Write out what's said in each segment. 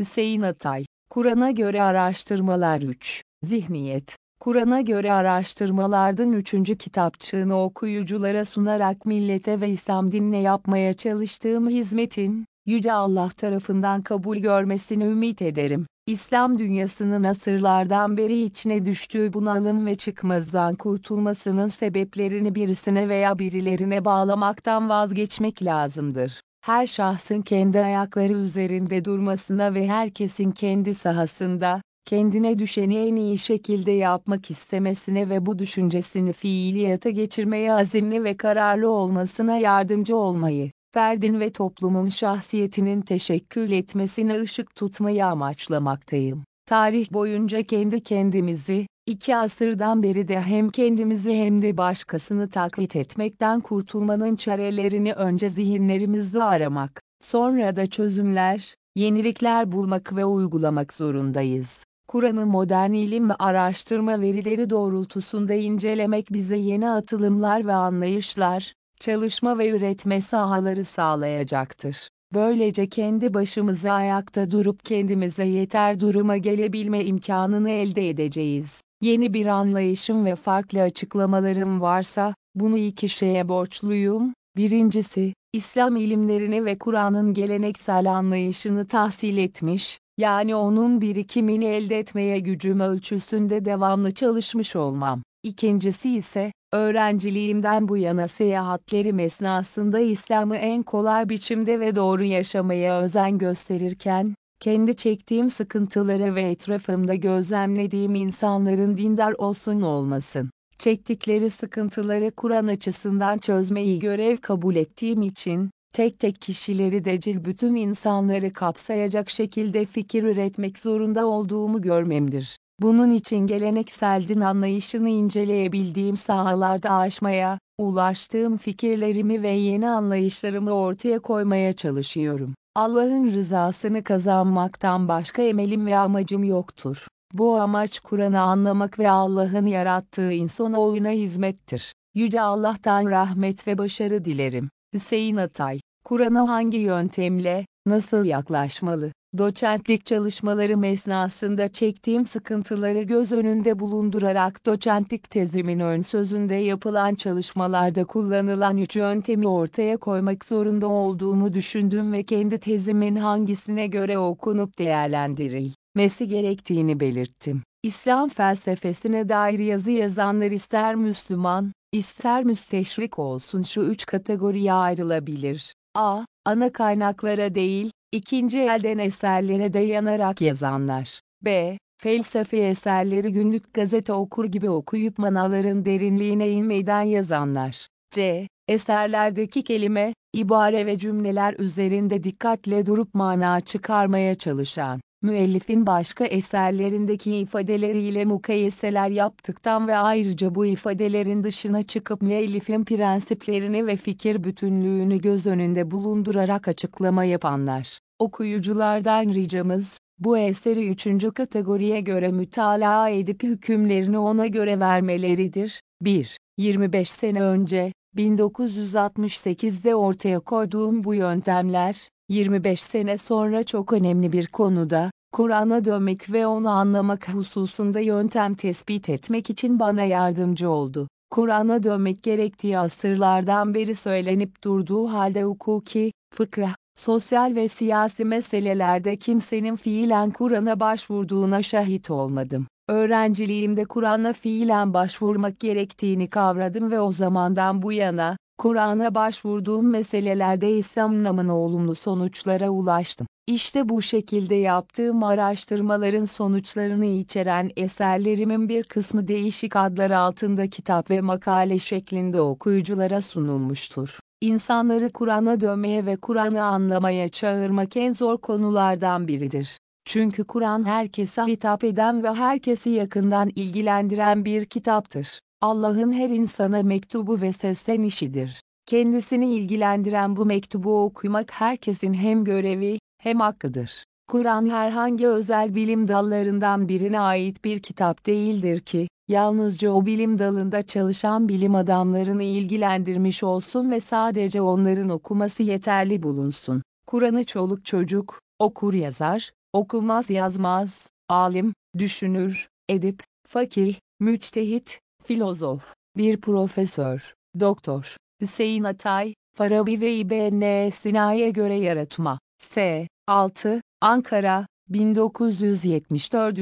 Hüseyin Atay, Kur'an'a göre araştırmalar 3. Zihniyet, Kur'an'a göre araştırmalardan üçüncü kitapçığını okuyuculara sunarak millete ve İslam dinine yapmaya çalıştığım hizmetin, Yüce Allah tarafından kabul görmesini ümit ederim. İslam dünyasının asırlardan beri içine düştüğü bunalım ve çıkmazdan kurtulmasının sebeplerini birisine veya birilerine bağlamaktan vazgeçmek lazımdır. Her şahsın kendi ayakları üzerinde durmasına ve herkesin kendi sahasında, kendine düşeni en iyi şekilde yapmak istemesine ve bu düşüncesini fiiliyata geçirmeye azimli ve kararlı olmasına yardımcı olmayı, ferdin ve toplumun şahsiyetinin teşekkül etmesine ışık tutmayı amaçlamaktayım. Tarih boyunca kendi kendimizi, iki asırdan beri de hem kendimizi hem de başkasını taklit etmekten kurtulmanın çarelerini önce zihinlerimizde aramak, sonra da çözümler, yenilikler bulmak ve uygulamak zorundayız. Kur'an'ı modern ilim ve araştırma verileri doğrultusunda incelemek bize yeni atılımlar ve anlayışlar, çalışma ve üretme sahaları sağlayacaktır. Böylece kendi başımıza ayakta durup kendimize yeter duruma gelebilme imkanını elde edeceğiz. Yeni bir anlayışım ve farklı açıklamalarım varsa, bunu iki şeye borçluyum. Birincisi, İslam ilimlerini ve Kur'an'ın geleneksel anlayışını tahsil etmiş, yani onun birikimini elde etmeye gücüm ölçüsünde devamlı çalışmış olmam. İkincisi ise, öğrenciliğimden bu yana seyahatlerim esnasında İslam'ı en kolay biçimde ve doğru yaşamaya özen gösterirken, kendi çektiğim sıkıntılara ve etrafımda gözlemlediğim insanların dindar olsun olmasın, çektikleri sıkıntıları Kur'an açısından çözmeyi görev kabul ettiğim için, tek tek kişileri decil bütün insanları kapsayacak şekilde fikir üretmek zorunda olduğumu görmemdir. Bunun için geleneksel din anlayışını inceleyebildiğim sahalarda aşmaya, ulaştığım fikirlerimi ve yeni anlayışlarımı ortaya koymaya çalışıyorum. Allah'ın rızasını kazanmaktan başka emelim ve amacım yoktur. Bu amaç Kur'an'ı anlamak ve Allah'ın yarattığı insanoğluna hizmettir. Yüce Allah'tan rahmet ve başarı dilerim. Hüseyin Atay, Kur'an'a hangi yöntemle, nasıl yaklaşmalı? Doçentlik çalışmalarım esnasında çektiğim sıkıntıları göz önünde bulundurarak doçentlik tezimin ön sözünde yapılan çalışmalarda kullanılan üç yöntemi ortaya koymak zorunda olduğumu düşündüm ve kendi tezimin hangisine göre okunup değerlendirilmesi gerektiğini belirttim. İslam felsefesine dair yazı yazanlar ister Müslüman, ister müsteşrik olsun şu üç kategoriye ayrılabilir. A. Ana kaynaklara değil, ikinci elden eserlere dayanarak yazanlar. B. Felsefe eserleri günlük gazete okur gibi okuyup manaların derinliğine inmeden yazanlar. C. Eserlerdeki kelime, ibare ve cümleler üzerinde dikkatle durup mana çıkarmaya çalışan müellifin başka eserlerindeki ifadeleriyle mukayeseler yaptıktan ve ayrıca bu ifadelerin dışına çıkıp müellifin prensiplerini ve fikir bütünlüğünü göz önünde bulundurarak açıklama yapanlar. Okuyuculardan ricamız, bu eseri üçüncü kategoriye göre mütalaa edip hükümlerini ona göre vermeleridir. 1. 25 sene önce, 1968'de ortaya koyduğum bu yöntemler, 25 sene sonra çok önemli bir konuda, Kur'an'a dönmek ve onu anlamak hususunda yöntem tespit etmek için bana yardımcı oldu. Kur'an'a dönmek gerektiği asırlardan beri söylenip durduğu halde hukuki, fıkıh, sosyal ve siyasi meselelerde kimsenin fiilen Kur'an'a başvurduğuna şahit olmadım. Öğrenciliğimde Kur'an'a fiilen başvurmak gerektiğini kavradım ve o zamandan bu yana, Kur'an'a başvurduğum meselelerde İslam'ın olumlu sonuçlara ulaştım. İşte bu şekilde yaptığım araştırmaların sonuçlarını içeren eserlerimin bir kısmı değişik adlar altında kitap ve makale şeklinde okuyuculara sunulmuştur. İnsanları Kur'an'a dönmeye ve Kur'an'ı anlamaya çağırmak en zor konulardan biridir. Çünkü Kur'an herkese hitap eden ve herkesi yakından ilgilendiren bir kitaptır. Allah'ın her insana mektubu ve seslenişidir. Kendisini ilgilendiren bu mektubu okumak herkesin hem görevi, hem hakkıdır. Kur'an herhangi özel bilim dallarından birine ait bir kitap değildir ki, yalnızca o bilim dalında çalışan bilim adamlarını ilgilendirmiş olsun ve sadece onların okuması yeterli bulunsun. Kur'an'ı çoluk çocuk, okur yazar, okumaz yazmaz, alim, düşünür, edip, fakih, müçtehit, filozof, bir profesör, doktor, Hüseyin Atay, Farabi ve İbn Sina'ya göre yaratma. S. 6, Ankara, 1974.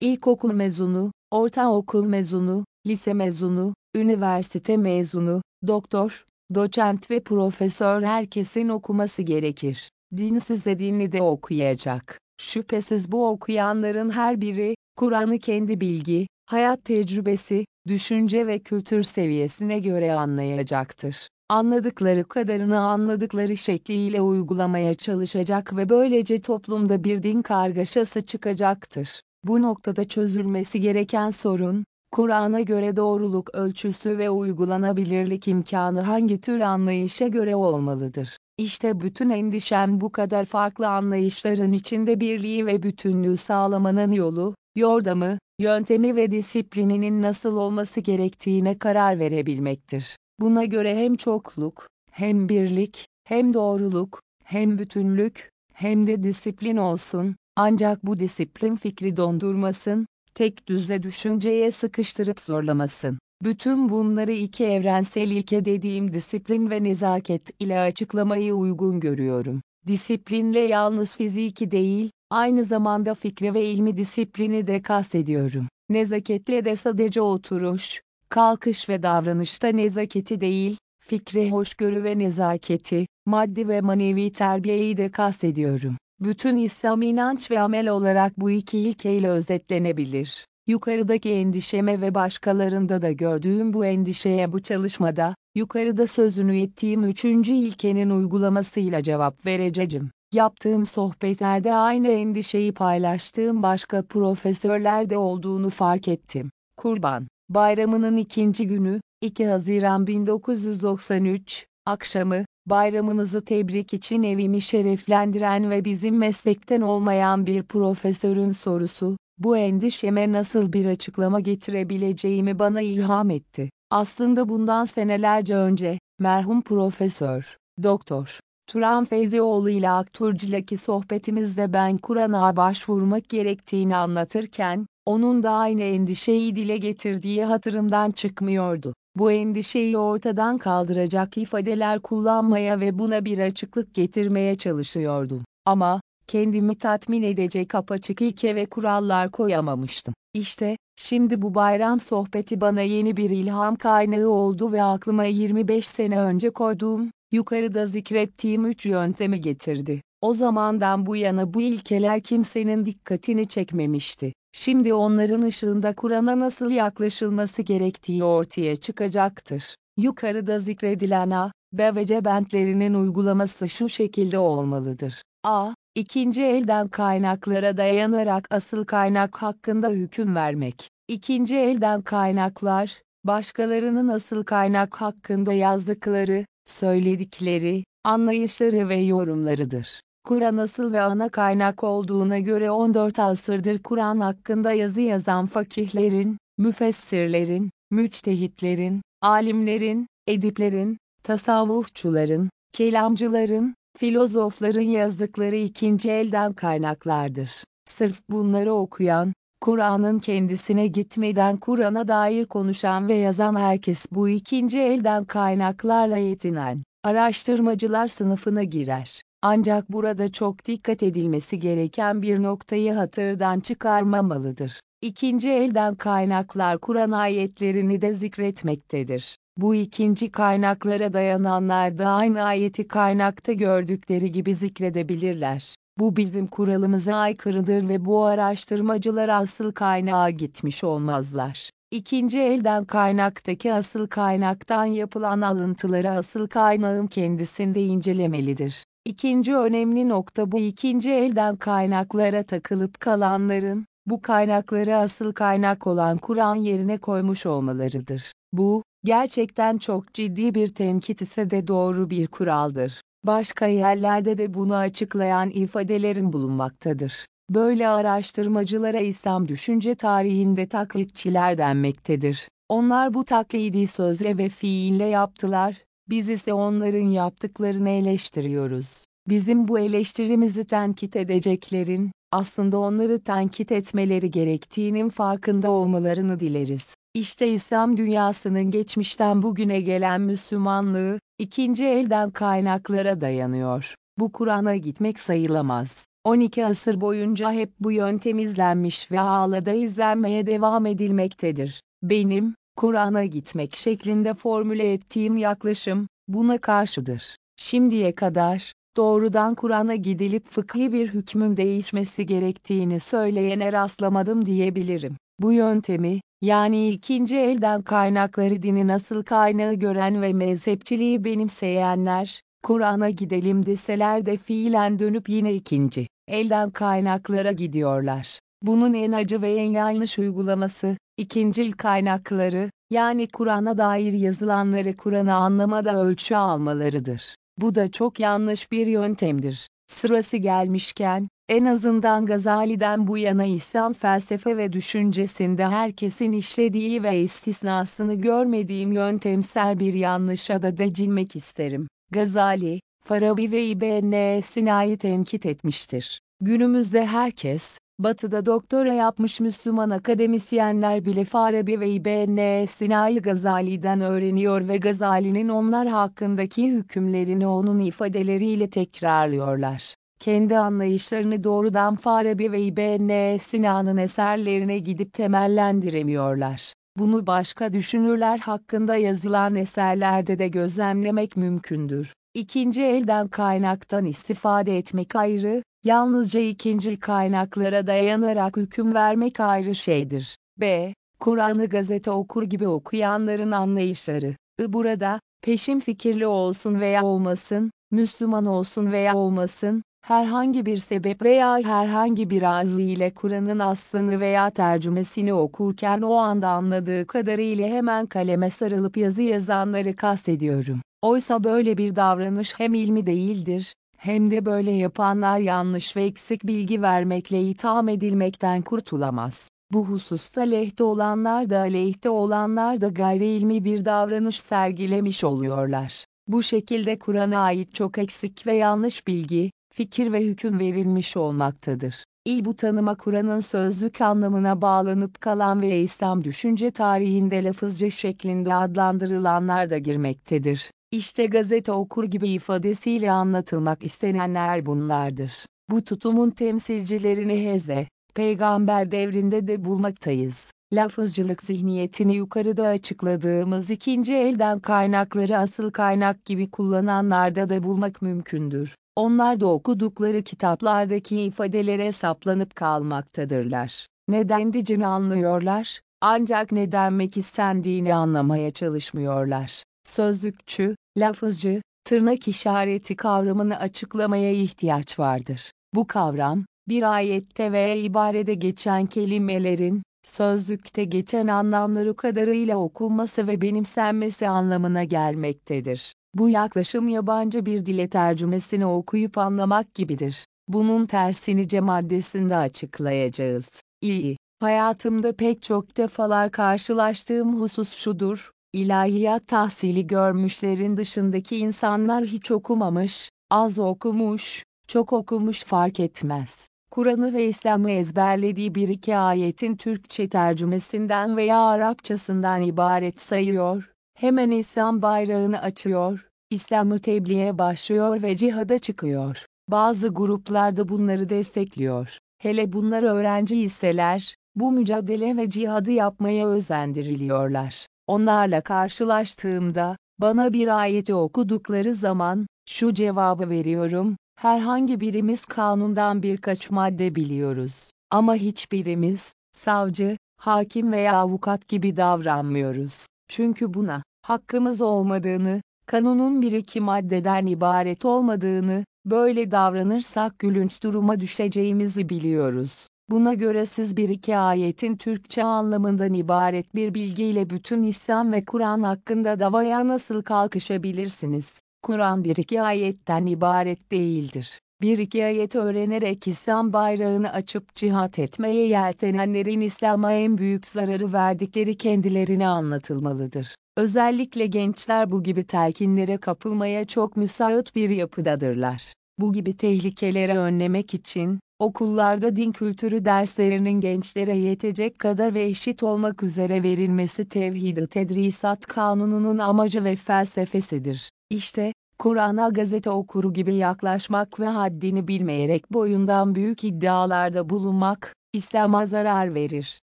İlkokul mezunu, ortaokul mezunu, lise mezunu, üniversite mezunu, doktor, doçent ve profesör herkesin okuması gerekir. Dinsiz de dinli de okuyacak. Şüphesiz bu okuyanların her biri, Kur'an'ı kendi bilgi, hayat tecrübesi, düşünce ve kültür seviyesine göre anlayacaktır. Anladıkları kadarını anladıkları şekliyle uygulamaya çalışacak ve böylece toplumda bir din kargaşası çıkacaktır. Bu noktada çözülmesi gereken sorun, Kur'an'a göre doğruluk ölçüsü ve uygulanabilirlik imkanı hangi tür anlayışa göre olmalıdır? İşte bütün endişem bu kadar farklı anlayışların içinde birliği ve bütünlüğü sağlamanın yolu, yordamı, yöntemi ve disiplininin nasıl olması gerektiğine karar verebilmektir. Buna göre hem çokluk, hem birlik, hem doğruluk, hem bütünlük, hem de disiplin olsun, ancak bu disiplin fikri dondurmasın, tek düze düşünceye sıkıştırıp zorlamasın. Bütün bunları iki evrensel ilke dediğim disiplin ve nezaket ile açıklamayı uygun görüyorum. Disiplinle yalnız fiziki değil, aynı zamanda fikri ve ilmi disiplini de kastediyorum. Nezaketle de sadece oturuş, kalkış ve davranışta nezaketi değil, fikri hoşgörü ve nezaketi, maddi ve manevi terbiyeyi de kastediyorum. Bütün İslam inanç ve amel olarak bu iki ilkeyle özetlenebilir. Yukarıdaki endişeme ve başkalarında da gördüğüm bu endişeye bu çalışmada, yukarıda sözünü ettiğim üçüncü ilkenin uygulamasıyla cevap vereceğim. Yaptığım sohbetlerde aynı endişeyi paylaştığım başka profesörler de olduğunu fark ettim. Kurban Bayramının ikinci günü, 2 Haziran 1993, akşamı, bayramımızı tebrik için evimi şereflendiren ve bizim meslekten olmayan bir profesörün sorusu, bu endişeme nasıl bir açıklama getirebileceğimi bana ilham etti. Aslında bundan senelerce önce, merhum profesör, doktor, Turan Feyzioğlu ile Akturcilaki sohbetimizde ben Kur'an'a başvurmak gerektiğini anlatırken, onun da aynı endişeyi dile getirdiği hatırımdan çıkmıyordu. Bu endişeyi ortadan kaldıracak ifadeler kullanmaya ve buna bir açıklık getirmeye çalışıyordum. Ama, kendimi tatmin edecek apaçık ilke ve kurallar koyamamıştım. İşte, şimdi bu bayram sohbeti bana yeni bir ilham kaynağı oldu ve aklıma 25 sene önce koyduğum, yukarıda zikrettiğim üç yöntemi getirdi. O zamandan bu yana bu ilkeler kimsenin dikkatini çekmemişti. Şimdi onların ışığında Kur'an'a nasıl yaklaşılması gerektiği ortaya çıkacaktır. Yukarıda zikredilen A, B ve C bentlerinin uygulaması şu şekilde olmalıdır. A. İkinci elden kaynaklara dayanarak asıl kaynak hakkında hüküm vermek. İkinci elden kaynaklar, başkalarının asıl kaynak hakkında yazdıkları, söyledikleri, anlayışları ve yorumlarıdır. Kur'an asıl ve ana kaynak olduğuna göre 14 asırdır Kur'an hakkında yazı yazan fakihlerin, müfessirlerin, müçtehitlerin, alimlerin, ediplerin, tasavvufçuların, kelamcıların, filozofların yazdıkları ikinci elden kaynaklardır. Sırf bunları okuyan, Kur'an'ın kendisine gitmeden Kur'an'a dair konuşan ve yazan herkes bu ikinci elden kaynaklarla yetinen, araştırmacılar sınıfına girer. Ancak burada çok dikkat edilmesi gereken bir noktayı hatırdan çıkarmamalıdır. İkinci elden kaynaklar Kur'an ayetlerini de zikretmektedir. Bu ikinci kaynaklara dayananlar da aynı ayeti kaynakta gördükleri gibi zikredebilirler. Bu bizim kuralımıza aykırıdır ve bu araştırmacılar asıl kaynağa gitmiş olmazlar. İkinci elden kaynaktaki asıl kaynaktan yapılan alıntıları asıl kaynağın kendisinde incelemelidir. İkinci önemli nokta bu ikinci elden kaynaklara takılıp kalanların, bu kaynakları asıl kaynak olan Kur'an yerine koymuş olmalarıdır. Bu, gerçekten çok ciddi bir tenkit ise de doğru bir kuraldır. Başka yerlerde de bunu açıklayan ifadelerin bulunmaktadır. Böyle araştırmacılara İslam düşünce tarihinde taklitçiler denmektedir. Onlar bu taklidi sözle ve fiille yaptılar, biz ise onların yaptıklarını eleştiriyoruz. Bizim bu eleştirimizi tenkit edeceklerin, aslında onları tenkit etmeleri gerektiğinin farkında olmalarını dileriz. İşte İslam dünyasının geçmişten bugüne gelen Müslümanlığı, ikinci elden kaynaklara dayanıyor. Bu Kur'an'a gitmek sayılamaz. 12 asır boyunca hep bu yöntem izlenmiş ve hala da izlenmeye devam edilmektedir. Benim, Kur'an'a gitmek şeklinde formüle ettiğim yaklaşım, buna karşıdır. Şimdiye kadar, doğrudan Kur'an'a gidilip fıkhi bir hükmün değişmesi gerektiğini söyleyene rastlamadım diyebilirim. Bu yöntemi, yani ikinci elden kaynakları dini nasıl kaynağı gören ve mezhepçiliği benimseyenler, Kur'an'a gidelim deseler de fiilen dönüp yine ikinci elden kaynaklara gidiyorlar. Bunun en acı ve en yanlış uygulaması, ikincil kaynakları, yani Kur'an'a dair yazılanları Kur'an'ı anlamada ölçü almalarıdır. Bu da çok yanlış bir yöntemdir. Sırası gelmişken, en azından Gazali'den bu yana İslam felsefe ve düşüncesinde herkesin işlediği ve istisnasını görmediğim yöntemsel bir yanlışa da decilmek isterim. Gazali, Farabi ve İbn Sina'yı tenkit etmiştir. Günümüzde herkes, Batı'da doktora yapmış Müslüman akademisyenler bile Farabi ve İbn Sina'yı Gazali'den öğreniyor ve Gazali'nin onlar hakkındaki hükümlerini onun ifadeleriyle tekrarlıyorlar. Kendi anlayışlarını doğrudan Farabi ve İbn Sina'nın eserlerine gidip temellendiremiyorlar. Bunu başka düşünürler hakkında yazılan eserlerde de gözlemlemek mümkündür. İkinci elden kaynaktan istifade etmek ayrı, yalnızca ikinci kaynaklara dayanarak hüküm vermek ayrı şeydir. B. Kur'an'ı gazete okur gibi okuyanların anlayışları. I burada, peşin fikirli olsun veya olmasın, Müslüman olsun veya olmasın, herhangi bir sebep veya herhangi bir arzu ile Kur'an'ın aslını veya tercümesini okurken o anda anladığı kadarıyla hemen kaleme sarılıp yazı yazanları kastediyorum. Oysa böyle bir davranış hem ilmi değildir, hem de böyle yapanlar yanlış ve eksik bilgi vermekle itham edilmekten kurtulamaz. Bu hususta lehte olanlar da aleyhte olanlar da gayri ilmi bir davranış sergilemiş oluyorlar. Bu şekilde Kur'an'a ait çok eksik ve yanlış bilgi, fikir ve hüküm verilmiş olmaktadır. İl bu tanıma Kur'an'ın sözlük anlamına bağlanıp kalan ve İslam düşünce tarihinde lafızca şeklinde adlandırılanlar da girmektedir. İşte gazete okur gibi ifadesiyle anlatılmak istenenler bunlardır. Bu tutumun temsilcilerini Heze, peygamber devrinde de bulmaktayız. Lafızcılık zihniyetini yukarıda açıkladığımız ikinci elden kaynakları asıl kaynak gibi kullananlarda da bulmak mümkündür. Onlar da okudukları kitaplardaki ifadelere saplanıp kalmaktadırlar. Neden dicini anlıyorlar, ancak ne denmek istendiğini anlamaya çalışmıyorlar. Sözlükçü, lafızcı, tırnak işareti kavramını açıklamaya ihtiyaç vardır. Bu kavram, bir ayette veya ibarede geçen kelimelerin, sözlükte geçen anlamları kadarıyla okunması ve benimsenmesi anlamına gelmektedir. Bu yaklaşım yabancı bir dile tercümesini okuyup anlamak gibidir. Bunun tersini C maddesinde açıklayacağız. İyi, hayatımda pek çok defalar karşılaştığım husus şudur, ilahiyat tahsili görmüşlerin dışındaki insanlar hiç okumamış, az okumuş, çok okumuş fark etmez. Kur'an'ı ve İslam'ı ezberlediği bir iki ayetin Türkçe tercümesinden veya Arapçasından ibaret sayıyor, hemen İslam bayrağını açıyor, İslam'ı tebliğe başlıyor ve cihada çıkıyor. Bazı gruplarda bunları destekliyor. Hele bunlar öğrenci hisseler, bu mücadele ve cihadı yapmaya özendiriliyorlar. Onlarla karşılaştığımda, bana bir ayeti okudukları zaman, şu cevabı veriyorum, herhangi birimiz kanundan birkaç madde biliyoruz. Ama hiçbirimiz, savcı, hakim veya avukat gibi davranmıyoruz. Çünkü buna, hakkımız olmadığını, kanunun bir iki maddeden ibaret olmadığını, böyle davranırsak gülünç duruma düşeceğimizi biliyoruz. Buna göre siz bir iki ayetin Türkçe anlamından ibaret bir bilgiyle bütün İslam ve Kur'an hakkında davaya nasıl kalkışabilirsiniz? Kur'an bir iki ayetten ibaret değildir. Bir iki ayet öğrenerek İslam bayrağını açıp cihat etmeye yeltenenlerin İslam'a en büyük zararı verdikleri kendilerine anlatılmalıdır. Özellikle gençler bu gibi telkinlere kapılmaya çok müsait bir yapıdadırlar. Bu gibi tehlikeleri önlemek için, okullarda din kültürü derslerinin gençlere yetecek kadar ve eşit olmak üzere verilmesi Tevhid-i Tedrisat Kanunu'nun amacı ve felsefesidir. İşte, Kur'an'a gazete okuru gibi yaklaşmak ve haddini bilmeyerek boyundan büyük iddialarda bulunmak, İslam'a zarar verir.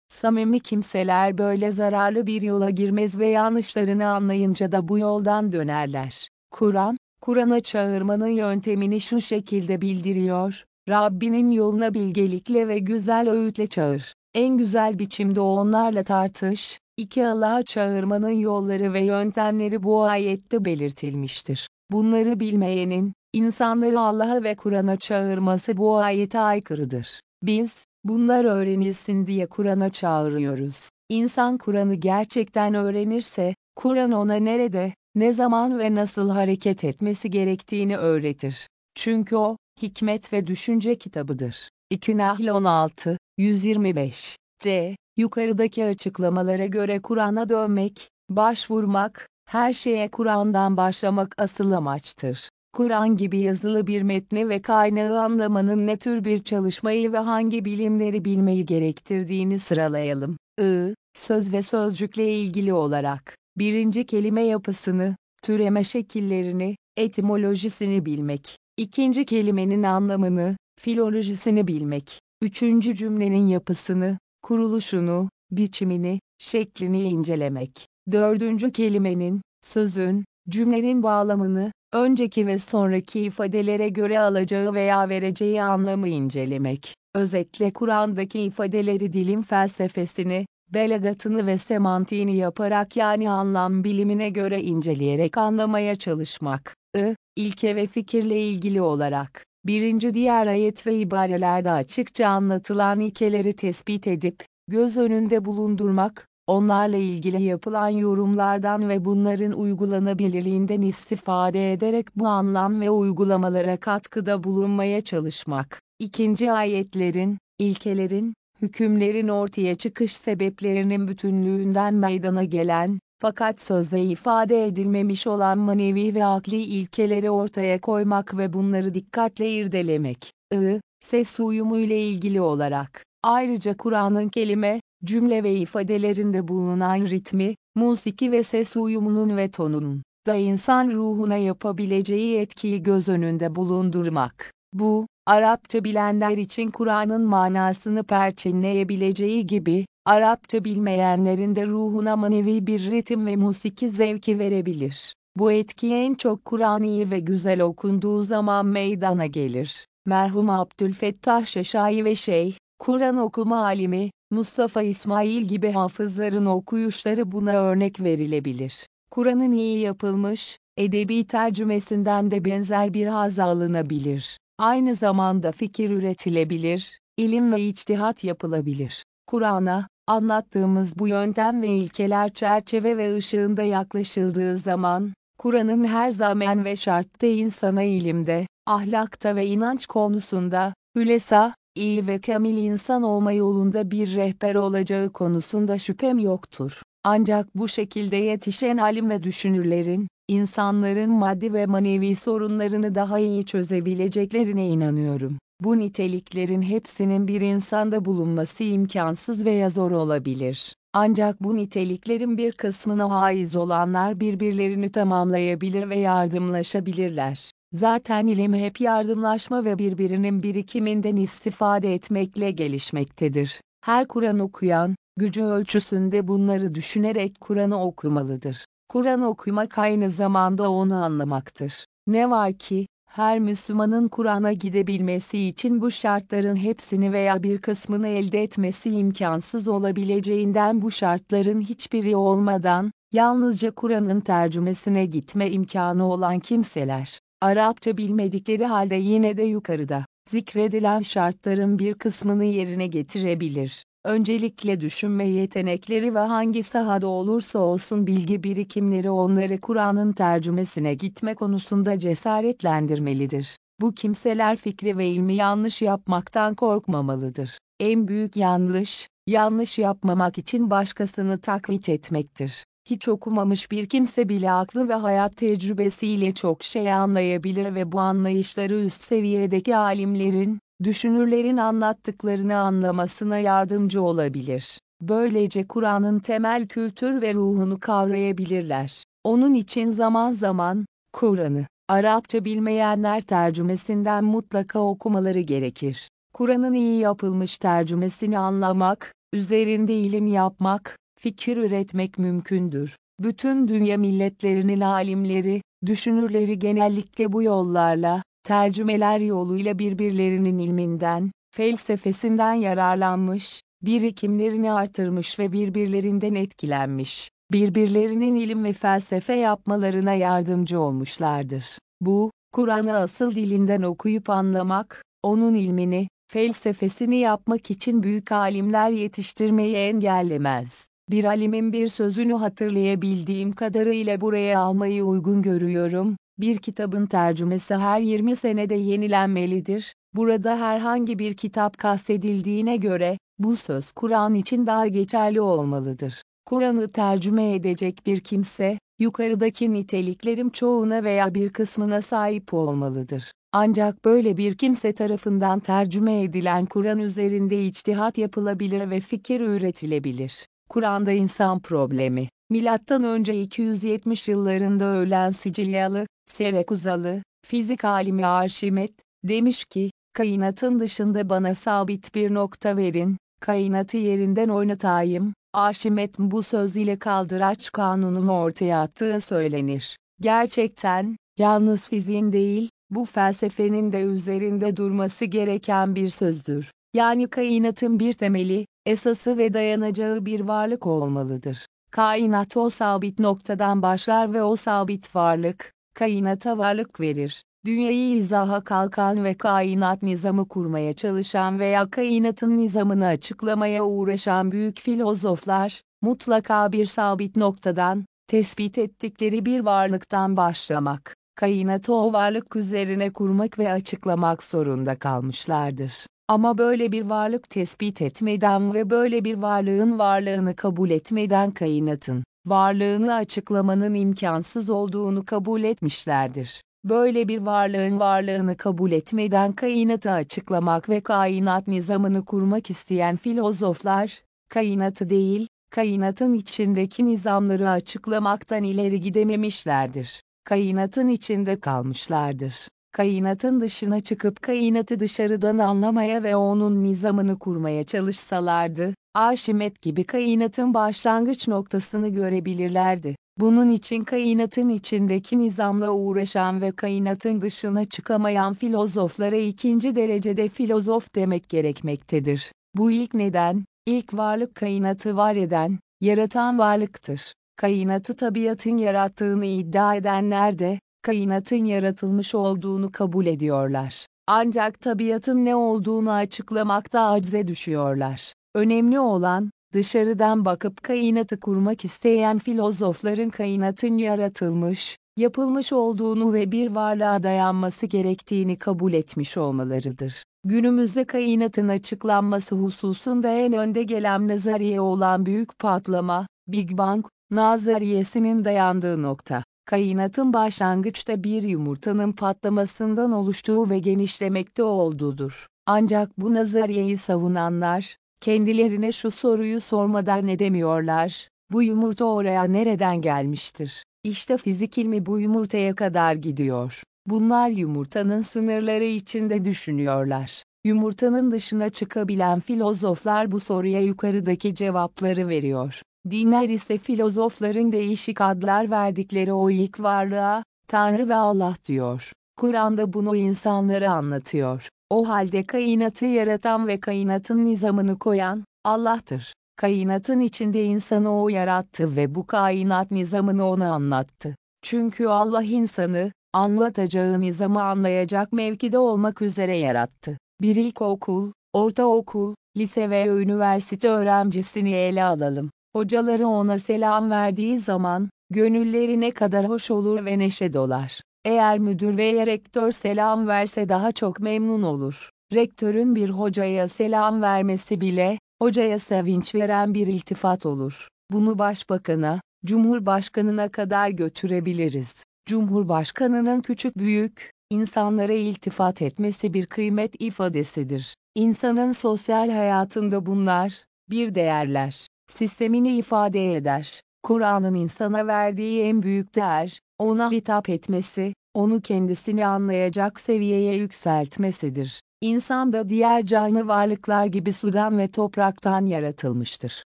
Samimi kimseler böyle zararlı bir yola girmez ve yanlışlarını anlayınca da bu yoldan dönerler. Kur'an, Kur'an'a çağırmanın yöntemini şu şekilde bildiriyor, Rabbinin yoluna bilgelikle ve güzel öğütle çağır. En güzel biçimde onlarla tartış, iki Allah'a çağırmanın yolları ve yöntemleri bu ayette belirtilmiştir. Bunları bilmeyenin, insanları Allah'a ve Kur'an'a çağırması bu ayete aykırıdır. Biz, bunlar öğrenilsin diye Kur'an'a çağırıyoruz. İnsan Kur'an'ı gerçekten öğrenirse, Kur'an ona nerede, ne zaman ve nasıl hareket etmesi gerektiğini öğretir. Çünkü o, hikmet ve düşünce kitabıdır. 2 Nahl 16, 125 C. Yukarıdaki açıklamalara göre Kur'an'a dönmek, başvurmak, her şeye Kur'an'dan başlamak asıl amaçtır. Kur'an gibi yazılı bir metni ve kaynağı anlamanın ne tür bir çalışmayı ve hangi bilimleri bilmeyi gerektirdiğini sıralayalım. I, söz ve sözcükle ilgili olarak, birinci kelime yapısını, türeme şekillerini, etimolojisini bilmek, ikinci kelimenin anlamını, filolojisini bilmek, üçüncü cümlenin yapısını, kuruluşunu, biçimini, şeklini incelemek, dördüncü kelimenin, sözün, cümlenin bağlamını, önceki ve sonraki ifadelere göre alacağı veya vereceği anlamı incelemek. Özetle Kur'an'daki ifadeleri dilin felsefesini, belagatını ve semantiğini yaparak yani anlam bilimine göre inceleyerek anlamaya çalışmak. I, ilke ve fikirle ilgili olarak, birinci diğer ayet ve ibarelerde açıkça anlatılan ilkeleri tespit edip, göz önünde bulundurmak, onlarla ilgili yapılan yorumlardan ve bunların uygulanabilirliğinden istifade ederek bu anlam ve uygulamalara katkıda bulunmaya çalışmak. İkinci ayetlerin, ilkelerin, hükümlerin ortaya çıkış sebeplerinin bütünlüğünden meydana gelen, fakat sözde ifade edilmemiş olan manevi ve akli ilkeleri ortaya koymak ve bunları dikkatle irdelemek. I, ses uyumu ile ilgili olarak, ayrıca Kur'an'ın kelime, cümle ve ifadelerinde bulunan ritmi, musiki ve ses uyumunun ve tonunun da insan ruhuna yapabileceği etkiyi göz önünde bulundurmak. Bu, Arapça bilenler için Kur'an'ın manasını perçinleyebileceği gibi, Arapça bilmeyenlerin de ruhuna manevi bir ritim ve musiki zevki verebilir. Bu etki en çok Kur'an'ı ve güzel okunduğu zaman meydana gelir. Merhum Abdülfettah Şeşai ve Şeyh, Kur'an okuma alimi, Mustafa İsmail gibi hafızların okuyuşları buna örnek verilebilir. Kur'an'ın iyi yapılmış, edebi tercümesinden de benzer bir haz alınabilir. Aynı zamanda fikir üretilebilir, ilim ve içtihat yapılabilir. Kur'an'a, anlattığımız bu yöntem ve ilkeler çerçeve ve ışığında yaklaşıldığı zaman, Kur'an'ın her zaman ve şartta insana ilimde, ahlakta ve inanç konusunda, hülesa, iyi ve kamil insan olma yolunda bir rehber olacağı konusunda şüphem yoktur. Ancak bu şekilde yetişen alim ve düşünürlerin, insanların maddi ve manevi sorunlarını daha iyi çözebileceklerine inanıyorum. Bu niteliklerin hepsinin bir insanda bulunması imkansız veya zor olabilir. Ancak bu niteliklerin bir kısmına haiz olanlar birbirlerini tamamlayabilir ve yardımlaşabilirler. Zaten ilim hep yardımlaşma ve birbirinin birikiminden istifade etmekle gelişmektedir. Her Kur'an okuyan, gücü ölçüsünde bunları düşünerek Kur'an'ı okumalıdır. Kur'an okumak aynı zamanda onu anlamaktır. Ne var ki, her Müslümanın Kur'an'a gidebilmesi için bu şartların hepsini veya bir kısmını elde etmesi imkansız olabileceğinden bu şartların hiçbiri olmadan, yalnızca Kur'an'ın tercümesine gitme imkanı olan kimseler, Arapça bilmedikleri halde yine de yukarıda, zikredilen şartların bir kısmını yerine getirebilir. Öncelikle düşünme yetenekleri ve hangi sahada olursa olsun bilgi birikimleri onları Kur'an'ın tercümesine gitme konusunda cesaretlendirmelidir. Bu kimseler fikri ve ilmi yanlış yapmaktan korkmamalıdır. En büyük yanlış, yanlış yapmamak için başkasını taklit etmektir. hiç okumamış bir kimse bile aklı ve hayat tecrübesiyle çok şey anlayabilir ve bu anlayışları üst seviyedeki alimlerin, düşünürlerin anlattıklarını anlamasına yardımcı olabilir. Böylece Kur'an'ın temel kültür ve ruhunu kavrayabilirler. Onun için zaman zaman, Kur'an'ı, Arapça bilmeyenler tercümesinden mutlaka okumaları gerekir. Kur'an'ın iyi yapılmış tercümesini anlamak, üzerinde ilim yapmak, fikir üretmek mümkündür. Bütün dünya milletlerinin alimleri, düşünürleri genellikle bu yollarla, tercümeler yoluyla birbirlerinin ilminden, felsefesinden yararlanmış, birikimlerini artırmış ve birbirlerinden etkilenmiş, birbirlerinin ilim ve felsefe yapmalarına yardımcı olmuşlardır. Bu, Kur'an'ı asıl dilinden okuyup anlamak, onun ilmini, felsefesini yapmak için büyük alimler yetiştirmeyi engellemez. Bir alimin bir sözünü hatırlayabildiğim kadarıyla buraya almayı uygun görüyorum. Bir kitabın tercümesi her 20 senede yenilenmelidir. Burada herhangi bir kitap kastedildiğine göre, bu söz Kur'an için daha geçerli olmalıdır. Kur'an'ı tercüme edecek bir kimse, yukarıdaki niteliklerim çoğuna veya bir kısmına sahip olmalıdır. Ancak böyle bir kimse tarafından tercüme edilen Kur'an üzerinde içtihat yapılabilir ve fikir üretilebilir. Kur'an'da insan problemi. Milattan önce 270 yıllarında ölen Sicilyalı, Serekuzalı, fizik alimi Arşimet, demiş ki, kainatın dışında bana sabit bir nokta verin, kainatı yerinden oynatayım, Arşimet bu söz ile kaldıraç kanununu ortaya attığı söylenir. Gerçekten, yalnız fiziğin değil, bu felsefenin de üzerinde durması gereken bir sözdür. Yani kainatın bir temeli, esası ve dayanacağı bir varlık olmalıdır. Kainat o sabit noktadan başlar ve o sabit varlık, kainata varlık verir. Dünyayı izaha kalkan ve kainat nizamı kurmaya çalışan veya kainatın nizamını açıklamaya uğraşan büyük filozoflar, mutlaka bir sabit noktadan, tespit ettikleri bir varlıktan başlamak, kainatı o varlık üzerine kurmak ve açıklamak zorunda kalmışlardır. Ama böyle bir varlık tespit etmeden ve böyle bir varlığın varlığını kabul etmeden kainatın varlığını açıklamanın imkansız olduğunu kabul etmişlerdir. Böyle bir varlığın varlığını kabul etmeden kainatı açıklamak ve kainat nizamını kurmak isteyen filozoflar, kainatı değil, kainatın içindeki nizamları açıklamaktan ileri gidememişlerdir. Kainatın içinde kalmışlardır kainatın dışına çıkıp kainatı dışarıdan anlamaya ve onun nizamını kurmaya çalışsalardı, Arşimet gibi kainatın başlangıç noktasını görebilirlerdi. Bunun için kainatın içindeki nizamla uğraşan ve kainatın dışına çıkamayan filozoflara ikinci derecede filozof demek gerekmektedir. Bu ilk neden, ilk varlık kainatı var eden, yaratan varlıktır. Kainatı tabiatın yarattığını iddia edenler de, kainatın yaratılmış olduğunu kabul ediyorlar. Ancak tabiatın ne olduğunu açıklamakta acize düşüyorlar. Önemli olan, dışarıdan bakıp kainatı kurmak isteyen filozofların kainatın yaratılmış, yapılmış olduğunu ve bir varlığa dayanması gerektiğini kabul etmiş olmalarıdır. Günümüzde kainatın açıklanması hususunda en önde gelen nazariye olan büyük patlama, Big Bang, nazariyesinin dayandığı nokta kainatın başlangıçta bir yumurtanın patlamasından oluştuğu ve genişlemekte olduğudur. Ancak bu nazariyeyi savunanlar, kendilerine şu soruyu sormadan edemiyorlar, bu yumurta oraya nereden gelmiştir? İşte fizik ilmi bu yumurtaya kadar gidiyor. Bunlar yumurtanın sınırları içinde düşünüyorlar. Yumurtanın dışına çıkabilen filozoflar bu soruya yukarıdaki cevapları veriyor. Dinler ise filozofların değişik adlar verdikleri o ilk varlığa, Tanrı ve Allah diyor. Kur'an'da bunu insanlara anlatıyor. O halde kainatı yaratan ve kainatın nizamını koyan, Allah'tır. Kainatın içinde insanı o yarattı ve bu kainat nizamını ona anlattı. Çünkü Allah insanı, anlatacağı nizamı anlayacak mevkide olmak üzere yarattı. Bir ilkokul, ortaokul, lise ve üniversite öğrencisini ele alalım. Hocaları ona selam verdiği zaman, gönülleri ne kadar hoş olur ve neşe dolar. Eğer müdür veya rektör selam verse daha çok memnun olur. Rektörün bir hocaya selam vermesi bile, hocaya sevinç veren bir iltifat olur. Bunu başbakana, Cumhurbaşkanına kadar götürebiliriz. Cumhurbaşkanının küçük büyük, insanlara iltifat etmesi bir kıymet ifadesidir. İnsanın sosyal hayatında bunlar, bir değerler, sistemini ifade eder. Kur'an'ın insana verdiği en büyük değer, ona hitap etmesi, onu kendisini anlayacak seviyeye yükseltmesidir. İnsan da diğer canlı varlıklar gibi sudan ve topraktan yaratılmıştır.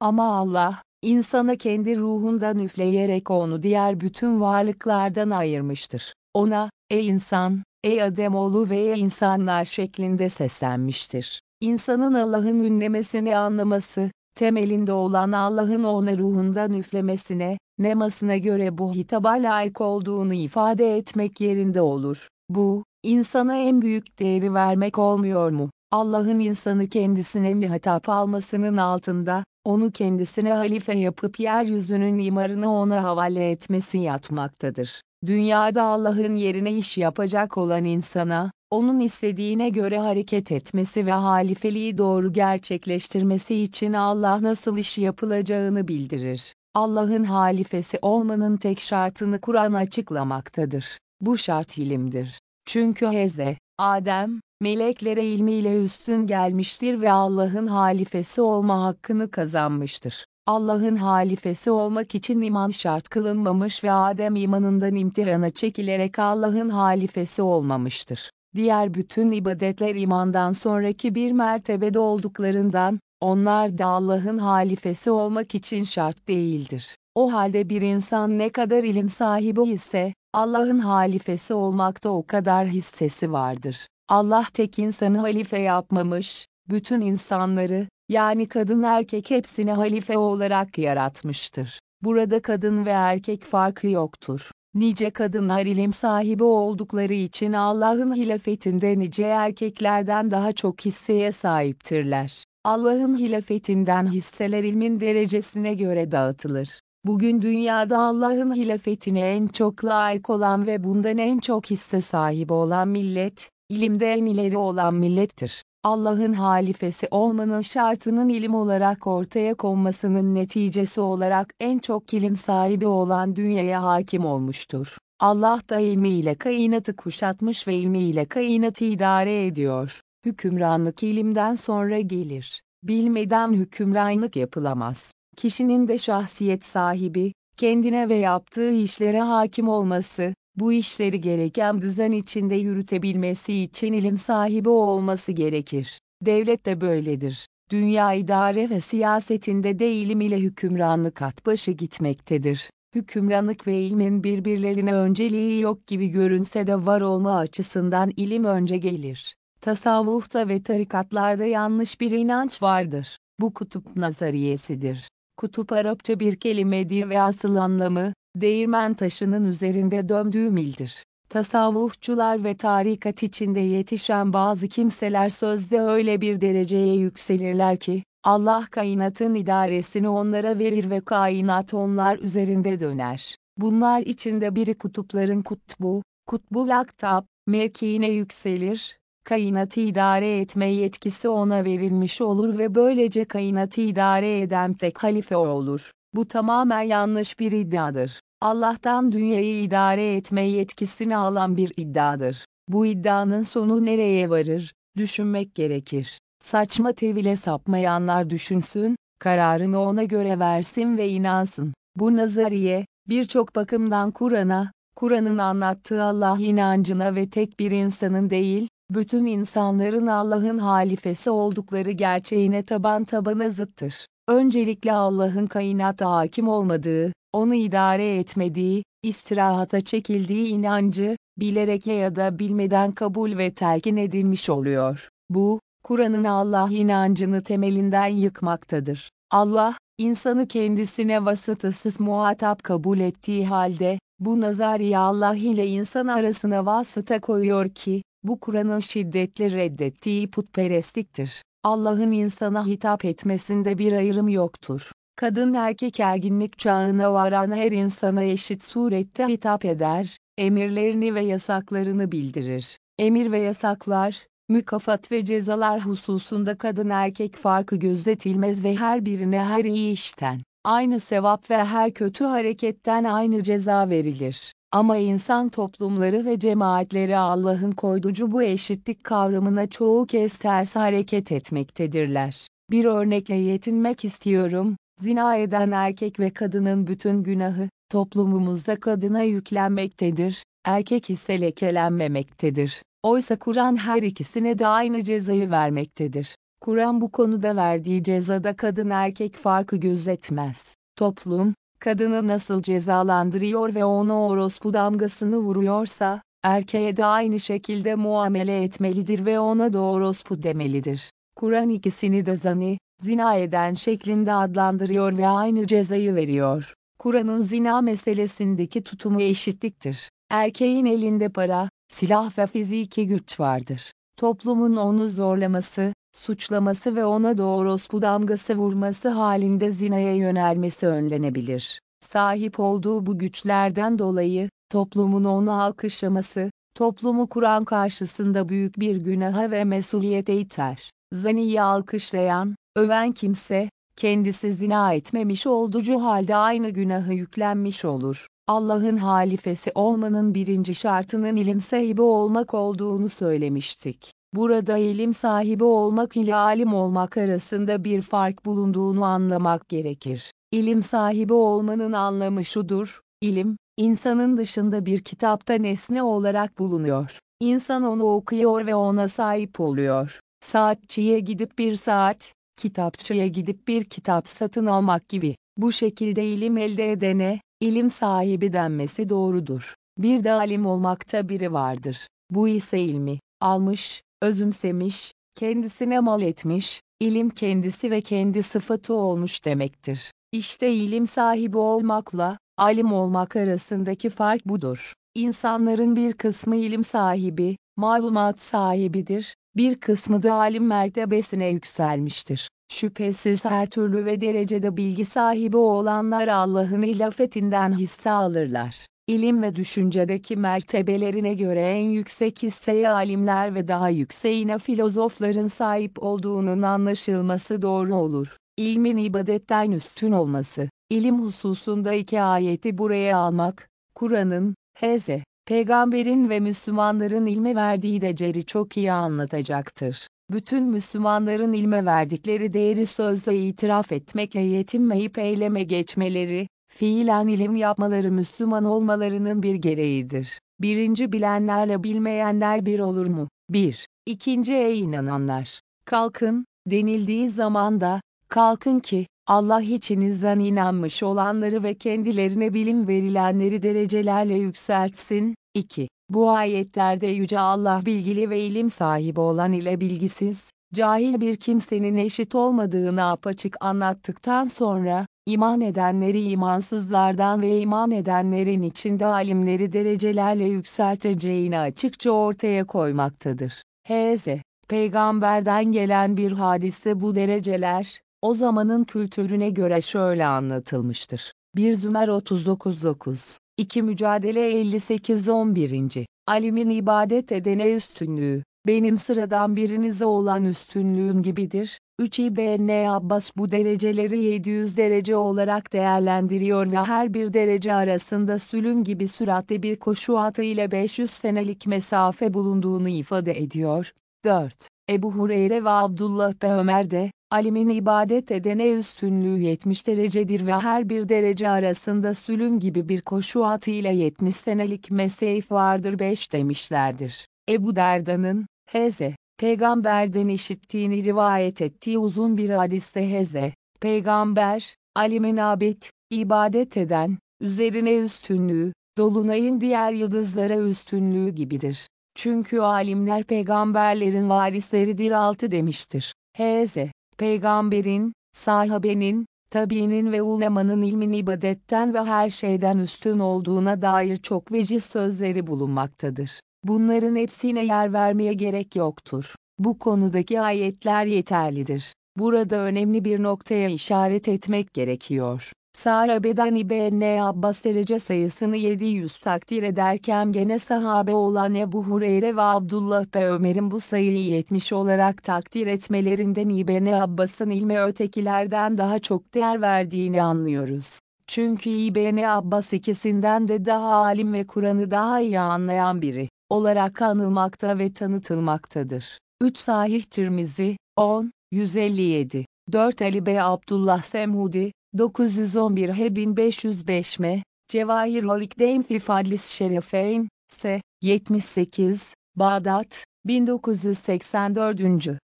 Ama Allah, insana kendi ruhundan üfleyerek onu diğer bütün varlıklardan ayırmıştır. Ona, ey insan, ey Ademoğlu ve ey insanlar şeklinde seslenmiştir. İnsanın Allah'ın ünlemesini anlaması, temelinde olan Allah'ın ona ruhundan üflemesine, nemasına göre bu hitaba layık olduğunu ifade etmek yerinde olur. Bu, insana en büyük değeri vermek olmuyor mu? Allah'ın insanı kendisine mi hitap almasının altında, onu kendisine halife yapıp yeryüzünün imarını ona havale etmesi yatmaktadır. Dünyada Allah'ın yerine iş yapacak olan insana, onun istediğine göre hareket etmesi ve halifeliği doğru gerçekleştirmesi için Allah nasıl iş yapılacağını bildirir. Allah'ın halifesi olmanın tek şartını Kur'an açıklamaktadır. Bu şart ilimdir. Çünkü Heze, Adem, meleklere ilmiyle üstün gelmiştir ve Allah'ın halifesi olma hakkını kazanmıştır. Allah'ın halifesi olmak için iman şart kılınmamış ve Adem imanından imtihana çekilerek Allah'ın halifesi olmamıştır. Diğer bütün ibadetler imandan sonraki bir mertebede olduklarından, onlar da Allah'ın halifesi olmak için şart değildir. O halde bir insan ne kadar ilim sahibi ise, Allah'ın halifesi olmakta o kadar hissesi vardır. Allah tek insanı halife yapmamış, bütün insanları, yani kadın erkek hepsini halife olarak yaratmıştır. Burada kadın ve erkek farkı yoktur. Nice kadınlar ilim sahibi oldukları için Allah'ın hilafetinde nice erkeklerden daha çok hisseye sahiptirler. Allah'ın hilafetinden hisseler ilmin derecesine göre dağıtılır. Bugün dünyada Allah'ın hilafetine en çok layık olan ve bundan en çok hisse sahibi olan millet, ilimde en ileri olan millettir. Allah'ın halifesi olmanın şartının ilim olarak ortaya konmasının neticesi olarak en çok ilim sahibi olan dünyaya hakim olmuştur. Allah da ilmiyle kainatı kuşatmış ve ilmiyle kainatı idare ediyor. Hükümranlık ilimden sonra gelir. Bilmeden hükümranlık yapılamaz. Kişinin de şahsiyet sahibi, kendine ve yaptığı işlere hakim olması, bu işleri gereken düzen içinde yürütebilmesi için ilim sahibi olması gerekir. Devlet de böyledir. Dünya idare ve siyasetinde de ilim ile hükümranlık at başı gitmektedir. Hükümranlık ve ilmin birbirlerine önceliği yok gibi görünse de var olma açısından ilim önce gelir. Tasavvufta ve tarikatlarda yanlış bir inanç vardır. Bu kutup nazariyesidir. Kutup Arapça bir kelimedir ve asıl anlamı, değirmen taşının üzerinde döndüğü mildir. Tasavvufçular ve tarikat içinde yetişen bazı kimseler sözde öyle bir dereceye yükselirler ki, Allah kainatın idaresini onlara verir ve kainat onlar üzerinde döner. Bunlar içinde biri kutupların kutbu, kutbul aktab, mevkiine yükselir, kainatı idare etme yetkisi ona verilmiş olur ve böylece kainatı idare eden tek halife olur. Bu tamamen yanlış bir iddiadır. Allah'tan dünyayı idare etme yetkisini alan bir iddiadır. Bu iddianın sonu nereye varır, düşünmek gerekir. Saçma tevile sapmayanlar düşünsün, kararını ona göre versin ve inansın. Bu nazariye, birçok bakımdan Kur'an'a, Kur'an'ın anlattığı Allah inancına ve tek bir insanın değil, bütün insanların Allah'ın halifesi oldukları gerçeğine taban tabana zıttır. Öncelikle Allah'ın kainatta hakim olmadığı, onu idare etmediği, istirahata çekildiği inancı, bilerek ya da bilmeden kabul ve telkin edilmiş oluyor. Bu, Kur'an'ın Allah inancını temelinden yıkmaktadır. Allah, insanı kendisine vasıtasız muhatap kabul ettiği halde, bu nazariye Allah ile insan arasına vasıta koyuyor ki, bu Kur'an'ın şiddetle reddettiği putperestliktir. Allah'ın insana hitap etmesinde bir ayrım yoktur. Kadın erkek erginlik çağına varan her insana eşit surette hitap eder, emirlerini ve yasaklarını bildirir. Emir ve yasaklar, mükafat ve cezalar hususunda kadın erkek farkı gözetilmez ve her birine her iyi işten, aynı sevap ve her kötü hareketten aynı ceza verilir. Ama insan toplumları ve cemaatleri Allah'ın koyducu bu eşitlik kavramına çoğu kez ters hareket etmektedirler. Bir örnekle yetinmek istiyorum, zina eden erkek ve kadının bütün günahı, toplumumuzda kadına yüklenmektedir, erkek ise lekelenmemektedir. Oysa Kur'an her ikisine de aynı cezayı vermektedir. Kur'an bu konuda verdiği cezada kadın erkek farkı gözetmez. Toplum, kadını nasıl cezalandırıyor ve ona orospu damgasını vuruyorsa, erkeğe de aynı şekilde muamele etmelidir ve ona da orospu demelidir. Kur'an ikisini de zani, zina eden şeklinde adlandırıyor ve aynı cezayı veriyor. Kur'an'ın zina meselesindeki tutumu eşitliktir. Erkeğin elinde para, silah ve fiziki güç vardır. Toplumun onu zorlaması, suçlaması ve ona doğrospu damgası vurması halinde zinaya yönelmesi önlenebilir. Sahip olduğu bu güçlerden dolayı, toplumun onu alkışlaması, toplumu Kur'an karşısında büyük bir günaha ve mesuliyete iter. Zaniyi alkışlayan, öven kimse, kendisi zina etmemiş olduğu halde aynı günahı yüklenmiş olur. Allah'ın halifesi olmanın birinci şartının ilim sahibi olmak olduğunu söylemiştik. Burada ilim sahibi olmak ile alim olmak arasında bir fark bulunduğunu anlamak gerekir. İlim sahibi olmanın anlamı şudur, ilim, insanın dışında bir kitapta nesne olarak bulunuyor. İnsan onu okuyor ve ona sahip oluyor. Saatçiye gidip bir saat, kitapçıya gidip bir kitap satın almak gibi. Bu şekilde ilim elde edene, ilim sahibi denmesi doğrudur. Bir de alim olmakta biri vardır. Bu ise ilmi, almış, özümsemiş, kendisine mal etmiş, ilim kendisi ve kendi sıfatı olmuş demektir. İşte ilim sahibi olmakla, alim olmak arasındaki fark budur. İnsanların bir kısmı ilim sahibi, malumat sahibidir, bir kısmı da alim mertebesine yükselmiştir. Şüphesiz her türlü ve derecede bilgi sahibi olanlar Allah'ın hilafetinden hisse alırlar. İlim ve düşüncedeki mertebelerine göre en yüksek hisseye alimler ve daha yükseğine filozofların sahip olduğunun anlaşılması doğru olur. İlmin ibadetten üstün olması, ilim hususunda iki ayeti buraya almak, Kur'an'ın, Hz. Peygamberin ve Müslümanların ilme verdiği deceri çok iyi anlatacaktır. Bütün Müslümanların ilme verdikleri değeri sözle itiraf etmekle yetinmeyip eyleme geçmeleri, fiilen ilim yapmaları Müslüman olmalarının bir gereğidir. Birinci bilenlerle bilmeyenler bir olur mu? 1. İkinci ey inananlar. Kalkın, denildiği zaman da, kalkın ki, Allah içinizden inanmış olanları ve kendilerine bilim verilenleri derecelerle yükseltsin. 2. Bu ayetlerde Yüce Allah bilgili ve ilim sahibi olan ile bilgisiz, cahil bir kimsenin eşit olmadığını apaçık anlattıktan sonra, iman edenleri imansızlardan ve iman edenlerin içinde alimleri derecelerle yükselteceğini açıkça ortaya koymaktadır. H.Z. Peygamberden gelen bir hadise bu dereceler, o zamanın kültürüne göre şöyle anlatılmıştır. 1 Zümer 39.9 2 Mücadele 58-11. Alimin ibadet edene üstünlüğü, benim sıradan birinize olan üstünlüğüm gibidir. 3 İbn Abbas bu dereceleri 700 derece olarak değerlendiriyor ve her bir derece arasında sülün gibi süratli bir koşu atı ile 500 senelik mesafe bulunduğunu ifade ediyor. 4. Ebu Hureyre ve Abdullah ve Ömer de, alimin ibadet edene üstünlüğü 70 derecedir ve her bir derece arasında sülün gibi bir koşu atı ile 70 senelik meseyf vardır 5 demişlerdir. Ebu Derda'nın, Heze, peygamberden işittiğini rivayet ettiği uzun bir hadiste Heze, peygamber, alimin abid, ibadet eden, üzerine üstünlüğü, dolunayın diğer yıldızlara üstünlüğü gibidir. Çünkü alimler peygamberlerin varisleridir altı demiştir. H.Z. Peygamberin, sahabenin, tabiinin ve ulemanın ilmin ibadetten ve her şeyden üstün olduğuna dair çok veciz sözleri bulunmaktadır. Bunların hepsine yer vermeye gerek yoktur. Bu konudaki ayetler yeterlidir. Burada önemli bir noktaya işaret etmek gerekiyor. Sahabeden İbn Abbas derece sayısını 700 takdir ederken gene sahabe olan Ebu Hureyre ve Abdullah ve Ömer'in bu sayıyı 70 olarak takdir etmelerinden İbn Abbas'ın ilme ötekilerden daha çok değer verdiğini anlıyoruz. Çünkü İbn Abbas ikisinden de daha alim ve Kur'an'ı daha iyi anlayan biri olarak anılmakta ve tanıtılmaktadır. 3 Sahih Tirmizi 10 157 4 Ali Bey Abdullah Semhudi 911 H 1505 M Cevahir Holikdeyn fi Fadlis Şerefeyn S 78 Bağdat 1984.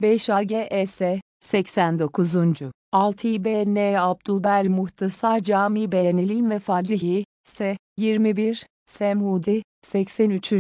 5 AGS 89. 6 İBN Abdülber Muhtasar Cami Beğenilim ve Fadlihi S 21 Semhudi 83.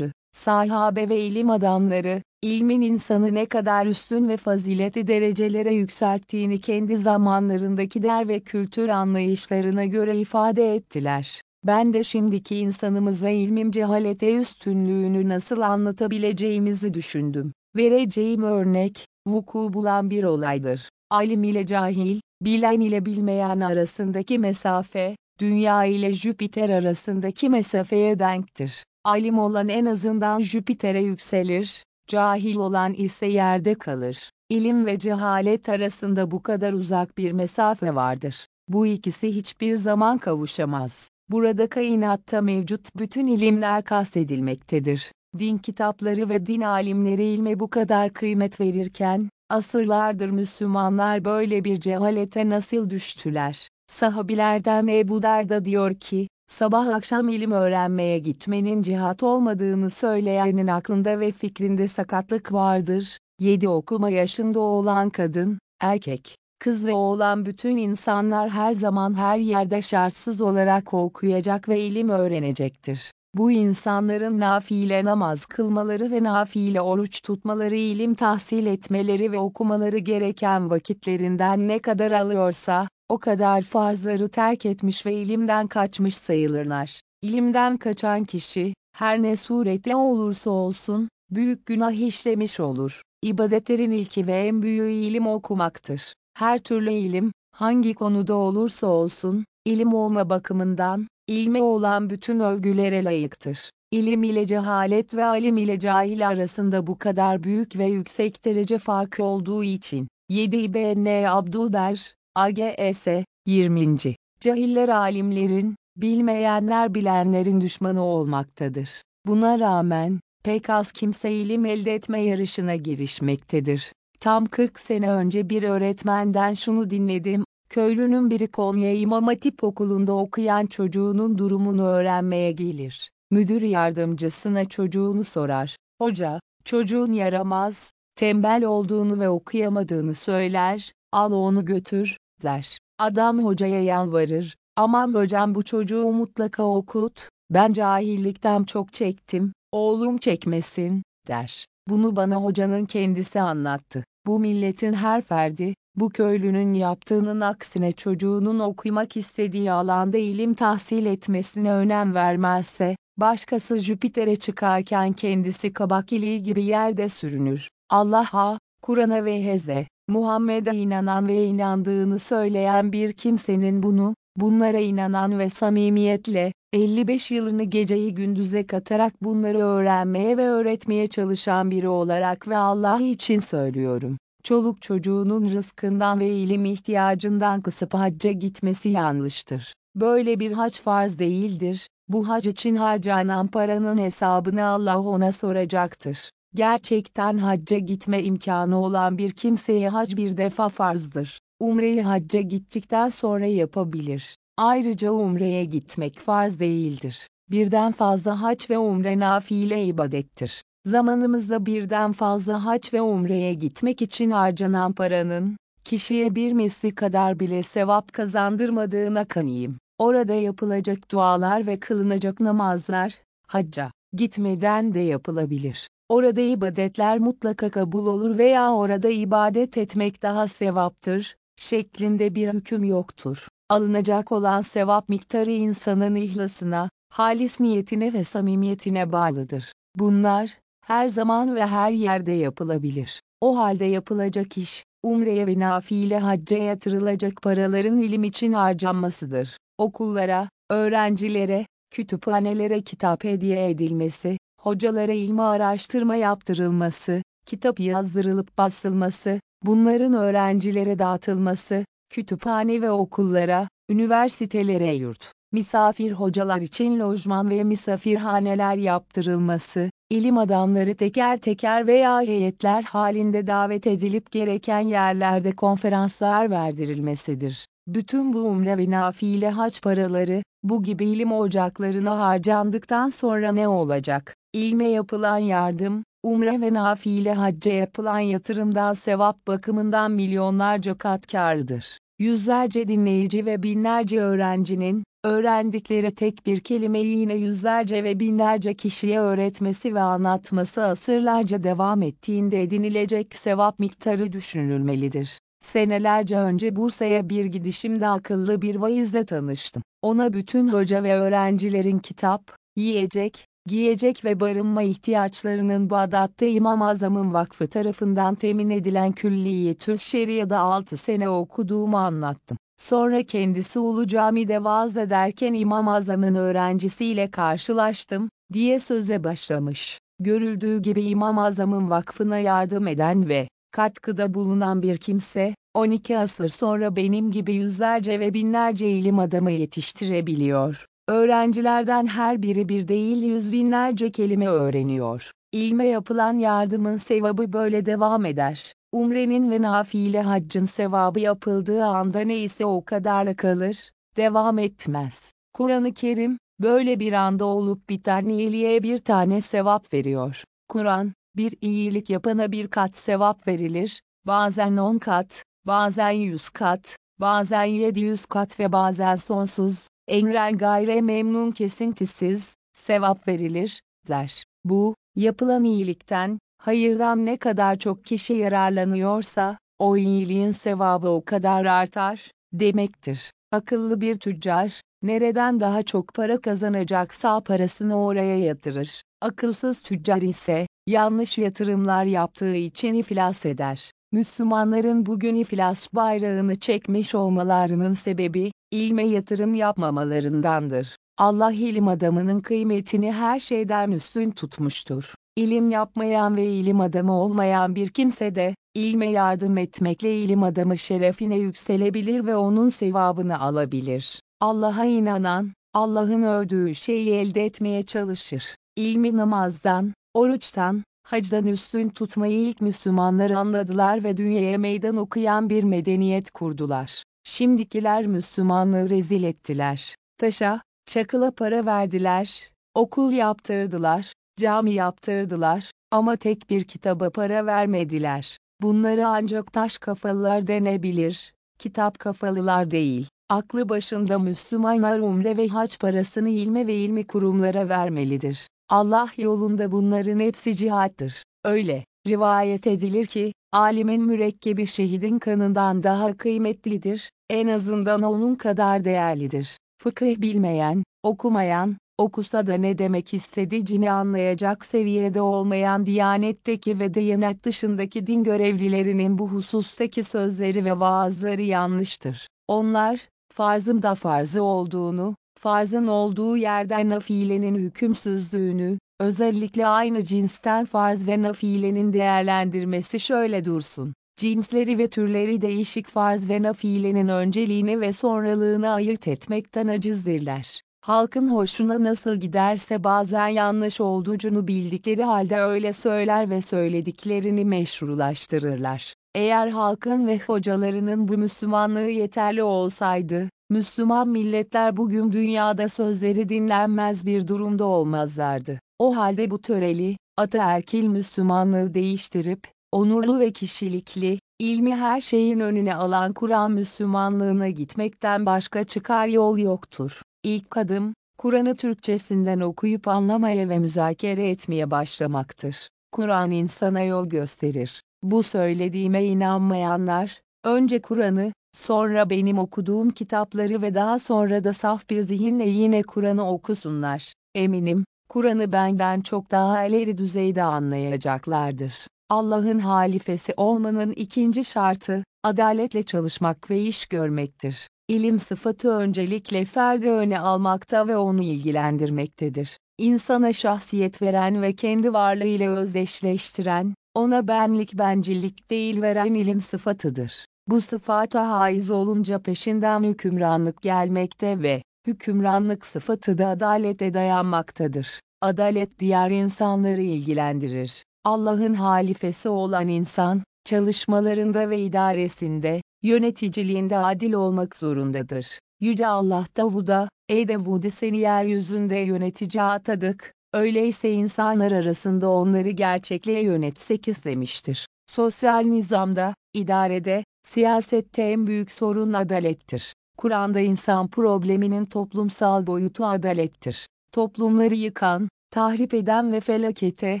Sahabe ve ilim adamları, ilmin insanı ne kadar üstün ve fazileti derecelere yükselttiğini kendi zamanlarındaki der ve kültür anlayışlarına göre ifade ettiler. Ben de şimdiki insanımıza ilmin cehalete üstünlüğünü nasıl anlatabileceğimizi düşündüm. Vereceğim örnek, vuku bulan bir olaydır. Alim ile cahil, bilen ile bilmeyen arasındaki mesafe, dünya ile Jüpiter arasındaki mesafeye denktir. Alim olan en azından Jüpiter'e yükselir, cahil olan ise yerde kalır. İlim ve cehalet arasında bu kadar uzak bir mesafe vardır. Bu ikisi hiçbir zaman kavuşamaz. Burada kainatta mevcut bütün ilimler kastedilmektedir. Din kitapları ve din alimleri ilme bu kadar kıymet verirken, asırlardır Müslümanlar böyle bir cehalete nasıl düştüler? Sahabilerden Ebu Derda diyor ki, sabah akşam ilim öğrenmeye gitmenin cihat olmadığını söyleyenin aklında ve fikrinde sakatlık vardır. 7 okuma yaşında olan kadın, erkek, kız ve oğlan bütün insanlar her zaman her yerde şartsız olarak okuyacak ve ilim öğrenecektir. Bu insanların nafile namaz kılmaları ve nafile oruç tutmaları ilim tahsil etmeleri ve okumaları gereken vakitlerinden ne kadar alıyorsa, o kadar farzları terk etmiş ve ilimden kaçmış sayılırlar. İlimden kaçan kişi, her ne suretle olursa olsun, büyük günah işlemiş olur. İbadetlerin ilki ve en büyüğü ilim okumaktır. Her türlü ilim, hangi konuda olursa olsun, ilim olma bakımından, ilme olan bütün övgülere layıktır. İlim ile cehalet ve alim ile cahil arasında bu kadar büyük ve yüksek derece farkı olduğu için, 7 İbn Abdülber, AGS, 20. Cahiller alimlerin, bilmeyenler bilenlerin düşmanı olmaktadır. Buna rağmen, pek az kimse ilim elde etme yarışına girişmektedir. Tam 40 sene önce bir öğretmenden şunu dinledim, köylünün biri Konya İmam Hatip Okulu'nda okuyan çocuğunun durumunu öğrenmeye gelir. Müdür yardımcısına çocuğunu sorar. Hoca, çocuğun yaramaz, tembel olduğunu ve okuyamadığını söyler, al onu götür, der. Adam hocaya yalvarır, aman hocam bu çocuğu mutlaka okut, ben cahillikten çok çektim, oğlum çekmesin, der. Bunu bana hocanın kendisi anlattı. Bu milletin her ferdi, bu köylünün yaptığının aksine çocuğunun okumak istediği alanda ilim tahsil etmesine önem vermezse, başkası Jüpiter'e çıkarken kendisi kabak iliği gibi yerde sürünür. Allah'a, Kur'an'a ve Heze, Muhammed'e inanan ve inandığını söyleyen bir kimsenin bunu, bunlara inanan ve samimiyetle, 55 yılını geceyi gündüze katarak bunları öğrenmeye ve öğretmeye çalışan biri olarak ve Allah için söylüyorum. Çoluk çocuğunun rızkından ve ilim ihtiyacından kısıp hacca gitmesi yanlıştır. Böyle bir hac farz değildir. Bu hac için harcanan paranın hesabını Allah ona soracaktır. Gerçekten hacca gitme imkanı olan bir kimseye hac bir defa farzdır. Umreyi hacca gittikten sonra yapabilir. Ayrıca umreye gitmek farz değildir. Birden fazla hac ve umre nafile ibadettir. Zamanımızda birden fazla hac ve umreye gitmek için harcanan paranın, kişiye bir misli kadar bile sevap kazandırmadığına kanıyım. Orada yapılacak dualar ve kılınacak namazlar, hacca gitmeden de yapılabilir. Orada ibadetler mutlaka kabul olur veya orada ibadet etmek daha sevaptır, şeklinde bir hüküm yoktur. Alınacak olan sevap miktarı insanın ihlasına, halis niyetine ve samimiyetine bağlıdır. Bunlar, her zaman ve her yerde yapılabilir. O halde yapılacak iş, umreye ve nafile hacca yatırılacak paraların ilim için harcanmasıdır. Okullara, öğrencilere, kütüphanelere kitap hediye edilmesi, hocalara ilmi araştırma yaptırılması, kitap yazdırılıp basılması, bunların öğrencilere dağıtılması, kütüphane ve okullara, üniversitelere yurt, misafir hocalar için lojman ve misafirhaneler yaptırılması, ilim adamları teker teker veya heyetler halinde davet edilip gereken yerlerde konferanslar verdirilmesidir. Bütün bu umre ve nafile haç paraları, bu gibi ilim ocaklarına harcandıktan sonra ne olacak? İlme yapılan yardım, umre ve nafile hacca yapılan yatırımdan sevap bakımından milyonlarca kat kârdır. Yüzlerce dinleyici ve binlerce öğrencinin, öğrendikleri tek bir kelimeyi yine yüzlerce ve binlerce kişiye öğretmesi ve anlatması asırlarca devam ettiğinde edinilecek sevap miktarı düşünülmelidir. Senelerce önce Bursa'ya bir gidişimde akıllı bir vaizle tanıştım. Ona bütün hoca ve öğrencilerin kitap, yiyecek, giyecek ve barınma ihtiyaçlarının Bağdat'ta İmam Azam'ın vakfı tarafından temin edilen Külliyetü Şeria'da 6 sene okuduğumu anlattım. Sonra kendisi Ulu Cami'de vaaz ederken İmam Azam'ın öğrencisiyle karşılaştım, diye söze başlamış. Görüldüğü gibi İmam Azam'ın vakfına yardım eden ve katkıda bulunan bir kimse, 12 asır sonra benim gibi yüzlerce ve binlerce ilim adamı yetiştirebiliyor. Öğrencilerden her biri bir değil yüz binlerce kelime öğreniyor. İlme yapılan yardımın sevabı böyle devam eder. Umrenin ve nafile haccın sevabı yapıldığı anda neyse o kadarla kalır, devam etmez. Kur'an-ı Kerim, böyle bir anda olup biten iyiliğe bir tane sevap veriyor. Kur'an, bir iyilik yapana bir kat sevap verilir, bazen on kat, bazen yüz kat, bazen yedi yüz kat ve bazen sonsuz, enren gayre memnun kesintisiz, sevap verilir, der. Bu, yapılan iyilikten, hayırdan ne kadar çok kişi yararlanıyorsa, o iyiliğin sevabı o kadar artar, demektir. Akıllı bir tüccar, nereden daha çok para kazanacaksa parasını oraya yatırır. Akılsız tüccar ise, yanlış yatırımlar yaptığı için iflas eder. Müslümanların bugün iflas bayrağını çekmiş olmalarının sebebi, ilme yatırım yapmamalarındandır. Allah ilim adamının kıymetini her şeyden üstün tutmuştur. İlim yapmayan ve ilim adamı olmayan bir kimse de, ilme yardım etmekle ilim adamı şerefine yükselebilir ve onun sevabını alabilir. Allah'a inanan, Allah'ın övdüğü şeyi elde etmeye çalışır. İlmi namazdan, oruçtan, hacdan üstün tutmayı ilk Müslümanlar anladılar ve dünyaya meydan okuyan bir medeniyet kurdular. Şimdikiler Müslümanlığı rezil ettiler. Taşa, çakıla para verdiler, okul yaptırdılar, cami yaptırdılar ama tek bir kitaba para vermediler. Bunları ancak taş kafalılar denebilir, kitap kafalılar değil. Aklı başında Müslümanlar umre ve hac parasını ilme ve ilmi kurumlara vermelidir. Allah yolunda bunların hepsi cihattır. Öyle, rivayet edilir ki, alimin mürekkebi şehidin kanından daha kıymetlidir, en azından onun kadar değerlidir. Fıkıh bilmeyen, okumayan, okusa da ne demek istediğini anlayacak seviyede olmayan Diyanetteki ve Diyanet dışındaki din görevlilerinin bu husustaki sözleri ve vaazları yanlıştır. Onlar, farzın da farzı olduğunu, farzın olduğu yerden nafilenin hükümsüzlüğünü, özellikle aynı cinsten farz ve nafilenin değerlendirmesi şöyle dursun. Cinsleri ve türleri değişik farz ve nafilenin önceliğini ve sonralığını ayırt etmekten acizdirler. Halkın hoşuna nasıl giderse bazen yanlış olduğunu bildikleri halde öyle söyler ve söylediklerini meşrulaştırırlar. Eğer halkın ve hocalarının bu Müslümanlığı yeterli olsaydı, Müslüman milletler bugün dünyada sözleri dinlenmez bir durumda olmazlardı. O halde bu töreli, ataerkil Müslümanlığı değiştirip, onurlu ve kişilikli, ilmi her şeyin önüne alan Kur'an Müslümanlığına gitmekten başka çıkar yol yoktur. İlk adım, Kur'an'ı Türkçesinden okuyup anlamaya ve müzakere etmeye başlamaktır. Kur'an insana yol gösterir. Bu söylediğime inanmayanlar, önce Kur'an'ı, sonra benim okuduğum kitapları ve daha sonra da saf bir zihinle yine Kur'an'ı okusunlar. Eminim, Kur'an'ı benden çok daha ileri düzeyde anlayacaklardır. Allah'ın halifesi olmanın ikinci şartı, adaletle çalışmak ve iş görmektir. İlim sıfatı öncelikle ferdi öne almakta ve onu ilgilendirmektedir. İnsana şahsiyet veren ve kendi varlığıyla özdeşleştiren, ona benlik bencillik değil veren ilim sıfatıdır. Bu sıfata haiz olunca peşinden hükümranlık gelmekte ve hükümranlık sıfatı da adalete dayanmaktadır. Adalet diğer insanları ilgilendirir. Allah'ın halifesi olan insan, çalışmalarında ve idaresinde, yöneticiliğinde adil olmak zorundadır. Yüce Allah Davud'a, ey Davud'u seni yeryüzünde yönetici atadık, öyleyse insanlar arasında onları gerçekliğe yönetsek istemiştir. Sosyal nizamda, idarede, siyasette en büyük sorun adalettir. Kur'an'da insan probleminin toplumsal boyutu adalettir. Toplumları yıkan, tahrip eden ve felakete,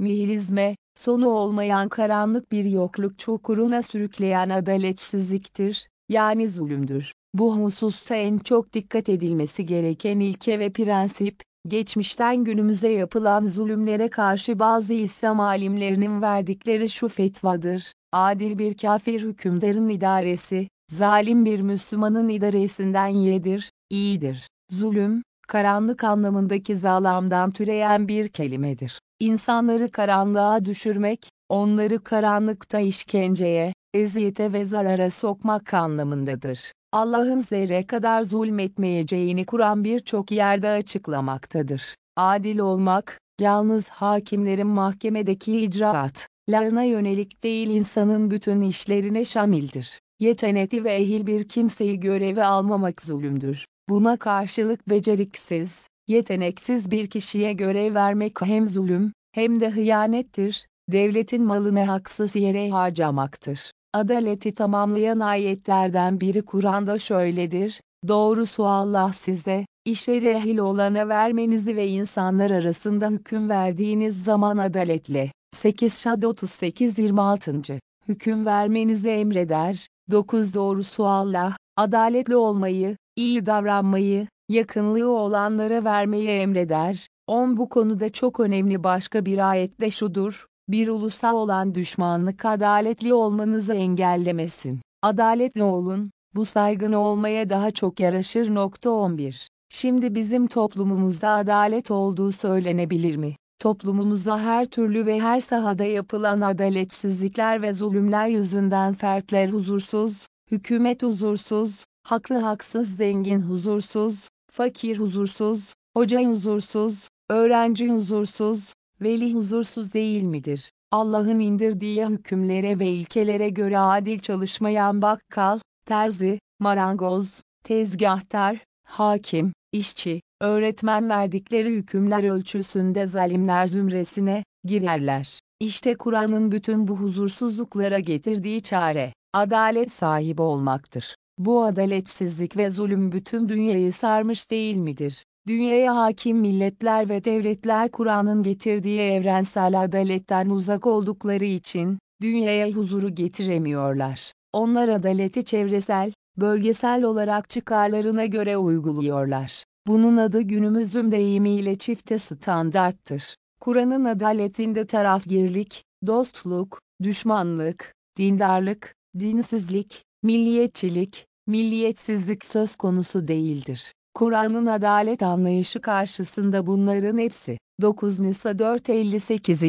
nihilizme, sonu olmayan karanlık bir yokluk çukuruna sürükleyen adaletsizliktir, yani zulümdür. Bu hususta en çok dikkat edilmesi gereken ilke ve prensip, geçmişten günümüze yapılan zulümlere karşı bazı İslam alimlerinin verdikleri şu fetvadır, adil bir kafir hükümdarın idaresi, zalim bir Müslümanın idaresinden yedir, iyidir. Zulüm, karanlık anlamındaki zalamdan türeyen bir kelimedir. İnsanları karanlığa düşürmek, onları karanlıkta işkenceye, eziyete ve zarara sokmak anlamındadır. Allah'ın zerre kadar zulmetmeyeceğini Kur'an birçok yerde açıklamaktadır. Adil olmak, yalnız hakimlerin mahkemedeki icraatlarına yönelik değil insanın bütün işlerine şamildir. Yetenekli ve ehil bir kimseyi göreve almamak zulümdür. Buna karşılık beceriksiz, yeteneksiz bir kişiye görev vermek hem zulüm, hem de hıyanettir, devletin malını haksız yere harcamaktır. Adaleti tamamlayan ayetlerden biri Kur'an'da şöyledir, doğrusu Allah size, işleri ehil olana vermenizi ve insanlar arasında hüküm verdiğiniz zaman adaletle, 8 Şad 38-26. Hüküm vermenizi emreder, 9 Doğrusu Allah, adaletli olmayı, iyi davranmayı, yakınlığı olanlara vermeyi emreder. 10 Bu konuda çok önemli başka bir ayette şudur, bir ulusa olan düşmanlık adaletli olmanızı engellemesin. Adaletli olun, bu saygın olmaya daha çok yaraşır. Nokta 11. Şimdi bizim toplumumuzda adalet olduğu söylenebilir mi? Toplumumuzda her türlü ve her sahada yapılan adaletsizlikler ve zulümler yüzünden fertler huzursuz, hükümet huzursuz, haklı haksız zengin huzursuz, fakir huzursuz, hoca huzursuz, öğrenci huzursuz, veli huzursuz değil midir? Allah'ın indirdiği hükümlere ve ilkelere göre adil çalışmayan bakkal, terzi, marangoz, tezgahtar, hakim, işçi, öğretmen verdikleri hükümler ölçüsünde zalimler zümresine girerler. İşte Kur'an'ın bütün bu huzursuzluklara getirdiği çare, adalet sahibi olmaktır. Bu adaletsizlik ve zulüm bütün dünyayı sarmış değil midir? Dünyaya hakim milletler ve devletler Kur'an'ın getirdiği evrensel adaletten uzak oldukları için, dünyaya huzuru getiremiyorlar. Onlar adaleti çevresel, bölgesel olarak çıkarlarına göre uyguluyorlar. Bunun adı günümüzün deyimiyle çifte standarttır. Kur'an'ın adaletinde tarafgirlik, dostluk, düşmanlık, dindarlık, dinsizlik, milliyetçilik, milliyetsizlik söz konusu değildir. Kur'an'ın adalet anlayışı karşısında bunların hepsi, 9 Nisa 458.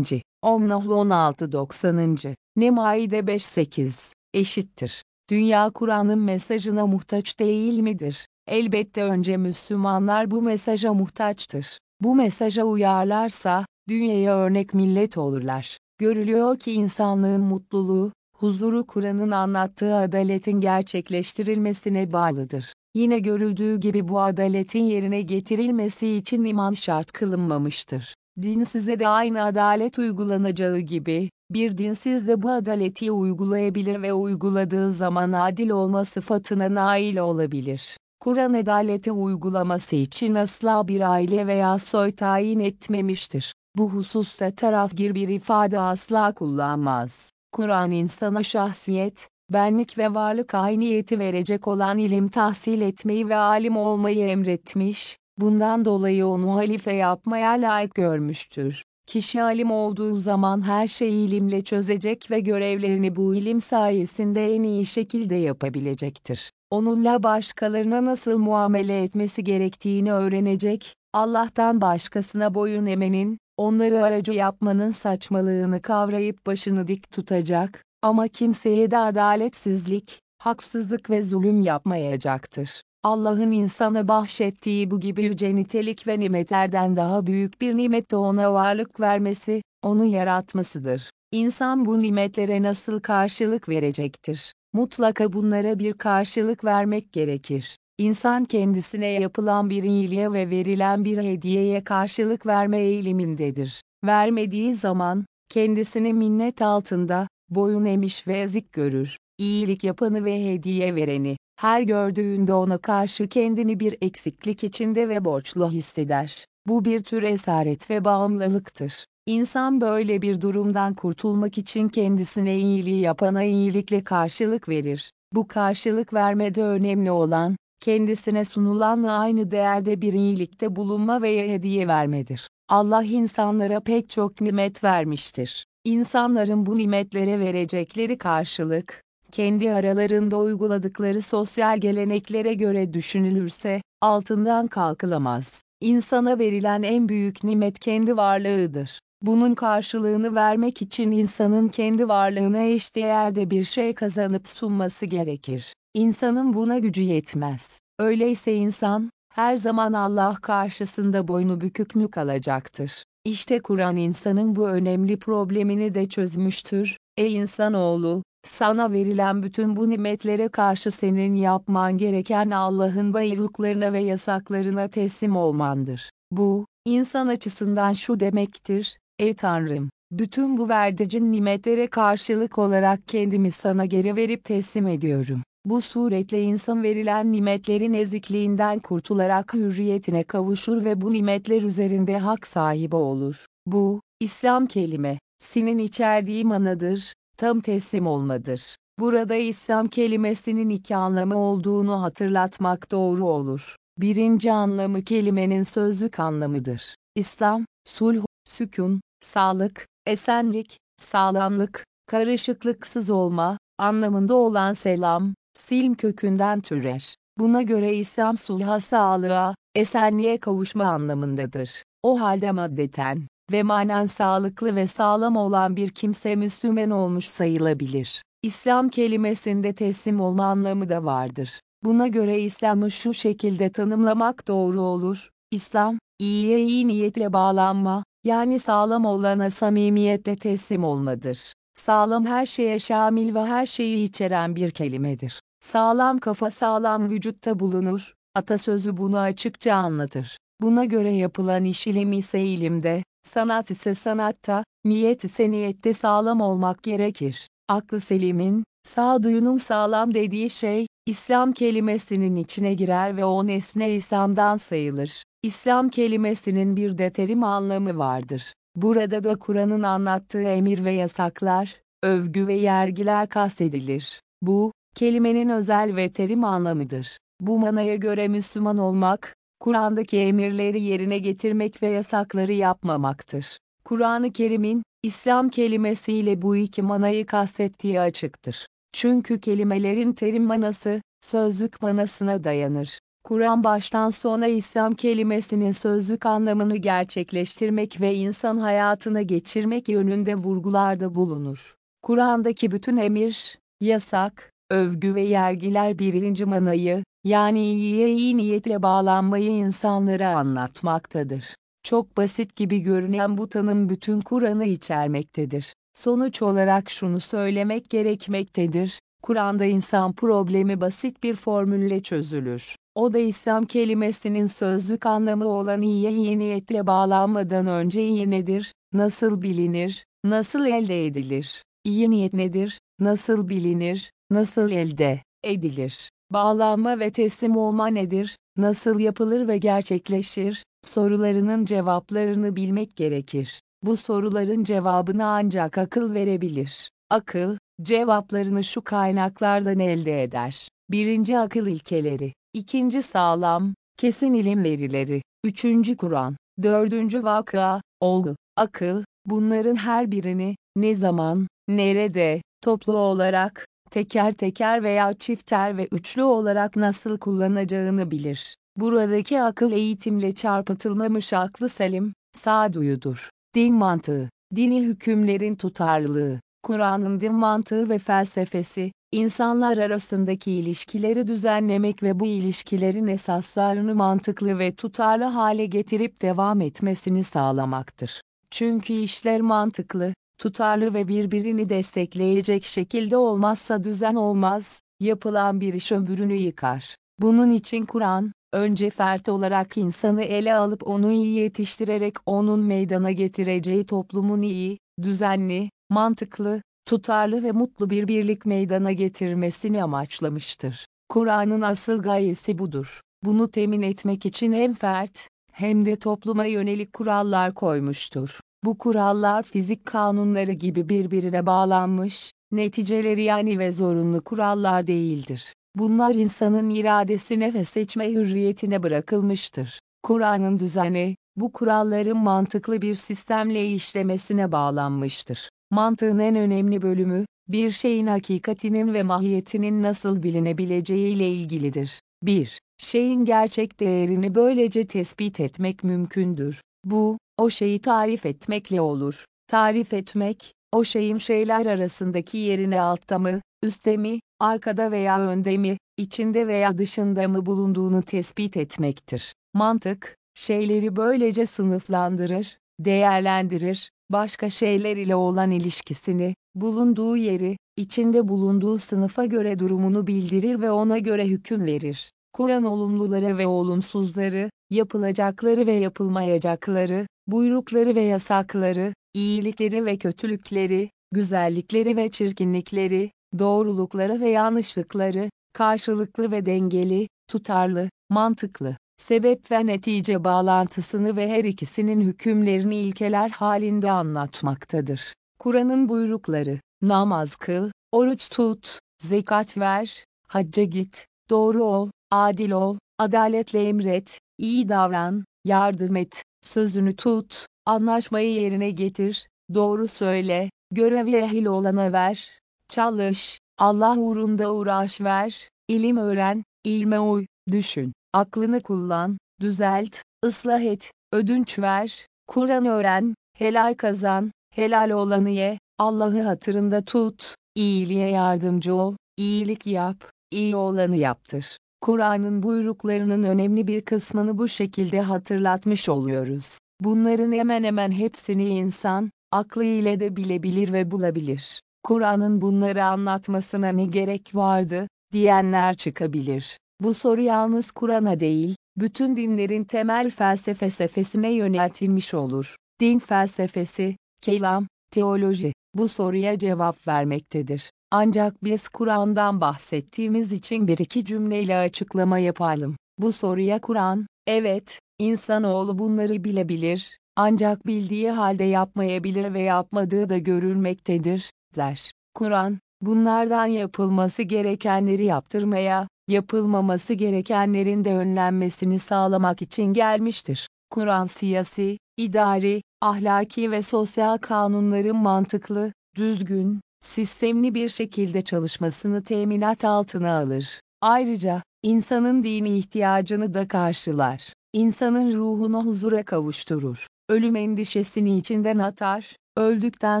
Omnahl 16 90. Nemaide 5-8, eşittir. Dünya Kur'an'ın mesajına muhtaç değil midir? Elbette önce Müslümanlar bu mesaja muhtaçtır. Bu mesaja uyarlarsa, dünyaya örnek millet olurlar. Görülüyor ki insanlığın mutluluğu, huzuru Kur'an'ın anlattığı adaletin gerçekleştirilmesine bağlıdır. Yine görüldüğü gibi bu adaletin yerine getirilmesi için iman şart kılınmamıştır. Din size de aynı adalet uygulanacağı gibi, bir dinsiz de bu adaleti uygulayabilir ve uyguladığı zaman adil olma sıfatına nail olabilir. Kur'an adaleti uygulaması için asla bir aile veya soy tayin etmemiştir. Bu hususta tarafgir bir ifade asla kullanmaz. Kur'an insana şahsiyet, benlik ve varlık ayniyeti verecek olan ilim tahsil etmeyi ve alim olmayı emretmiş, bundan dolayı onu halife yapmaya layık görmüştür. Kişi alim olduğu zaman her şeyi ilimle çözecek ve görevlerini bu ilim sayesinde en iyi şekilde yapabilecektir. Onunla başkalarına nasıl muamele etmesi gerektiğini öğrenecek, Allah'tan başkasına boyun emenin, onları aracı yapmanın saçmalığını kavrayıp başını dik tutacak, ama kimseye de adaletsizlik, haksızlık ve zulüm yapmayacaktır. Allah'ın insana bahşettiği bu gibi yüce nitelik ve nimetlerden daha büyük bir nimet de ona varlık vermesi, onu yaratmasıdır. İnsan bu nimetlere nasıl karşılık verecektir? Mutlaka bunlara bir karşılık vermek gerekir. İnsan kendisine yapılan bir iyiliğe ve verilen bir hediyeye karşılık verme eğilimindedir. Vermediği zaman, kendisini minnet altında, boyun emiş ve ezik görür. İyilik yapanı ve hediye vereni, her gördüğünde ona karşı kendini bir eksiklik içinde ve borçlu hisseder. Bu bir tür esaret ve bağımlılıktır. İnsan böyle bir durumdan kurtulmak için kendisine iyiliği yapana iyilikle karşılık verir. Bu karşılık vermede önemli olan, kendisine sunulanla aynı değerde bir iyilikte bulunma veya hediye vermedir. Allah insanlara pek çok nimet vermiştir. İnsanların bu nimetlere verecekleri karşılık, kendi aralarında uyguladıkları sosyal geleneklere göre düşünülürse, altından kalkılamaz. İnsana verilen en büyük nimet kendi varlığıdır. Bunun karşılığını vermek için insanın kendi varlığına eşdeğerde bir şey kazanıp sunması gerekir. İnsanın buna gücü yetmez. Öyleyse insan, her zaman Allah karşısında boynu bükük mü kalacaktır? İşte Kur'an insanın bu önemli problemini de çözmüştür. Ey insanoğlu, sana verilen bütün bu nimetlere karşı senin yapman gereken Allah'ın bayılıklarına ve yasaklarına teslim olmandır. Bu, insan açısından şu demektir, ey Tanrım, bütün bu verdicin nimetlere karşılık olarak kendimi sana geri verip teslim ediyorum. Bu suretle insan verilen nimetlerin ezikliğinden kurtularak hürriyetine kavuşur ve bu nimetler üzerinde hak sahibi olur. Bu, İslam kelime, sinin içerdiği manadır, tam teslim olmadır. Burada İslam kelimesinin iki anlamı olduğunu hatırlatmak doğru olur. Birinci anlamı kelimenin sözlük anlamıdır. İslam, sulh, sükun, sağlık, esenlik, sağlamlık, karışıklıksız olma, anlamında olan selam, silm kökünden türer. Buna göre İslam sulha sağlığa, esenliğe kavuşma anlamındadır. O halde maddeten, ve manen sağlıklı ve sağlam olan bir kimse Müslüman olmuş sayılabilir. İslam kelimesinde teslim olma anlamı da vardır. Buna göre İslam'ı şu şekilde tanımlamak doğru olur. İslam, iyiye iyi niyetle bağlanma, yani sağlam olana samimiyetle teslim olmadır. Sağlam her şeye şamil ve her şeyi içeren bir kelimedir. Sağlam kafa sağlam vücutta bulunur, atasözü bunu açıkça anlatır. Buna göre yapılan iş ilim ise ilimde, Sanat ise sanatta, niyet ise niyette sağlam olmak gerekir. Aklı selimin, sağduyunun sağlam dediği şey, İslam kelimesinin içine girer ve o nesne İslam'dan sayılır. İslam kelimesinin bir de terim anlamı vardır. Burada da Kur'an'ın anlattığı emir ve yasaklar, övgü ve yergiler kastedilir. Bu, kelimenin özel ve terim anlamıdır. Bu manaya göre Müslüman olmak, Kur'an'daki emirleri yerine getirmek ve yasakları yapmamaktır. Kur'an-ı Kerim'in, İslam kelimesiyle bu iki manayı kastettiği açıktır. Çünkü kelimelerin terim manası, sözlük manasına dayanır. Kur'an baştan sona İslam kelimesinin sözlük anlamını gerçekleştirmek ve insan hayatına geçirmek yönünde vurgularda bulunur. Kur'an'daki bütün emir, yasak, övgü ve yergiler birinci manayı, yani iyiye iyi niyetle bağlanmayı insanlara anlatmaktadır. Çok basit gibi görünen bu tanım bütün Kur'an'ı içermektedir. Sonuç olarak şunu söylemek gerekmektedir. Kur'an'da insan problemi basit bir formülle çözülür. O da İslam kelimesinin sözlük anlamı olan iyiye iyi niyetle bağlanmadan önce iyi nedir, nasıl bilinir, nasıl elde edilir? İyi niyet nedir, nasıl bilinir, nasıl elde edilir? Bağlanma ve teslim olma nedir, nasıl yapılır ve gerçekleşir, sorularının cevaplarını bilmek gerekir. Bu soruların cevabını ancak akıl verebilir. Akıl, cevaplarını şu kaynaklardan elde eder. Birinci akıl ilkeleri, ikinci sağlam, kesin ilim verileri, üçüncü Kur'an, dördüncü vakıa, olgu, akıl, bunların her birini, ne zaman, nerede, toplu olarak, teker teker veya çifter ve üçlü olarak nasıl kullanacağını bilir. Buradaki akıl eğitimle çarpıtılmamış aklı selim, sağduyudur. Din mantığı, dini hükümlerin tutarlılığı, Kur'an'ın din mantığı ve felsefesi, insanlar arasındaki ilişkileri düzenlemek ve bu ilişkilerin esaslarını mantıklı ve tutarlı hale getirip devam etmesini sağlamaktır. Çünkü işler mantıklı, tutarlı ve birbirini destekleyecek şekilde olmazsa düzen olmaz, yapılan bir iş ömrünü yıkar. Bunun için Kur'an, önce fert olarak insanı ele alıp onu iyi yetiştirerek onun meydana getireceği toplumun iyi, düzenli, mantıklı, tutarlı ve mutlu bir birlik meydana getirmesini amaçlamıştır. Kur'an'ın asıl gayesi budur. Bunu temin etmek için hem fert, hem de topluma yönelik kurallar koymuştur. Bu kurallar fizik kanunları gibi birbirine bağlanmış, neticeleri yani ve zorunlu kurallar değildir. Bunlar insanın iradesine ve seçme hürriyetine bırakılmıştır. Kur'an'ın düzeni, bu kuralların mantıklı bir sistemle işlemesine bağlanmıştır. Mantığın en önemli bölümü, bir şeyin hakikatinin ve mahiyetinin nasıl bilinebileceği ile ilgilidir. 1. Şeyin gerçek değerini böylece tespit etmek mümkündür. Bu, o şeyi tarif etmekle olur. Tarif etmek, o şeyin şeyler arasındaki yerini altta mı, üstte mi, arkada veya önde mi, içinde veya dışında mı bulunduğunu tespit etmektir. Mantık, şeyleri böylece sınıflandırır, değerlendirir, başka şeyler ile olan ilişkisini, bulunduğu yeri, içinde bulunduğu sınıfa göre durumunu bildirir ve ona göre hüküm verir. Kur'an olumluları ve olumsuzları, yapılacakları ve yapılmayacakları, buyrukları ve yasakları, iyilikleri ve kötülükleri, güzellikleri ve çirkinlikleri, doğrulukları ve yanlışlıkları, karşılıklı ve dengeli, tutarlı, mantıklı, sebep ve netice bağlantısını ve her ikisinin hükümlerini ilkeler halinde anlatmaktadır. Kur'an'ın buyrukları, namaz kıl, oruç tut, zekat ver, hacca git, doğru ol, adil ol, adaletle emret, iyi davran, yardım et, sözünü tut, anlaşmayı yerine getir, doğru söyle, görevi ehil olana ver, çalış, Allah uğrunda uğraş ver, ilim öğren, ilme uy, düşün, aklını kullan, düzelt, ıslah et, ödünç ver, Kur'an öğren, helal kazan, helal olanı ye, Allah'ı hatırında tut, iyiliğe yardımcı ol, iyilik yap, iyi olanı yaptır. Kur'an'ın buyruklarının önemli bir kısmını bu şekilde hatırlatmış oluyoruz. Bunların hemen hemen hepsini insan, aklı ile de bilebilir ve bulabilir. Kur'an'ın bunları anlatmasına ne gerek vardı, diyenler çıkabilir. Bu soru yalnız Kur'an'a değil, bütün dinlerin temel felsefesine yöneltilmiş olur. Din felsefesi, kelam, teoloji, bu soruya cevap vermektedir. Ancak biz Kur'an'dan bahsettiğimiz için bir iki cümleyle açıklama yapalım. Bu soruya Kur'an, evet, insanoğlu bunları bilebilir, ancak bildiği halde yapmayabilir ve yapmadığı da görülmektedir, der. Kur'an, bunlardan yapılması gerekenleri yaptırmaya, yapılmaması gerekenlerin de önlenmesini sağlamak için gelmiştir. Kur'an siyasi, idari, ahlaki ve sosyal kanunların mantıklı, düzgün, sistemli bir şekilde çalışmasını teminat altına alır. Ayrıca, insanın dini ihtiyacını da karşılar. İnsanın ruhunu huzura kavuşturur. Ölüm endişesini içinden atar, öldükten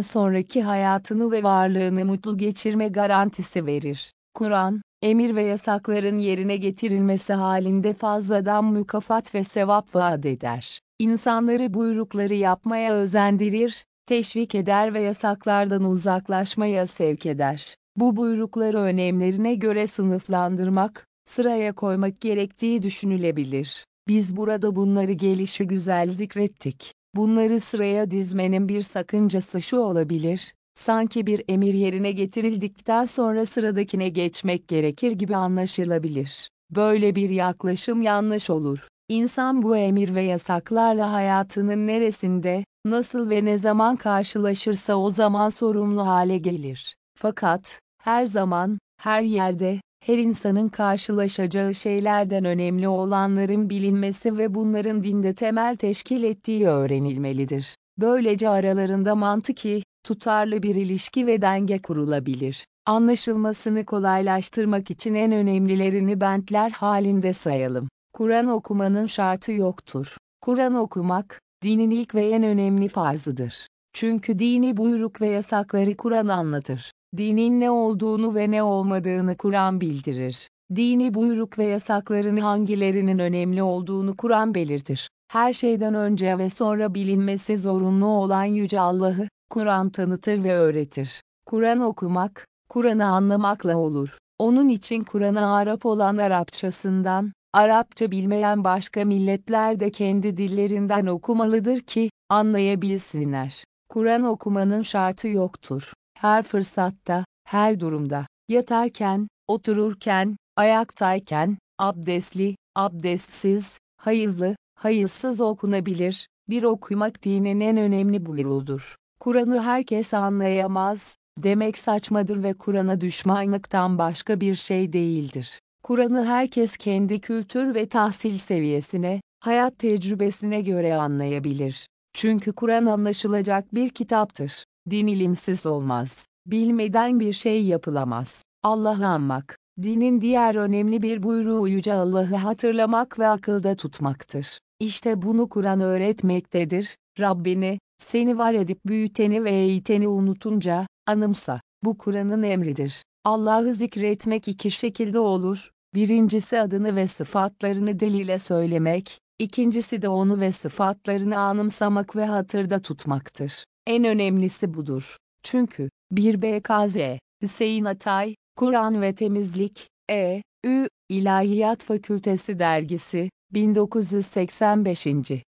sonraki hayatını ve varlığını mutlu geçirme garantisi verir. Kur'an, emir ve yasakların yerine getirilmesi halinde fazladan mükafat ve sevap vaat eder. İnsanları buyrukları yapmaya özendirir, teşvik eder ve yasaklardan uzaklaşmaya sevk eder. Bu buyrukları önemlerine göre sınıflandırmak, sıraya koymak gerektiği düşünülebilir. Biz burada bunları gelişi güzel zikrettik. Bunları sıraya dizmenin bir sakıncası şu olabilir, sanki bir emir yerine getirildikten sonra sıradakine geçmek gerekir gibi anlaşılabilir. Böyle bir yaklaşım yanlış olur. İnsan bu emir ve yasaklarla hayatının neresinde, nasıl ve ne zaman karşılaşırsa o zaman sorumlu hale gelir. Fakat, her zaman, her yerde, her insanın karşılaşacağı şeylerden önemli olanların bilinmesi ve bunların dinde temel teşkil ettiği öğrenilmelidir. Böylece aralarında mantıki, tutarlı bir ilişki ve denge kurulabilir. Anlaşılmasını kolaylaştırmak için en önemlilerini bentler halinde sayalım. Kur'an okumanın şartı yoktur. Kur'an okumak, dinin ilk ve en önemli farzıdır. Çünkü dini buyruk ve yasakları Kur'an anlatır. Dinin ne olduğunu ve ne olmadığını Kur'an bildirir. Dini buyruk ve yasakların hangilerinin önemli olduğunu Kur'an belirtir. Her şeyden önce ve sonra bilinmesi zorunlu olan Yüce Allah'ı, Kur'an tanıtır ve öğretir. Kur'an okumak, Kur'an'ı anlamakla olur. Onun için Kur'an'ı Arap olan Arapçasından, Arapça bilmeyen başka milletler de kendi dillerinden okumalıdır ki, anlayabilsinler. Kur'an okumanın şartı yoktur. Her fırsatta, her durumda, yatarken, otururken, ayaktayken, abdestli, abdestsiz, hayızlı, hayızsız okunabilir. Bir okumak dinin en önemli buyruğudur. Kur'an'ı herkes anlayamaz, demek saçmadır ve Kur'an'a düşmanlıktan başka bir şey değildir. Kur'an'ı herkes kendi kültür ve tahsil seviyesine, hayat tecrübesine göre anlayabilir. Çünkü Kur'an anlaşılacak bir kitaptır. Din ilimsiz olmaz. Bilmeden bir şey yapılamaz. Allah'ı anmak, dinin diğer önemli bir buyruğu Yüce Allah'ı hatırlamak ve akılda tutmaktır. İşte bunu Kur'an öğretmektedir. Rabbini, seni var edip büyüteni ve eğiteni unutunca, anımsa. Bu Kur'an'ın emridir. Allah'ı zikretmek iki şekilde olur. Birincisi adını ve sıfatlarını delile söylemek, ikincisi de onu ve sıfatlarını anımsamak ve hatırda tutmaktır. En önemlisi budur. Çünkü, 1 BKZ, Hüseyin Atay, Kur'an ve Temizlik, E. Ü. İlahiyat Fakültesi Dergisi, 1985.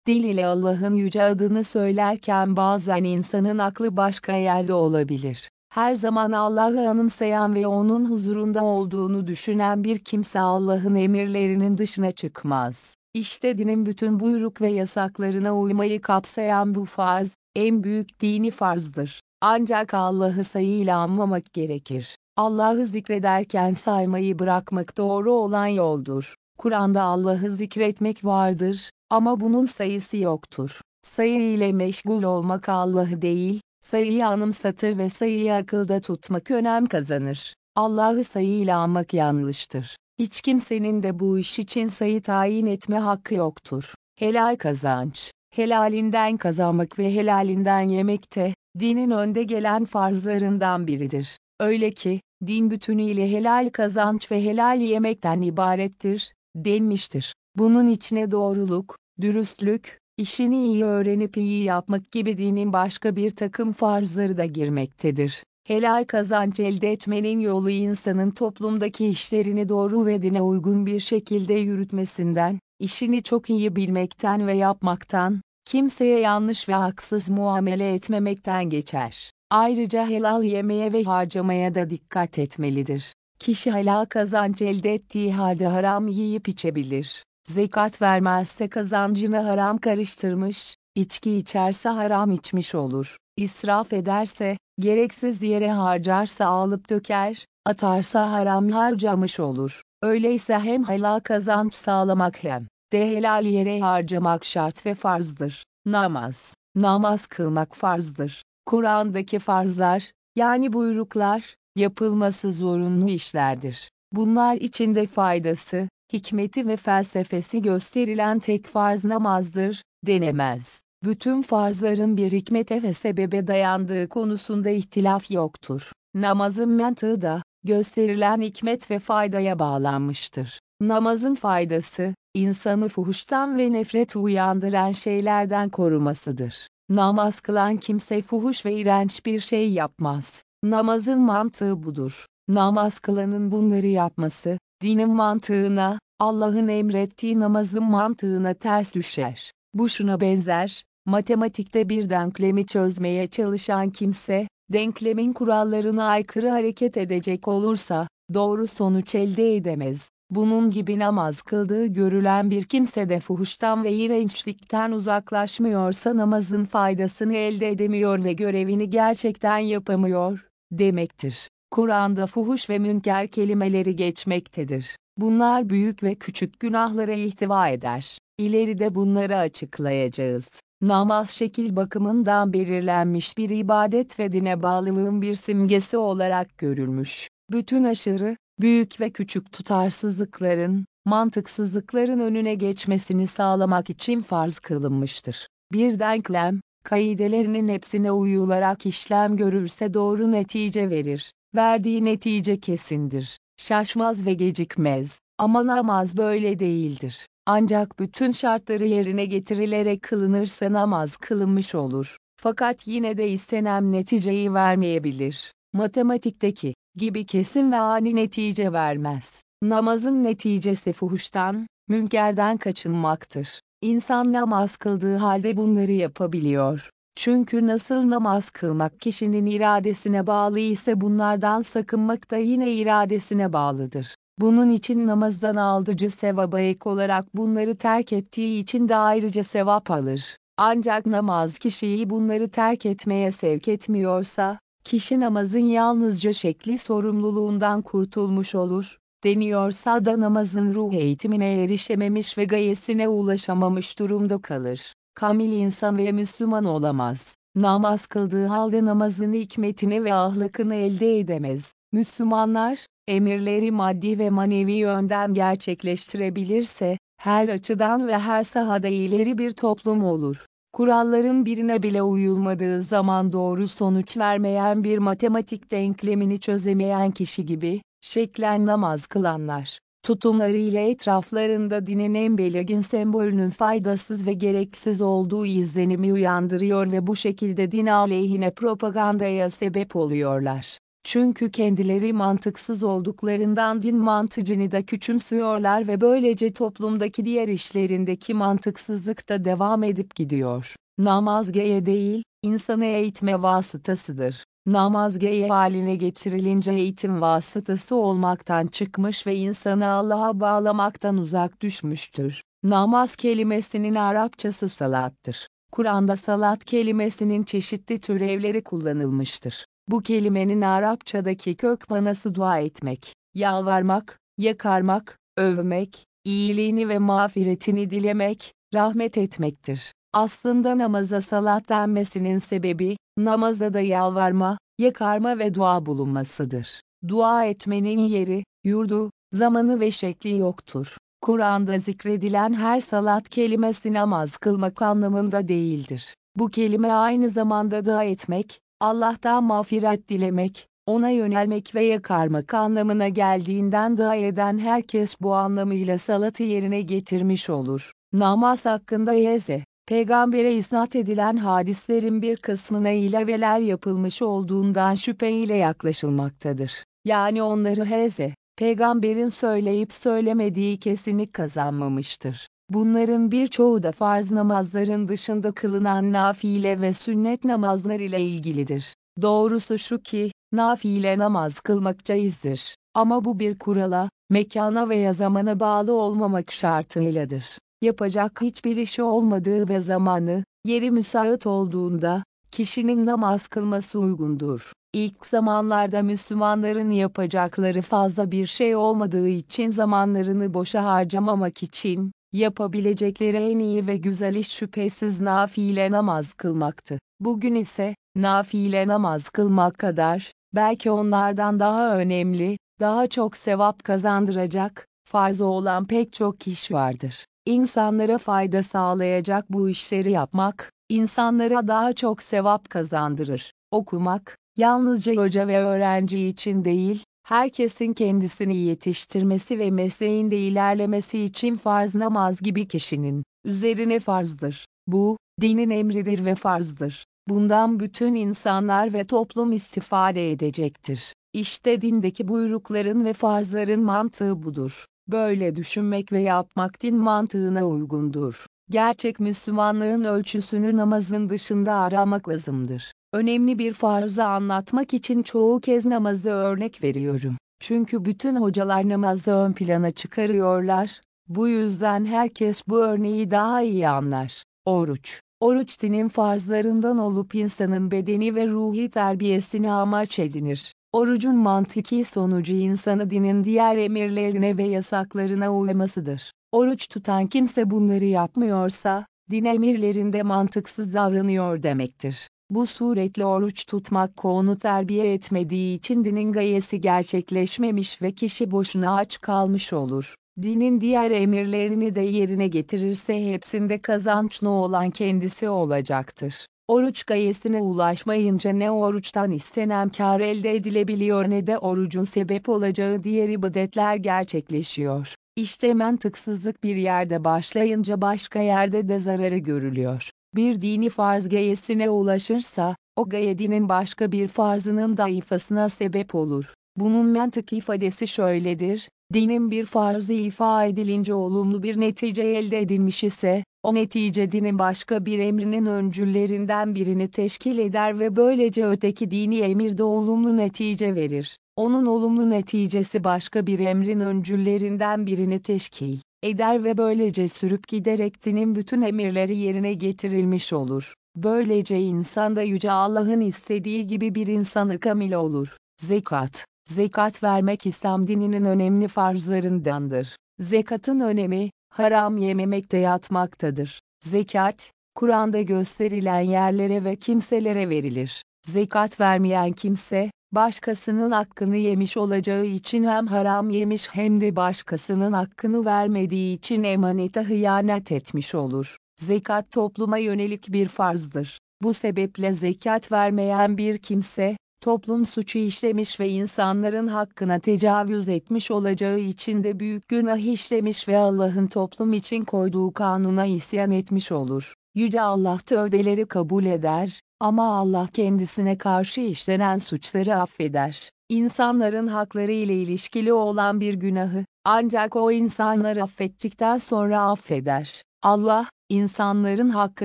Dil ile Allah'ın yüce adını söylerken bazen insanın aklı başka yerde olabilir. Her zaman Allah'ı anımsayan ve onun huzurunda olduğunu düşünen bir kimse Allah'ın emirlerinin dışına çıkmaz. İşte dinin bütün buyruk ve yasaklarına uymayı kapsayan bu farz, en büyük dini farzdır. Ancak Allah'ı sayıyla anmamak gerekir. Allah'ı zikrederken saymayı bırakmak doğru olan yoldur. Kur'an'da Allah'ı zikretmek vardır ama bunun sayısı yoktur. Sayı ile meşgul olmak Allah'ı değil, sayıyı anımsatır ve sayıyı akılda tutmak önem kazanır. Allah'ı sayıyla anmak yanlıştır. Hiç kimsenin de bu iş için sayı tayin etme hakkı yoktur. Helal kazanç, helalinden kazanmak ve helalinden yemek de, dinin önde gelen farzlarından biridir. Öyle ki, din bütünüyle helal kazanç ve helal yemekten ibarettir, denmiştir. Bunun içine doğruluk, dürüstlük, işini iyi öğrenip iyi yapmak gibi dinin başka bir takım farzları da girmektedir. Helal kazanç elde etmenin yolu insanın toplumdaki işlerini doğru ve dine uygun bir şekilde yürütmesinden, işini çok iyi bilmekten ve yapmaktan, kimseye yanlış ve haksız muamele etmemekten geçer. Ayrıca helal yemeye ve harcamaya da dikkat etmelidir. Kişi helal kazanç elde ettiği halde haram yiyip içebilir. Zekat vermezse kazancını haram karıştırmış, içki içerse haram içmiş olur. İsraf ederse, gereksiz yere harcarsa alıp döker, atarsa haram harcamış olur. Öyleyse hem helal kazanç sağlamak hem de helal yere harcamak şart ve farzdır. Namaz. Namaz kılmak farzdır. Kur'an'daki farzlar, yani buyruklar, yapılması zorunlu işlerdir. Bunlar içinde faydası, hikmeti ve felsefesi gösterilen tek farz namazdır, denemez. Bütün farzların bir hikmete ve sebebe dayandığı konusunda ihtilaf yoktur. Namazın mantığı da, gösterilen hikmet ve faydaya bağlanmıştır. Namazın faydası, insanı fuhuştan ve nefret uyandıran şeylerden korumasıdır. Namaz kılan kimse fuhuş ve iğrenç bir şey yapmaz. Namazın mantığı budur. Namaz kılanın bunları yapması, dinin mantığına, Allah'ın emrettiği namazın mantığına ters düşer. Bu şuna benzer, matematikte bir denklemi çözmeye çalışan kimse, denklemin kurallarına aykırı hareket edecek olursa, doğru sonuç elde edemez. Bunun gibi namaz kıldığı görülen bir kimse de fuhuştan ve iğrençlikten uzaklaşmıyorsa namazın faydasını elde edemiyor ve görevini gerçekten yapamıyor, demektir. Kur'an'da fuhuş ve münker kelimeleri geçmektedir. Bunlar büyük ve küçük günahlara ihtiva eder. İleride bunları açıklayacağız. Namaz şekil bakımından belirlenmiş bir ibadet ve dine bağlılığın bir simgesi olarak görülmüş. Bütün aşırı, büyük ve küçük tutarsızlıkların, mantıksızlıkların önüne geçmesini sağlamak için farz kılınmıştır. Bir denklem, kaidelerinin hepsine uyularak işlem görürse doğru netice verir. Verdiği netice kesindir. Şaşmaz ve gecikmez. Ama namaz böyle değildir. Ancak bütün şartları yerine getirilerek kılınırsa namaz kılınmış olur. Fakat yine de istenen neticeyi vermeyebilir. Matematikteki gibi kesin ve ani netice vermez. Namazın neticesi fuhuştan, münkerden kaçınmaktır. İnsan namaz kıldığı halde bunları yapabiliyor. Çünkü nasıl namaz kılmak kişinin iradesine bağlı ise bunlardan sakınmak da yine iradesine bağlıdır. Bunun için namazdan aldıcı sevaba ek olarak bunları terk ettiği için de ayrıca sevap alır. Ancak namaz kişiyi bunları terk etmeye sevk etmiyorsa, kişi namazın yalnızca şekli sorumluluğundan kurtulmuş olur, deniyorsa da namazın ruh eğitimine erişememiş ve gayesine ulaşamamış durumda kalır. Kamil insan ve Müslüman olamaz. Namaz kıldığı halde namazın hikmetini ve ahlakını elde edemez. Müslümanlar, emirleri maddi ve manevi yönden gerçekleştirebilirse, her açıdan ve her sahada ileri bir toplum olur. Kuralların birine bile uyulmadığı zaman doğru sonuç vermeyen bir matematik denklemini çözemeyen kişi gibi, şeklen namaz kılanlar, tutumlarıyla etraflarında dinin en belirgin sembolünün faydasız ve gereksiz olduğu izlenimi uyandırıyor ve bu şekilde din aleyhine propagandaya sebep oluyorlar. Çünkü kendileri mantıksız olduklarından din mantıcını da küçümsüyorlar ve böylece toplumdaki diğer işlerindeki mantıksızlık da devam edip gidiyor. Namaz geye değil, insanı eğitme vasıtasıdır. Namaz geye haline getirilince eğitim vasıtası olmaktan çıkmış ve insanı Allah'a bağlamaktan uzak düşmüştür. Namaz kelimesinin Arapçası salattır. Kur'an'da salat kelimesinin çeşitli türevleri kullanılmıştır. Bu kelimenin Arapçadaki kök manası dua etmek, yalvarmak, yakarmak, övmek, iyiliğini ve mağfiretini dilemek, rahmet etmektir. Aslında namaza salat denmesinin sebebi, namazda da yalvarma, yakarma ve dua bulunmasıdır. Dua etmenin yeri, yurdu, zamanı ve şekli yoktur. Kur'an'da zikredilen her salat kelimesi namaz kılmak anlamında değildir. Bu kelime aynı zamanda dua etmek, Allah'tan mağfiret dilemek, ona yönelmek ve yakarmak anlamına geldiğinden dua eden herkes bu anlamıyla salatı yerine getirmiş olur. Namaz hakkında Yeze, peygambere isnat edilen hadislerin bir kısmına ilaveler yapılmış olduğundan şüpheyle yaklaşılmaktadır. Yani onları heze, peygamberin söyleyip söylemediği kesinlik kazanmamıştır. Bunların birçoğu da farz namazların dışında kılınan nafile ve sünnet namazlar ile ilgilidir. Doğrusu şu ki, nafile namaz kılmak caizdir. Ama bu bir kurala, mekana veya zamana bağlı olmamak şartıyladır. Yapacak hiçbir işi olmadığı ve zamanı, yeri müsait olduğunda, kişinin namaz kılması uygundur. İlk zamanlarda Müslümanların yapacakları fazla bir şey olmadığı için zamanlarını boşa harcamamak için, yapabilecekleri en iyi ve güzel iş şüphesiz nafile namaz kılmaktı. Bugün ise, nafile namaz kılmak kadar, belki onlardan daha önemli, daha çok sevap kazandıracak, farzı olan pek çok iş vardır. İnsanlara fayda sağlayacak bu işleri yapmak, insanlara daha çok sevap kazandırır. Okumak, yalnızca hoca ve öğrenci için değil, herkesin kendisini yetiştirmesi ve mesleğinde ilerlemesi için farz namaz gibi kişinin üzerine farzdır. Bu, dinin emridir ve farzdır. Bundan bütün insanlar ve toplum istifade edecektir. İşte dindeki buyrukların ve farzların mantığı budur. Böyle düşünmek ve yapmak din mantığına uygundur. Gerçek Müslümanlığın ölçüsünü namazın dışında aramak lazımdır. Önemli bir farzı anlatmak için çoğu kez namazı örnek veriyorum. Çünkü bütün hocalar namazı ön plana çıkarıyorlar. Bu yüzden herkes bu örneği daha iyi anlar. Oruç Oruç dinin farzlarından olup insanın bedeni ve ruhi terbiyesini amaç edinir. Orucun mantıki sonucu insanı dinin diğer emirlerine ve yasaklarına uymasıdır. Oruç tutan kimse bunları yapmıyorsa, din emirlerinde mantıksız davranıyor demektir. Bu suretle oruç tutmak konu terbiye etmediği için dinin gayesi gerçekleşmemiş ve kişi boşuna aç kalmış olur. Dinin diğer emirlerini de yerine getirirse hepsinde kazançlı olan kendisi olacaktır. Oruç gayesine ulaşmayınca ne oruçtan istenen kar elde edilebiliyor ne de orucun sebep olacağı diğer ibadetler gerçekleşiyor. İşte mantıksızlık bir yerde başlayınca başka yerde de zararı görülüyor. Bir dini farz gayesine ulaşırsa, o gaye dinin başka bir farzının dayıfasına sebep olur. Bunun mantık ifadesi şöyledir, dinin bir farzı ifa edilince olumlu bir netice elde edilmiş ise, o netice dinin başka bir emrinin öncüllerinden birini teşkil eder ve böylece öteki dini emirde olumlu netice verir. Onun olumlu neticesi başka bir emrin öncüllerinden birini teşkil eder ve böylece sürüp giderek dinin bütün emirleri yerine getirilmiş olur. Böylece insan da Yüce Allah'ın istediği gibi bir insanı kamil olur. Zekat Zekat vermek İslam dininin önemli farzlarındandır. Zekatın önemi, haram yememekte yatmaktadır. Zekat, Kur'an'da gösterilen yerlere ve kimselere verilir. Zekat vermeyen kimse, başkasının hakkını yemiş olacağı için hem haram yemiş hem de başkasının hakkını vermediği için emanete hıyanet etmiş olur. Zekat topluma yönelik bir farzdır. Bu sebeple zekat vermeyen bir kimse, toplum suçu işlemiş ve insanların hakkına tecavüz etmiş olacağı için de büyük günah işlemiş ve Allah'ın toplum için koyduğu kanuna isyan etmiş olur. Yüce Allah tövbeleri kabul eder, ama Allah kendisine karşı işlenen suçları affeder. İnsanların hakları ile ilişkili olan bir günahı, ancak o insanları affettikten sonra affeder. Allah, insanların hakkı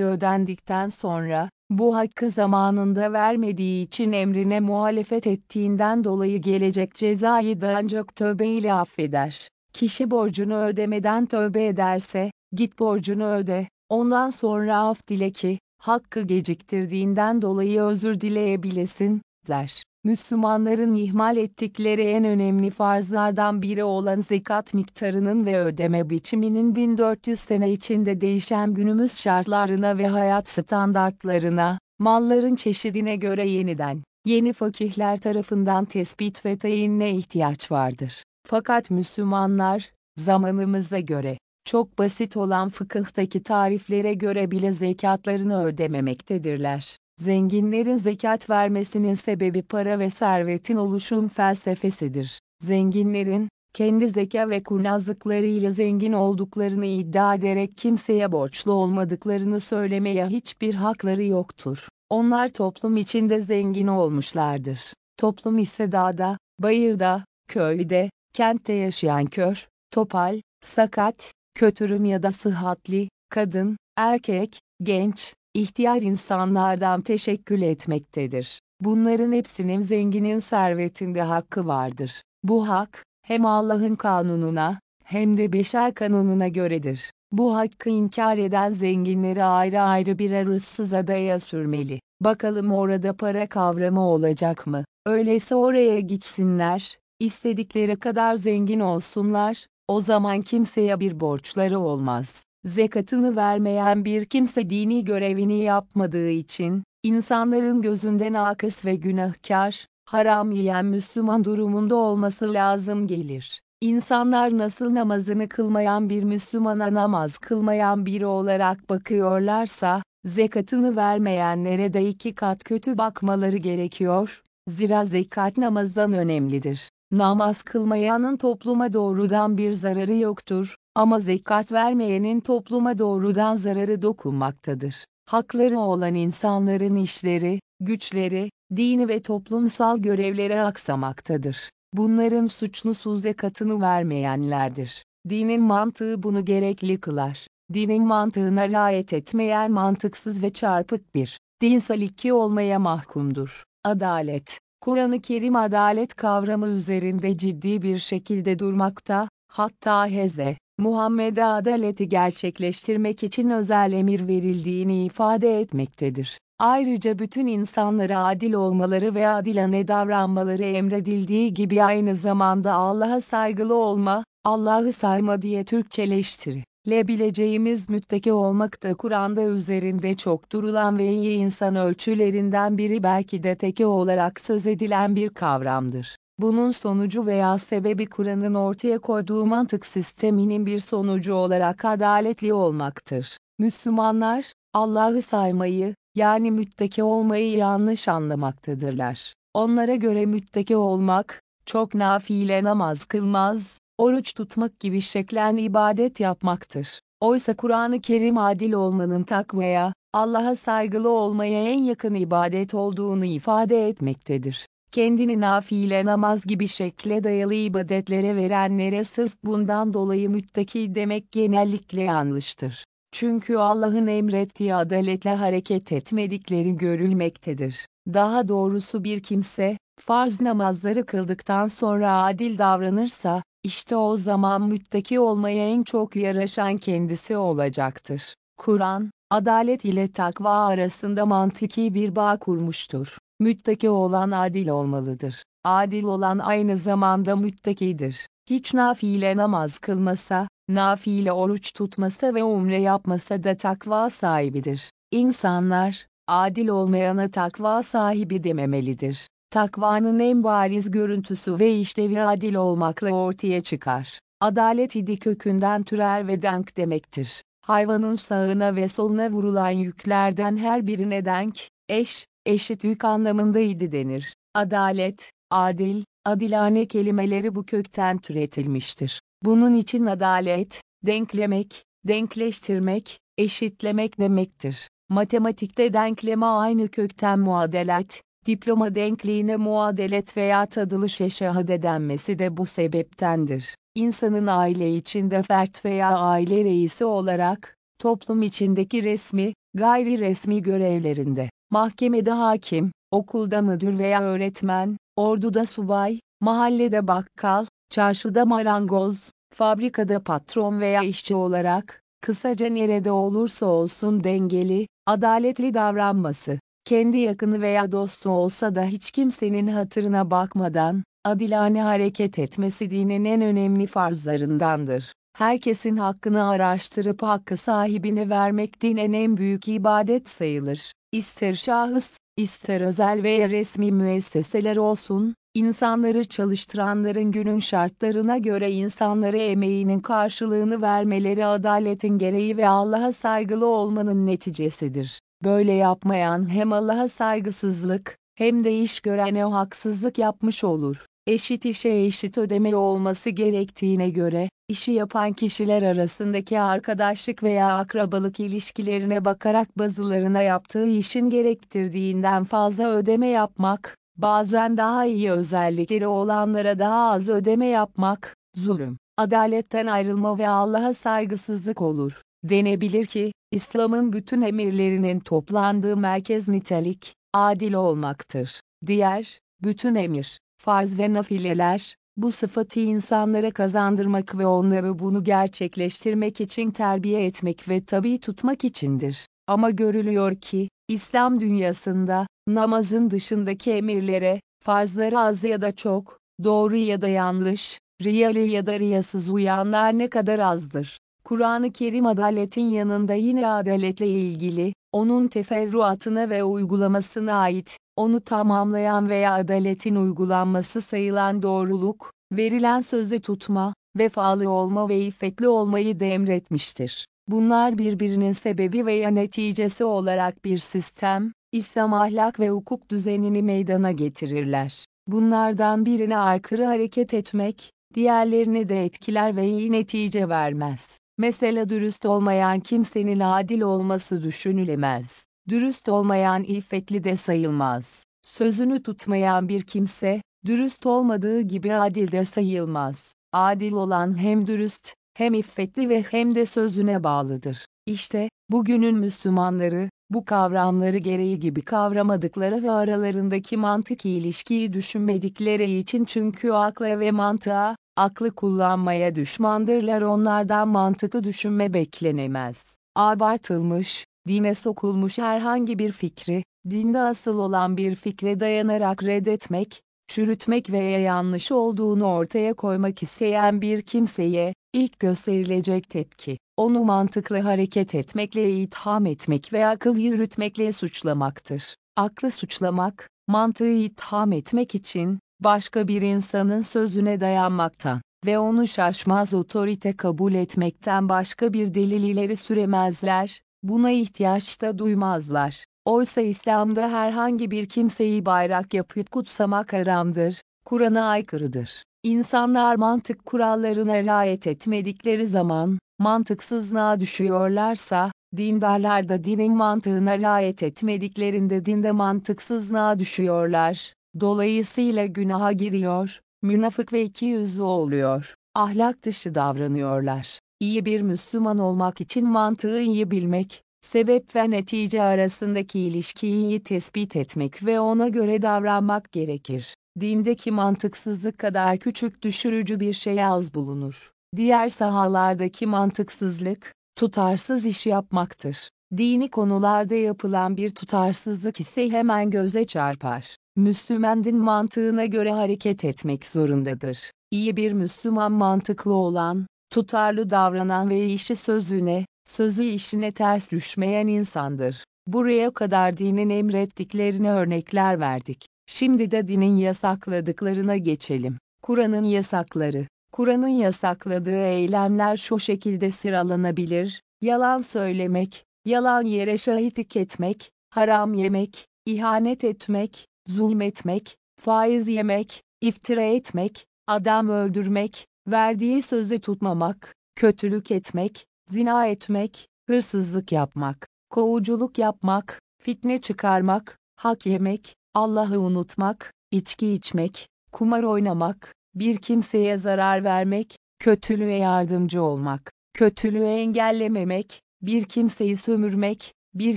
ödendikten sonra, bu hakkı zamanında vermediği için emrine muhalefet ettiğinden dolayı gelecek cezayı da ancak tövbe ile affeder. Kişi borcunu ödemeden tövbe ederse, git borcunu öde, ondan sonra af dile ki, hakkı geciktirdiğinden dolayı özür dileyebilesin, der. Müslümanların ihmal ettikleri en önemli farzlardan biri olan zekat miktarının ve ödeme biçiminin 1400 sene içinde değişen günümüz şartlarına ve hayat standartlarına, malların çeşidine göre yeniden, yeni fakihler tarafından tespit ve tayinine ihtiyaç vardır. Fakat Müslümanlar, zamanımıza göre, çok basit olan fıkıhtaki tariflere göre bile zekatlarını ödememektedirler. Zenginlerin zekat vermesinin sebebi para ve servetin oluşum felsefesidir. Zenginlerin, kendi zeka ve kurnazlıklarıyla zengin olduklarını iddia ederek kimseye borçlu olmadıklarını söylemeye hiçbir hakları yoktur. Onlar toplum içinde zengin olmuşlardır. Toplum ise dağda, bayırda, köyde, kentte yaşayan kör, topal, sakat, kötürüm ya da sıhhatli, kadın, erkek, genç, ihtiyar insanlardan teşekkül etmektedir. Bunların hepsinin zenginin servetinde hakkı vardır. Bu hak, hem Allah'ın kanununa, hem de beşer kanununa göredir. Bu hakkı inkar eden zenginleri ayrı ayrı birer ıssız adaya sürmeli. Bakalım orada para kavramı olacak mı? Öyleyse oraya gitsinler, istedikleri kadar zengin olsunlar, o zaman kimseye bir borçları olmaz. Zekatını vermeyen bir kimse dini görevini yapmadığı için, insanların gözünde nakıs ve günahkar, haram yiyen Müslüman durumunda olması lazım gelir. İnsanlar nasıl namazını kılmayan bir Müslümana namaz kılmayan biri olarak bakıyorlarsa, zekatını vermeyenlere de iki kat kötü bakmaları gerekiyor, zira zekat namazdan önemlidir. Namaz kılmayanın topluma doğrudan bir zararı yoktur, ama zekat vermeyenin topluma doğrudan zararı dokunmaktadır. Hakları olan insanların işleri, güçleri, dini ve toplumsal görevleri aksamaktadır. Bunların suçlusu zekatını vermeyenlerdir. Dinin mantığı bunu gerekli kılar. Dinin mantığına riayet etmeyen mantıksız ve çarpık bir, dinsel iki olmaya mahkumdur. Adalet Kur'an-ı Kerim adalet kavramı üzerinde ciddi bir şekilde durmakta, hatta Heze, Muhammed'e adaleti gerçekleştirmek için özel emir verildiğini ifade etmektedir. Ayrıca bütün insanlara adil olmaları ve adilane davranmaları emredildiği gibi aynı zamanda Allah'a saygılı olma, Allah'ı sayma diye Türkçeleştiri. Lebileceğimiz müttaki olmak da Kur'an'da üzerinde çok durulan ve iyi insan ölçülerinden biri belki de teki olarak söz edilen bir kavramdır. Bunun sonucu veya sebebi Kur'an'ın ortaya koyduğu mantık sisteminin bir sonucu olarak adaletli olmaktır. Müslümanlar, Allah'ı saymayı, yani müttaki olmayı yanlış anlamaktadırlar. Onlara göre müttaki olmak, çok nafile namaz kılmaz, oruç tutmak gibi şeklen ibadet yapmaktır. Oysa Kur'an-ı Kerim adil olmanın takvaya, Allah'a saygılı olmaya en yakın ibadet olduğunu ifade etmektedir. Kendini nafile namaz gibi şekle dayalı ibadetlere verenlere sırf bundan dolayı müttaki demek genellikle yanlıştır. Çünkü Allah'ın emrettiği adaletle hareket etmedikleri görülmektedir. Daha doğrusu bir kimse, farz namazları kıldıktan sonra adil davranırsa, işte o zaman müttaki olmaya en çok yaraşan kendisi olacaktır. Kur'an, adalet ile takva arasında mantiki bir bağ kurmuştur. Müttaki olan adil olmalıdır. Adil olan aynı zamanda müttakidir. Hiç nafile namaz kılmasa, nafile oruç tutmasa ve umre yapmasa da takva sahibidir. İnsanlar, adil olmayana takva sahibi dememelidir. Takvanın en bariz görüntüsü ve işlevi adil olmakla ortaya çıkar. Adalet idi kökünden türer ve denk demektir. Hayvanın sağına ve soluna vurulan yüklerden her birine denk, eş, eşit yük anlamındaydı denir. Adalet, adil, adilane kelimeleri bu kökten türetilmiştir. Bunun için adalet, denklemek, denkleştirmek, eşitlemek demektir. Matematikte denkleme aynı kökten muadelat, diploma denkliğine muadelet veya tadılış eşahade denmesi de bu sebeptendir. İnsanın aile içinde fert veya aile reisi olarak, toplum içindeki resmi, gayri resmi görevlerinde, mahkemede hakim, okulda müdür veya öğretmen, orduda subay, mahallede bakkal, çarşıda marangoz, fabrikada patron veya işçi olarak, kısaca nerede olursa olsun dengeli, adaletli davranması, kendi yakını veya dostu olsa da hiç kimsenin hatırına bakmadan, adilane hareket etmesi dinin en önemli farzlarındandır. Herkesin hakkını araştırıp hakkı sahibine vermek dinin en büyük ibadet sayılır. İster şahıs, ister özel veya resmi müesseseler olsun, insanları çalıştıranların günün şartlarına göre insanlara emeğinin karşılığını vermeleri adaletin gereği ve Allah'a saygılı olmanın neticesidir. Böyle yapmayan hem Allah'a saygısızlık, hem de iş görene haksızlık yapmış olur. Eşit işe eşit ödeme olması gerektiğine göre, işi yapan kişiler arasındaki arkadaşlık veya akrabalık ilişkilerine bakarak bazılarına yaptığı işin gerektirdiğinden fazla ödeme yapmak, bazen daha iyi özellikleri olanlara daha az ödeme yapmak, zulüm, adaletten ayrılma ve Allah'a saygısızlık olur. Denebilir ki, İslam'ın bütün emirlerinin toplandığı merkez nitelik, adil olmaktır. Diğer, bütün emir, farz ve nafileler, bu sıfatı insanlara kazandırmak ve onları bunu gerçekleştirmek için terbiye etmek ve tabi tutmak içindir. Ama görülüyor ki, İslam dünyasında, namazın dışındaki emirlere, farzları az ya da çok, doğru ya da yanlış, riyalı ya da riyasız uyanlar ne kadar azdır. Kur'an-ı Kerim adaletin yanında yine adaletle ilgili, onun teferruatına ve uygulamasına ait, onu tamamlayan veya adaletin uygulanması sayılan doğruluk, verilen sözü tutma, vefalı olma ve iffetli olmayı da emretmiştir. Bunlar birbirinin sebebi veya neticesi olarak bir sistem, İslam ahlak ve hukuk düzenini meydana getirirler. Bunlardan birine aykırı hareket etmek, diğerlerini de etkiler ve iyi netice vermez. Mesela dürüst olmayan kimsenin adil olması düşünülemez. Dürüst olmayan iffetli de sayılmaz. Sözünü tutmayan bir kimse, dürüst olmadığı gibi adil de sayılmaz. Adil olan hem dürüst, hem iffetli ve hem de sözüne bağlıdır. İşte, bugünün Müslümanları, bu kavramları gereği gibi kavramadıkları ve aralarındaki mantık ilişkiyi düşünmedikleri için çünkü akla ve mantığa, aklı kullanmaya düşmandırlar onlardan mantıklı düşünme beklenemez. Abartılmış, dine sokulmuş herhangi bir fikri, dinde asıl olan bir fikre dayanarak reddetmek, çürütmek veya yanlış olduğunu ortaya koymak isteyen bir kimseye, İlk gösterilecek tepki, onu mantıklı hareket etmekle itham etmek ve akıl yürütmekle suçlamaktır. Aklı suçlamak, mantığı itham etmek için, başka bir insanın sözüne dayanmaktan ve onu şaşmaz otorite kabul etmekten başka bir delil ileri süremezler, buna ihtiyaç da duymazlar. Oysa İslam'da herhangi bir kimseyi bayrak yapıp kutsamak haramdır, Kur'an'a aykırıdır. İnsanlar mantık kurallarına riayet etmedikleri zaman, mantıksızlığa düşüyorlarsa, dindarlar da dinin mantığına riayet etmediklerinde dinde mantıksızlığa düşüyorlar. Dolayısıyla günaha giriyor, münafık ve ikiyüzlü oluyor, ahlak dışı davranıyorlar. İyi bir Müslüman olmak için mantığı iyi bilmek, sebep ve netice arasındaki ilişkiyi iyi tespit etmek ve ona göre davranmak gerekir. Dindeki mantıksızlık kadar küçük düşürücü bir şey az bulunur. Diğer sahalardaki mantıksızlık, tutarsız iş yapmaktır. Dini konularda yapılan bir tutarsızlık ise hemen göze çarpar. Müslüman din mantığına göre hareket etmek zorundadır. İyi bir Müslüman mantıklı olan, tutarlı davranan ve işi sözüne, sözü işine ters düşmeyen insandır. Buraya kadar dinin emrettiklerine örnekler verdik. Şimdi de dinin yasakladıklarına geçelim. Kur'an'ın yasakları. Kur'an'ın yasakladığı eylemler şu şekilde sıralanabilir. Yalan söylemek, yalan yere şahitlik etmek, haram yemek, ihanet etmek, zulmetmek, faiz yemek, iftira etmek, adam öldürmek, verdiği sözü tutmamak, kötülük etmek, zina etmek, hırsızlık yapmak, kovuculuk yapmak, fitne çıkarmak, hak yemek, Allah'ı unutmak, içki içmek, kumar oynamak, bir kimseye zarar vermek, kötülüğe yardımcı olmak, kötülüğü engellememek, bir kimseyi sömürmek, bir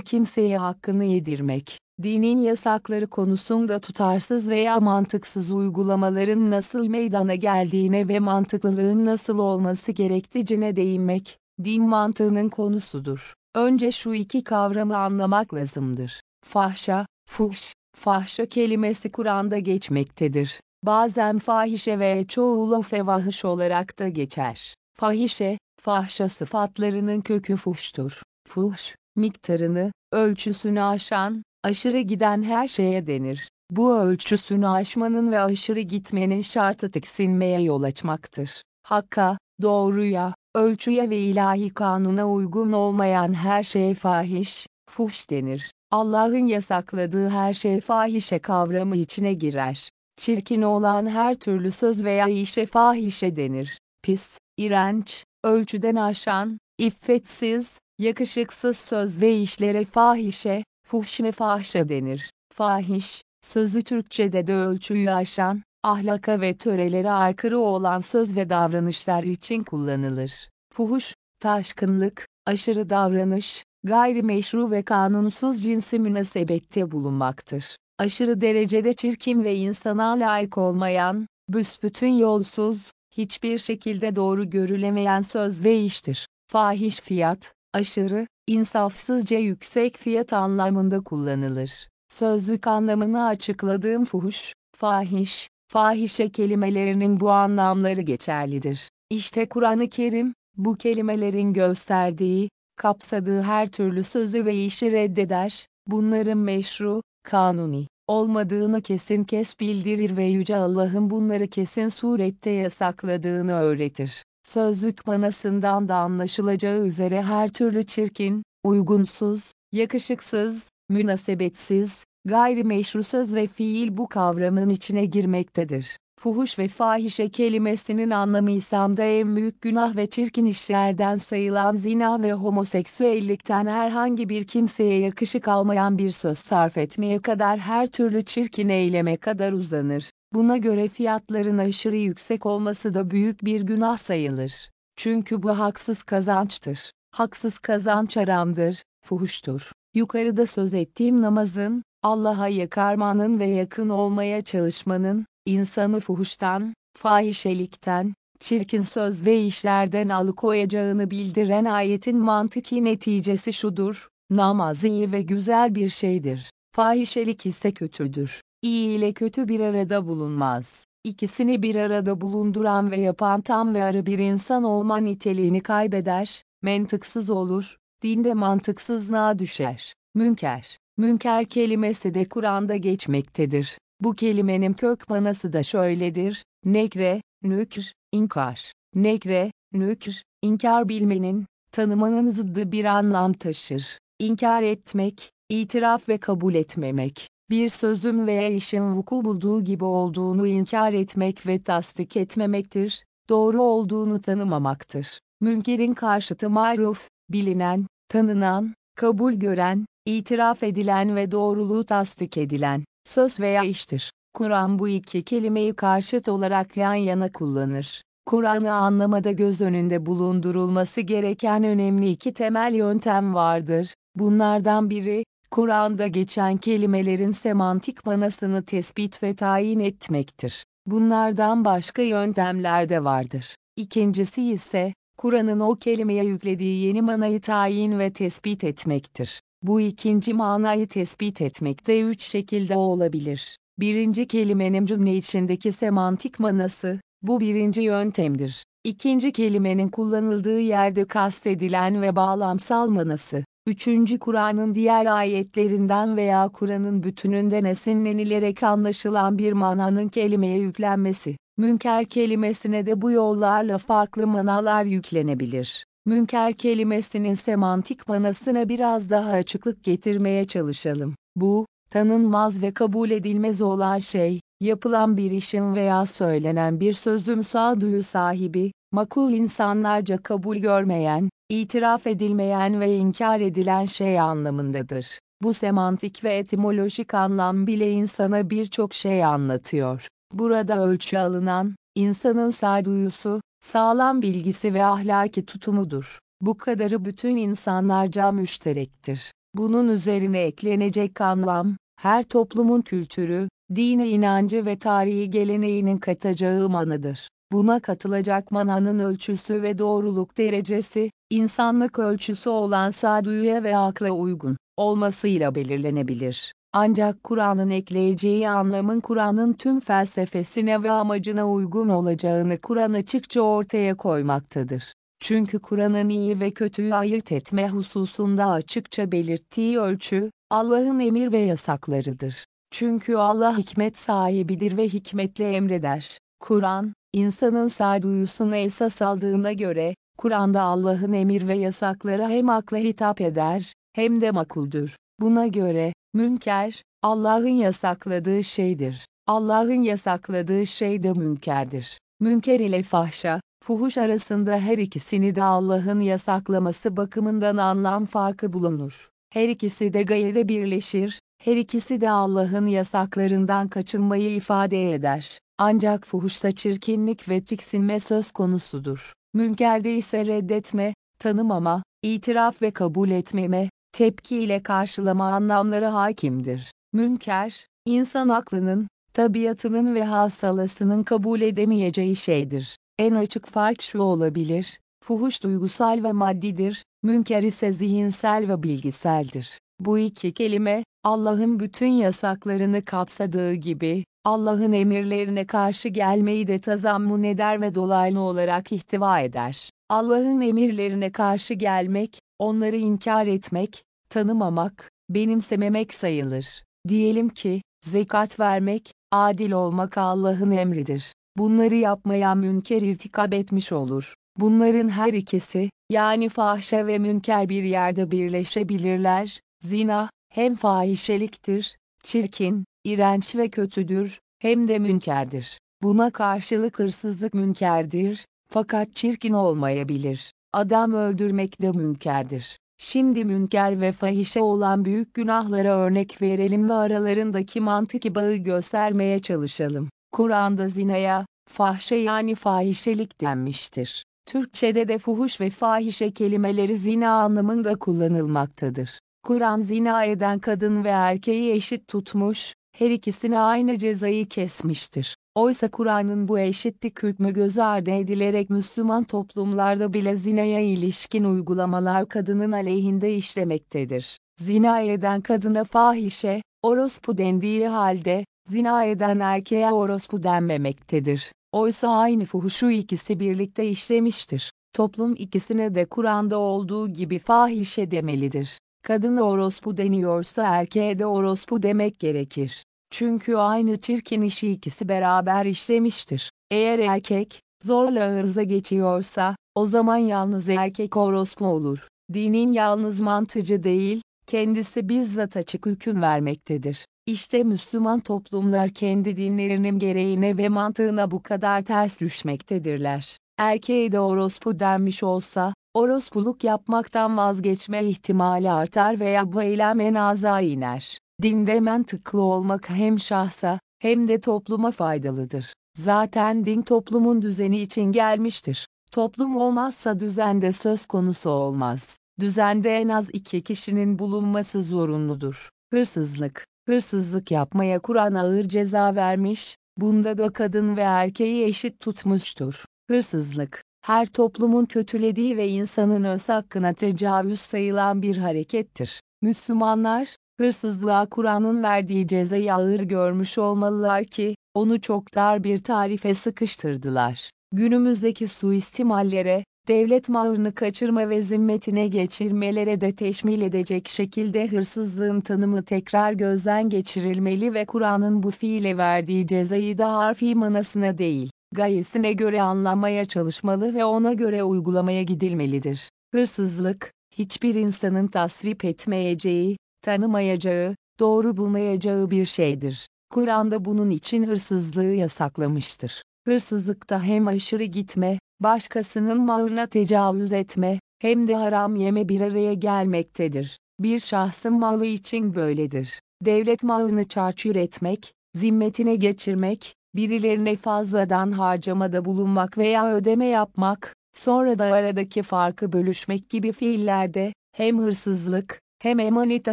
kimseye hakkını yedirmek, dinin yasakları konusunda tutarsız veya mantıksız uygulamaların nasıl meydana geldiğine ve mantıklılığın nasıl olması gerektiğine değinmek, din mantığının konusudur. Önce şu iki kavramı anlamak lazımdır. Fahşa, fuhş, fahşa kelimesi Kur'an'da geçmektedir. Bazen fahişe ve çoğulu fevahış olarak da geçer. Fahişe, fahşa sıfatlarının kökü fuhştur. Fuhş, miktarını, ölçüsünü aşan, aşırı giden her şeye denir. Bu ölçüsünü aşmanın ve aşırı gitmenin şartı tiksinmeye yol açmaktır. Hakka, doğruya, ölçüye ve ilahi kanuna uygun olmayan her şeye fahiş, fuhş denir. Allah'ın yasakladığı her şey fahişe kavramı içine girer. Çirkin olan her türlü söz veya işe fahişe denir. Pis, iğrenç, ölçüden aşan, iffetsiz, yakışıksız söz ve işlere fahişe, fuhş ve fahşa denir. Fahiş, sözü Türkçe'de de ölçüyü aşan, ahlaka ve törelere aykırı olan söz ve davranışlar için kullanılır. Fuhuş, taşkınlık, aşırı davranış, gayrimeşru ve kanunsuz cinsi münasebette bulunmaktır. Aşırı derecede çirkin ve insana layık olmayan, büsbütün yolsuz, hiçbir şekilde doğru görülemeyen söz ve iştir. Fahiş fiyat, aşırı, insafsızca yüksek fiyat anlamında kullanılır. Sözlük anlamını açıkladığım fuhuş, fahiş, fahişe kelimelerinin bu anlamları geçerlidir. İşte Kur'an-ı Kerim, bu kelimelerin gösterdiği, kapsadığı her türlü sözü ve işi reddeder, bunların meşru, kanuni, olmadığını kesin kes bildirir ve Yüce Allah'ın bunları kesin surette yasakladığını öğretir. Sözlük manasından da anlaşılacağı üzere her türlü çirkin, uygunsuz, yakışıksız, münasebetsiz, gayrimeşru söz ve fiil bu kavramın içine girmektedir. Fuhuş ve fahişe kelimesinin anlamı İslam'da en büyük günah ve çirkin işlerden sayılan zina ve homoseksüellikten herhangi bir kimseye yakışık almayan bir söz sarf etmeye kadar her türlü çirkin eyleme kadar uzanır. Buna göre fiyatların aşırı yüksek olması da büyük bir günah sayılır. Çünkü bu haksız kazançtır. Haksız kazanç haramdır, fuhuştur. Yukarıda söz ettiğim namazın, Allah'a yakarmanın ve yakın olmaya çalışmanın, insanı fuhuştan, fahişelikten, çirkin söz ve işlerden alıkoyacağını bildiren ayetin mantıki neticesi şudur, namaz iyi ve güzel bir şeydir. Fahişelik ise kötüdür. İyi ile kötü bir arada bulunmaz. ikisini bir arada bulunduran ve yapan tam ve arı bir insan olma niteliğini kaybeder, mantıksız olur, dinde mantıksızlığa düşer. Münker, münker kelimesi de Kur'an'da geçmektedir. Bu kelimenin kök manası da şöyledir, nekre, nükr, inkar. Nekre, nükr, inkar bilmenin, tanımanın zıddı bir anlam taşır. İnkar etmek, itiraf ve kabul etmemek, bir sözün veya işin vuku bulduğu gibi olduğunu inkar etmek ve tasdik etmemektir, doğru olduğunu tanımamaktır. Münkerin karşıtı maruf, bilinen, tanınan, kabul gören, itiraf edilen ve doğruluğu tasdik edilen, söz veya iştir. Kur'an bu iki kelimeyi karşıt olarak yan yana kullanır. Kur'an'ı anlamada göz önünde bulundurulması gereken önemli iki temel yöntem vardır. Bunlardan biri, Kur'an'da geçen kelimelerin semantik manasını tespit ve tayin etmektir. Bunlardan başka yöntemler de vardır. İkincisi ise, Kur'an'ın o kelimeye yüklediği yeni manayı tayin ve tespit etmektir. Bu ikinci manayı tespit etmekte üç şekilde olabilir. Birinci kelimenin cümle içindeki semantik manası, bu birinci yöntemdir. İkinci kelimenin kullanıldığı yerde kastedilen ve bağlamsal manası. Üçüncü Kur'an'ın diğer ayetlerinden veya Kur'an'ın bütününden esinlenilerek anlaşılan bir mananın kelimeye yüklenmesi. Münker kelimesine de bu yollarla farklı manalar yüklenebilir. Münker kelimesinin semantik manasına biraz daha açıklık getirmeye çalışalım. Bu, tanınmaz ve kabul edilmez olan şey, yapılan bir işin veya söylenen bir sözün sağduyu sahibi, makul insanlarca kabul görmeyen, itiraf edilmeyen ve inkar edilen şey anlamındadır. Bu semantik ve etimolojik anlam bile insana birçok şey anlatıyor. Burada ölçü alınan, insanın sağduyusu, sağlam bilgisi ve ahlaki tutumudur. Bu kadarı bütün insanlarca müşterektir. Bunun üzerine eklenecek anlam, her toplumun kültürü, dine inancı ve tarihi geleneğinin katacağı manadır. Buna katılacak mananın ölçüsü ve doğruluk derecesi, insanlık ölçüsü olan sağduyuya ve akla uygun olmasıyla belirlenebilir. Ancak Kur'an'ın ekleyeceği anlamın Kur'an'ın tüm felsefesine ve amacına uygun olacağını Kur'an açıkça ortaya koymaktadır. Çünkü Kur'an'ın iyi ve kötüyü ayırt etme hususunda açıkça belirttiği ölçü, Allah'ın emir ve yasaklarıdır. Çünkü Allah hikmet sahibidir ve hikmetle emreder. Kur'an, insanın sağduyusunu esas aldığına göre, Kur'an'da Allah'ın emir ve yasakları hem akla hitap eder, hem de makuldür. Buna göre, münker, Allah'ın yasakladığı şeydir. Allah'ın yasakladığı şey de münkerdir. Münker ile fahşa, fuhuş arasında her ikisini de Allah'ın yasaklaması bakımından anlam farkı bulunur. Her ikisi de gayede birleşir, her ikisi de Allah'ın yasaklarından kaçınmayı ifade eder. Ancak fuhuşta çirkinlik ve tiksinme söz konusudur. Münkerde ise reddetme, tanımama, itiraf ve kabul etmeme, tepki ile karşılama anlamları hakimdir. Münker, insan aklının, tabiatının ve hastalasının kabul edemeyeceği şeydir. En açık fark şu olabilir, fuhuş duygusal ve maddidir, münker ise zihinsel ve bilgiseldir. Bu iki kelime, Allah'ın bütün yasaklarını kapsadığı gibi, Allah'ın emirlerine karşı gelmeyi de tazammun eder ve dolaylı olarak ihtiva eder. Allah'ın emirlerine karşı gelmek, onları inkar etmek, tanımamak, benimsememek sayılır. Diyelim ki, zekat vermek, adil olmak Allah'ın emridir. Bunları yapmayan münker irtikab etmiş olur. Bunların her ikisi, yani fahşe ve münker bir yerde birleşebilirler. Zina, hem fahişeliktir, çirkin, iğrenç ve kötüdür, hem de münkerdir. Buna karşılık hırsızlık münkerdir, fakat çirkin olmayabilir. Adam öldürmek de münkerdir. Şimdi münker ve fahişe olan büyük günahlara örnek verelim ve aralarındaki mantıki bağı göstermeye çalışalım. Kur'an'da zinaya, fahşe yani fahişelik denmiştir. Türkçede de fuhuş ve fahişe kelimeleri zina anlamında kullanılmaktadır. Kur'an zina eden kadın ve erkeği eşit tutmuş, her ikisine aynı cezayı kesmiştir. Oysa Kur'an'ın bu eşitlik hükmü göz ardı edilerek Müslüman toplumlarda bile zinaya ilişkin uygulamalar kadının aleyhinde işlemektedir. Zina eden kadına fahişe, orospu dendiği halde, zina eden erkeğe orospu denmemektedir. Oysa aynı fuhuşu ikisi birlikte işlemiştir. Toplum ikisine de Kur'an'da olduğu gibi fahişe demelidir. Kadına orospu deniyorsa erkeğe de orospu demek gerekir. Çünkü aynı çirkin işi ikisi beraber işlemiştir. Eğer erkek, zorla ırza geçiyorsa, o zaman yalnız erkek orospu olur. Dinin yalnız mantıcı değil, kendisi bizzat açık hüküm vermektedir. İşte Müslüman toplumlar kendi dinlerinin gereğine ve mantığına bu kadar ters düşmektedirler. Erkeğe de orospu denmiş olsa, orospuluk yapmaktan vazgeçme ihtimali artar veya bu eylem en aza iner. Dinde mantıklı olmak hem şahsa, hem de topluma faydalıdır. Zaten din toplumun düzeni için gelmiştir. Toplum olmazsa düzende söz konusu olmaz. Düzende en az iki kişinin bulunması zorunludur. Hırsızlık, hırsızlık yapmaya Kur'an ağır ceza vermiş, bunda da kadın ve erkeği eşit tutmuştur. Hırsızlık, her toplumun kötülediği ve insanın öz hakkına tecavüz sayılan bir harekettir. Müslümanlar, hırsızlığa Kur'an'ın verdiği cezayı ağır görmüş olmalılar ki, onu çok dar bir tarife sıkıştırdılar. Günümüzdeki suistimallere, devlet malını kaçırma ve zimmetine geçirmelere de teşmil edecek şekilde hırsızlığın tanımı tekrar gözden geçirilmeli ve Kur'an'ın bu fiile verdiği cezayı da harfi manasına değil, gayesine göre anlamaya çalışmalı ve ona göre uygulamaya gidilmelidir. Hırsızlık, hiçbir insanın tasvip etmeyeceği, tanımayacağı, doğru bulmayacağı bir şeydir. Kur'an'da bunun için hırsızlığı yasaklamıştır. Hırsızlıkta hem aşırı gitme, başkasının malına tecavüz etme, hem de haram yeme bir araya gelmektedir. Bir şahsın malı için böyledir. Devlet malını çarçur etmek, zimmetine geçirmek, birilerine fazladan harcamada bulunmak veya ödeme yapmak, sonra da aradaki farkı bölüşmek gibi fiillerde, hem hırsızlık, hem emanete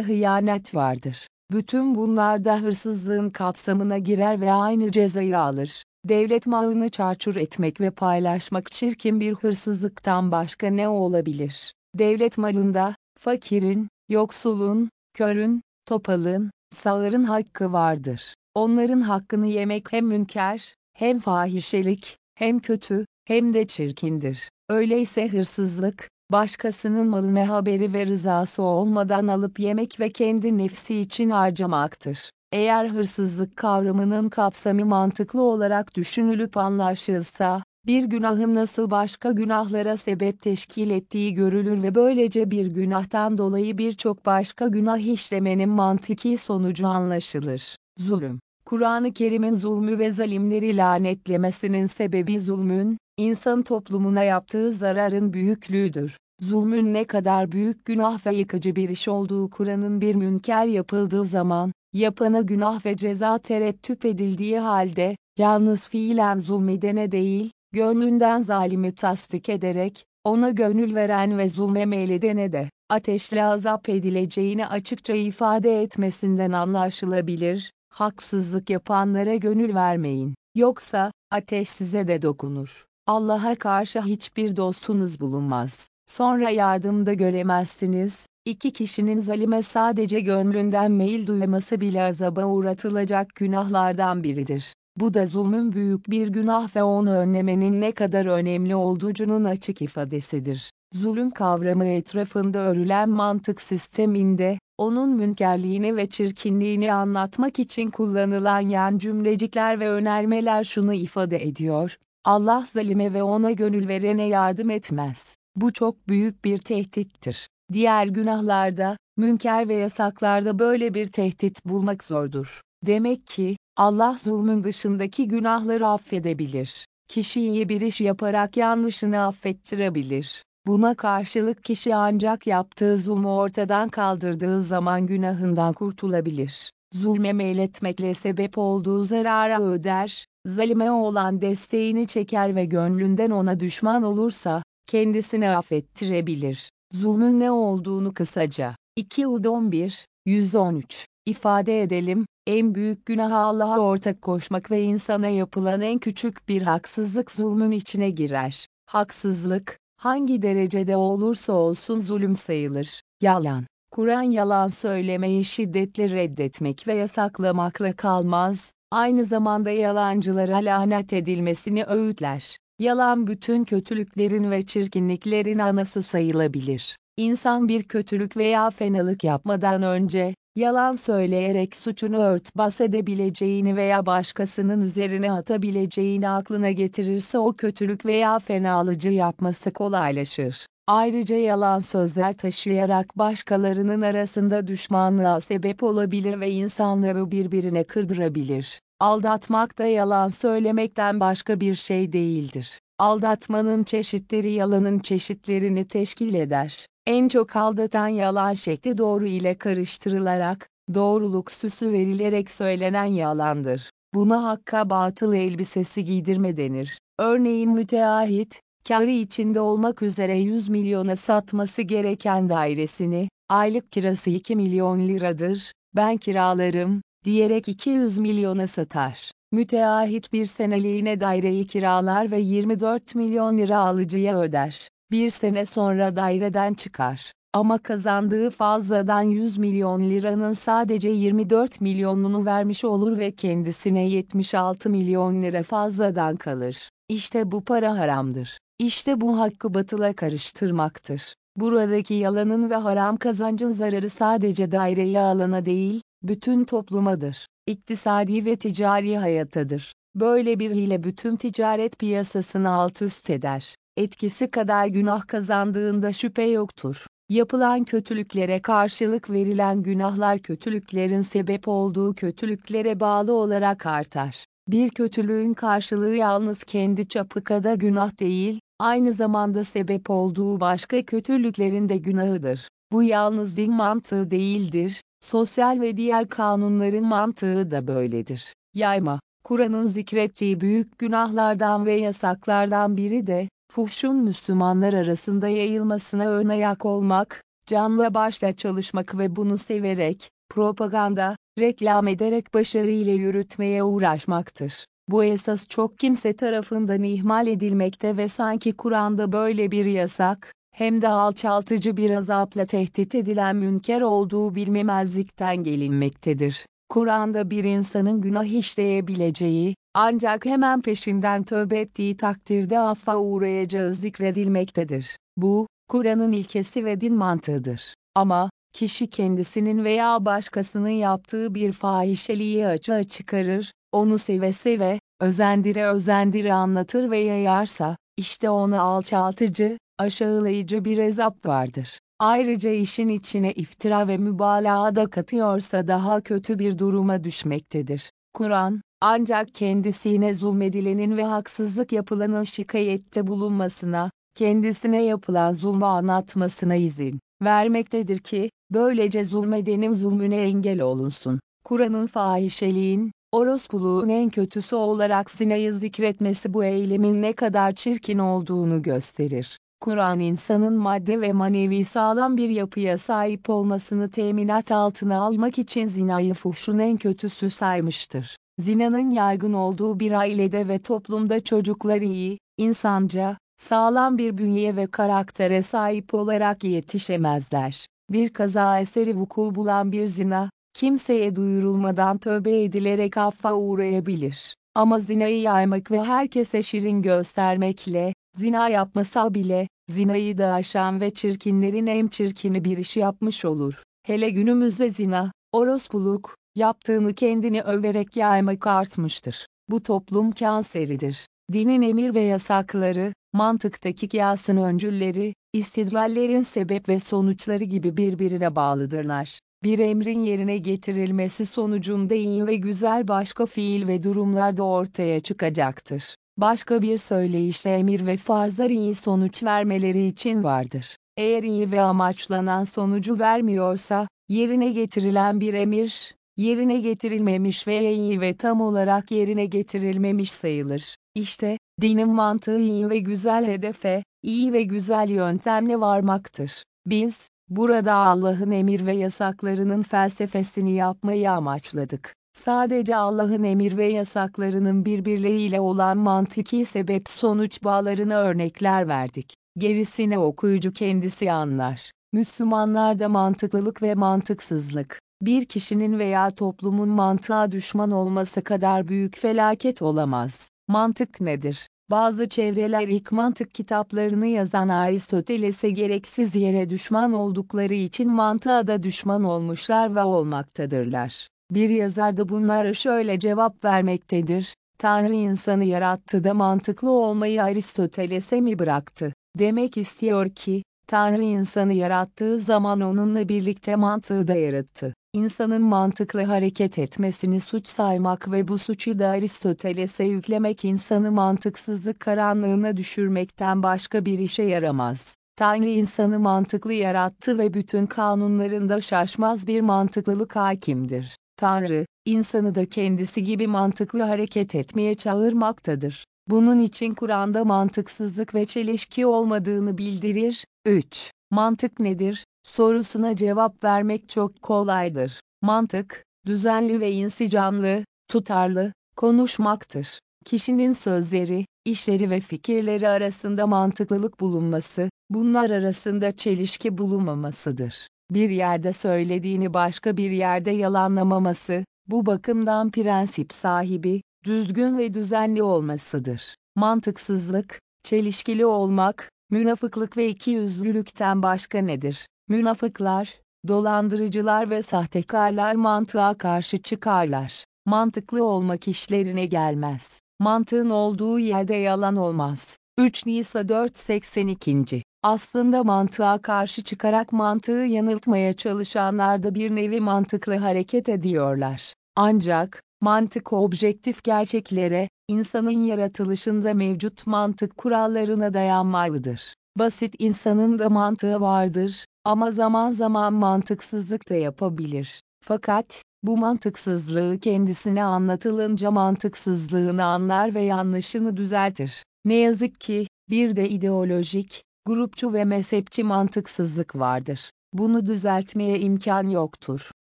hıyanet vardır. Bütün bunlar da hırsızlığın kapsamına girer ve aynı cezayı alır. Devlet malını çarçur etmek ve paylaşmak çirkin bir hırsızlıktan başka ne olabilir? Devlet malında, fakirin, yoksulun, körün, topalın, sağırın hakkı vardır. Onların hakkını yemek hem münker, hem fahişelik, hem kötü, hem de çirkindir. Öyleyse hırsızlık, başkasının malına haberi ve rızası olmadan alıp yemek ve kendi nefsi için harcamaktır. Eğer hırsızlık kavramının kapsamı mantıklı olarak düşünülüp anlaşılsa, bir günahın nasıl başka günahlara sebep teşkil ettiği görülür ve böylece bir günahtan dolayı birçok başka günah işlemenin mantıki sonucu anlaşılır. Zulüm Kur'an-ı Kerim'in zulmü ve zalimleri lanetlemesinin sebebi zulmün, insan toplumuna yaptığı zararın büyüklüğüdür. Zulmün ne kadar büyük günah ve yıkıcı bir iş olduğu Kur'an'ın bir münker yapıldığı zaman, yapana günah ve ceza terettüp edildiği halde, yalnız fiilen zulmedene değil, gönlünden zalimi tasdik ederek, ona gönül veren ve zulme meyledene de, ateşle azap edileceğini açıkça ifade etmesinden anlaşılabilir, haksızlık yapanlara gönül vermeyin, yoksa, ateş size de dokunur. Allah'a karşı hiçbir dostunuz bulunmaz. Sonra yardımda göremezsiniz, İki kişinin zalime sadece gönlünden meyil duyması bile azaba uğratılacak günahlardan biridir. Bu da zulmün büyük bir günah ve onu önlemenin ne kadar önemli olduğunun açık ifadesidir. Zulüm kavramı etrafında örülen mantık sisteminde, onun münkerliğini ve çirkinliğini anlatmak için kullanılan yan cümlecikler ve önermeler şunu ifade ediyor, Allah zalime ve ona gönül verene yardım etmez. Bu çok büyük bir tehdittir. Diğer günahlarda, münker ve yasaklarda böyle bir tehdit bulmak zordur. Demek ki, Allah zulmün dışındaki günahları affedebilir. Kişi iyi bir iş yaparak yanlışını affettirebilir. Buna karşılık kişi ancak yaptığı zulmü ortadan kaldırdığı zaman günahından kurtulabilir. Zulme meyletmekle sebep olduğu zarara öder, zalime olan desteğini çeker ve gönlünden ona düşman olursa, kendisini affettirebilir. Zulmün ne olduğunu kısaca 2 Ud 11, 113 ifade edelim. En büyük günah Allah'a ortak koşmak ve insana yapılan en küçük bir haksızlık zulmün içine girer. Haksızlık, hangi derecede olursa olsun zulüm sayılır. Yalan. Kur'an yalan söylemeyi şiddetle reddetmek ve yasaklamakla kalmaz, aynı zamanda yalancılara lanet edilmesini öğütler. Yalan bütün kötülüklerin ve çirkinliklerin anası sayılabilir. İnsan bir kötülük veya fenalık yapmadan önce, yalan söyleyerek suçunu örtbas edebileceğini veya başkasının üzerine atabileceğini aklına getirirse o kötülük veya fenalıcı yapması kolaylaşır. Ayrıca yalan sözler taşıyarak başkalarının arasında düşmanlığa sebep olabilir ve insanları birbirine kırdırabilir. Aldatmak da yalan söylemekten başka bir şey değildir. Aldatmanın çeşitleri yalanın çeşitlerini teşkil eder. En çok aldatan yalan şekli doğru ile karıştırılarak, doğruluk süsü verilerek söylenen yalandır. Buna hakka batıl elbisesi giydirme denir. Örneğin müteahhit, karı içinde olmak üzere 100 milyona satması gereken dairesini, aylık kirası 2 milyon liradır, ben kiralarım, diyerek 200 milyona satar. Müteahhit bir seneliğine daireyi kiralar ve 24 milyon lira alıcıya öder. Bir sene sonra daireden çıkar. Ama kazandığı fazladan 100 milyon liranın sadece 24 milyonunu vermiş olur ve kendisine 76 milyon lira fazladan kalır. İşte bu para haramdır. İşte bu hakkı batıla karıştırmaktır. Buradaki yalanın ve haram kazancın zararı sadece daireyi alana değil, bütün toplumadır. İktisadi ve ticari hayatadır. Böyle bir hile bütün ticaret piyasasını alt üst eder. Etkisi kadar günah kazandığında şüphe yoktur. Yapılan kötülüklere karşılık verilen günahlar kötülüklerin sebep olduğu kötülüklere bağlı olarak artar. Bir kötülüğün karşılığı yalnız kendi çapı kadar günah değil, aynı zamanda sebep olduğu başka kötülüklerin de günahıdır. Bu yalnız din mantığı değildir, sosyal ve diğer kanunların mantığı da böyledir. Yayma, Kur'an'ın zikrettiği büyük günahlardan ve yasaklardan biri de, fuhşun Müslümanlar arasında yayılmasına ön ayak olmak, canla başla çalışmak ve bunu severek, propaganda, reklam ederek başarıyla yürütmeye uğraşmaktır. Bu esas çok kimse tarafından ihmal edilmekte ve sanki Kur'an'da böyle bir yasak, hem de alçaltıcı bir azapla tehdit edilen münker olduğu bilmemezlikten gelinmektedir. Kur'an'da bir insanın günah işleyebileceği, ancak hemen peşinden tövbe ettiği takdirde affa uğrayacağı zikredilmektedir. Bu, Kur'an'ın ilkesi ve din mantığıdır. Ama, kişi kendisinin veya başkasının yaptığı bir fahişeliği açığa çıkarır, onu seve seve, özendire özendire anlatır ve yayarsa, işte ona alçaltıcı, aşağılayıcı bir ezap vardır. Ayrıca işin içine iftira ve mübalağa da katıyorsa daha kötü bir duruma düşmektedir. Kur'an, ancak kendisine zulmedilenin ve haksızlık yapılanın şikayette bulunmasına, kendisine yapılan zulmü anlatmasına izin vermektedir ki, böylece zulmedenin zulmüne engel olunsun. Kur'an'ın fahişeliğin, orospuluğun en kötüsü olarak zinayı zikretmesi bu eylemin ne kadar çirkin olduğunu gösterir. Kur'an insanın madde ve manevi sağlam bir yapıya sahip olmasını teminat altına almak için zinayı fuhşun en kötüsü saymıştır. Zinanın yaygın olduğu bir ailede ve toplumda çocuklar iyi, insanca, sağlam bir bünye ve karaktere sahip olarak yetişemezler. Bir kaza eseri vuku bulan bir zina, kimseye duyurulmadan tövbe edilerek affa uğrayabilir. Ama zinayı yaymak ve herkese şirin göstermekle, zina yapmasa bile, zinayı da aşan ve çirkinlerin en çirkini bir iş yapmış olur. Hele günümüzde zina, orospuluk, yaptığını kendini överek yaymak artmıştır. Bu toplum kanseridir. Dinin emir ve yasakları, mantıktaki kıyasın öncülleri, istidlallerin sebep ve sonuçları gibi birbirine bağlıdırlar. Bir emrin yerine getirilmesi sonucunda iyi ve güzel başka fiil ve durumlar da ortaya çıkacaktır. Başka bir söyleyişle emir ve farzlar iyi sonuç vermeleri için vardır. Eğer iyi ve amaçlanan sonucu vermiyorsa, yerine getirilen bir emir, yerine getirilmemiş veya iyi ve tam olarak yerine getirilmemiş sayılır. İşte, dinin mantığı iyi ve güzel hedefe, iyi ve güzel yöntemle varmaktır. Biz, burada Allah'ın emir ve yasaklarının felsefesini yapmayı amaçladık. Sadece Allah'ın emir ve yasaklarının birbirleriyle olan mantıki sebep-sonuç bağlarına örnekler verdik. Gerisini okuyucu kendisi anlar. Müslümanlarda mantıklılık ve mantıksızlık, bir kişinin veya toplumun mantığa düşman olması kadar büyük felaket olamaz. Mantık nedir? Bazı çevreler ilk mantık kitaplarını yazan Aristoteles'e gereksiz yere düşman oldukları için mantığa da düşman olmuşlar ve olmaktadırlar. Bir yazar da bunlara şöyle cevap vermektedir. Tanrı insanı yarattı da mantıklı olmayı Aristoteles'e mi bıraktı? Demek istiyor ki, Tanrı insanı yarattığı zaman onunla birlikte mantığı da yarattı. İnsanın mantıklı hareket etmesini suç saymak ve bu suçu da Aristoteles'e yüklemek insanı mantıksızlık karanlığına düşürmekten başka bir işe yaramaz. Tanrı insanı mantıklı yarattı ve bütün kanunlarında şaşmaz bir mantıklılık hakimdir. Tanrı, insanı da kendisi gibi mantıklı hareket etmeye çağırmaktadır. Bunun için Kur'an'da mantıksızlık ve çelişki olmadığını bildirir. 3. Mantık nedir? sorusuna cevap vermek çok kolaydır. Mantık, düzenli ve insicamlı, tutarlı, konuşmaktır. Kişinin sözleri, işleri ve fikirleri arasında mantıklılık bulunması, bunlar arasında çelişki bulunmamasıdır. Bir yerde söylediğini başka bir yerde yalanlamaması, bu bakımdan prensip sahibi, düzgün ve düzenli olmasıdır. Mantıksızlık, çelişkili olmak, münafıklık ve ikiyüzlülükten başka nedir? Münafıklar, dolandırıcılar ve sahtekarlar mantığa karşı çıkarlar. Mantıklı olmak işlerine gelmez. Mantığın olduğu yerde yalan olmaz. 3 Nisa 482. Aslında mantığa karşı çıkarak mantığı yanıltmaya çalışanlar da bir nevi mantıklı hareket ediyorlar. Ancak, mantık objektif gerçeklere, insanın yaratılışında mevcut mantık kurallarına dayanmalıdır. Basit insanın da mantığı vardır, ama zaman zaman mantıksızlık da yapabilir. Fakat, bu mantıksızlığı kendisine anlatılınca mantıksızlığını anlar ve yanlışını düzeltir. Ne yazık ki, bir de ideolojik, grupçu ve mezhepçi mantıksızlık vardır. Bunu düzeltmeye imkan yoktur.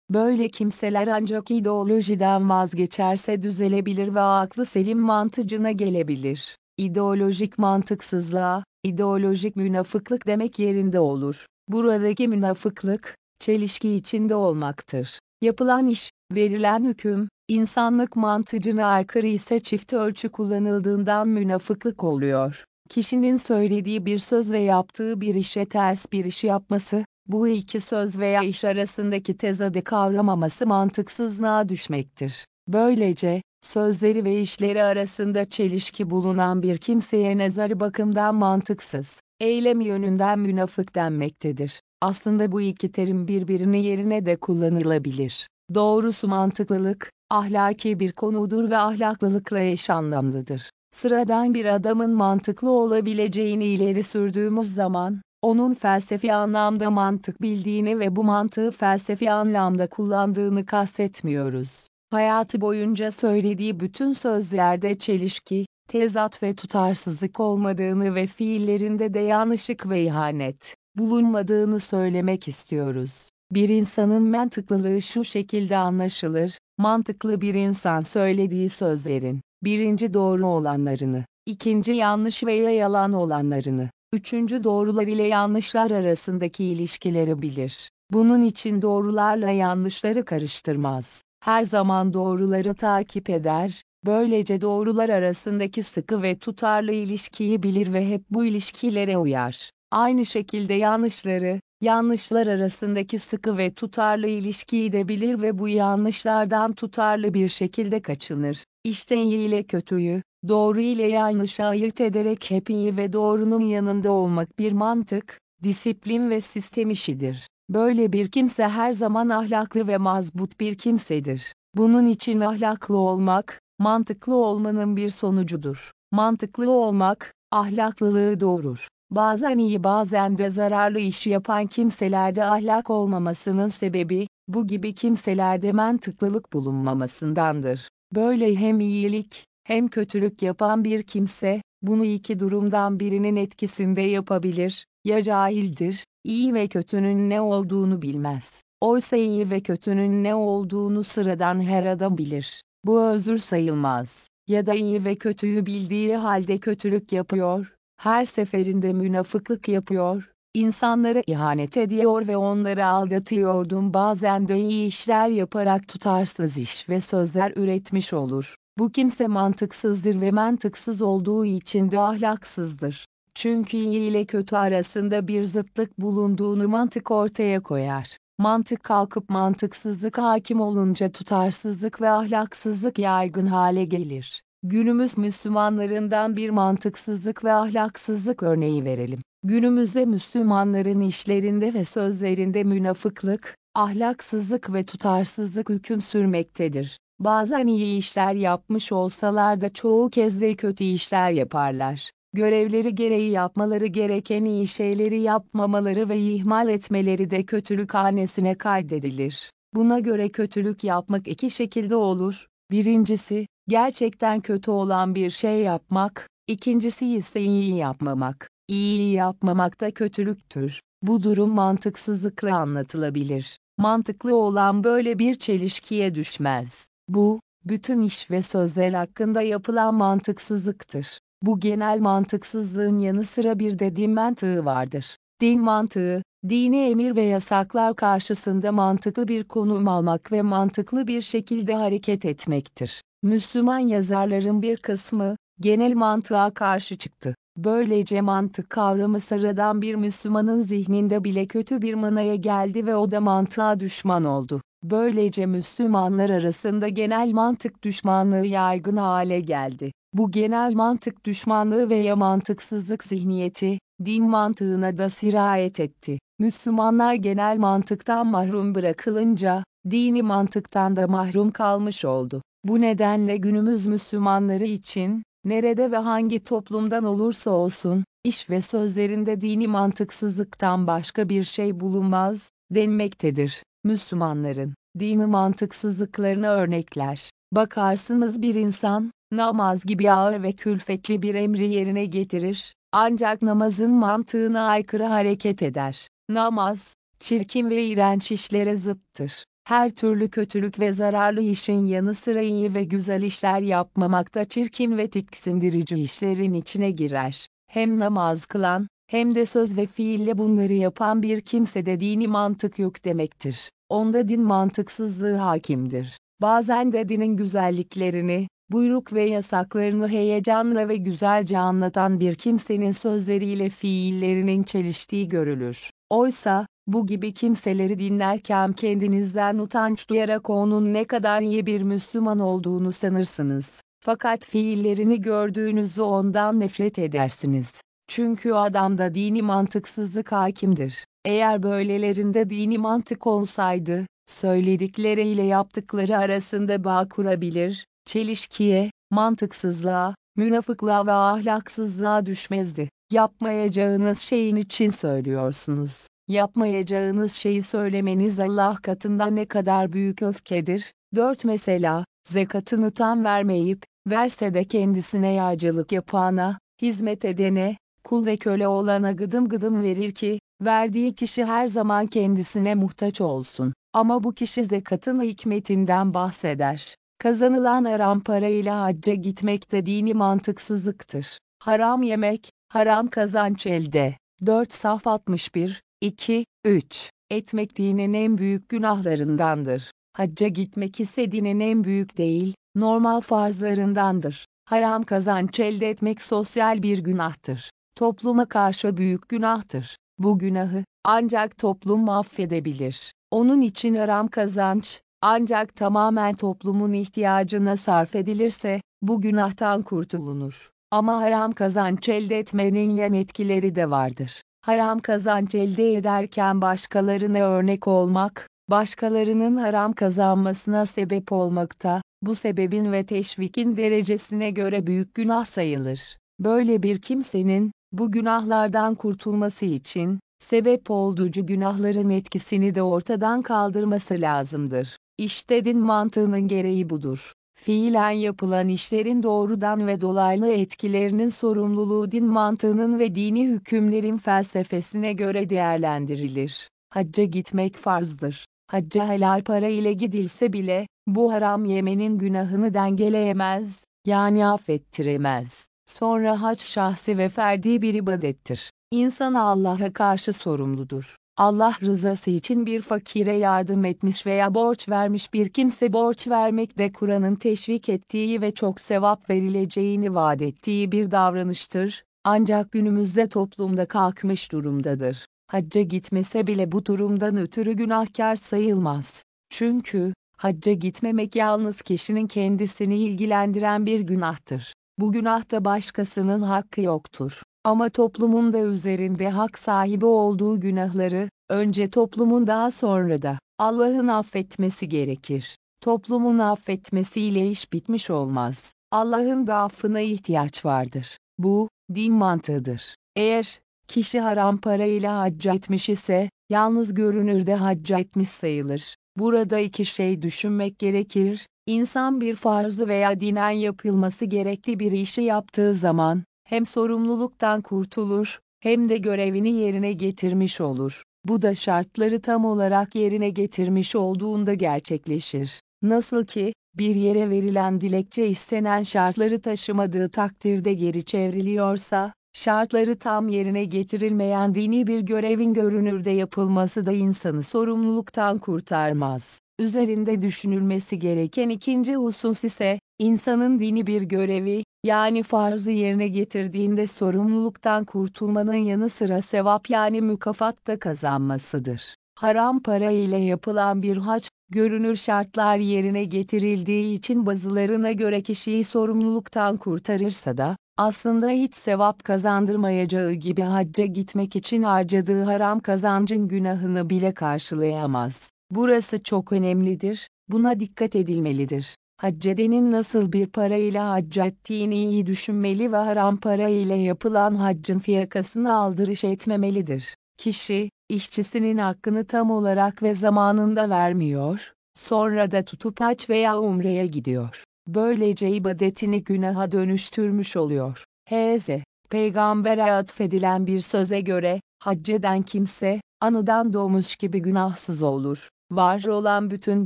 Böyle kimseler ancak ideolojiden vazgeçerse düzelebilir ve aklı selim mantıcına gelebilir. İdeolojik mantıksızlığa, ideolojik münafıklık demek yerinde olur. Buradaki münafıklık, çelişki içinde olmaktır. Yapılan iş, verilen hüküm, insanlık mantıcına aykırı ise çift ölçü kullanıldığından münafıklık oluyor. Kişinin söylediği bir söz ve yaptığı bir işe ters bir iş yapması, bu iki söz veya iş arasındaki tezadı kavramaması mantıksızlığa düşmektir. Böylece, sözleri ve işleri arasında çelişki bulunan bir kimseye nazarı bakımdan mantıksız, eylem yönünden münafık denmektedir. Aslında bu iki terim birbirini yerine de kullanılabilir. Doğrusu mantıklılık, ahlaki bir konudur ve ahlaklılıkla eş anlamlıdır. Sıradan bir adamın mantıklı olabileceğini ileri sürdüğümüz zaman, onun felsefi anlamda mantık bildiğini ve bu mantığı felsefi anlamda kullandığını kastetmiyoruz. Hayatı boyunca söylediği bütün sözlerde çelişki, tezat ve tutarsızlık olmadığını ve fiillerinde de yanlışlık ve ihanet bulunmadığını söylemek istiyoruz. Bir insanın mantıklılığı şu şekilde anlaşılır, mantıklı bir insan söylediği sözlerin, birinci doğru olanlarını, ikinci yanlış veya yalan olanlarını, üçüncü doğrular ile yanlışlar arasındaki ilişkileri bilir. Bunun için doğrularla yanlışları karıştırmaz. Her zaman doğruları takip eder, böylece doğrular arasındaki sıkı ve tutarlı ilişkiyi bilir ve hep bu ilişkilere uyar. Aynı şekilde yanlışları, yanlışlar arasındaki sıkı ve tutarlı ilişkiyi de bilir ve bu yanlışlardan tutarlı bir şekilde kaçınır. İşte iyi ile kötüyü, doğru ile yanlışı ayırt ederek hep iyi ve doğrunun yanında olmak bir mantık, disiplin ve sistem işidir. Böyle bir kimse her zaman ahlaklı ve mazbut bir kimsedir. Bunun için ahlaklı olmak, mantıklı olmanın bir sonucudur. Mantıklı olmak, ahlaklılığı doğurur. Bazen iyi bazen de zararlı iş yapan kimselerde ahlak olmamasının sebebi, bu gibi kimselerde mantıklılık bulunmamasındandır. Böyle hem iyilik, hem kötülük yapan bir kimse, bunu iki durumdan birinin etkisinde yapabilir, ya cahildir, iyi ve kötünün ne olduğunu bilmez. Oysa iyi ve kötünün ne olduğunu sıradan her adam bilir. Bu özür sayılmaz. Ya da iyi ve kötüyü bildiği halde kötülük yapıyor, her seferinde münafıklık yapıyor, İnsanlara ihanet ediyor ve onları aldatıyordum bazen de iyi işler yaparak tutarsız iş ve sözler üretmiş olur. Bu kimse mantıksızdır ve mantıksız olduğu için de ahlaksızdır. Çünkü iyi ile kötü arasında bir zıtlık bulunduğunu mantık ortaya koyar. Mantık kalkıp mantıksızlık hakim olunca tutarsızlık ve ahlaksızlık yaygın hale gelir. Günümüz Müslümanlarından bir mantıksızlık ve ahlaksızlık örneği verelim. Günümüzde Müslümanların işlerinde ve sözlerinde münafıklık, ahlaksızlık ve tutarsızlık hüküm sürmektedir. Bazen iyi işler yapmış olsalar da çoğu kez de kötü işler yaparlar. Görevleri gereği yapmaları gereken iyi şeyleri yapmamaları ve ihmal etmeleri de kötülük hanesine kaydedilir. Buna göre kötülük yapmak iki şekilde olur. Birincisi, gerçekten kötü olan bir şey yapmak, ikincisi ise iyi yapmamak. İyi yapmamak da kötülüktür. Bu durum mantıksızlıkla anlatılabilir. Mantıklı olan böyle bir çelişkiye düşmez. Bu, bütün iş ve sözler hakkında yapılan mantıksızlıktır. Bu genel mantıksızlığın yanı sıra bir de din mantığı vardır. Din mantığı, dini emir ve yasaklar karşısında mantıklı bir konum almak ve mantıklı bir şekilde hareket etmektir. Müslüman yazarların bir kısmı, genel mantığa karşı çıktı. Böylece mantık kavramı sıradan bir Müslümanın zihninde bile kötü bir manaya geldi ve o da mantığa düşman oldu. Böylece Müslümanlar arasında genel mantık düşmanlığı yaygın hale geldi. Bu genel mantık düşmanlığı veya mantıksızlık zihniyeti, din mantığına da sirayet etti. Müslümanlar genel mantıktan mahrum bırakılınca, dini mantıktan da mahrum kalmış oldu. Bu nedenle günümüz Müslümanları için, nerede ve hangi toplumdan olursa olsun, iş ve sözlerinde dini mantıksızlıktan başka bir şey bulunmaz, denmektedir. Müslümanların, dini mantıksızlıklarına örnekler. Bakarsınız bir insan, namaz gibi ağır ve külfetli bir emri yerine getirir, ancak namazın mantığına aykırı hareket eder. Namaz, çirkin ve iğrenç işlere zıttır. Her türlü kötülük ve zararlı işin yanı sıra iyi ve güzel işler yapmamakta çirkin ve tiksindirici işlerin içine girer. Hem namaz kılan, hem de söz ve fiille bunları yapan bir kimsede dini mantık yok demektir. Onda din mantıksızlığı hakimdir. Bazen de dinin güzelliklerini, buyruk ve yasaklarını heyecanla ve güzelce anlatan bir kimsenin sözleriyle fiillerinin çeliştiği görülür. Oysa, bu gibi kimseleri dinlerken kendinizden utanç duyarak onun ne kadar iyi bir Müslüman olduğunu sanırsınız. Fakat fiillerini gördüğünüzde ondan nefret edersiniz. Çünkü adamda dini mantıksızlık hakimdir. Eğer böylelerinde dini mantık olsaydı, söyledikleriyle yaptıkları arasında bağ kurabilir, çelişkiye, mantıksızlığa, münafıklığa ve ahlaksızlığa düşmezdi. Yapmayacağınız şeyin için söylüyorsunuz. Yapmayacağınız şeyi söylemeniz Allah katında ne kadar büyük öfkedir. 4 Mesela, zekatını tam vermeyip, verse de kendisine yağcılık yapana, hizmet edene, kul ve köle olana gıdım gıdım verir ki, verdiği kişi her zaman kendisine muhtaç olsun. Ama bu kişi zekatın hikmetinden bahseder. Kazanılan haram parayla hacca gitmek de dini mantıksızlıktır. Haram yemek, haram kazanç elde. 4 Saf 61, 2, 3. Etmek dinin en büyük günahlarındandır. Hacca gitmek ise dinin en büyük değil, normal farzlarındandır. Haram kazanç elde etmek sosyal bir günahtır. Topluma karşı büyük günahtır. Bu günahı, ancak toplum affedebilir. Onun için haram kazanç, ancak tamamen toplumun ihtiyacına sarf edilirse, bu günahtan kurtulunur. Ama haram kazanç elde etmenin yan etkileri de vardır. Haram kazanç elde ederken başkalarına örnek olmak, başkalarının haram kazanmasına sebep olmakta, bu sebebin ve teşvikin derecesine göre büyük günah sayılır. Böyle bir kimsenin, bu günahlardan kurtulması için, sebep olduğu günahların etkisini de ortadan kaldırması lazımdır. İşte din mantığının gereği budur. Fiilen yapılan işlerin doğrudan ve dolaylı etkilerinin sorumluluğu din mantığının ve dini hükümlerin felsefesine göre değerlendirilir. Hacca gitmek farzdır. Hacca helal para ile gidilse bile, bu haram yemenin günahını dengeleyemez, yani affettiremez. Sonra hac şahsi ve ferdi bir ibadettir. İnsan Allah'a karşı sorumludur. Allah rızası için bir fakire yardım etmiş veya borç vermiş bir kimse borç vermek de Kur'an'ın teşvik ettiği ve çok sevap verileceğini vaat ettiği bir davranıştır. Ancak günümüzde toplumda kalkmış durumdadır. Hacca gitmese bile bu durumdan ötürü günahkar sayılmaz. Çünkü, hacca gitmemek yalnız kişinin kendisini ilgilendiren bir günahtır. Bu günahta başkasının hakkı yoktur. Ama toplumun da üzerinde hak sahibi olduğu günahları, önce toplumun daha sonra da, Allah'ın affetmesi gerekir. Toplumun affetmesiyle iş bitmiş olmaz. Allah'ın da affına ihtiyaç vardır. Bu, din mantığıdır. Eğer, kişi haram parayla hacca etmiş ise, yalnız görünürde hacca etmiş sayılır. Burada iki şey düşünmek gerekir. İnsan bir farzı veya dinen yapılması gerekli bir işi yaptığı zaman, hem sorumluluktan kurtulur, hem de görevini yerine getirmiş olur. Bu da şartları tam olarak yerine getirmiş olduğunda gerçekleşir. Nasıl ki, bir yere verilen dilekçe istenen şartları taşımadığı takdirde geri çevriliyorsa, şartları tam yerine getirilmeyen dini bir görevin görünürde yapılması da insanı sorumluluktan kurtarmaz. Üzerinde düşünülmesi gereken ikinci husus ise, insanın dini bir görevi, yani farzı yerine getirdiğinde sorumluluktan kurtulmanın yanı sıra sevap yani mükafat da kazanmasıdır. Haram para ile yapılan bir hac, görünür şartlar yerine getirildiği için bazılarına göre kişiyi sorumluluktan kurtarırsa da, aslında hiç sevap kazandırmayacağı gibi hacca gitmek için harcadığı haram kazancın günahını bile karşılayamaz. Burası çok önemlidir, buna dikkat edilmelidir. Haccedenin nasıl bir parayla hac ettiğini iyi düşünmeli ve haram para ile yapılan haccın fiyakasını aldırış etmemelidir. Kişi, işçisinin hakkını tam olarak ve zamanında vermiyor, sonra da tutup hac veya umreye gidiyor. Böylece ibadetini günaha dönüştürmüş oluyor. H.Z. Peygamber'e atfedilen bir söze göre, hacceden kimse, anıdan doğmuş gibi günahsız olur. Var olan bütün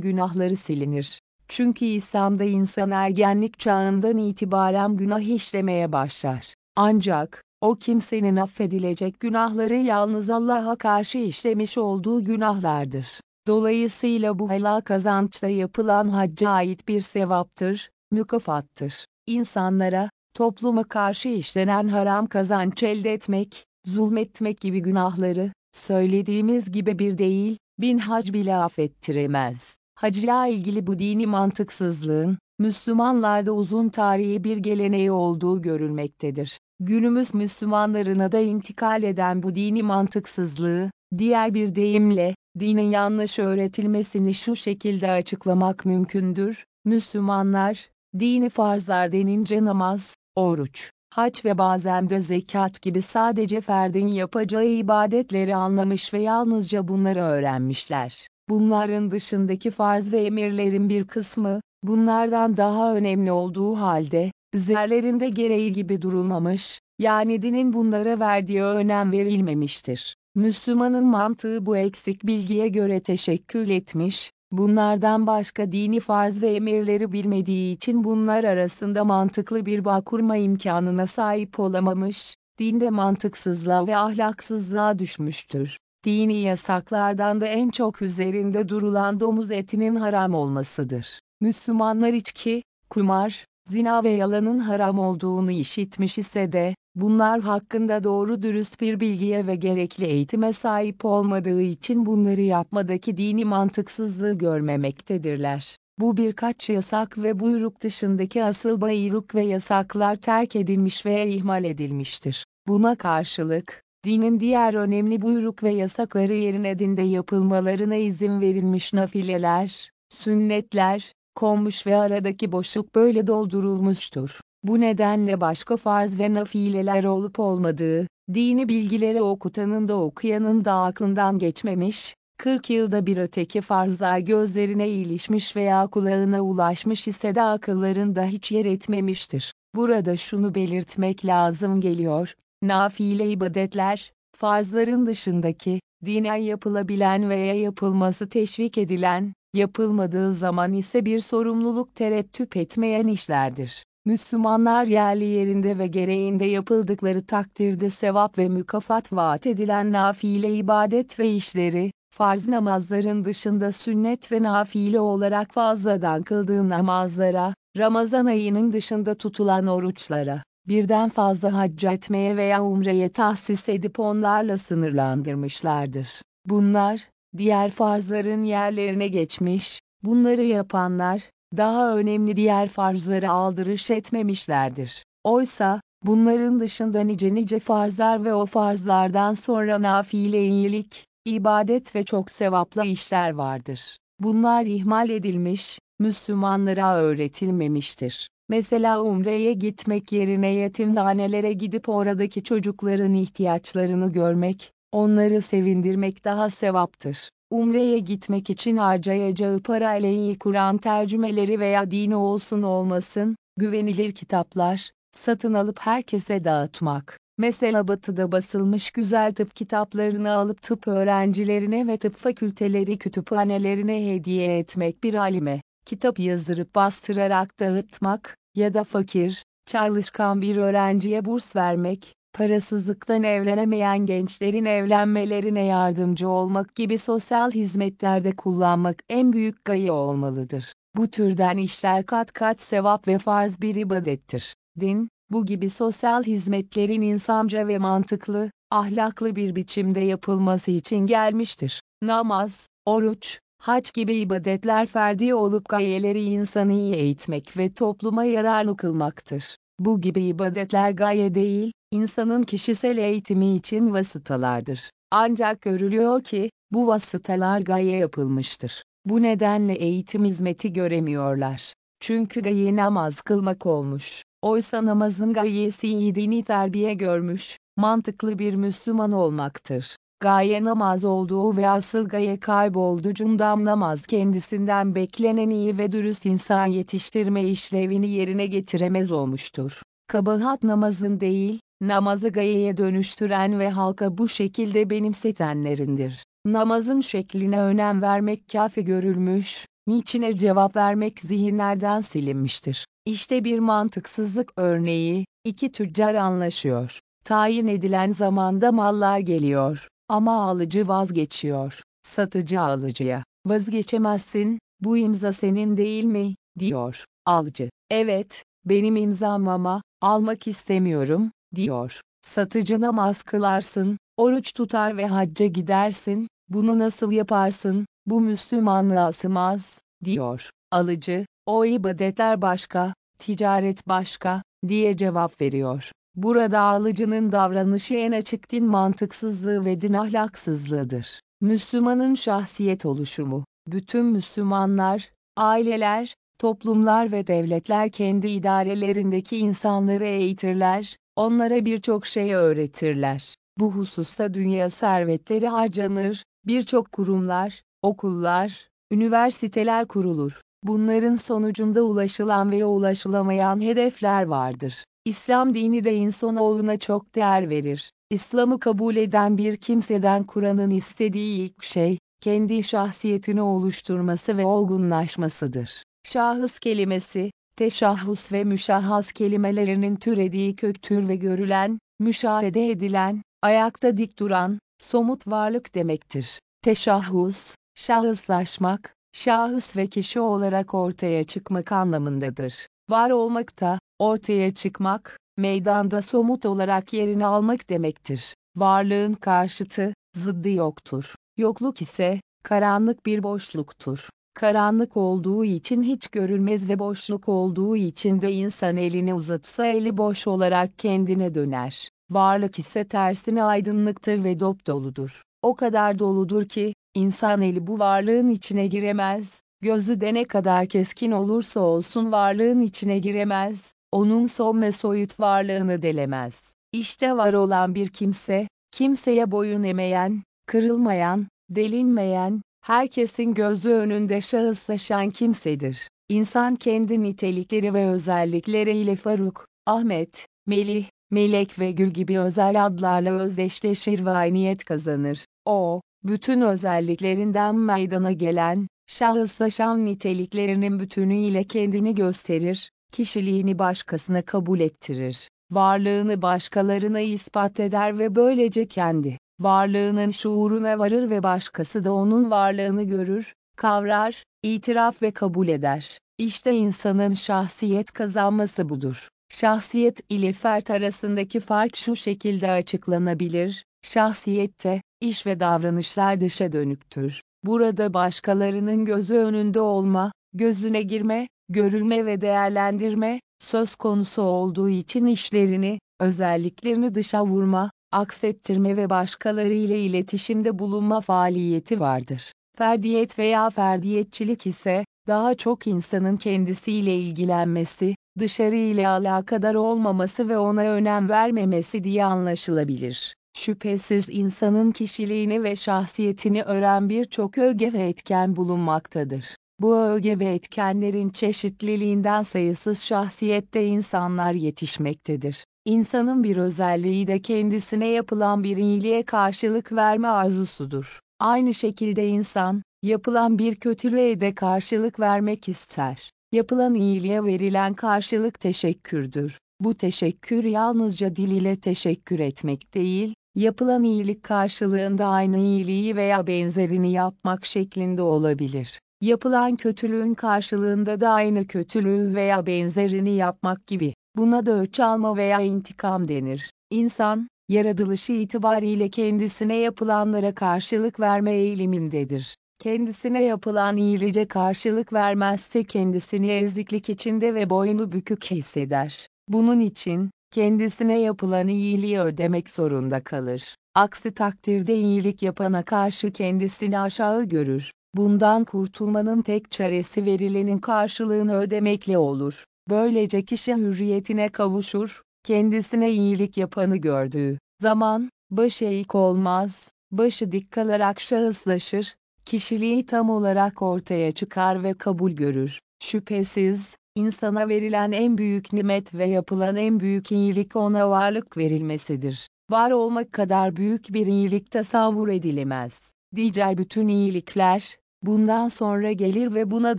günahları silinir. Çünkü İslam'da insan ergenlik çağından itibaren günah işlemeye başlar. Ancak, o kimsenin affedilecek günahları yalnız Allah'a karşı işlemiş olduğu günahlardır. Dolayısıyla bu helal kazançta yapılan hacca ait bir sevaptır, mükafattır. İnsanlara, topluma karşı işlenen haram kazanç elde etmek, zulmetmek gibi günahları, söylediğimiz gibi bir değil, bin hac bile affettiremez. Hacla ilgili bu dini mantıksızlığın, Müslümanlarda uzun tarihi bir geleneği olduğu görülmektedir. Günümüz Müslümanlarına da intikal eden bu dini mantıksızlığı, diğer bir deyimle, dinin yanlış öğretilmesini şu şekilde açıklamak mümkündür. Müslümanlar, dini farzlar denince namaz, oruç, hac ve bazen de zekat gibi sadece ferdin yapacağı ibadetleri anlamış ve yalnızca bunları öğrenmişler. Bunların dışındaki farz ve emirlerin bir kısmı, bunlardan daha önemli olduğu halde, üzerlerinde gereği gibi durulmamış, yani dinin bunlara verdiği önem verilmemiştir. Müslümanın mantığı bu eksik bilgiye göre teşekkül etmiş, bunlardan başka dini farz ve emirleri bilmediği için bunlar arasında mantıklı bir bağ kurma imkanına sahip olamamış, dinde mantıksızlığa ve ahlaksızlığa düşmüştür. Dini yasaklardan da en çok üzerinde durulan domuz etinin haram olmasıdır. Müslümanlar içki, kumar, zina ve yalanın haram olduğunu işitmiş ise de, bunlar hakkında doğru dürüst bir bilgiye ve gerekli eğitime sahip olmadığı için bunları yapmadaki dini mantıksızlığı görmemektedirler. Bu birkaç yasak ve buyruk dışındaki asıl buyruk ve yasaklar terk edilmiş veya ihmal edilmiştir. Buna karşılık, dinin diğer önemli buyruk ve yasakları yerine dinde yapılmalarına izin verilmiş nafileler, sünnetler, konmuş ve aradaki boşluk böyle doldurulmuştur. Bu nedenle başka farz ve nafileler olup olmadığı, dini bilgileri okutanın da okuyanın da aklından geçmemiş, 40 yılda bir öteki farzlar gözlerine ilişmiş veya kulağına ulaşmış ise de akıllarında hiç yer etmemiştir. Burada şunu belirtmek lazım geliyor, nafile ibadetler, farzların dışındaki, dinen yapılabilen veya yapılması teşvik edilen, yapılmadığı zaman ise bir sorumluluk terettüp etmeyen işlerdir. Müslümanlar yerli yerinde ve gereğinde yapıldıkları takdirde sevap ve mükafat vaat edilen nafile ibadet ve işleri, farz namazların dışında sünnet ve nafile olarak fazladan kıldığı namazlara, Ramazan ayının dışında tutulan oruçlara, birden fazla hac etmeye veya umreye tahsis edip onlarla sınırlandırmışlardır. Bunlar, diğer farzların yerlerine geçmiş, bunları yapanlar, daha önemli diğer farzları aldırış etmemişlerdir. Oysa, bunların dışında nice nice farzlar ve o farzlardan sonra nafile iyilik, ibadet ve çok sevaplı işler vardır. Bunlar ihmal edilmiş, Müslümanlara öğretilmemiştir. Mesela umreye gitmek yerine yetimhanelere gidip oradaki çocukların ihtiyaçlarını görmek, onları sevindirmek daha sevaptır. Umreye gitmek için harcayacağı parayla iyi Kur'an tercümeleri veya dini olsun olmasın, güvenilir kitaplar, satın alıp herkese dağıtmak. Mesela batıda basılmış güzel tıp kitaplarını alıp tıp öğrencilerine ve tıp fakülteleri kütüphanelerine hediye etmek bir alime, kitap yazdırıp bastırarak dağıtmak ya da fakir, çalışkan bir öğrenciye burs vermek, parasızlıktan evlenemeyen gençlerin evlenmelerine yardımcı olmak gibi sosyal hizmetlerde kullanmak en büyük gaye olmalıdır. Bu türden işler kat kat sevap ve farz bir ibadettir. Din, bu gibi sosyal hizmetlerin insanca ve mantıklı, ahlaklı bir biçimde yapılması için gelmiştir. Namaz, oruç, hac gibi ibadetler ferdi olup gayeleri insanı iyi eğitmek ve topluma yararlı kılmaktır. Bu gibi ibadetler gaye değil, insanın kişisel eğitimi için vasıtalardır. Ancak görülüyor ki, bu vasıtalar gaye yapılmıştır. Bu nedenle eğitim hizmeti göremiyorlar. Çünkü gaye namaz kılmak olmuş. Oysa namazın gayesi iyi dini terbiye görmüş, mantıklı bir Müslüman olmaktır. Gaye namaz olduğu ve asıl gaye kayboldu cundam namaz kendisinden beklenen iyi ve dürüst insan yetiştirme işlevini yerine getiremez olmuştur. Kabahat namazın değil, namazı gayeye dönüştüren ve halka bu şekilde benimsetenlerindir. Namazın şekline önem vermek kafi görülmüş, niçine cevap vermek zihinlerden silinmiştir. İşte bir mantıksızlık örneği, iki tüccar anlaşıyor. Tayin edilen zamanda mallar geliyor. Ama alıcı vazgeçiyor. Satıcı alıcıya, vazgeçemezsin, bu imza senin değil mi, diyor. Alıcı, evet, benim imzam ama, almak istemiyorum, diyor. Satıcı namaz kılarsın, oruç tutar ve hacca gidersin, bunu nasıl yaparsın, bu Müslümanlığa sığmaz, diyor. Alıcı, o ibadetler başka, ticaret başka, diye cevap veriyor. Burada alıcının davranışı en açık din mantıksızlığı ve din ahlaksızlığıdır. Müslümanın şahsiyet oluşumu, bütün Müslümanlar, aileler, toplumlar ve devletler kendi idarelerindeki insanları eğitirler, onlara birçok şey öğretirler. Bu hususta dünya servetleri harcanır, birçok kurumlar, okullar, üniversiteler kurulur. Bunların sonucunda ulaşılan ve ulaşılamayan hedefler vardır. İslam dini de insanoğluna çok değer verir. İslam'ı kabul eden bir kimseden Kur'an'ın istediği ilk şey, kendi şahsiyetini oluşturması ve olgunlaşmasıdır. Şahıs kelimesi, teşahhus ve müşahhas kelimelerinin türediği köktür ve görülen, müşahede edilen, ayakta dik duran, somut varlık demektir. Teşahhus, şahıslaşmak, şahıs ve kişi olarak ortaya çıkmak anlamındadır. Var olmak da, ortaya çıkmak, meydanda somut olarak yerini almak demektir. Varlığın karşıtı, zıddı yoktur. Yokluk ise, karanlık bir boşluktur. Karanlık olduğu için hiç görülmez ve boşluk olduğu için de insan elini uzatsa eli boş olarak kendine döner. Varlık ise tersine aydınlıktır ve dop doludur. O kadar doludur ki, insan eli bu varlığın içine giremez, gözü de ne kadar keskin olursa olsun varlığın içine giremez, onun son ve soyut varlığını delemez. İşte var olan bir kimse, kimseye boyun emeyen, kırılmayan, delinmeyen, herkesin gözü önünde şahıslaşan kimsedir. İnsan kendi nitelikleri ve özellikleriyle Faruk, Ahmet, Melih, Melek ve Gül gibi özel adlarla özdeşleşir ve ayniyet kazanır. O, bütün özelliklerinden meydana gelen, şahıslaşan niteliklerinin bütünüyle kendini gösterir, kişiliğini başkasına kabul ettirir, varlığını başkalarına ispat eder ve böylece kendi varlığının şuuruna varır ve başkası da onun varlığını görür, kavrar, itiraf ve kabul eder. İşte insanın şahsiyet kazanması budur. Şahsiyet ile fert arasındaki fark şu şekilde açıklanabilir. Şahsiyette, iş ve davranışlar dışa dönüktür. Burada başkalarının gözü önünde olma, gözüne girme, görülme ve değerlendirme, söz konusu olduğu için işlerini, özelliklerini dışa vurma, aksettirme ve başkaları ile iletişimde bulunma faaliyeti vardır. Ferdiyet veya ferdiyetçilik ise, daha çok insanın kendisiyle ilgilenmesi, dışarı ile alakadar olmaması ve ona önem vermemesi diye anlaşılabilir. Şüphesiz insanın kişiliğini ve şahsiyetini öğren birçok öge ve etken bulunmaktadır. Bu öge ve etkenlerin çeşitliliğinden sayısız şahsiyette insanlar yetişmektedir. İnsanın bir özelliği de kendisine yapılan bir iyiliğe karşılık verme arzusudur. Aynı şekilde insan, yapılan bir kötülüğe de karşılık vermek ister. Yapılan iyiliğe verilen karşılık teşekkürdür. Bu teşekkür yalnızca dil ile teşekkür etmek değil, yapılan iyilik karşılığında aynı iyiliği veya benzerini yapmak şeklinde olabilir. Yapılan kötülüğün karşılığında da aynı kötülüğü veya benzerini yapmak gibi. Buna da öç alma veya intikam denir. İnsan, yaratılışı itibariyle kendisine yapılanlara karşılık verme eğilimindedir. Kendisine yapılan iyilice karşılık vermezse kendisini eziklik içinde ve boynu bükük hisseder. Bunun için, kendisine yapılan iyiliği ödemek zorunda kalır. Aksi takdirde iyilik yapana karşı kendisini aşağı görür. Bundan kurtulmanın tek çaresi verilenin karşılığını ödemekle olur. Böylece kişi hürriyetine kavuşur, kendisine iyilik yapanı gördüğü zaman, başı eğik olmaz, başı dik kalarak şahıslaşır, kişiliği tam olarak ortaya çıkar ve kabul görür. Şüphesiz, insana verilen en büyük nimet ve yapılan en büyük iyilik ona varlık verilmesidir. Var olmak kadar büyük bir iyilik tasavvur edilemez. Diğer bütün iyilikler, bundan sonra gelir ve buna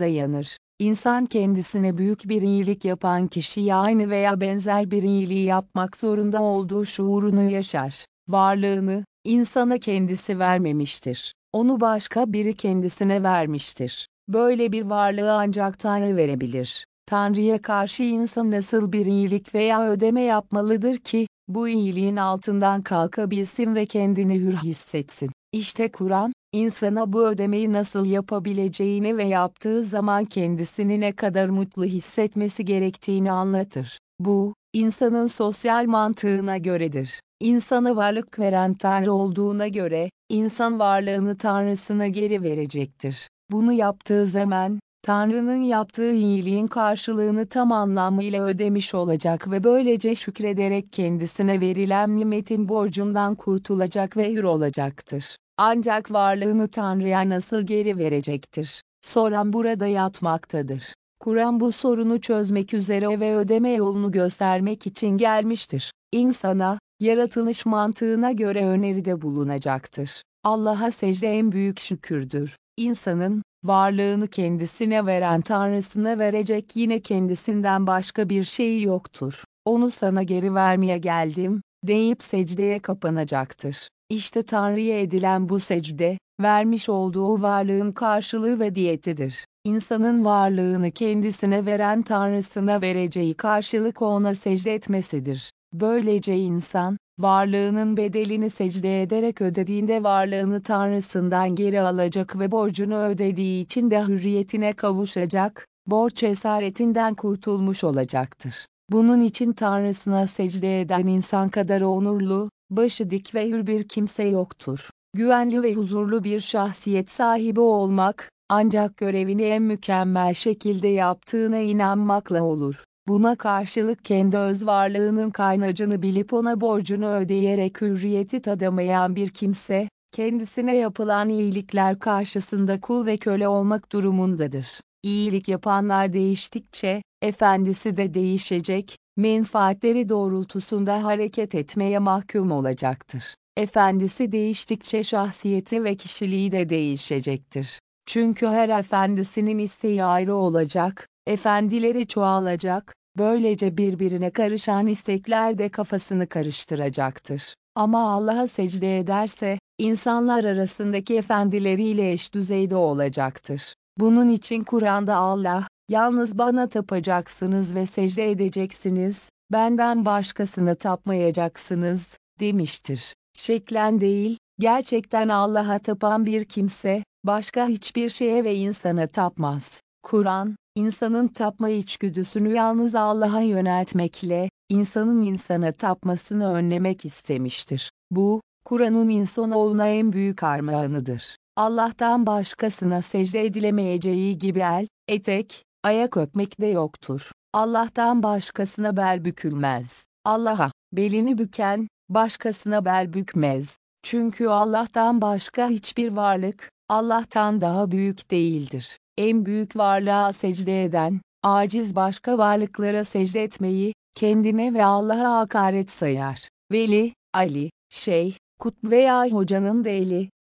dayanır. İnsan kendisine büyük bir iyilik yapan kişiye aynı veya benzer bir iyiliği yapmak zorunda olduğu şuurunu yaşar. Varlığını, insana kendisi vermemiştir. Onu başka biri kendisine vermiştir. Böyle bir varlığı ancak Tanrı verebilir. Tanrı'ya karşı insan nasıl bir iyilik veya ödeme yapmalıdır ki, bu iyiliğin altından kalkabilsin ve kendini hür hissetsin. İşte Kur'an, insana bu ödemeyi nasıl yapabileceğini ve yaptığı zaman kendisini ne kadar mutlu hissetmesi gerektiğini anlatır. Bu, insanın sosyal mantığına göredir. İnsana varlık veren Tanrı olduğuna göre, insan varlığını Tanrısına geri verecektir. Bunu yaptığı zaman, Tanrı'nın yaptığı iyiliğin karşılığını tam anlamıyla ödemiş olacak ve böylece şükrederek kendisine verilen nimetin borcundan kurtulacak ve hür olacaktır. Ancak varlığını Tanrı'ya nasıl geri verecektir? Soran burada yatmaktadır. Kur'an bu sorunu çözmek üzere ve ödeme yolunu göstermek için gelmiştir. İnsana, yaratılış mantığına göre öneride bulunacaktır. Allah'a secde en büyük şükürdür. İnsanın, varlığını kendisine veren Tanrısına verecek yine kendisinden başka bir şeyi yoktur. Onu sana geri vermeye geldim, deyip secdeye kapanacaktır. İşte Tanrı'ya edilen bu secde, vermiş olduğu varlığın karşılığı ve diyetidir. İnsanın varlığını kendisine veren Tanrısına vereceği karşılık ona secde etmesidir. Böylece insan, varlığının bedelini secde ederek ödediğinde varlığını Tanrısından geri alacak ve borcunu ödediği için de hürriyetine kavuşacak, borç esaretinden kurtulmuş olacaktır. Bunun için Tanrısına secde eden insan kadar onurlu, başı dik ve hür bir kimse yoktur. Güvenli ve huzurlu bir şahsiyet sahibi olmak, ancak görevini en mükemmel şekilde yaptığına inanmakla olur. Buna karşılık kendi öz varlığının kaynacını bilip ona borcunu ödeyerek hürriyeti tadamayan bir kimse, kendisine yapılan iyilikler karşısında kul ve köle olmak durumundadır. İyilik yapanlar değiştikçe, efendisi de değişecek, menfaatleri doğrultusunda hareket etmeye mahkum olacaktır. Efendisi değiştikçe şahsiyeti ve kişiliği de değişecektir. Çünkü her efendisinin isteği ayrı olacak, efendileri çoğalacak, Böylece birbirine karışan istekler de kafasını karıştıracaktır. Ama Allah'a secde ederse, insanlar arasındaki efendileriyle eş düzeyde olacaktır. Bunun için Kur'an'da Allah, yalnız bana tapacaksınız ve secde edeceksiniz, benden başkasına tapmayacaksınız, demiştir. Şeklen değil, gerçekten Allah'a tapan bir kimse, başka hiçbir şeye ve insana tapmaz. Kur'an, insanın tapma içgüdüsünü yalnız Allah'a yöneltmekle, insanın insana tapmasını önlemek istemiştir. Bu, Kur'an'ın insanoğluna en büyük armağanıdır. Allah'tan başkasına secde edilemeyeceği gibi el, etek, ayak öpmek de yoktur. Allah'tan başkasına bel bükülmez. Allah'a, belini büken, başkasına bel bükmez. Çünkü Allah'tan başka hiçbir varlık, Allah'tan daha büyük değildir. En büyük varlığa secde eden, aciz başka varlıklara secde etmeyi, kendine ve Allah'a hakaret sayar. Veli, Ali, Şeyh, Kut veya hocanın da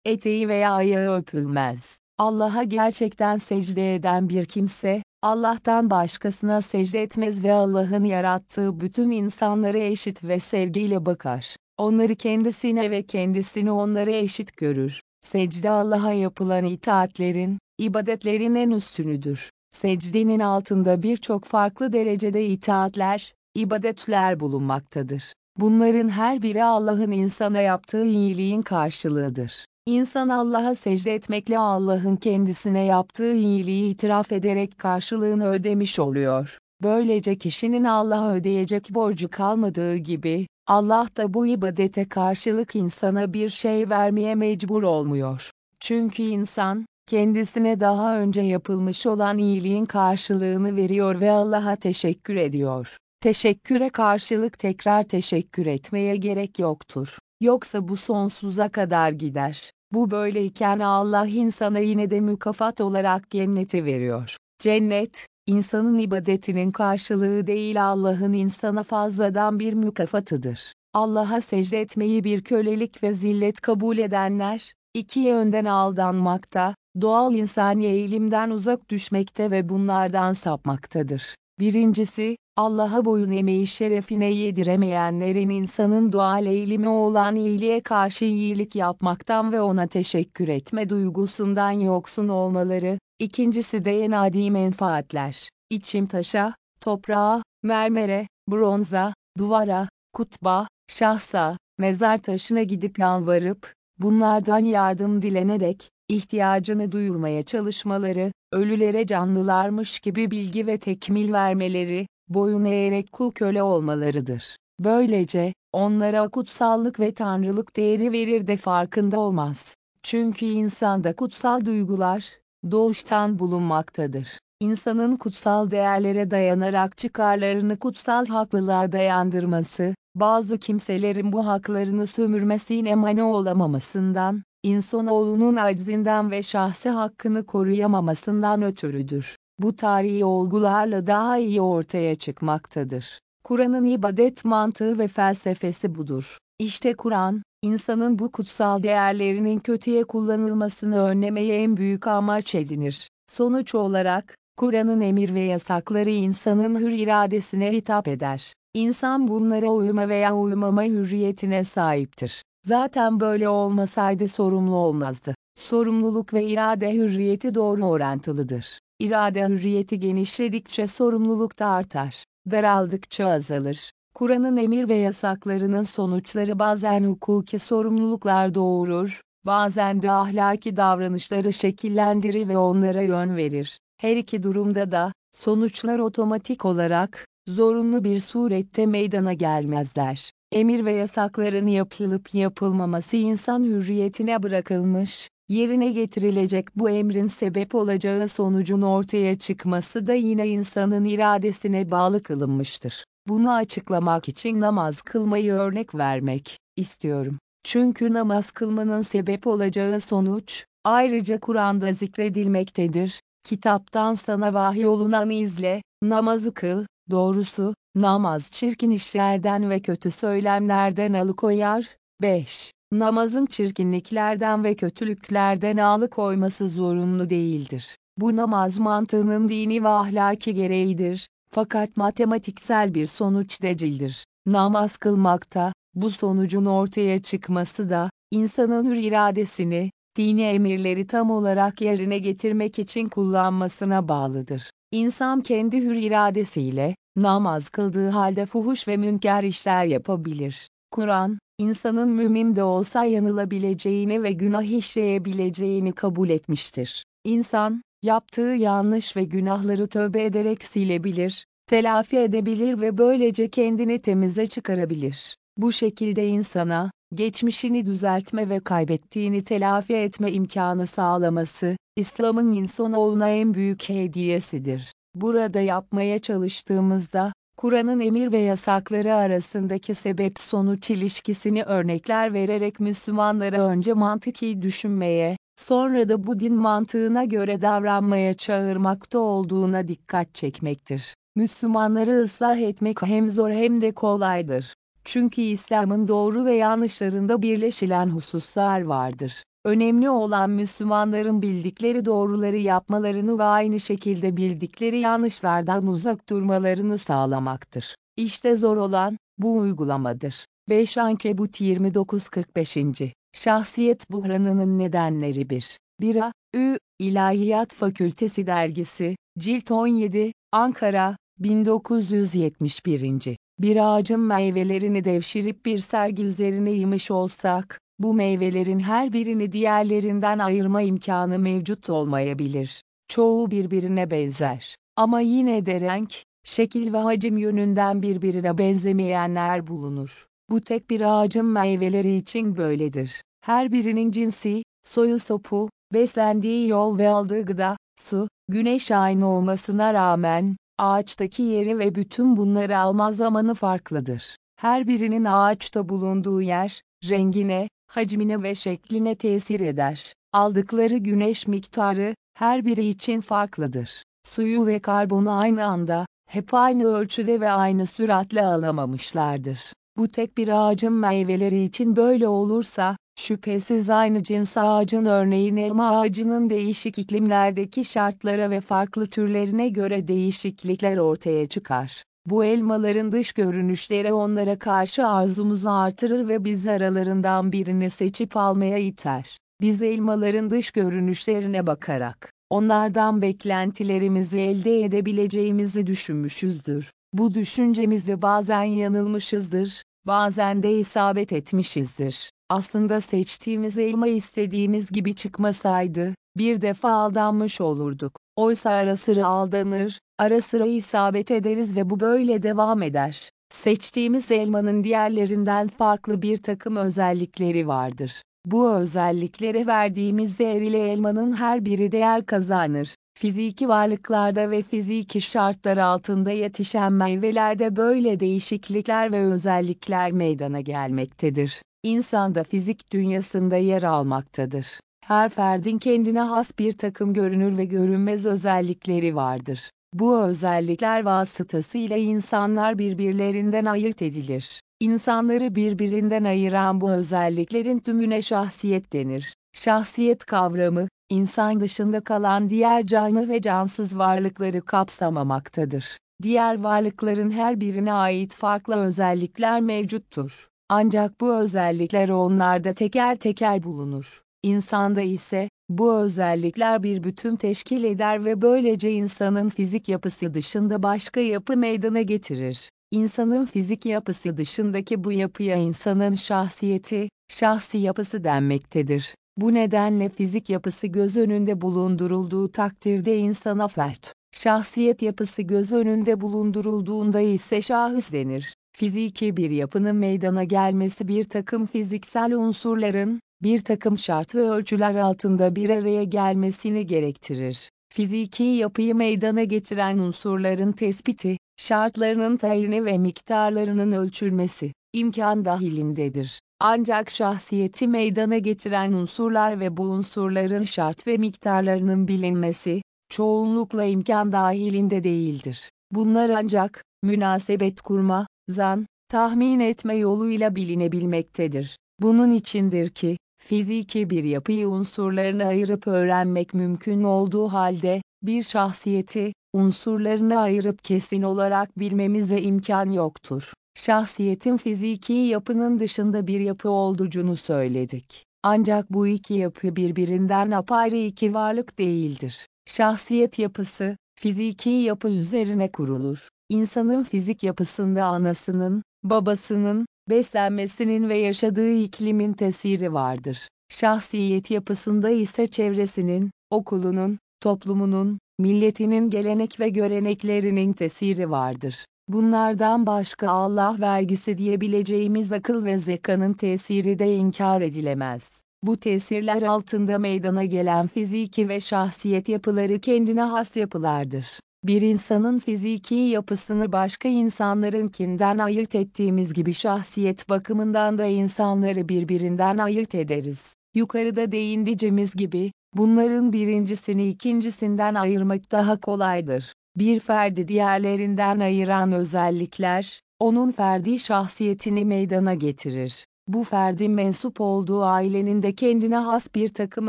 eteği veya ayağı öpülmez. Allah'a gerçekten secde eden bir kimse, Allah'tan başkasına secde etmez ve Allah'ın yarattığı bütün insanlara eşit ve sevgiyle bakar. Onları kendisine ve kendisini onlara eşit görür. Secde Allah'a yapılan itaatlerin, ibadetlerin en üstünüdür. Secdenin altında birçok farklı derecede itaatler, ibadetler bulunmaktadır. Bunların her biri Allah'ın insana yaptığı iyiliğin karşılığıdır. İnsan Allah'a secde etmekle Allah'ın kendisine yaptığı iyiliği itiraf ederek karşılığını ödemiş oluyor. Böylece kişinin Allah'a ödeyecek borcu kalmadığı gibi, Allah da bu ibadete karşılık insana bir şey vermeye mecbur olmuyor. Çünkü insan, kendisine daha önce yapılmış olan iyiliğin karşılığını veriyor ve Allah'a teşekkür ediyor. Teşekküre karşılık tekrar teşekkür etmeye gerek yoktur. Yoksa bu sonsuza kadar gider. Bu böyleyken Allah insana yine de mükafat olarak cenneti veriyor. Cennet, insanın ibadetinin karşılığı değil Allah'ın insana fazladan bir mükafatıdır. Allah'a secde etmeyi bir kölelik ve zillet kabul edenler, iki yönden aldanmakta, doğal insani eğilimden uzak düşmekte ve bunlardan sapmaktadır. Birincisi, Allah'a boyun emeği şerefine yediremeyenlerin insanın doğal eğilimi olan iyiliğe karşı iyilik yapmaktan ve ona teşekkür etme duygusundan yoksun olmaları, ikincisi de en adi menfaatler, içim taşa, toprağa, mermere, bronza, duvara, kutba, şahsa, mezar taşına gidip yalvarıp, bunlardan yardım dilenerek, ihtiyacını duyurmaya çalışmaları, ölülere canlılarmış gibi bilgi ve tekmil vermeleri, boyun eğerek kul köle olmalarıdır. Böylece, onlara kutsallık ve tanrılık değeri verir de farkında olmaz. Çünkü insanda kutsal duygular, doğuştan bulunmaktadır. İnsanın kutsal değerlere dayanarak çıkarlarını kutsal haklılığa dayandırması, bazı kimselerin bu haklarını sömürmesine mani olamamasından, insanoğlunun aczinden ve şahsi hakkını koruyamamasından ötürüdür. Bu tarihi olgularla daha iyi ortaya çıkmaktadır. Kur'an'ın ibadet mantığı ve felsefesi budur. İşte Kur'an, insanın bu kutsal değerlerinin kötüye kullanılmasını önlemeye en büyük amaç edinir. Sonuç olarak, Kur'an'ın emir ve yasakları insanın hür iradesine hitap eder. İnsan bunlara uyma veya uymama hürriyetine sahiptir. Zaten böyle olmasaydı sorumlu olmazdı. Sorumluluk ve irade hürriyeti doğru orantılıdır. İrade hürriyeti genişledikçe sorumluluk da artar. Daraldıkça azalır. Kur'an'ın emir ve yasaklarının sonuçları bazen hukuki sorumluluklar doğurur, bazen de ahlaki davranışları şekillendirir ve onlara yön verir. Her iki durumda da, sonuçlar otomatik olarak, zorunlu bir surette meydana gelmezler. Emir ve yasakların yapılıp yapılmaması insan hürriyetine bırakılmış, yerine getirilecek bu emrin sebep olacağı sonucun ortaya çıkması da yine insanın iradesine bağlı kılınmıştır. Bunu açıklamak için namaz kılmayı örnek vermek istiyorum. Çünkü namaz kılmanın sebep olacağı sonuç, ayrıca Kur'an'da zikredilmektedir. Kitaptan sana vahiy olunanı izle, namazı kıl, doğrusu, namaz çirkin işlerden ve kötü söylemlerden alıkoyar. 5. Namazın çirkinliklerden ve kötülüklerden alıkoyması zorunlu değildir. Bu namaz mantığının dini ve ahlaki gereğidir. Fakat matematiksel bir sonuç decildir. Namaz kılmakta, bu sonucun ortaya çıkması da, insanın hür iradesini, dini emirleri tam olarak yerine getirmek için kullanmasına bağlıdır. İnsan kendi hür iradesiyle, namaz kıldığı halde fuhuş ve münker işler yapabilir. Kur'an, insanın mümin de olsa yanılabileceğini ve günah işleyebileceğini kabul etmiştir. İnsan, yaptığı yanlış ve günahları tövbe ederek silebilir, telafi edebilir ve böylece kendini temize çıkarabilir. Bu şekilde insana, geçmişini düzeltme ve kaybettiğini telafi etme imkanı sağlaması, İslam'ın insanoğluna en büyük hediyesidir. Burada yapmaya çalıştığımızda, Kur'an'ın emir ve yasakları arasındaki sebep-sonuç ilişkisini örnekler vererek Müslümanları önce mantıki düşünmeye, sonra da bu din mantığına göre davranmaya çağırmakta olduğuna dikkat çekmektir. Müslümanları ıslah etmek hem zor hem de kolaydır. Çünkü İslam'ın doğru ve yanlışlarında birleşilen hususlar vardır. Önemli olan Müslümanların bildikleri doğruları yapmalarını ve aynı şekilde bildikleri yanlışlardan uzak durmalarını sağlamaktır. İşte zor olan, bu uygulamadır. 5 Ankebut 29-45. Şahsiyet buhranının nedenleri 1. 1A, Ü, İlahiyat Fakültesi Dergisi, Cilt 17, Ankara, 1971. Bir ağacın meyvelerini devşirip bir sergi üzerine yımış olsak, bu meyvelerin her birini diğerlerinden ayırma imkanı mevcut olmayabilir. Çoğu birbirine benzer. Ama yine de renk, şekil ve hacim yönünden birbirine benzemeyenler bulunur. Bu tek bir ağacın meyveleri için böyledir. Her birinin cinsi, soyu sopu, beslendiği yol ve aldığı gıda, su, güneş aynı olmasına rağmen, ağaçtaki yeri ve bütün bunları alma zamanı farklıdır. Her birinin ağaçta bulunduğu yer, rengine, hacmine ve şekline tesir eder. Aldıkları güneş miktarı, her biri için farklıdır. Suyu ve karbonu aynı anda, hep aynı ölçüde ve aynı süratle alamamışlardır. Bu tek bir ağacın meyveleri için böyle olursa, şüphesiz aynı cins ağacın örneğin elma ağacının değişik iklimlerdeki şartlara ve farklı türlerine göre değişiklikler ortaya çıkar. Bu elmaların dış görünüşleri onlara karşı arzumuzu artırır ve bizi aralarından birini seçip almaya iter. Biz elmaların dış görünüşlerine bakarak, onlardan beklentilerimizi elde edebileceğimizi düşünmüşüzdür. Bu düşüncemizi bazen yanılmışızdır, bazen de isabet etmişizdir. Aslında seçtiğimiz elma istediğimiz gibi çıkmasaydı, bir defa aldanmış olurduk. Oysa ara sıra aldanır, ara sıra isabet ederiz ve bu böyle devam eder. Seçtiğimiz elmanın diğerlerinden farklı bir takım özellikleri vardır. Bu özelliklere verdiğimiz değer ile elmanın her biri değer kazanır. Fiziki varlıklarda ve fiziki şartlar altında yetişen meyvelerde böyle değişiklikler ve özellikler meydana gelmektedir. İnsan da fizik dünyasında yer almaktadır. Her ferdin kendine has bir takım görünür ve görünmez özellikleri vardır. Bu özellikler vasıtasıyla insanlar birbirlerinden ayırt edilir. İnsanları birbirinden ayıran bu özelliklerin tümüne şahsiyet denir. Şahsiyet kavramı, insan dışında kalan diğer canlı ve cansız varlıkları kapsamamaktadır. Diğer varlıkların her birine ait farklı özellikler mevcuttur. Ancak bu özellikler onlarda teker teker bulunur. İnsanda ise, bu özellikler bir bütün teşkil eder ve böylece insanın fizik yapısı dışında başka yapı meydana getirir. İnsanın fizik yapısı dışındaki bu yapıya insanın şahsiyeti, şahsi yapısı denmektedir. Bu nedenle fizik yapısı göz önünde bulundurulduğu takdirde insana fert, şahsiyet yapısı göz önünde bulundurulduğunda ise şahıs denir. Fiziki bir yapının meydana gelmesi bir takım fiziksel unsurların, bir takım şart ve ölçüler altında bir araya gelmesini gerektirir. Fiziki yapıyı meydana getiren unsurların tespiti, şartlarının tayini ve miktarlarının ölçülmesi, imkan dahilindedir. Ancak şahsiyeti meydana getiren unsurlar ve bu unsurların şart ve miktarlarının bilinmesi, çoğunlukla imkan dahilinde değildir. Bunlar ancak, münasebet kurma, zan, tahmin etme yoluyla bilinebilmektedir. Bunun içindir ki, fiziki bir yapıyı unsurlarını ayırıp öğrenmek mümkün olduğu halde, bir şahsiyeti, unsurlarını ayırıp kesin olarak bilmemize imkan yoktur. Şahsiyetin fiziki yapının dışında bir yapı olduğunu söyledik. Ancak bu iki yapı birbirinden apayrı iki varlık değildir. Şahsiyet yapısı, fiziki yapı üzerine kurulur. İnsanın fizik yapısında anasının, babasının, beslenmesinin ve yaşadığı iklimin tesiri vardır. Şahsiyet yapısında ise çevresinin, okulunun, toplumunun, milletinin gelenek ve göreneklerinin tesiri vardır. Bunlardan başka Allah vergisi diyebileceğimiz akıl ve zekanın tesiri de inkar edilemez. Bu tesirler altında meydana gelen fiziki ve şahsiyet yapıları kendine has yapılardır. Bir insanın fiziki yapısını başka insanlarınkinden ayırt ettiğimiz gibi şahsiyet bakımından da insanları birbirinden ayırt ederiz. Yukarıda değindiğimiz gibi, bunların birincisini ikincisinden ayırmak daha kolaydır. Bir ferdi diğerlerinden ayıran özellikler, onun ferdi şahsiyetini meydana getirir. Bu ferdin mensup olduğu ailenin de kendine has bir takım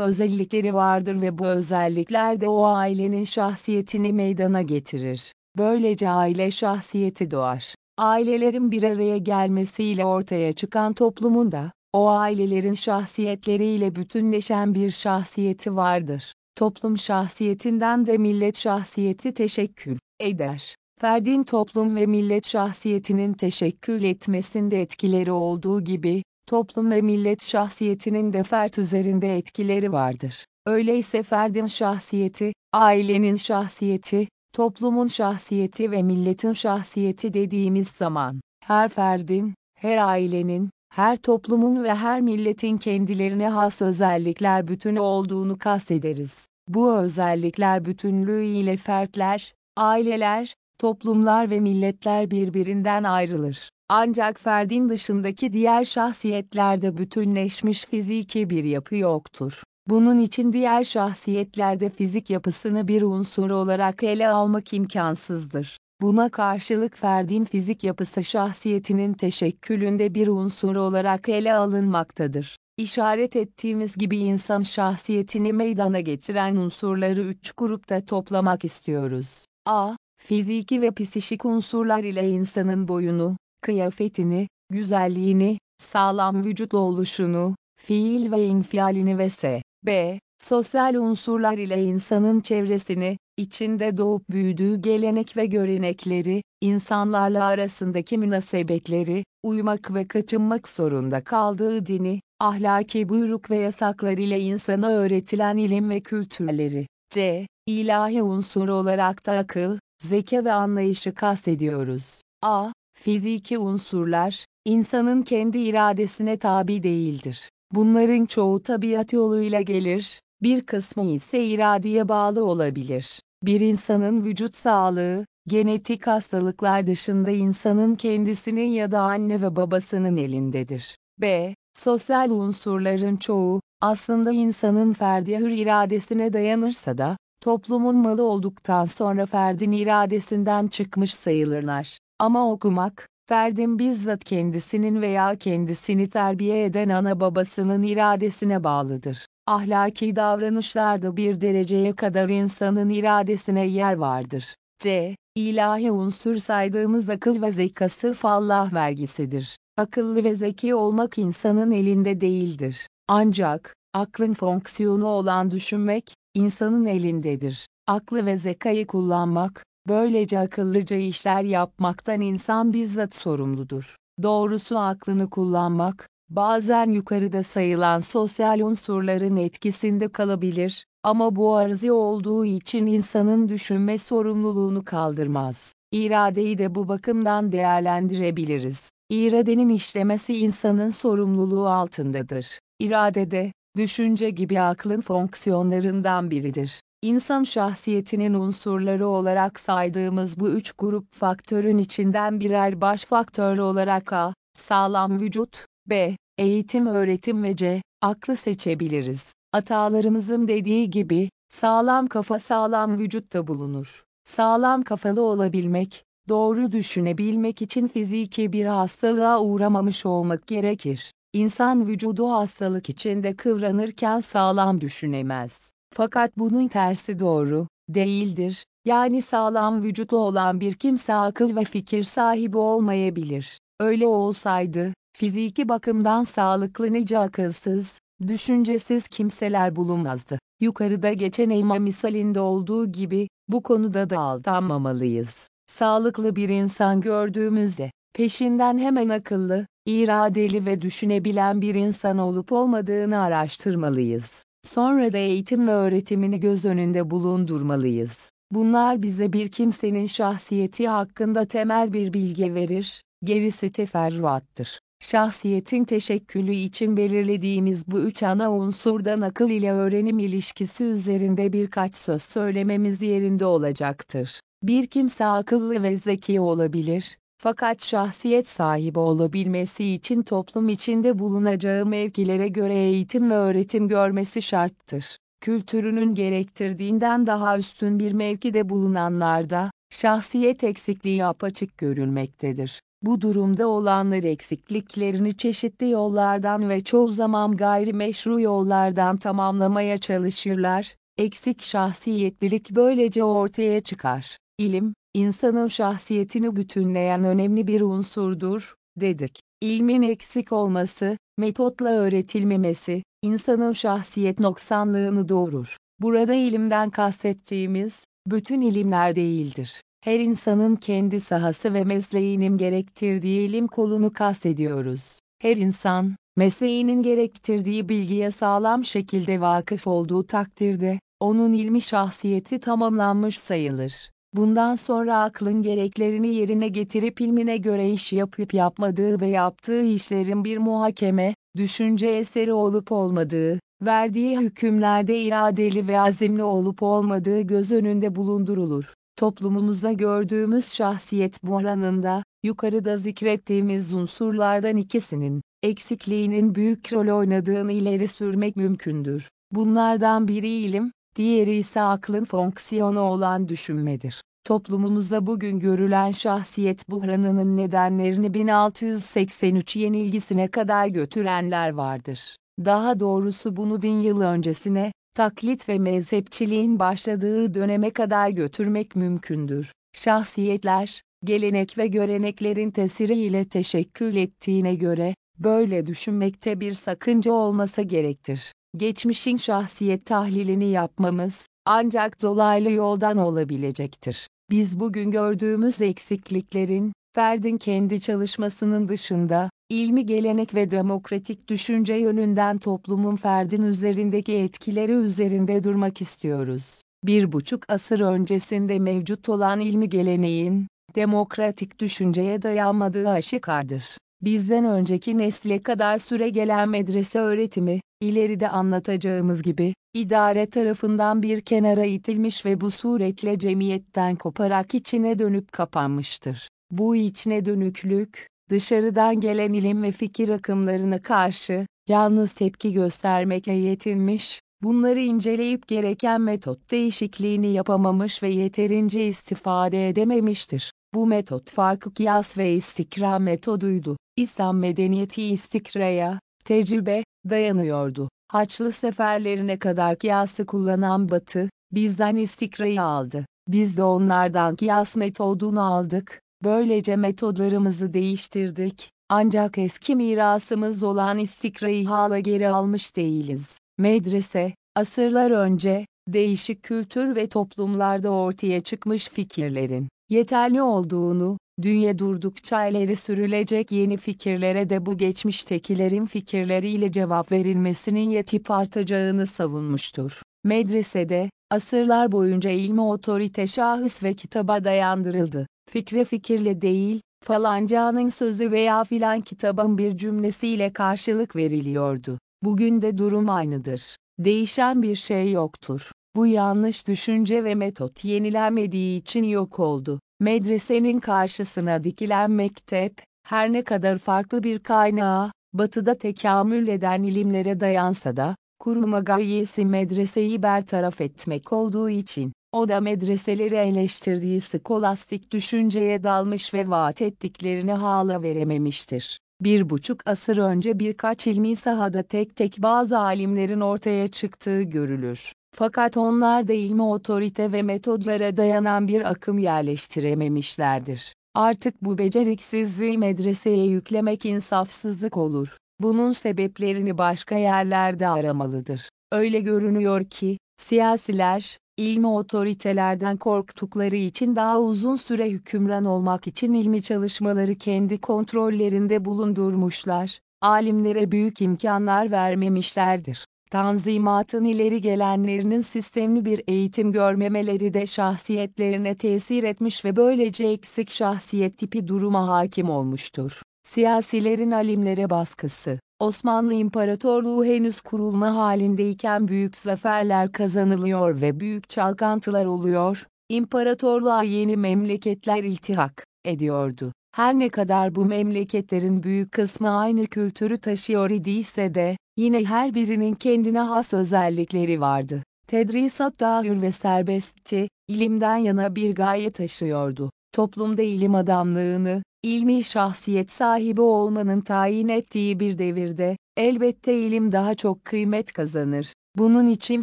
özellikleri vardır ve bu özellikler de o ailenin şahsiyetini meydana getirir. Böylece aile şahsiyeti doğar. Ailelerin bir araya gelmesiyle ortaya çıkan toplumun da, o ailelerin şahsiyetleriyle bütünleşen bir şahsiyeti vardır. Toplum şahsiyetinden de millet şahsiyeti teşekkül eder. Ferdin toplum ve millet şahsiyetinin teşekkül etmesinde etkileri olduğu gibi, toplum ve millet şahsiyetinin de fert üzerinde etkileri vardır. Öyleyse ferdin şahsiyeti, ailenin şahsiyeti, toplumun şahsiyeti ve milletin şahsiyeti dediğimiz zaman, her ferdin, her ailenin, her toplumun ve her milletin kendilerine has özellikler bütünü olduğunu kastederiz. Bu özellikler bütünlüğü ile fertler, aileler, toplumlar ve milletler birbirinden ayrılır. Ancak ferdin dışındaki diğer şahsiyetlerde bütünleşmiş fiziki bir yapı yoktur. Bunun için diğer şahsiyetlerde fizik yapısını bir unsur olarak ele almak imkansızdır. Buna karşılık ferdin fizik yapısı şahsiyetinin teşekkülünde bir unsur olarak ele alınmaktadır. İşaret ettiğimiz gibi insan şahsiyetini meydana getiren unsurları üç grupta toplamak istiyoruz. A. Fiziki ve psişik unsurlar ile insanın boyunu, kıyafetini, güzelliğini, sağlam vücut oluşunu, fiil ve infialini ve. B. Sosyal unsurlar ile insanın çevresini, içinde doğup büyüdüğü gelenek ve görenekleri, insanlarla arasındaki münasebetleri, uymak ve kaçınmak zorunda kaldığı dini, ahlaki buyruk ve yasaklar ile insana öğretilen ilim ve kültürleri. C. ilahi unsur olarak da akıl, zeka ve anlayışı kastediyoruz. A. Fiziki unsurlar, insanın kendi iradesine tabi değildir. Bunların çoğu tabiat yoluyla gelir, bir kısmı ise iradeye bağlı olabilir. Bir insanın vücut sağlığı, genetik hastalıklar dışında insanın kendisinin ya da anne ve babasının elindedir. B. Sosyal unsurların çoğu, aslında insanın ferdi hür iradesine dayanırsa da, toplumun malı olduktan sonra ferdin iradesinden çıkmış sayılırlar. Ama okumak, ferdin bizzat kendisinin veya kendisini terbiye eden ana babasının iradesine bağlıdır. Ahlaki davranışlarda bir dereceye kadar insanın iradesine yer vardır. C. İlahi unsur saydığımız akıl ve zeka sırf Allah vergisidir. Akıllı ve zeki olmak insanın elinde değildir. Ancak, aklın fonksiyonu olan düşünmek, insanın elindedir. Aklı ve zekayı kullanmak, böylece akıllıca işler yapmaktan insan bizzat sorumludur. Doğrusu aklını kullanmak, bazen yukarıda sayılan sosyal unsurların etkisinde kalabilir, ama bu arzi olduğu için insanın düşünme sorumluluğunu kaldırmaz. İradeyi de bu bakımdan değerlendirebiliriz. İradenin işlemesi insanın sorumluluğu altındadır. İrade de, düşünce gibi aklın fonksiyonlarından biridir. İnsan şahsiyetinin unsurları olarak saydığımız bu üç grup faktörün içinden birer baş faktör olarak A, sağlam vücut, B, eğitim öğretim ve C, aklı seçebiliriz. Atalarımızın dediği gibi, sağlam kafa sağlam vücutta bulunur. Sağlam kafalı olabilmek, doğru düşünebilmek için fiziki bir hastalığa uğramamış olmak gerekir. İnsan vücudu hastalık içinde kıvranırken sağlam düşünemez. Fakat bunun tersi doğru, değildir. Yani sağlam vücutlu olan bir kimse akıl ve fikir sahibi olmayabilir. Öyle olsaydı, fiziki bakımdan sağlıklı nice akılsız, düşüncesiz kimseler bulunmazdı. Yukarıda geçen elma misalinde olduğu gibi, bu konuda da aldanmamalıyız. Sağlıklı bir insan gördüğümüzde, peşinden hemen akıllı, iradeli ve düşünebilen bir insan olup olmadığını araştırmalıyız. Sonra da eğitim ve öğretimini göz önünde bulundurmalıyız. Bunlar bize bir kimsenin şahsiyeti hakkında temel bir bilgi verir, gerisi teferruattır. Şahsiyetin teşekkülü için belirlediğimiz bu üç ana unsurdan akıl ile öğrenim ilişkisi üzerinde birkaç söz söylememiz yerinde olacaktır. Bir kimse akıllı ve zeki olabilir, fakat şahsiyet sahibi olabilmesi için toplum içinde bulunacağı mevkilere göre eğitim ve öğretim görmesi şarttır. Kültürünün gerektirdiğinden daha üstün bir mevkide bulunanlarda, şahsiyet eksikliği apaçık görülmektedir. Bu durumda olanlar eksikliklerini çeşitli yollardan ve çoğu zaman gayrimeşru yollardan tamamlamaya çalışırlar. Eksik şahsiyetlilik böylece ortaya çıkar. İlim, insanın şahsiyetini bütünleyen önemli bir unsurdur, dedik. İlmin eksik olması, metotla öğretilmemesi, insanın şahsiyet noksanlığını doğurur. Burada ilimden kastettiğimiz, bütün ilimler değildir. Her insanın kendi sahası ve mesleğinin gerektirdiği ilim kolunu kastediyoruz. Her insan, mesleğinin gerektirdiği bilgiye sağlam şekilde vakıf olduğu takdirde, onun ilmi şahsiyeti tamamlanmış sayılır. Bundan sonra aklın gereklerini yerine getirip ilmine göre iş yapıp yapmadığı ve yaptığı işlerin bir muhakeme, düşünce eseri olup olmadığı, verdiği hükümlerde iradeli ve azimli olup olmadığı göz önünde bulundurulur. Toplumumuzda gördüğümüz şahsiyet buhranında, yukarıda zikrettiğimiz unsurlardan ikisinin, eksikliğinin büyük rol oynadığını ileri sürmek mümkündür. Bunlardan biri ilim, diğeri ise aklın fonksiyonu olan düşünmedir. Toplumumuzda bugün görülen şahsiyet buhranının nedenlerini 1683 yenilgisine kadar götürenler vardır. Daha doğrusu bunu bin yıl öncesine, taklit ve mezhepçiliğin başladığı döneme kadar götürmek mümkündür. Şahsiyetler, gelenek ve göreneklerin tesiriyle teşekkül ettiğine göre, böyle düşünmekte bir sakınca olmasa gerektir. Geçmişin şahsiyet tahlilini yapmamız, ancak dolaylı yoldan olabilecektir. Biz bugün gördüğümüz eksikliklerin, ferdin kendi çalışmasının dışında, ilmi gelenek ve demokratik düşünce yönünden toplumun ferdin üzerindeki etkileri üzerinde durmak istiyoruz. Bir buçuk asır öncesinde mevcut olan ilmi geleneğin, demokratik düşünceye dayanmadığı aşikardır. Bizden önceki nesle kadar süre gelen medrese öğretimi, ileride anlatacağımız gibi, idare tarafından bir kenara itilmiş ve bu suretle cemiyetten koparak içine dönüp kapanmıştır. Bu içine dönüklük, dışarıdan gelen ilim ve fikir akımlarına karşı, yalnız tepki göstermekle yetinmiş, bunları inceleyip gereken metot değişikliğini yapamamış ve yeterince istifade edememiştir. Bu metot farkı kıyas ve istikra metoduydu. İslam medeniyeti istikraya, tecrübe, dayanıyordu. Haçlı seferlerine kadar kıyası kullanan Batı, bizden istikrayı aldı. Biz de onlardan kıyas metodunu aldık, böylece metodlarımızı değiştirdik, ancak eski mirasımız olan istikrayı hala geri almış değiliz. Medrese, asırlar önce, değişik kültür ve toplumlarda ortaya çıkmış fikirlerin, yeterli olduğunu, dünya durdukça ileri sürülecek yeni fikirlere de bu geçmiştekilerin fikirleriyle cevap verilmesinin yetip artacağını savunmuştur. Medresede, asırlar boyunca ilmi otorite şahıs ve kitaba dayandırıldı. Fikre fikirle değil, falancanın sözü veya filan kitabın bir cümlesiyle karşılık veriliyordu. Bugün de durum aynıdır. Değişen bir şey yoktur. Bu yanlış düşünce ve metot yenilenmediği için yok oldu. Medresenin karşısına dikilen mektep, her ne kadar farklı bir kaynağa, batıda tekamül eden ilimlere dayansa da, kuruma gayesi medreseyi bertaraf etmek olduğu için, o da medreseleri eleştirdiği skolastik düşünceye dalmış ve vaat ettiklerini hala verememiştir. Bir buçuk asır önce birkaç ilmi sahada tek tek bazı alimlerin ortaya çıktığı görülür. Fakat onlar da ilmi otorite ve metodlara dayanan bir akım yerleştirememişlerdir. Artık bu beceriksizliği medreseye yüklemek insafsızlık olur. Bunun sebeplerini başka yerlerde aramalıdır. Öyle görünüyor ki, siyasiler, ilmi otoritelerden korktukları için daha uzun süre hükümran olmak için ilmi çalışmaları kendi kontrollerinde bulundurmuşlar, alimlere büyük imkanlar vermemişlerdir. Tanzimatın ileri gelenlerinin sistemli bir eğitim görmemeleri de şahsiyetlerine tesir etmiş ve böylece eksik şahsiyet tipi duruma hakim olmuştur. Siyasilerin alimlere baskısı, Osmanlı İmparatorluğu henüz kurulma halindeyken büyük zaferler kazanılıyor ve büyük çalkantılar oluyor, İmparatorluğa yeni memleketler iltihak ediyordu. Her ne kadar bu memleketlerin büyük kısmı aynı kültürü taşıyor idiyse de, yine her birinin kendine has özellikleri vardı. Tedrisat hür ve serbestti, ilimden yana bir gaye taşıyordu. Toplumda ilim adamlığını, ilmi şahsiyet sahibi olmanın tayin ettiği bir devirde, elbette ilim daha çok kıymet kazanır. Bunun için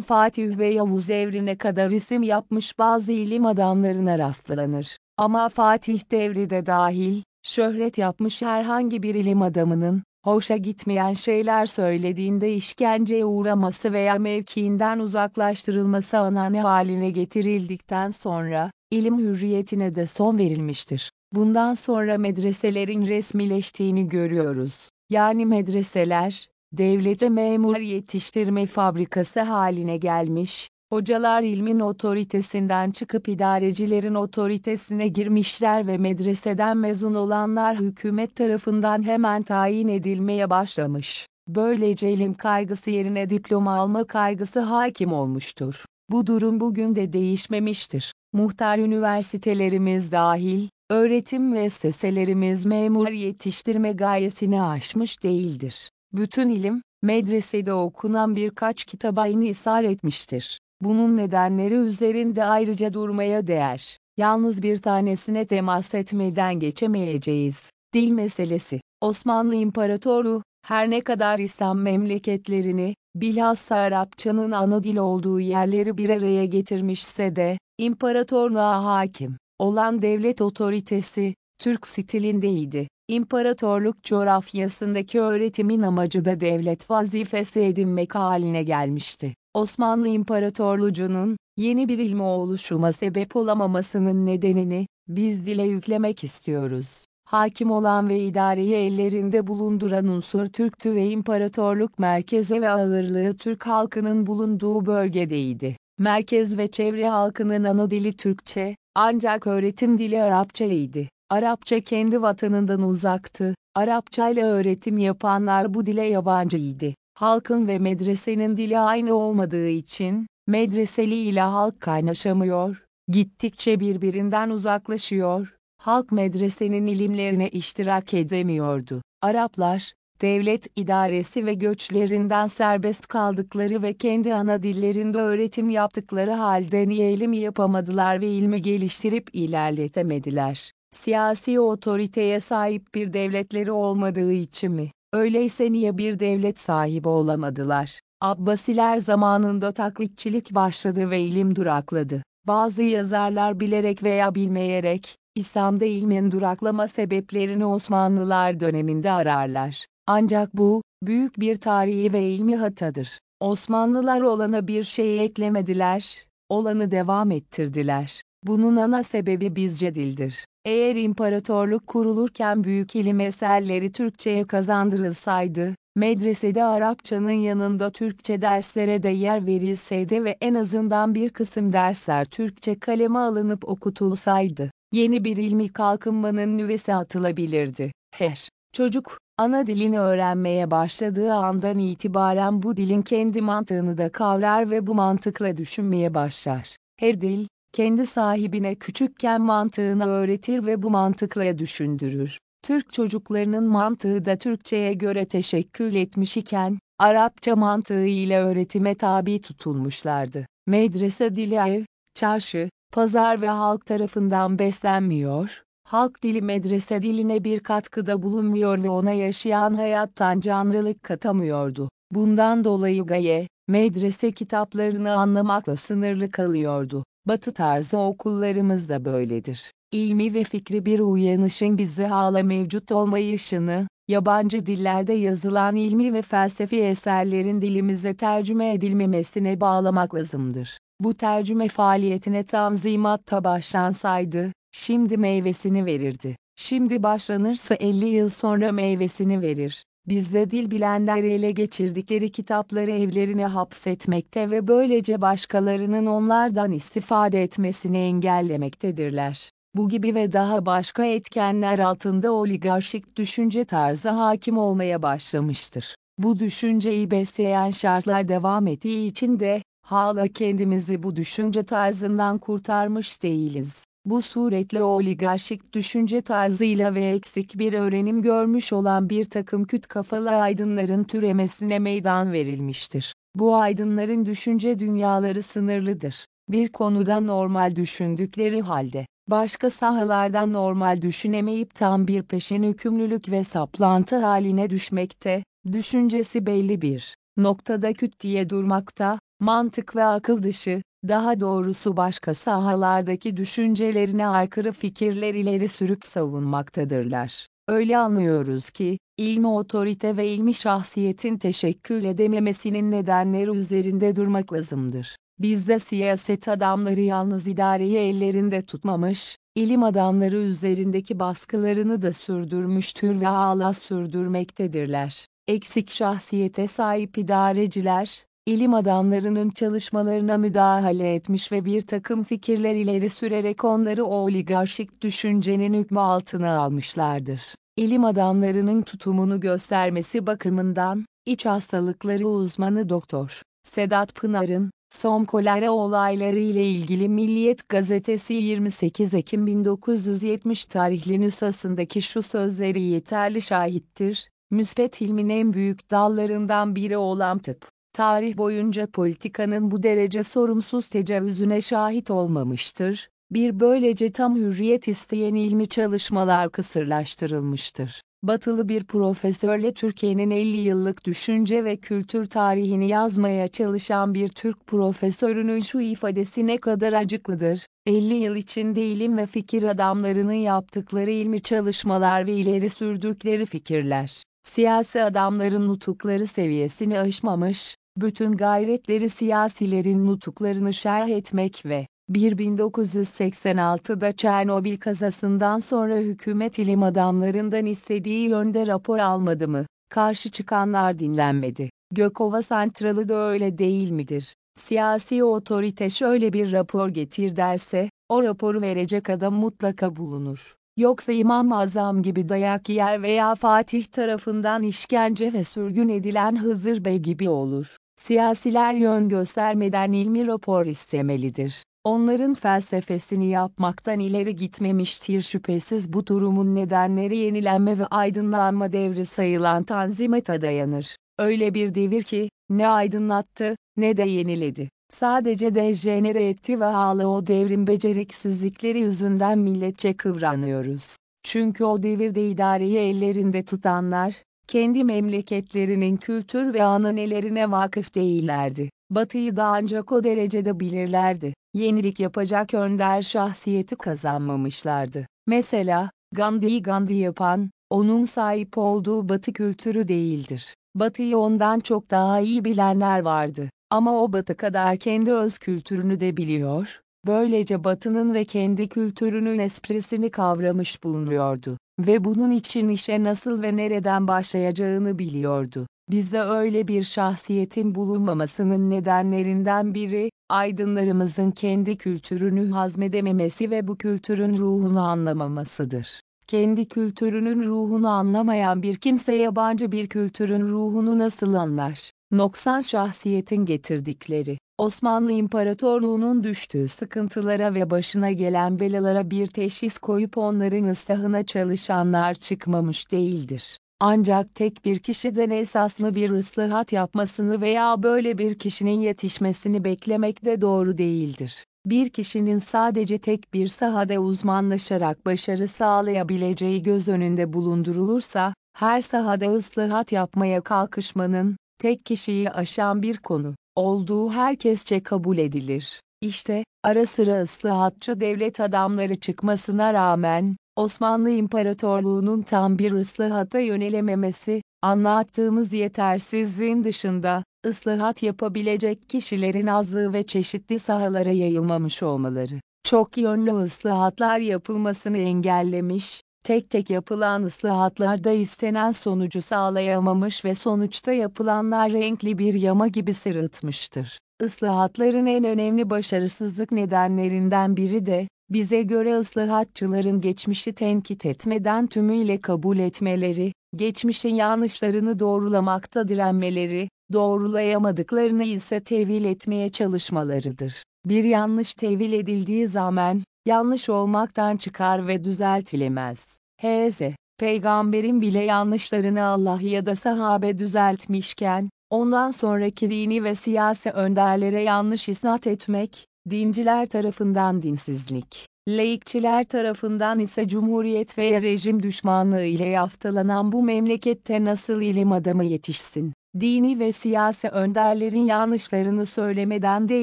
Fatih ve Yavuz evrine kadar isim yapmış bazı ilim adamlarına rastlanır. Ama Fatih devri de dahil, şöhret yapmış herhangi bir ilim adamının, hoşa gitmeyen şeyler söylediğinde işkenceye uğraması veya mevkiinden uzaklaştırılması anane haline getirildikten sonra, ilim hürriyetine de son verilmiştir. Bundan sonra medreselerin resmileştiğini görüyoruz. Yani medreseler, devlete memur yetiştirme fabrikası haline gelmiş, hocalar ilmin otoritesinden çıkıp idarecilerin otoritesine girmişler ve medreseden mezun olanlar hükümet tarafından hemen tayin edilmeye başlamış. Böylece ilim kaygısı yerine diploma alma kaygısı hakim olmuştur. Bu durum bugün de değişmemiştir. Muhtar üniversitelerimiz dahil, öğretim müesseselerimiz memur yetiştirme gayesini aşmış değildir. Bütün ilim, medresede okunan birkaç kitaba inisar etmiştir. Bunun nedenleri üzerinde ayrıca durmaya değer. Yalnız bir tanesine temas etmeden geçemeyeceğiz. Dil meselesi. Osmanlı İmparatorluğu, her ne kadar İslam memleketlerini, bilhassa Arapçanın ana dil olduğu yerleri bir araya getirmişse de, imparatorluğa hakim olan devlet otoritesi, Türk stilindeydi. İmparatorluk coğrafyasındaki öğretimin amacı da devlet vazifesi edinmek haline gelmişti. Osmanlı İmparatorluğu'nun yeni bir ilmi oluşuma sebep olamamasının nedenini biz dile yüklemek istiyoruz. Hakim olan ve idareyi ellerinde bulunduran unsur Türktü ve imparatorluk merkeze ve ağırlığı Türk halkının bulunduğu bölgedeydi. Merkez ve çevre halkının ana dili Türkçe, ancak öğretim dili Arapça idi. Arapça kendi vatanından uzaktı. Arapça ile öğretim yapanlar bu dile yabancıydı. Halkın ve medresenin dili aynı olmadığı için, medreseli ile halk kaynaşamıyor, gittikçe birbirinden uzaklaşıyor, halk medresenin ilimlerine iştirak edemiyordu. Araplar, devlet idaresi ve göçlerinden serbest kaldıkları ve kendi ana dillerinde öğretim yaptıkları halde niye ilim yapamadılar ve ilmi geliştirip ilerletemediler? Siyasi otoriteye sahip bir devletleri olmadığı için mi? Öyleyse niye bir devlet sahibi olamadılar? Abbasiler zamanında taklitçilik başladı ve ilim durakladı. Bazı yazarlar bilerek veya bilmeyerek, İslam'da ilmin duraklama sebeplerini Osmanlılar döneminde ararlar. Ancak bu, büyük bir tarihi ve ilmi hatadır. Osmanlılar olana bir şey eklemediler, olanı devam ettirdiler. Bunun ana sebebi bizce dildir. Eğer imparatorluk kurulurken büyük ilim eserleri Türkçe'ye kazandırılsaydı, medresede Arapçanın yanında Türkçe derslere de yer verilseydi ve en azından bir kısım dersler Türkçe kaleme alınıp okutulsaydı, yeni bir ilmi kalkınmanın nüvesi atılabilirdi. Her çocuk, ana dilini öğrenmeye başladığı andan itibaren bu dilin kendi mantığını da kavrar ve bu mantıkla düşünmeye başlar. Her dil, kendi sahibine küçükken mantığını öğretir ve bu mantıkla düşündürür. Türk çocuklarının mantığı da Türkçe'ye göre teşekkül etmiş iken, Arapça mantığı ile öğretime tabi tutulmuşlardı. Medrese dili ev, çarşı, pazar ve halk tarafından beslenmiyor, halk dili medrese diline bir katkıda bulunmuyor ve ona yaşayan hayattan canlılık katamıyordu. Bundan dolayı gaye, medrese kitaplarını anlamakla sınırlı kalıyordu. Batı tarzı okullarımız da böyledir. İlmi ve fikri bir uyanışın bizi hala mevcut olmayışını, yabancı dillerde yazılan ilmi ve felsefi eserlerin dilimize tercüme edilmemesine bağlamak lazımdır. Bu tercüme faaliyetine tanzimatta başlansaydı, şimdi meyvesini verirdi. Şimdi başlanırsa 50 yıl sonra meyvesini verir. Bizde dil bilenler ele geçirdikleri kitapları evlerine hapsetmekte ve böylece başkalarının onlardan istifade etmesini engellemektedirler. Bu gibi ve daha başka etkenler altında oligarşik düşünce tarzı hakim olmaya başlamıştır. Bu düşünceyi besleyen şartlar devam ettiği için de, hala kendimizi bu düşünce tarzından kurtarmış değiliz. Bu suretle oligarşik düşünce tarzıyla ve eksik bir öğrenim görmüş olan bir takım küt kafalı aydınların türemesine meydan verilmiştir. Bu aydınların düşünce dünyaları sınırlıdır. Bir konuda normal düşündükleri halde, başka sahalardan normal düşünemeyip tam bir peşin hükümlülük ve saplantı haline düşmekte, düşüncesi belli bir noktada küt diye durmakta, mantık ve akıl dışı, daha doğrusu başka sahalardaki düşüncelerine aykırı fikirler ileri sürüp savunmaktadırlar. Öyle anlıyoruz ki, ilmi otorite ve ilmi şahsiyetin teşekkül edememesinin nedenleri üzerinde durmak lazımdır. Bizde siyaset adamları yalnız idareyi ellerinde tutmamış, ilim adamları üzerindeki baskılarını da sürdürmüştür ve hala sürdürmektedirler. Eksik şahsiyete sahip idareciler, ilim adamlarının çalışmalarına müdahale etmiş ve bir takım fikirler ileri sürerek onları o oligarşik düşüncenin hükmü altına almışlardır. İlim adamlarının tutumunu göstermesi bakımından, iç hastalıkları uzmanı Doktor Sedat Pınar'ın, Son kolera olayları ile ilgili Milliyet gazetesi 28 Ekim 1970 tarihli nüshasındaki şu sözleri yeterli şahittir. Müspet ilmin en büyük dallarından biri olan tıp, tarih boyunca politikanın bu derece sorumsuz tecavüzüne şahit olmamıştır. Bir böylece tam hürriyet isteyen ilmi çalışmalar kısırlaştırılmıştır. Batılı bir profesörle Türkiye'nin 50 yıllık düşünce ve kültür tarihini yazmaya çalışan bir Türk profesörünün şu ifadesi ne kadar acıklıdır. 50 yıl içinde ilim ve fikir adamlarının yaptıkları ilmi çalışmalar ve ileri sürdükleri fikirler, siyasi adamların nutukları seviyesini aşmamış, bütün gayretleri siyasilerin nutuklarını şerh etmek ve 1986'da Çernobil kazasından sonra hükümet ilim adamlarından istediği yönde rapor almadı mı? Karşı çıkanlar dinlenmedi. Gökova Santralı da öyle değil midir? Siyasi otorite şöyle bir rapor getir derse, o raporu verecek adam mutlaka bulunur. Yoksa İmam Azam gibi dayak yer veya Fatih tarafından işkence ve sürgün edilen Hızır Bey gibi olur. Siyasiler yön göstermeden ilmi rapor istemelidir. Onların felsefesini yapmaktan ileri gitmemiştir şüphesiz bu durumun nedenleri yenilenme ve aydınlanma devri sayılan tanzimata dayanır. Öyle bir devir ki, ne aydınlattı, ne de yeniledi. Sadece dejenere etti ve hala o devrin beceriksizlikleri yüzünden milletçe kıvranıyoruz. Çünkü o devirde idareyi ellerinde tutanlar, kendi memleketlerinin kültür ve ananelerine vakıf değillerdi. Batıyı da ancak o derecede bilirlerdi. Yenilik yapacak önder şahsiyeti kazanmamışlardı. Mesela, Gandhi'yi Gandhi yapan, onun sahip olduğu batı kültürü değildir. Batıyı ondan çok daha iyi bilenler vardı. Ama o batı kadar kendi öz kültürünü de biliyor, böylece batının ve kendi kültürünün esprisini kavramış bulunuyordu. Ve bunun için işe nasıl ve nereden başlayacağını biliyordu. Bizde öyle bir şahsiyetin bulunmamasının nedenlerinden biri, aydınlarımızın kendi kültürünü hazmedememesi ve bu kültürün ruhunu anlamamasıdır. Kendi kültürünün ruhunu anlamayan bir kimse yabancı bir kültürün ruhunu nasıl anlar? Noksan şahsiyetin getirdikleri, Osmanlı İmparatorluğu'nun düştüğü sıkıntılara ve başına gelen belalara bir teşhis koyup onların ıslahına çalışanlar çıkmamış değildir. Ancak tek bir kişiden esaslı bir ıslahat yapmasını veya böyle bir kişinin yetişmesini beklemek de doğru değildir. Bir kişinin sadece tek bir sahada uzmanlaşarak başarı sağlayabileceği göz önünde bulundurulursa, her sahada ıslahat yapmaya kalkışmanın, tek kişiyi aşan bir konu olduğu herkesçe kabul edilir. İşte, ara sıra ıslahatçı devlet adamları çıkmasına rağmen, Osmanlı İmparatorluğu'nun tam bir ıslahata yönelememesi, anlattığımız yetersizliğin dışında, ıslahat yapabilecek kişilerin azlığı ve çeşitli sahalara yayılmamış olmaları, çok yönlü ıslahatlar yapılmasını engellemiş, tek tek yapılan ıslahatlarda istenen sonucu sağlayamamış ve sonuçta yapılanlar renkli bir yama gibi sırıtmıştır. Islahatların en önemli başarısızlık nedenlerinden biri de, bize göre ıslahatçıların geçmişi tenkit etmeden tümüyle kabul etmeleri, geçmişin yanlışlarını doğrulamakta direnmeleri, doğrulayamadıklarını ise tevil etmeye çalışmalarıdır. Bir yanlış tevil edildiği zaman, yanlış olmaktan çıkar ve düzeltilemez. H.Z. Peygamberin bile yanlışlarını Allah ya da sahabe düzeltmişken, ondan sonraki dini ve siyasi önderlere yanlış isnat etmek, dinciler tarafından dinsizlik, laikçiler tarafından ise cumhuriyet ve rejim düşmanlığı ile yaftalanan bu memlekette nasıl ilim adamı yetişsin? Dini ve siyasi önderlerin yanlışlarını söylemeden de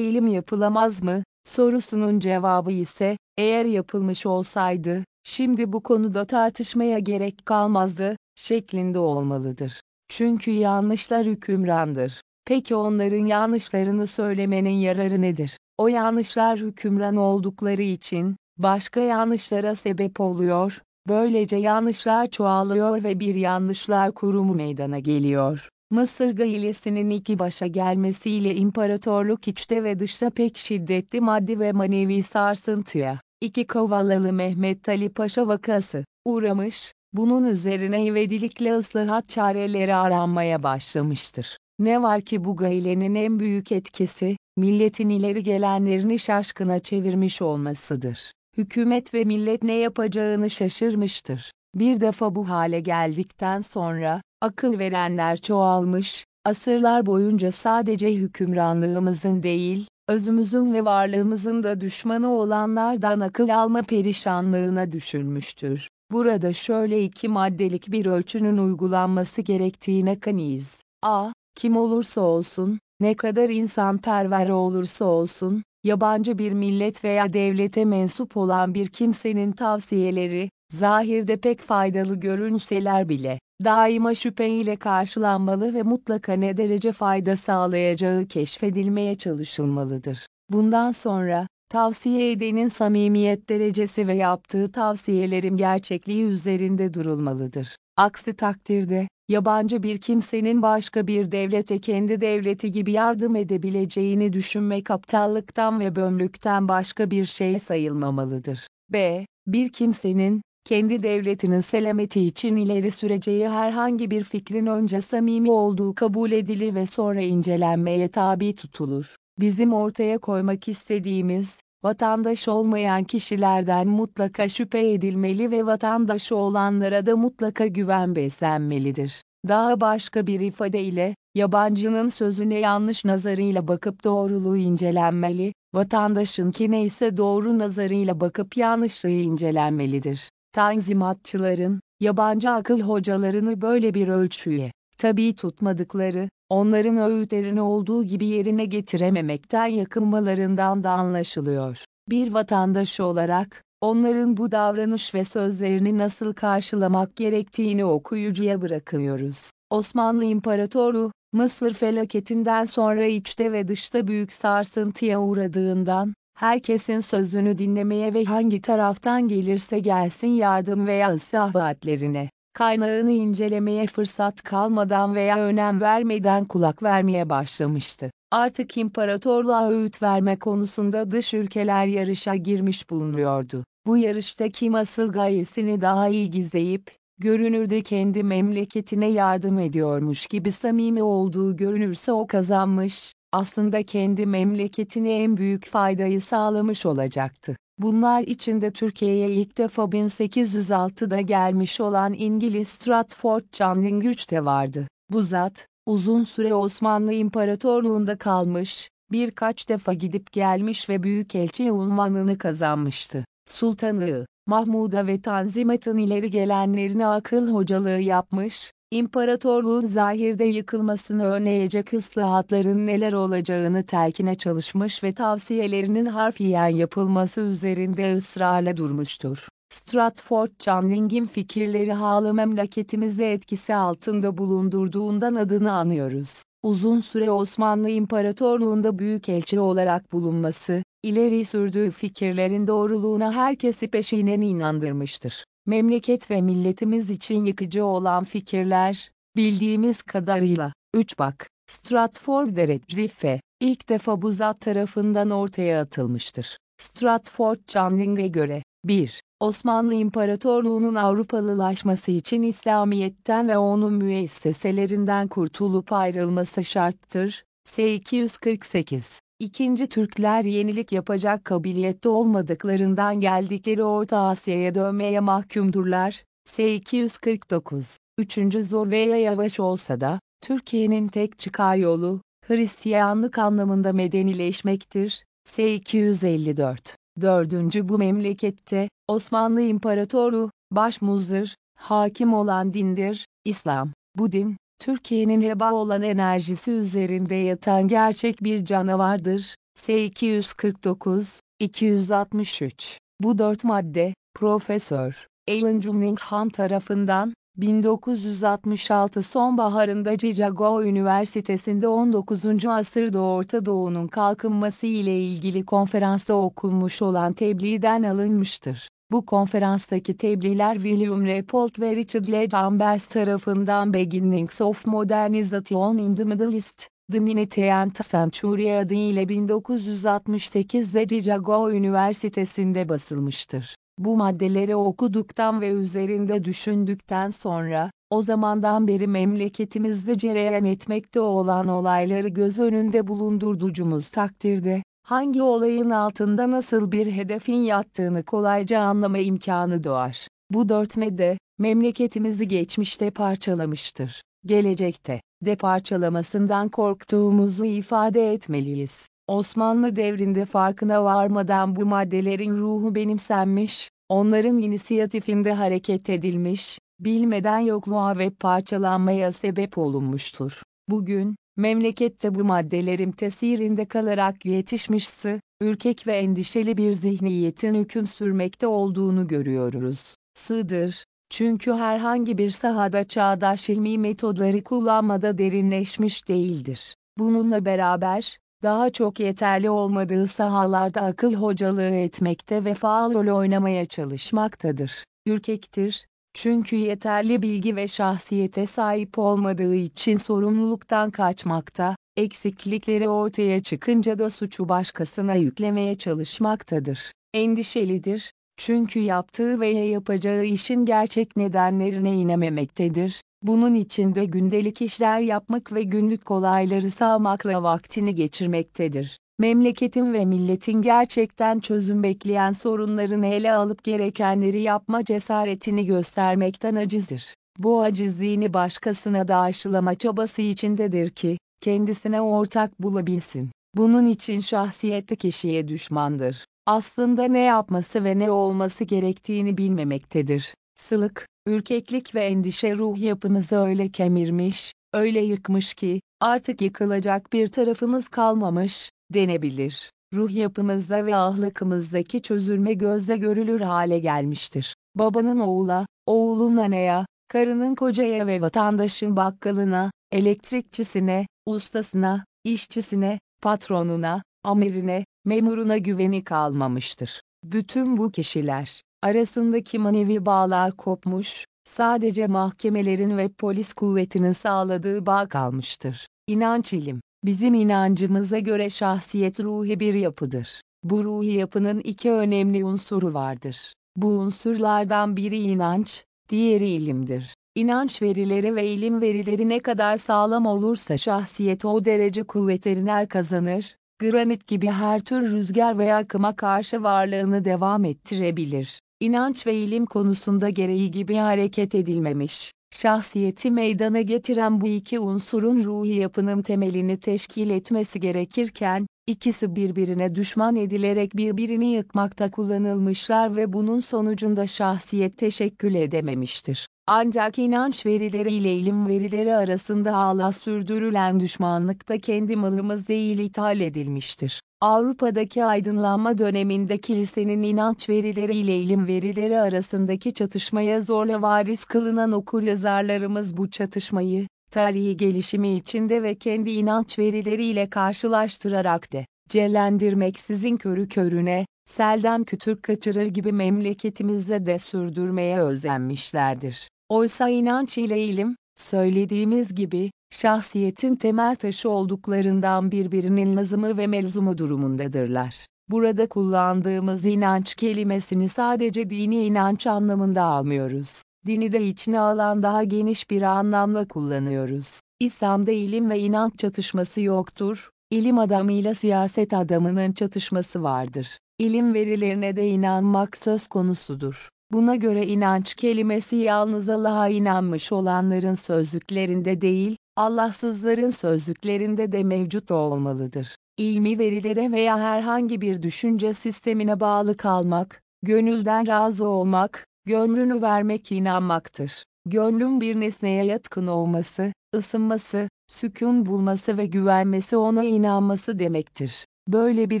ilim yapılamaz mı? Sorusunun cevabı ise, eğer yapılmış olsaydı, şimdi bu konuda tartışmaya gerek kalmazdı, şeklinde olmalıdır. Çünkü yanlışlar hükümrandır. Peki onların yanlışlarını söylemenin yararı nedir? O yanlışlar hükümran oldukları için, başka yanlışlara sebep oluyor, böylece yanlışlar çoğalıyor ve bir yanlışlar kurumu meydana geliyor. Mısır gailesinin iki başa gelmesiyle imparatorluk içte ve dışta pek şiddetli maddi ve manevi sarsıntıya, iki Kovalalı Mehmet Ali Paşa vakası, uğramış, bunun üzerine ivedilikle ıslahat çareleri aranmaya başlamıştır. Ne var ki bu gailenin en büyük etkisi, milletin ileri gelenlerini şaşkına çevirmiş olmasıdır. Hükümet ve millet ne yapacağını şaşırmıştır. Bir defa bu hale geldikten sonra, akıl verenler çoğalmış, asırlar boyunca sadece hükümranlığımızın değil, özümüzün ve varlığımızın da düşmanı olanlardan akıl alma perişanlığına düşülmüştür. Burada şöyle iki maddelik bir ölçünün uygulanması gerektiğine kaniyiz. A. Kim olursa olsun, ne kadar insanperver olursa olsun, yabancı bir millet veya devlete mensup olan bir kimsenin tavsiyeleri, zahirde pek faydalı görünseler bile, daima şüpheyle karşılanmalı ve mutlaka ne derece fayda sağlayacağı keşfedilmeye çalışılmalıdır. Bundan sonra, tavsiye edenin samimiyet derecesi ve yaptığı tavsiyelerin gerçekliği üzerinde durulmalıdır. Aksi takdirde, yabancı bir kimsenin başka bir devlete kendi devleti gibi yardım edebileceğini düşünmek aptallıktan ve bömlükten başka bir şey sayılmamalıdır. B. Bir kimsenin, kendi devletinin selameti için ileri süreceği herhangi bir fikrin önce samimi olduğu kabul edilir ve sonra incelenmeye tabi tutulur. Bizim ortaya koymak istediğimiz, vatandaş olmayan kişilerden mutlaka şüphe edilmeli ve vatandaşı olanlara da mutlaka güven beslenmelidir. Daha başka bir ifadeyle, yabancının sözüne yanlış nazarıyla bakıp doğruluğu incelenmeli, vatandaşınkine ise doğru nazarıyla bakıp yanlışlığı incelenmelidir. Tanzimatçıların, yabancı akıl hocalarını böyle bir ölçüye, tabi tutmadıkları, onların öğütlerini olduğu gibi yerine getirememekten yakınmalarından da anlaşılıyor. Bir vatandaş olarak, onların bu davranış ve sözlerini nasıl karşılamak gerektiğini okuyucuya bırakıyoruz. Osmanlı İmparatorluğu, Mısır felaketinden sonra içte ve dışta büyük sarsıntıya uğradığından, herkesin sözünü dinlemeye ve hangi taraftan gelirse gelsin yardım veya ıslah vaatlerine, kaynağını incelemeye fırsat kalmadan veya önem vermeden kulak vermeye başlamıştı. Artık imparatorluğa öğüt verme konusunda dış ülkeler yarışa girmiş bulunuyordu. Bu yarışta kim asıl gayesini daha iyi gizleyip, görünürde kendi memleketine yardım ediyormuş gibi samimi olduğu görünürse o kazanmış, aslında kendi memleketine en büyük faydayı sağlamış olacaktı. Bunlar içinde Türkiye'ye ilk defa 1806'da gelmiş olan İngiliz Stratford John Güç de vardı. Bu zat, uzun süre Osmanlı İmparatorluğunda kalmış, birkaç defa gidip gelmiş ve büyükelçi unvanını kazanmıştı. Sultanlığı, Mahmud'a ve Tanzimat'ın ileri gelenlerine akıl hocalığı yapmış, imparatorluğun zahirde yıkılmasını önleyecek ıslahatların neler olacağını telkine çalışmış ve tavsiyelerinin harfiyen yapılması üzerinde ısrarla durmuştur. Stratford Chanling'in fikirleri halı memleketimizi etkisi altında bulundurduğundan adını anıyoruz. Uzun süre Osmanlı İmparatorluğu'nda büyükelçi olarak bulunması, ileri sürdüğü fikirlerin doğruluğuna herkesi peşinen inandırmıştır. Memleket ve milletimiz için yıkıcı olan fikirler, bildiğimiz kadarıyla, 3 bak, Stratford Redcliffe, ilk defa bu zat tarafından ortaya atılmıştır. Stratford Chanling'e göre, 1. Osmanlı İmparatorluğu'nun Avrupalılaşması için İslamiyet'ten ve onun müesseselerinden kurtulup ayrılması şarttır. S248 İkinci Türkler yenilik yapacak kabiliyette olmadıklarından geldikleri Orta Asya'ya dönmeye mahkumdurlar. S249 Üçüncü zor veya yavaş olsa da, Türkiye'nin tek çıkar yolu, Hristiyanlık anlamında medenileşmektir. S254 Dördüncü bu memlekette, Osmanlı İmparatorluğu, başmuzdır, hakim olan dindir, İslam. Bu din, Türkiye'nin heba olan enerjisi üzerinde yatan gerçek bir canavardır. S249, 263. Bu dört madde, Profesör Alan Cunningham tarafından, 1966 sonbaharında Chicago Üniversitesi'nde 19. asırda Orta Doğu'nun kalkınması ile ilgili konferansta okunmuş olan tebliğden alınmıştır. Bu konferanstaki tebliğler William Rapold ve Richard L. Chambers tarafından Beginnings of Modernization in the Middle East, The Nineteenth Century adıyla 1968'de Chicago Üniversitesi'nde basılmıştır. Bu maddeleri okuduktan ve üzerinde düşündükten sonra, o zamandan beri memleketimizde cereyan etmekte olan olayları göz önünde bulundurduğumuz takdirde, hangi olayın altında nasıl bir hedefin yattığını kolayca anlama imkanı doğar. Bu dörtmede, memleketimizi geçmişte parçalamıştır. Gelecekte, de parçalamasından korktuğumuzu ifade etmeliyiz. Osmanlı devrinde farkına varmadan bu maddelerin ruhu benimsenmiş, onların inisiyatifinde hareket edilmiş, bilmeden yokluğa ve parçalanmaya sebep olunmuştur. Bugün, memlekette bu maddelerin tesirinde kalarak yetişmişse, ürkek ve endişeli bir zihniyetin hüküm sürmekte olduğunu görüyoruz. Sığdır, çünkü herhangi bir sahada çağdaş ilmi metodları kullanmada derinleşmiş değildir. Bununla beraber, daha çok yeterli olmadığı sahalarda akıl hocalığı etmekte ve faal rol oynamaya çalışmaktadır. Ürkektir, çünkü yeterli bilgi ve şahsiyete sahip olmadığı için sorumluluktan kaçmakta, eksiklikleri ortaya çıkınca da suçu başkasına yüklemeye çalışmaktadır. Endişelidir, çünkü yaptığı veya yapacağı işin gerçek nedenlerine inememektedir. Bunun için de gündelik işler yapmak ve günlük kolayları sağmakla vaktini geçirmektedir. Memleketin ve milletin gerçekten çözüm bekleyen sorunlarını ele alıp gerekenleri yapma cesaretini göstermekten acizdir. Bu acizliğini başkasına da aşılama çabası içindedir ki, kendisine ortak bulabilsin. Bunun için şahsiyetli kişiye düşmandır. Aslında ne yapması ve ne olması gerektiğini bilmemektedir. Sılık, ürkeklik ve endişe ruh yapımızı öyle kemirmiş, öyle yıkmış ki, artık yıkılacak bir tarafımız kalmamış, denebilir. Ruh yapımızda ve ahlakımızdaki çözülme gözle görülür hale gelmiştir. Babanın oğula, oğlun anaya, karının kocaya ve vatandaşın bakkalına, elektrikçisine, ustasına, işçisine, patronuna, amirine, memuruna güveni kalmamıştır. Bütün bu kişiler, arasındaki manevi bağlar kopmuş, sadece mahkemelerin ve polis kuvvetinin sağladığı bağ kalmıştır. İnanç ilim, bizim inancımıza göre şahsiyet ruhi bir yapıdır. Bu ruhi yapının iki önemli unsuru vardır. Bu unsurlardan biri inanç, diğeri ilimdir. İnanç verileri ve ilim verileri ne kadar sağlam olursa şahsiyet o derece kuvvetlenen kazanır, granit gibi her tür rüzgar veya akıma karşı varlığını devam ettirebilir. İnanç ve ilim konusunda gereği gibi hareket edilmemiş. Şahsiyeti meydana getiren bu iki unsurun ruhi yapının temelini teşkil etmesi gerekirken, ikisi birbirine düşman edilerek birbirini yıkmakta kullanılmışlar ve bunun sonucunda şahsiyet teşekkül edememiştir. Ancak inanç verileri ile ilim verileri arasında hala sürdürülen düşmanlık da kendi malımız değil ithal edilmiştir. Avrupa'daki aydınlanma döneminde kilisenin inanç verileri ile ilim verileri arasındaki çatışmaya zorla varis kılınan okuryazarlarımız bu çatışmayı, tarihi gelişimi içinde ve kendi inanç verileriyle karşılaştırarak de, celendirmeksizin körü körüne, selden kütük kaçırır gibi memleketimize de sürdürmeye özenmişlerdir. Oysa inanç ile ilim, söylediğimiz gibi, şahsiyetin temel taşı olduklarından birbirinin lazımı ve melzumu durumundadırlar. Burada kullandığımız inanç kelimesini sadece dini inanç anlamında almıyoruz. Dini de içine alan daha geniş bir anlamla kullanıyoruz. İslam'da ilim ve inanç çatışması yoktur, ilim adamıyla siyaset adamının çatışması vardır. İlim verilerine de inanmak söz konusudur. Buna göre inanç kelimesi yalnız Allah'a inanmış olanların sözlüklerinde değil, Allahsızların sözlüklerinde de mevcut olmalıdır. İlmi verilere veya herhangi bir düşünce sistemine bağlı kalmak, gönülden razı olmak, gönlünü vermek inanmaktır. Gönlün bir nesneye yatkın olması, ısınması, sükun bulması ve güvenmesi ona inanması demektir. Böyle bir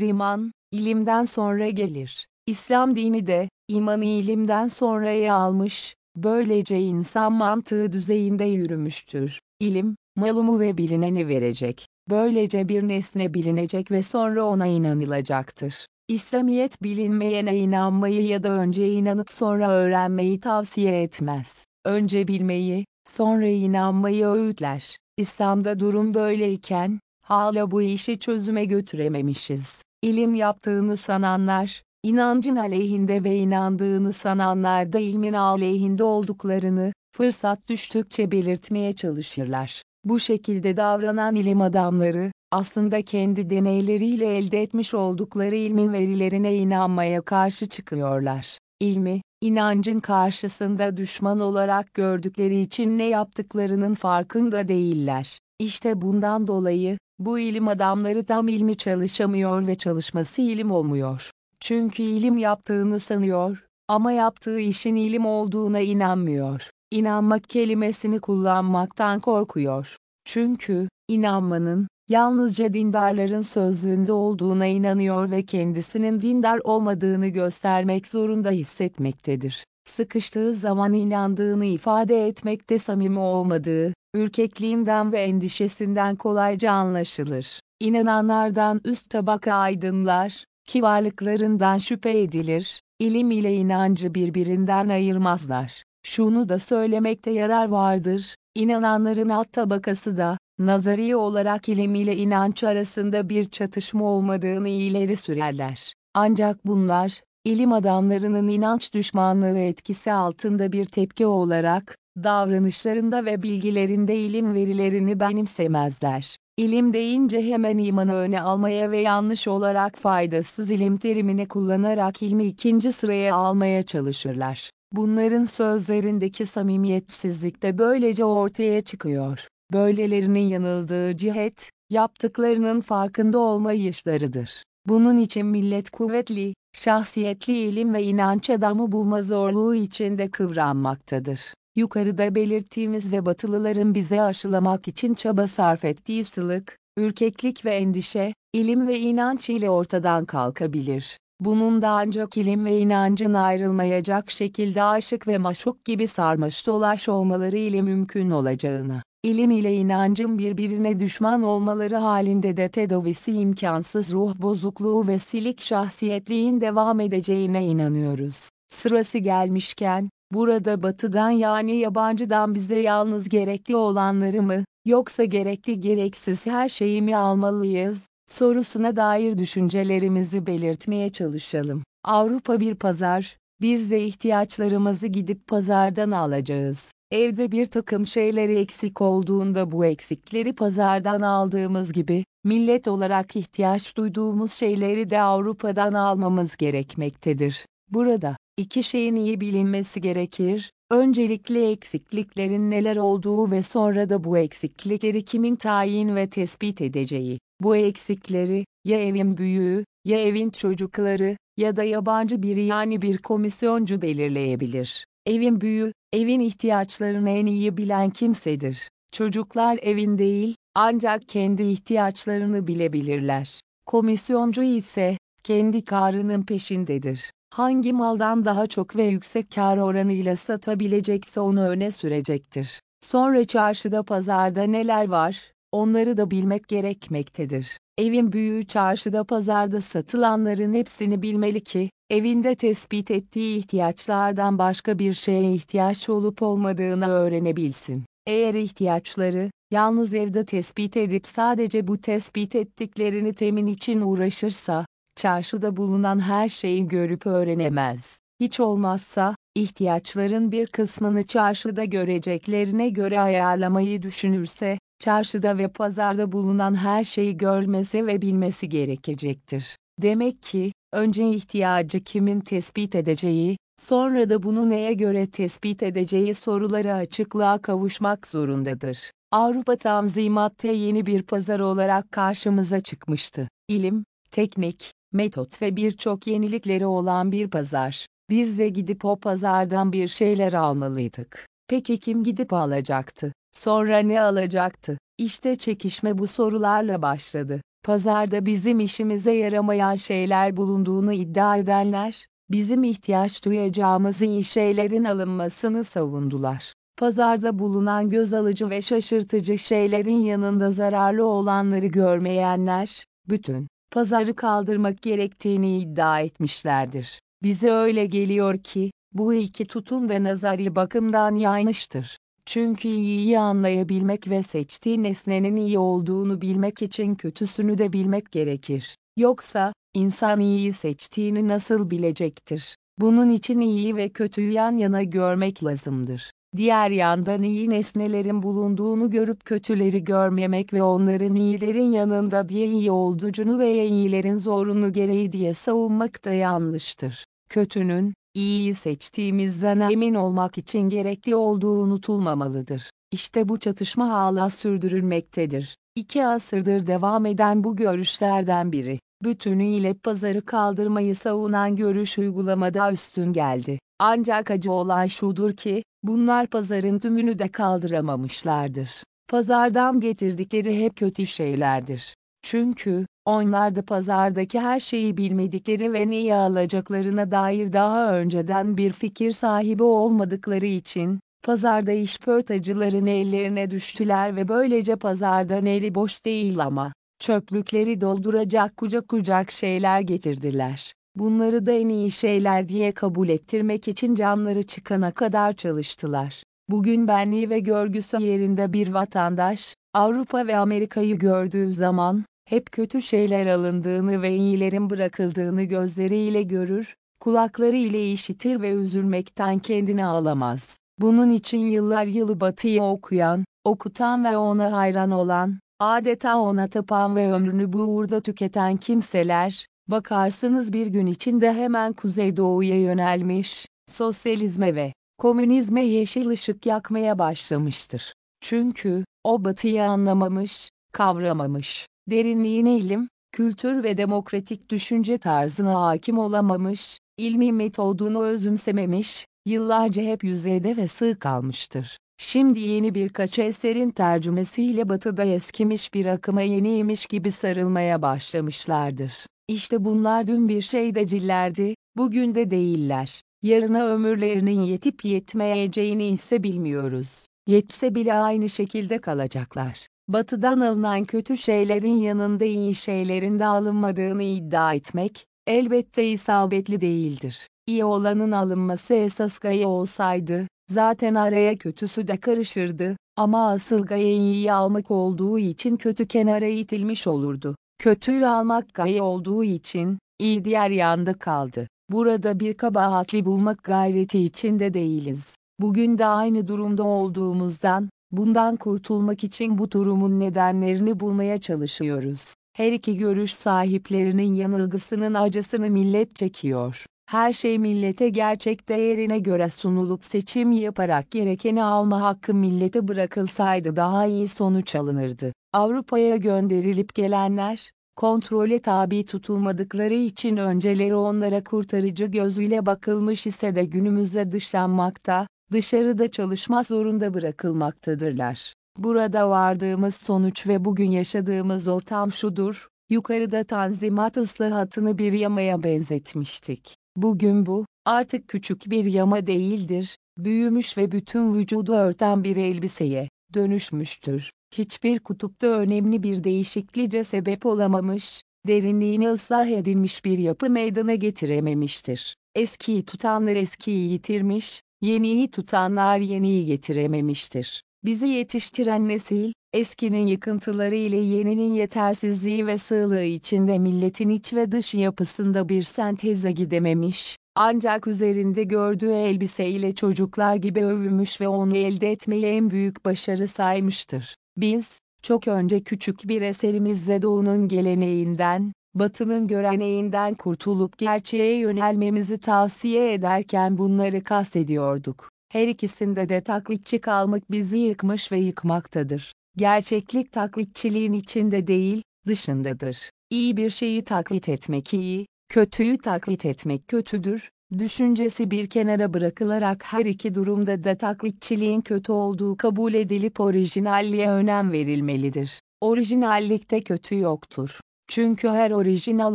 iman, ilimden sonra gelir. İslam dini de, imanı ilimden sonraya almış, böylece insan mantığı düzeyinde yürümüştür. İlim, malumu ve bilineni verecek. Böylece bir nesne bilinecek ve sonra ona inanılacaktır. İslamiyet bilinmeyene inanmayı ya da önce inanıp sonra öğrenmeyi tavsiye etmez. Önce bilmeyi, sonra inanmayı öğütler. İslam'da durum böyleyken, hala bu işi çözüme götürememişiz. İlim yaptığını sananlar, inancın aleyhinde ve inandığını sananlar da ilmin aleyhinde olduklarını, fırsat düştükçe belirtmeye çalışırlar. Bu şekilde davranan ilim adamları, aslında kendi deneyleriyle elde etmiş oldukları ilmin verilerine inanmaya karşı çıkıyorlar. İlmi, inancın karşısında düşman olarak gördükleri için ne yaptıklarının farkında değiller. İşte bundan dolayı, bu ilim adamları tam ilmi çalışamıyor ve çalışması ilim olmuyor. Çünkü ilim yaptığını sanıyor, ama yaptığı işin ilim olduğuna inanmıyor. İnanmak kelimesini kullanmaktan korkuyor. Çünkü, inanmanın, yalnızca dindarların sözlüğünde olduğuna inanıyor ve kendisinin dindar olmadığını göstermek zorunda hissetmektedir. Sıkıştığı zaman inandığını ifade etmekte samimi olmadığı, ürkekliğinden ve endişesinden kolayca anlaşılır. İnananlardan üst tabaka aydınlar, ki varlıklarından şüphe edilir, ilim ile inancı birbirinden ayırmazlar. Şunu da söylemekte yarar vardır, inananların alt tabakası da, nazari olarak ilim ile inanç arasında bir çatışma olmadığını ileri sürerler. Ancak bunlar, ilim adamlarının inanç düşmanlığı etkisi altında bir tepki olarak, davranışlarında ve bilgilerinde ilim verilerini benimsemezler. İlim deyince hemen imanı öne almaya ve yanlış olarak faydasız ilim terimini kullanarak ilmi ikinci sıraya almaya çalışırlar. Bunların sözlerindeki samimiyetsizlik de böylece ortaya çıkıyor. Böylelerinin yanıldığı cihet, yaptıklarının farkında olmayışlarıdır. Bunun için millet kuvvetli, şahsiyetli ilim ve inanç adamı bulma zorluğu içinde kıvranmaktadır. Yukarıda belirttiğimiz ve Batılıların bize aşılamak için çaba sarf ettiği sılık, ürkeklik ve endişe, ilim ve inanç ile ortadan kalkabilir. Bunun da ancak ilim ve inancın ayrılmayacak şekilde aşık ve maşuk gibi sarmaş dolaş olmaları ile mümkün olacağına, ilim ile inancın birbirine düşman olmaları halinde de tedavisi imkansız ruh bozukluğu ve silik şahsiyetliğin devam edeceğine inanıyoruz. Sırası gelmişken, burada batıdan yani yabancıdan bize yalnız gerekli olanları mı, yoksa gerekli gereksiz her şeyi mi almalıyız, sorusuna dair düşüncelerimizi belirtmeye çalışalım. Avrupa bir pazar, biz de ihtiyaçlarımızı gidip pazardan alacağız. Evde bir takım şeyleri eksik olduğunda bu eksikleri pazardan aldığımız gibi, millet olarak ihtiyaç duyduğumuz şeyleri de Avrupa'dan almamız gerekmektedir. Burada, iki şeyin iyi bilinmesi gerekir, öncelikle eksikliklerin neler olduğu ve sonra da bu eksiklikleri kimin tayin ve tespit edeceği. Bu eksikleri, ya evin büyüğü, ya evin çocukları, ya da yabancı biri yani bir komisyoncu belirleyebilir. Evin büyüğü, evin ihtiyaçlarını en iyi bilen kimsedir. Çocuklar evin değil, ancak kendi ihtiyaçlarını bilebilirler. Komisyoncu ise, kendi karının peşindedir. Hangi maldan daha çok ve yüksek kar oranıyla satabilecekse onu öne sürecektir. Sonra çarşıda pazarda neler var, onları da bilmek gerekmektedir. Evin büyüğü çarşıda pazarda satılanların hepsini bilmeli ki, evinde tespit ettiği ihtiyaçlardan başka bir şeye ihtiyaç olup olmadığını öğrenebilsin. Eğer ihtiyaçları, yalnız evde tespit edip sadece bu tespit ettiklerini temin için uğraşırsa, çarşıda bulunan her şeyi görüp öğrenemez. Hiç olmazsa, ihtiyaçların bir kısmını çarşıda göreceklerine göre ayarlamayı düşünürse, çarşıda ve pazarda bulunan her şeyi görmesi ve bilmesi gerekecektir. Demek ki, önce ihtiyacı kimin tespit edeceği, sonra da bunu neye göre tespit edeceği soruları açıklığa kavuşmak zorundadır. Avrupa Tanzimat'te yeni bir pazar olarak karşımıza çıkmıştı. İlim, teknik, metot ve birçok yenilikleri olan bir pazar. Biz de gidip o pazardan bir şeyler almalıydık. Peki kim gidip alacaktı? Sonra ne alacaktı? İşte çekişme bu sorularla başladı. Pazarda bizim işimize yaramayan şeyler bulunduğunu iddia edenler, bizim ihtiyaç duyacağımız iyi şeylerin alınmasını savundular. Pazarda bulunan göz alıcı ve şaşırtıcı şeylerin yanında zararlı olanları görmeyenler, bütün pazarı kaldırmak gerektiğini iddia etmişlerdir. Bize öyle geliyor ki, bu iki tutum da nazari bakımdan yanlıştır. Çünkü iyiyi anlayabilmek ve seçtiği nesnenin iyi olduğunu bilmek için kötüsünü de bilmek gerekir. Yoksa, insan iyiyi seçtiğini nasıl bilecektir? Bunun için iyiyi ve kötüyü yan yana görmek lazımdır. Diğer yandan iyi nesnelerin bulunduğunu görüp kötüleri görmemek ve onların iyilerin yanında diye iyi olduğunu ve iyilerin zorunlu gereği diye savunmak da yanlıştır. Kötünün, iyiyi seçtiğimizden emin olmak için gerekli olduğu unutulmamalıdır. İşte bu çatışma hala sürdürülmektedir. İki asırdır devam eden bu görüşlerden biri, bütünüyle pazarı kaldırmayı savunan görüş uygulamada üstün geldi. Ancak acı olan şudur ki, bunlar pazarın tümünü de kaldıramamışlardır. Pazardan getirdikleri hep kötü şeylerdir. Çünkü, onlar da pazardaki her şeyi bilmedikleri ve neyi alacaklarına dair daha önceden bir fikir sahibi olmadıkları için, pazarda işportacıların ellerine düştüler ve böylece pazardan eli boş değil ama, çöplükleri dolduracak kucak kucak şeyler getirdiler. Bunları da en iyi şeyler diye kabul ettirmek için canları çıkana kadar çalıştılar. Bugün benliği ve görgüsü yerinde bir vatandaş, Avrupa ve Amerika'yı gördüğü zaman, hep kötü şeyler alındığını ve iyilerin bırakıldığını gözleriyle görür, kulakları ile işitir ve üzülmekten kendini alamaz. Bunun için yıllar yılı Batı'yı okuyan, okutan ve ona hayran olan, adeta ona tapan ve ömrünü bu uğurda tüketen kimseler, bakarsınız bir gün içinde hemen Kuzeydoğu'ya yönelmiş, sosyalizme ve komünizme yeşil ışık yakmaya başlamıştır. Çünkü, o Batı'yı anlamamış, kavramamış derinliğine ilim, kültür ve demokratik düşünce tarzına hakim olamamış, ilmi metodunu özümsememiş, yıllarca hep yüzeyde ve sığ kalmıştır. Şimdi yeni birkaç eserin tercümesiyle batıda eskimiş bir akıma yeniymiş gibi sarılmaya başlamışlardır. İşte bunlar dün bir şeydecilerdi, bugün de değiller. Yarına ömürlerinin yetip yetmeyeceğini ise bilmiyoruz. Yetse bile aynı şekilde kalacaklar. Batıdan alınan kötü şeylerin yanında iyi şeylerin de alınmadığını iddia etmek, elbette isabetli değildir. İyi olanın alınması esas gaye olsaydı, zaten araya kötüsü de karışırdı, ama asıl gaye iyiyi almak olduğu için kötü kenara itilmiş olurdu. Kötüyü almak gaye olduğu için, iyi diğer yanda kaldı. Burada bir kabahatli bulmak gayreti içinde değiliz. Bugün de aynı durumda olduğumuzdan, Bundan kurtulmak için bu durumun nedenlerini bulmaya çalışıyoruz. Her iki görüş sahiplerinin yanılgısının acısını millet çekiyor. Her şey millete gerçek değerine göre sunulup seçim yaparak gerekeni alma hakkı millete bırakılsaydı daha iyi sonuç alınırdı. Avrupa'ya gönderilip gelenler, kontrole tabi tutulmadıkları için önceleri onlara kurtarıcı gözüyle bakılmış ise de günümüzde dışlanmakta, dışarıda çalışma zorunda bırakılmaktadırlar. Burada vardığımız sonuç ve bugün yaşadığımız ortam şudur, yukarıda tanzimat ıslahatını bir yamaya benzetmiştik. Bugün bu, artık küçük bir yama değildir, büyümüş ve bütün vücudu örten bir elbiseye dönüşmüştür. Hiçbir kutupta önemli bir değişikliğe sebep olamamış, derinliğini ıslah edilmiş bir yapı meydana getirememiştir. Eskiyi tutanlar eskiyi yitirmiş, yeniyi tutanlar yeniyi getirememiştir. Bizi yetiştiren nesil, eskinin yıkıntıları ile yeninin yetersizliği ve sığlığı içinde milletin iç ve dış yapısında bir senteze gidememiş, ancak üzerinde gördüğü elbiseyle çocuklar gibi övülmüş ve onu elde etmeyi en büyük başarı saymıştır. Biz, çok önce küçük bir eserimizle doğunun geleneğinden, batının göreneğinden kurtulup gerçeğe yönelmemizi tavsiye ederken bunları kastediyorduk. Her ikisinde de taklitçi kalmak bizi yıkmış ve yıkmaktadır. Gerçeklik taklitçiliğin içinde değil, dışındadır. İyi bir şeyi taklit etmek iyi, kötüyü taklit etmek kötüdür. Düşüncesi bir kenara bırakılarak her iki durumda da taklitçiliğin kötü olduğu kabul edilip orijinalliğe önem verilmelidir. Orijinallikte kötü yoktur. Çünkü her orijinal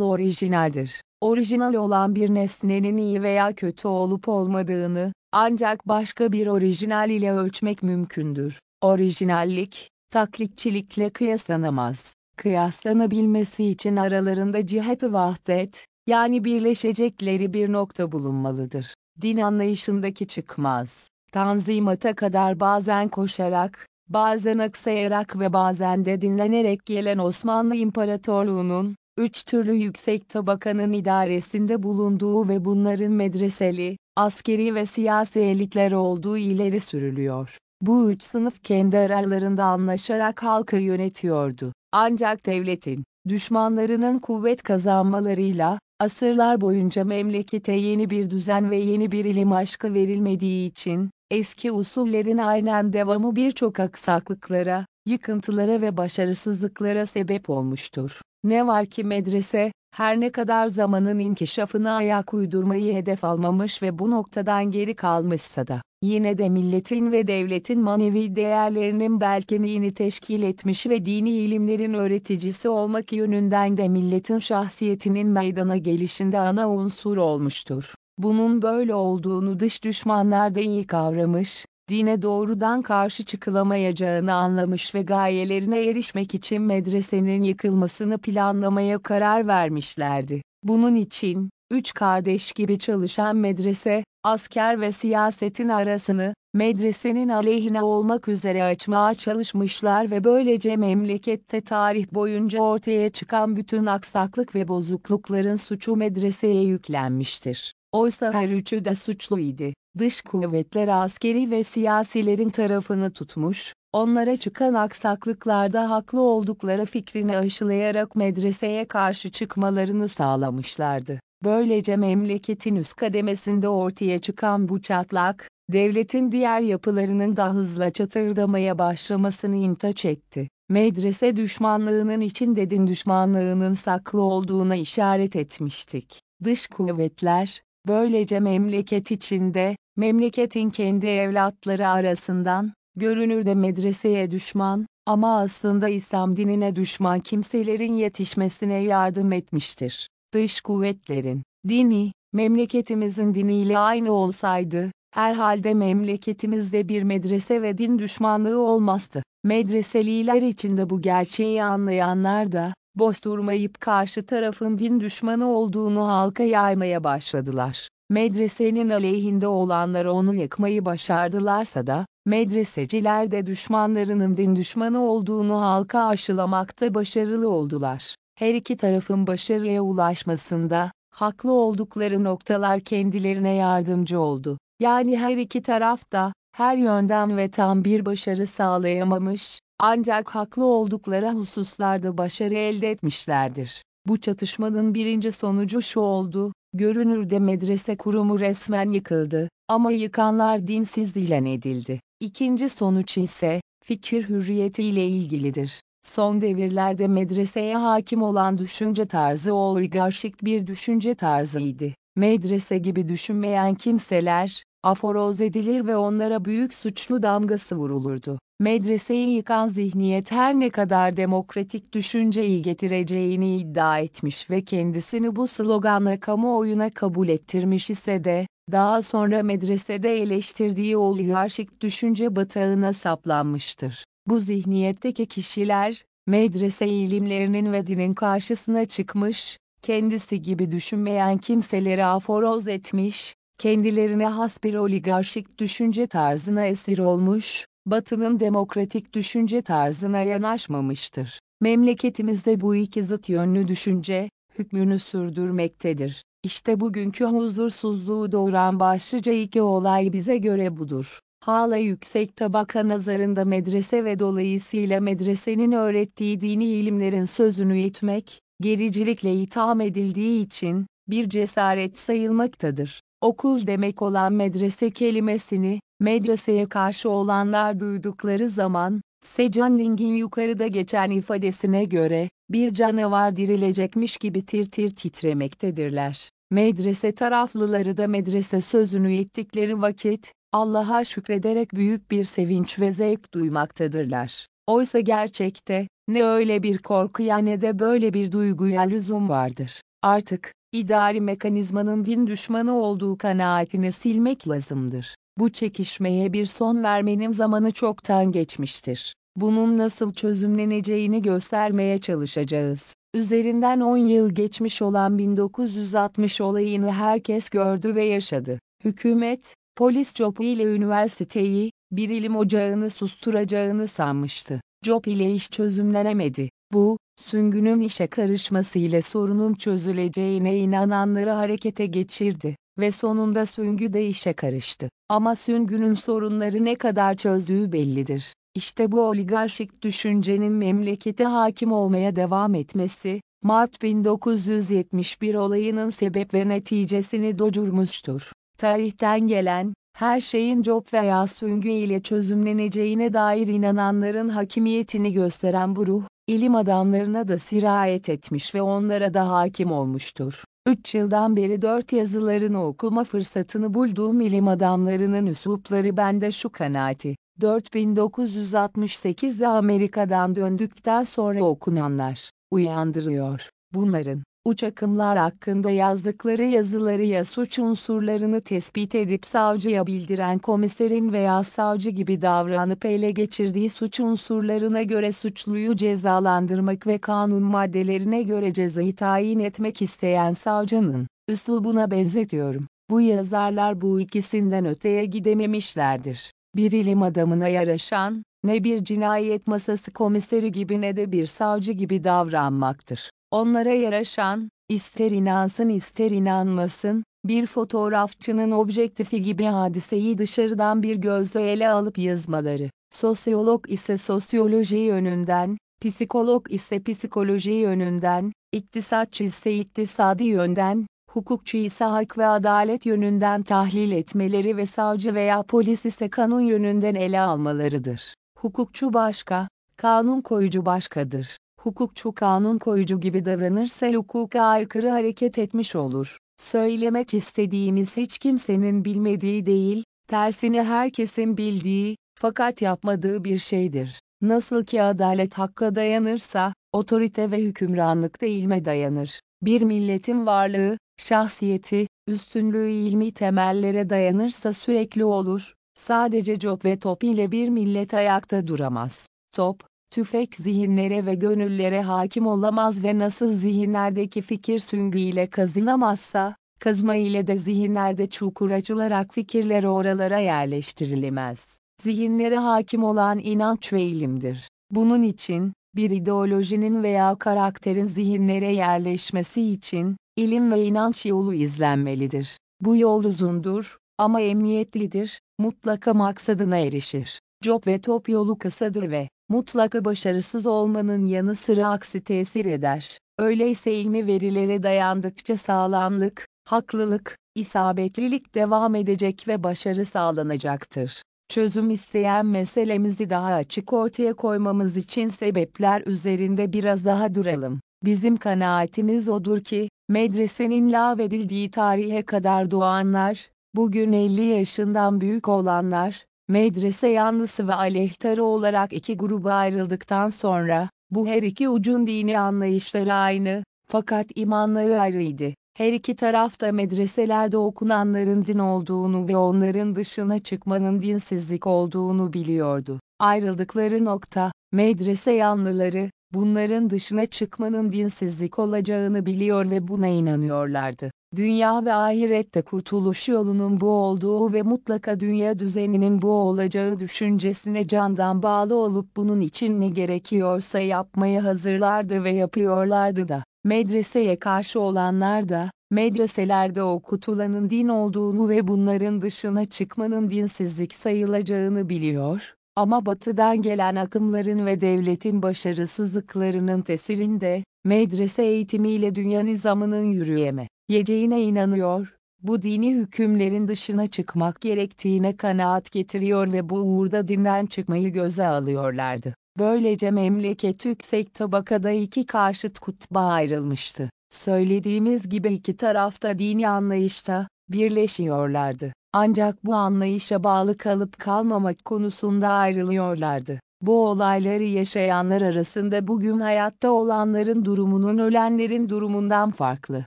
orijinaldir. Orijinal olan bir nesnenin iyi veya kötü olup olmadığını, ancak başka bir orijinal ile ölçmek mümkündür. Orijinallik, taklitçilikle kıyaslanamaz. Kıyaslanabilmesi için aralarında cihet-i vahdet, yani birleşecekleri bir nokta bulunmalıdır. Din anlayışındaki çıkmaz. Tanzimata kadar bazen koşarak, bazen aksayarak ve bazen de dinlenerek gelen Osmanlı İmparatorluğu'nun, üç türlü yüksek tabakanın idaresinde bulunduğu ve bunların medreseli, askeri ve siyasi elitler olduğu ileri sürülüyor. Bu üç sınıf kendi aralarında anlaşarak halkı yönetiyordu. Ancak devletin, düşmanlarının kuvvet kazanmalarıyla, asırlar boyunca memlekete yeni bir düzen ve yeni bir ilim aşkı verilmediği için, eski usullerin aynen devamı birçok aksaklıklara, yıkıntılara ve başarısızlıklara sebep olmuştur. Ne var ki medrese, her ne kadar zamanın inkişafına ayak uydurmayı hedef almamış ve bu noktadan geri kalmışsa da, yine de milletin ve devletin manevi değerlerinin belkemiğini teşkil etmiş ve dini ilimlerin öğreticisi olmak yönünden de milletin şahsiyetinin meydana gelişinde ana unsur olmuştur. Bunun böyle olduğunu dış düşmanlar da iyi kavramış, dine doğrudan karşı çıkılamayacağını anlamış ve gayelerine erişmek için medresenin yıkılmasını planlamaya karar vermişlerdi. Bunun için, üç kardeş gibi çalışan medrese, asker ve siyasetin arasını, medresenin aleyhine olmak üzere açmaya çalışmışlar ve böylece memlekette tarih boyunca ortaya çıkan bütün aksaklık ve bozuklukların suçu medreseye yüklenmiştir. Oysa her üçü de suçluydu. Dış kuvvetler askeri ve siyasilerin tarafını tutmuş, onlara çıkan aksaklıklarda haklı oldukları fikrini aşılayarak medreseye karşı çıkmalarını sağlamışlardı. Böylece memleketin üst kademesinde ortaya çıkan bu çatlak, devletin diğer yapılarının da hızla çatırdamaya başlamasını intaç etti. Medrese düşmanlığının içinde din düşmanlığının saklı olduğuna işaret etmiştik. Dış kuvvetler, böylece memleket içinde, memleketin kendi evlatları arasından, görünürde medreseye düşman, ama aslında İslam dinine düşman kimselerin yetişmesine yardım etmiştir. Dış kuvvetlerin, dini, memleketimizin diniyle aynı olsaydı, herhalde memleketimizde bir medrese ve din düşmanlığı olmazdı. Medreseliler içinde bu gerçeği anlayanlar da, boş durmayıp karşı tarafın din düşmanı olduğunu halka yaymaya başladılar. Medresenin aleyhinde olanlar onu yakmayı başardılarsa da, medreseciler de düşmanlarının din düşmanı olduğunu halka aşılamakta başarılı oldular. Her iki tarafın başarıya ulaşmasında, haklı oldukları noktalar kendilerine yardımcı oldu. Yani her iki taraf da, her yönden ve tam bir başarı sağlayamamış, ancak haklı oldukları hususlarda başarı elde etmişlerdir. Bu çatışmanın birinci sonucu şu oldu, görünürde medrese kurumu resmen yıkıldı, ama yıkanlar dinsiz ilan edildi. İkinci sonuç ise, fikir hürriyeti ile ilgilidir. Son devirlerde medreseye hakim olan düşünce tarzı oligarşik bir düşünce tarzıydı. Medrese gibi düşünmeyen kimseler, aforoz edilir ve onlara büyük suçlu damgası vurulurdu. Medreseyi yıkan zihniyet her ne kadar demokratik düşünceyi getireceğini iddia etmiş ve kendisini bu sloganla kamuoyuna kabul ettirmiş ise de, daha sonra medresede eleştirdiği oligarşik düşünce batağına saplanmıştır. Bu zihniyetteki kişiler, medrese ilimlerinin ve dinin karşısına çıkmış, kendisi gibi düşünmeyen kimseleri aforoz etmiş, kendilerine has bir oligarşik düşünce tarzına esir olmuş, Batı'nın demokratik düşünce tarzına yanaşmamıştır. Memleketimizde bu iki zıt yönlü düşünce, hükmünü sürdürmektedir. İşte bugünkü huzursuzluğu doğuran başlıca iki olay bize göre budur. Hala yüksek tabaka nazarında medrese ve dolayısıyla medresenin öğrettiği dini ilimlerin sözünü itmek, gericilikle itham edildiği için, bir cesaret sayılmaktadır. Okul demek olan medrese kelimesini, medreseye karşı olanlar duydukları zaman, Secan Ling'in yukarıda geçen ifadesine göre, bir canavar dirilecekmiş gibi tir tir titremektedirler. Medrese taraflıları da medrese sözünü ettikleri vakit, Allah'a şükrederek büyük bir sevinç ve zevk duymaktadırlar. Oysa gerçekte, ne öyle bir korkuya ne de böyle bir duyguya lüzum vardır. Artık, idari mekanizmanın din düşmanı olduğu kanaatini silmek lazımdır. Bu çekişmeye bir son vermenin zamanı çoktan geçmiştir. Bunun nasıl çözümleneceğini göstermeye çalışacağız. Üzerinden 10 yıl geçmiş olan 1960 olayını herkes gördü ve yaşadı. Hükümet, polis Jopi ile üniversiteyi, bir ilim ocağını susturacağını sanmıştı. Job ile iş çözümlenemedi. Bu, Süngü'nün işe karışmasıyla sorunun çözüleceğine inananları harekete geçirdi ve sonunda Süngü de işe karıştı. Ama Süngü'nün sorunları ne kadar çözdüğü bellidir. İşte bu oligarşik düşüncenin memlekete hakim olmaya devam etmesi, Mart 1971 olayının sebep ve neticesini doldurmuştur. Tarihten gelen, her şeyin Job veya Süngü ile çözümleneceğine dair inananların hakimiyetini gösteren bu ruh, ilim adamlarına da sirayet etmiş ve onlara da hakim olmuştur. Üç yıldan beri dört yazılarını okuma fırsatını bulduğum ilim adamlarının üslupları bende şu kanaati. 4968'de Amerika'dan döndükten sonra okunanlar, uyandırıyor. Bunların, uç akımlar hakkında yazdıkları yazıları ya suç unsurlarını tespit edip savcıya bildiren komiserin veya savcı gibi davranıp ele geçirdiği suç unsurlarına göre suçluyu cezalandırmak ve kanun maddelerine göre cezayı tayin etmek isteyen savcının, üslubuna benzetiyorum. Bu yazarlar bu ikisinden öteye gidememişlerdir. Bir ilim adamına yaraşan, ne bir cinayet masası komiseri gibi ne de bir savcı gibi davranmaktır. Onlara yaraşan, ister inansın ister inanmasın, bir fotoğrafçının objektifi gibi hadiseyi dışarıdan bir gözle ele alıp yazmaları. Sosyolog ise sosyoloji yönünden, psikolog ise psikoloji yönünden, iktisatçı ise iktisadi yönden, hukukçu ise hak ve adalet yönünden tahlil etmeleri ve savcı veya polis ise kanun yönünden ele almalarıdır. Hukukçu başka, kanun koyucu başkadır hukukçu kanun koyucu gibi davranırsa hukuka aykırı hareket etmiş olur. Söylemek istediğimiz hiç kimsenin bilmediği değil, tersini herkesin bildiği, fakat yapmadığı bir şeydir. Nasıl ki adalet hakka dayanırsa, otorite ve hükümranlık da ilme dayanır. Bir milletin varlığı, şahsiyeti, üstünlüğü ilmi temellere dayanırsa sürekli olur. Sadece cop ve top ile bir millet ayakta duramaz. Top, tüfek zihinlere ve gönüllere hakim olamaz ve nasıl zihinlerdeki fikir süngü ile kazınamazsa, kazma ile de zihinlerde çukur açılarak fikirler oralara yerleştirilemez. Zihinlere hakim olan inanç ve ilimdir. Bunun için, bir ideolojinin veya karakterin zihinlere yerleşmesi için, ilim ve inanç yolu izlenmelidir. Bu yol uzundur, ama emniyetlidir, mutlaka maksadına erişir. Job ve top yolu kısadır ve, mutlaka başarısız olmanın yanı sıra aksi tesir eder. Öyleyse ilmi verilere dayandıkça sağlamlık, haklılık, isabetlilik devam edecek ve başarı sağlanacaktır. çözüm isteyen meselemizi daha açık ortaya koymamız için sebepler üzerinde biraz daha duralım. Bizim kanaatimiz odur ki, medresenin lağvedildiği tarihe kadar doğanlar, bugün 50 yaşından büyük olanlar, medrese yanlısı ve aleyhtarı olarak iki gruba ayrıldıktan sonra, bu her iki ucun dini anlayışları aynı, fakat imanları ayrıydı. Her iki taraf da medreselerde okunanların din olduğunu ve onların dışına çıkmanın dinsizlik olduğunu biliyordu. Ayrıldıkları nokta, medrese yanlıları, bunların dışına çıkmanın dinsizlik olacağını biliyor ve buna inanıyorlardı. Dünya ve ahirette kurtuluş yolunun bu olduğu ve mutlaka dünya düzeninin bu olacağı düşüncesine candan bağlı olup bunun için ne gerekiyorsa yapmaya hazırlardı ve yapıyorlardı da. Medreseye karşı olanlar da, medreselerde okutulanın din olduğunu ve bunların dışına çıkmanın dinsizlik sayılacağını biliyor, ama batıdan gelen akımların ve devletin başarısızlıklarının tesirinde, medrese eğitimiyle dünya nizamının yürüyeme, yeceğine inanıyor, bu dini hükümlerin dışına çıkmak gerektiğine kanaat getiriyor ve bu uğurda dinden çıkmayı göze alıyorlardı. Böylece memleket yüksek tabakada iki karşıt kutba ayrılmıştı. Söylediğimiz gibi iki tarafta dini anlayışta birleşiyorlardı. Ancak bu anlayışa bağlı kalıp kalmamak konusunda ayrılıyorlardı. Bu olayları yaşayanlar arasında bugün hayatta olanların durumunun ölenlerin durumundan farklı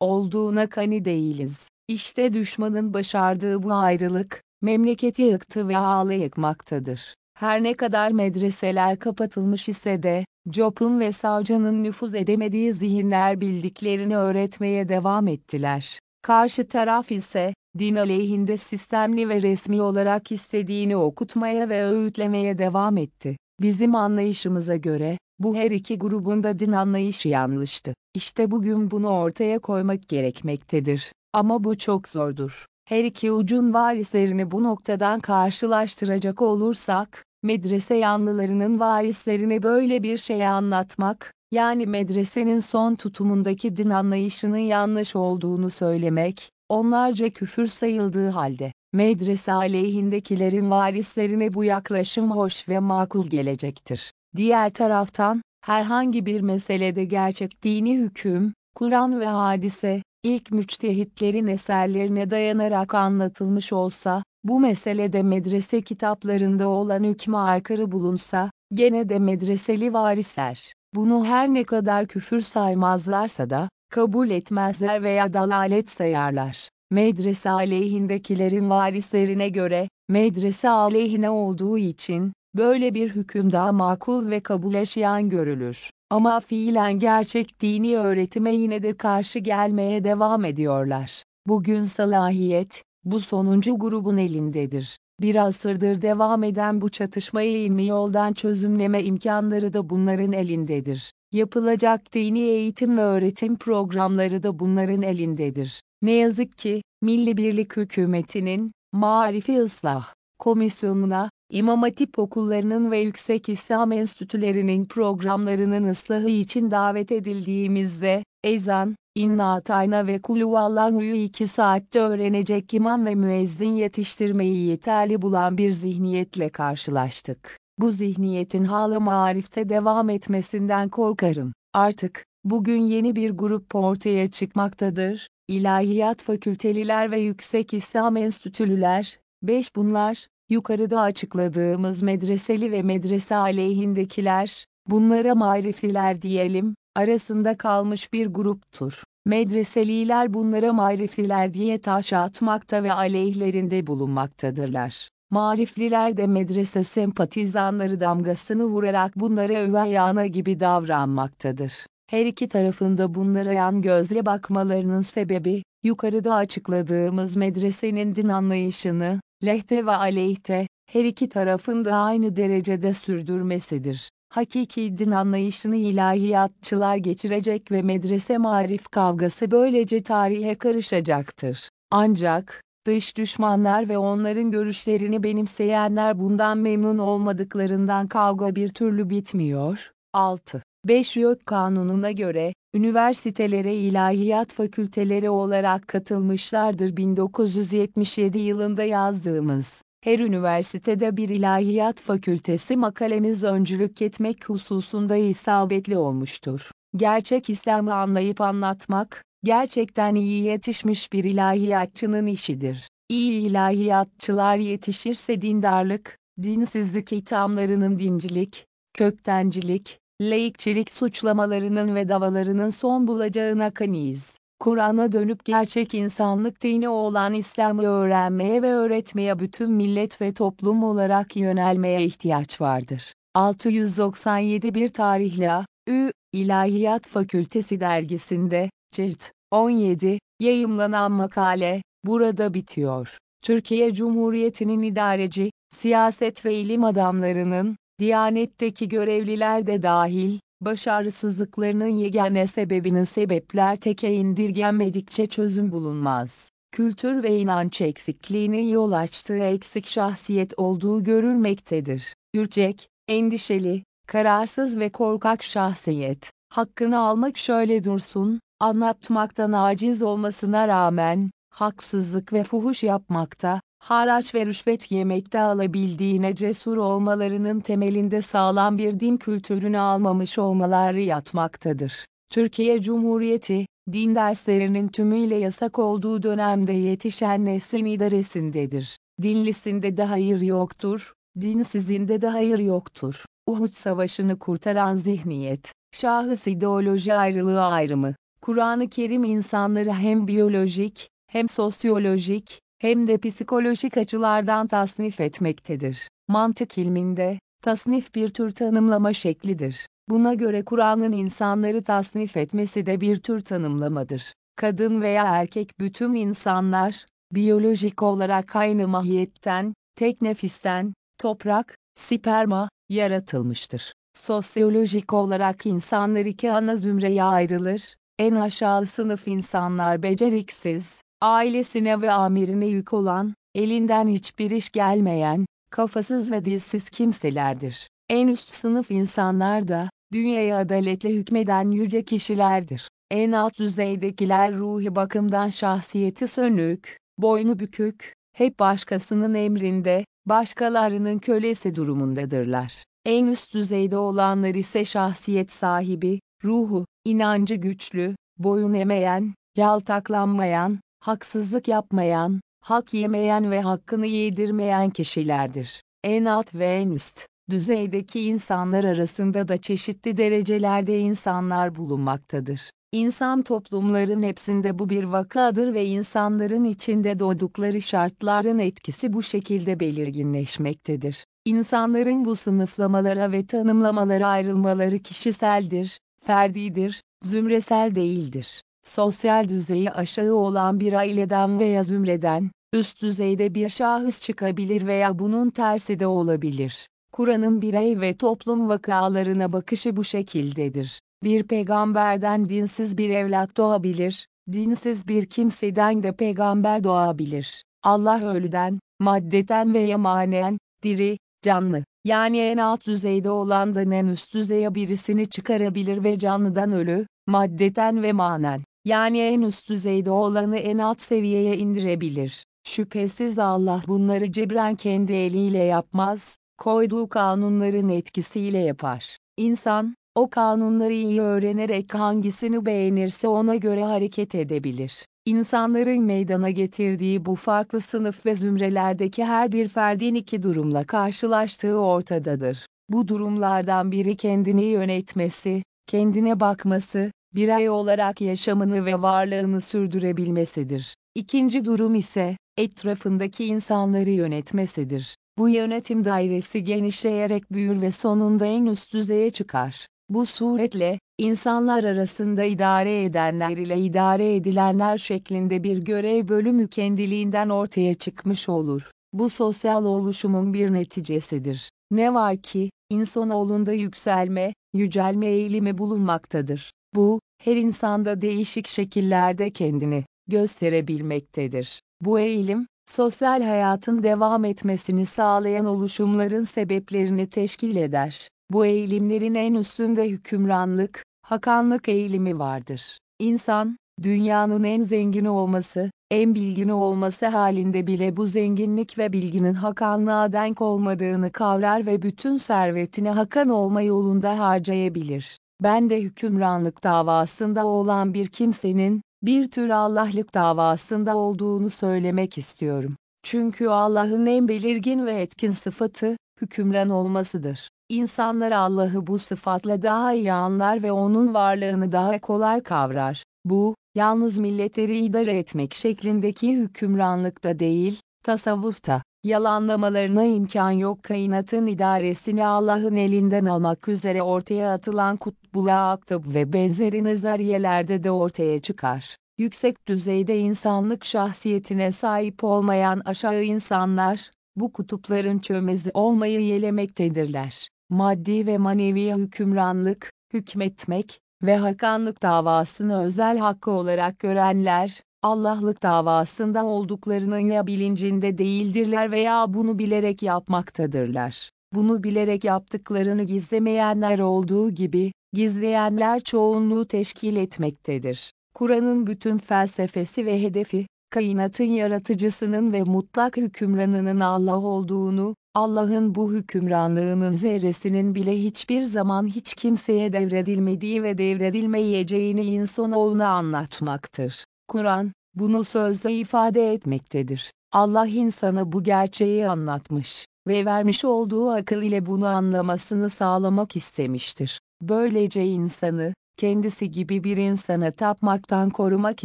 olduğuna kani değiliz. İşte düşmanın başardığı bu ayrılık, memleketi yıktı ve hale yıkmaktadır. Her ne kadar medreseler kapatılmış ise de, Job'un ve savcının nüfuz edemediği zihinler bildiklerini öğretmeye devam ettiler. Karşı taraf ise, din aleyhinde sistemli ve resmi olarak istediğini okutmaya ve öğütlemeye devam etti. Bizim anlayışımıza göre, bu her iki grubun da din anlayışı yanlıştı. İşte bugün bunu ortaya koymak gerekmektedir. Ama bu çok zordur. Her iki ucun varislerini bu noktadan karşılaştıracak olursak, medrese yanlılarının varislerine böyle bir şey anlatmak, yani medresenin son tutumundaki din anlayışının yanlış olduğunu söylemek, onlarca küfür sayıldığı halde, medrese aleyhindekilerin varislerine bu yaklaşım hoş ve makul gelecektir. Diğer taraftan, herhangi bir meselede gerçek dini hüküm, Kur'an ve hadise, ilk müçtehitlerin eserlerine dayanarak anlatılmış olsa, bu meselede medrese kitaplarında olan hükme aykırı bulunsa, gene de medreseli varisler, bunu her ne kadar küfür saymazlarsa da, kabul etmezler veya dalalet sayarlar. Medrese aleyhindekilerin varislerine göre, medrese aleyhine olduğu için, böyle bir hüküm daha makul ve kabul eşyan görülür. Ama fiilen gerçek dini öğretime yine de karşı gelmeye devam ediyorlar. Bugün salahiyet, bu sonuncu grubun elindedir. Bir asırdır devam eden bu çatışmayı ilmi yoldan çözümleme imkanları da bunların elindedir. Yapılacak dini eğitim ve öğretim programları da bunların elindedir. Ne yazık ki, Milli Birlik Hükümeti'nin, Marifi Islah Komisyonu'na, İmam Hatip okullarının ve yüksek İslam enstitülerinin programlarının ıslahı için davet edildiğimizde, ezan, İnna Atayna ve Kulüvallahu iki saatte öğrenecek imam ve müezzin yetiştirmeyi yeterli bulan bir zihniyetle karşılaştık. Bu zihniyetin hala marifte devam etmesinden korkarım. Artık, bugün yeni bir grup ortaya çıkmaktadır. İlahiyat fakülteliler ve yüksek İslam enstitülüler, beş bunlar, yukarıda açıkladığımız medreseli ve medrese aleyhindekiler, bunlara marifiler diyelim, arasında kalmış bir gruptur. Medreseliler bunlara marifiler diye taş atmakta ve aleyhlerinde bulunmaktadırlar. Marifliler de medrese sempatizanları damgasını vurarak bunlara üvey ana gibi davranmaktadır. Her iki tarafında bunlara yan gözle bakmalarının sebebi, yukarıda açıkladığımız medresenin din anlayışını, lehte ve aleyhte, her iki tarafın da aynı derecede sürdürmesidir. Hakiki din anlayışını ilahiyatçılar geçirecek ve medrese marif kavgası böylece tarihe karışacaktır. Ancak, dış düşmanlar ve onların görüşlerini benimseyenler bundan memnun olmadıklarından kavga bir türlü bitmiyor. 6. 5 YÖK kanununa göre, üniversitelere ilahiyat fakülteleri olarak katılmışlardır 1977 yılında yazdığımız. her üniversitede bir ilahiyat fakültesi makalemiz öncülük etmek hususunda isabetli olmuştur. Gerçek İslam'ı anlayıp anlatmak, gerçekten iyi yetişmiş bir ilahiyatçının işidir. İyi ilahiyatçılar yetişirse dindarlık, dinsizlik ithamlarının dincilik, köktencilik, laikçilik suçlamalarının ve davalarının son bulacağına kaniyiz. Kur'an'a dönüp gerçek insanlık dini olan İslam'ı öğrenmeye ve öğretmeye bütün millet ve toplum olarak yönelmeye ihtiyaç vardır. 697 bir tarihli A. Ü. İlahiyat Fakültesi dergisinde, cilt 17, yayımlanan makale, burada bitiyor. Türkiye Cumhuriyeti'nin idareci, siyaset ve ilim adamlarının, Diyanetteki görevliler de dahil, başarısızlıklarının yegane sebebinin sebepler teke indirgenmedikçe çözüm bulunmaz. Kültür ve inanç eksikliğinin yol açtığı eksik şahsiyet olduğu görülmektedir. Ürcek, endişeli, kararsız ve korkak şahsiyet, hakkını almak şöyle dursun, anlatmaktan aciz olmasına rağmen, haksızlık ve fuhuş yapmakta, haraç ve rüşvet yemekte alabildiğine cesur olmalarının temelinde sağlam bir din kültürünü almamış olmaları yatmaktadır. Türkiye Cumhuriyeti, din derslerinin tümüyle yasak olduğu dönemde yetişen neslin idaresindedir. Dinlisinde de hayır yoktur, dinsizinde de hayır yoktur. Uhud Savaşı'nı kurtaran zihniyet, şahıs ideoloji ayrılığı ayrımı, Kur'an-ı Kerim insanları hem biyolojik, hem sosyolojik, hem de psikolojik açılardan tasnif etmektedir. Mantık ilminde, tasnif bir tür tanımlama şeklidir. Buna göre Kur'an'ın insanları tasnif etmesi de bir tür tanımlamadır. Kadın veya erkek bütün insanlar, biyolojik olarak aynı mahiyetten, tek nefisten, toprak, sperma, yaratılmıştır. Sosyolojik olarak insanlar iki ana zümreye ayrılır, en aşağı sınıf insanlar beceriksiz, ailesine ve amirine yük olan, elinden hiçbir iş gelmeyen, kafasız ve dilsiz kimselerdir. En üst sınıf insanlar da, dünyaya adaletle hükmeden yüce kişilerdir. En alt düzeydekiler ruhi bakımdan şahsiyeti sönük, boynu bükük, hep başkasının emrinde, başkalarının kölesi durumundadırlar. En üst düzeyde olanlar ise şahsiyet sahibi, ruhu, inancı güçlü, boyun emeyen, yaltaklanmayan, haksızlık yapmayan, hak yemeyen ve hakkını yedirmeyen kişilerdir. En alt ve en üst düzeydeki insanlar arasında da çeşitli derecelerde insanlar bulunmaktadır. İnsan toplumların hepsinde bu bir vakadır ve insanların içinde doğdukları şartların etkisi bu şekilde belirginleşmektedir. İnsanların bu sınıflamalara ve tanımlamalara ayrılmaları kişiseldir, ferdidir, zümresel değildir sosyal düzeyi aşağı olan bir aileden veya zümreden, üst düzeyde bir şahıs çıkabilir veya bunun tersi de olabilir. Kur'an'ın birey ve toplum vakalarına bakışı bu şekildedir. Bir peygamberden dinsiz bir evlat doğabilir, dinsiz bir kimseden de peygamber doğabilir. Allah ölüden, maddeten veya manen, diri, canlı, yani en alt düzeyde olandan en üst düzeye birisini çıkarabilir ve canlıdan ölü, maddeten ve manen, yani en üst düzeyde olanı en alt seviyeye indirebilir. Şüphesiz Allah bunları cebren kendi eliyle yapmaz, koyduğu kanunların etkisiyle yapar. İnsan, o kanunları iyi öğrenerek hangisini beğenirse ona göre hareket edebilir. İnsanların meydana getirdiği bu farklı sınıf ve zümrelerdeki her bir ferdin iki durumla karşılaştığı ortadadır. Bu durumlardan biri kendini yönetmesi, kendine bakması, birey olarak yaşamını ve varlığını sürdürebilmesidir. İkinci durum ise, etrafındaki insanları yönetmesidir. Bu yönetim dairesi genişleyerek büyür ve sonunda en üst düzeye çıkar. Bu suretle, insanlar arasında idare edenler ile idare edilenler şeklinde bir görev bölümü kendiliğinden ortaya çıkmış olur. Bu sosyal oluşumun bir neticesidir. Ne var ki, insanoğlunda yükselme, yücelme eğilimi bulunmaktadır. Bu, her insanda değişik şekillerde kendini gösterebilmektedir. Bu eğilim, sosyal hayatın devam etmesini sağlayan oluşumların sebeplerini teşkil eder. Bu eğilimlerin en üstünde hükümranlık, hakanlık eğilimi vardır. İnsan, dünyanın en zengin olması, en bilgini olması halinde bile bu zenginlik ve bilginin hakanlığa denk olmadığını kavrar ve bütün servetini hakan olma yolunda harcayabilir. Ben de hükümranlık davasında olan bir kimsenin, bir tür Allah'lık davasında olduğunu söylemek istiyorum. Çünkü Allah'ın en belirgin ve etkin sıfatı, hükümran olmasıdır. İnsanlar Allah'ı bu sıfatla daha iyi anlar ve onun varlığını daha kolay kavrar. Bu, yalnız milletleri idare etmek şeklindeki hükümranlıkta değil, tasavvufta, yalanlamalarına imkan yok kainatın idaresini Allah'ın elinden almak üzere ortaya atılan kutbula aktıb ve benzeri nazariyelerde de ortaya çıkar. Yüksek düzeyde insanlık şahsiyetine sahip olmayan aşağı insanlar, bu kutupların çömezi olmayı yelemektedirler. Maddi ve manevi hükümranlık, hükmetmek ve hakanlık davasını özel hakkı olarak görenler, Allah'lık davasında olduklarının ya bilincinde değildirler veya bunu bilerek yapmaktadırlar. Bunu bilerek yaptıklarını gizlemeyenler olduğu gibi, gizleyenler çoğunluğu teşkil etmektedir. Kur'an'ın bütün felsefesi ve hedefi, kainatın yaratıcısının ve mutlak hükümranının Allah olduğunu, Allah'ın bu hükümranlığının zerresinin bile hiçbir zaman hiç kimseye devredilmediği ve devredilmeyeceğini insanoğluna anlatmaktır. Kur'an, bunu sözle ifade etmektedir. Allah insana bu gerçeği anlatmış ve vermiş olduğu akıl ile bunu anlamasını sağlamak istemiştir. Böylece insanı, kendisi gibi bir insana tapmaktan korumak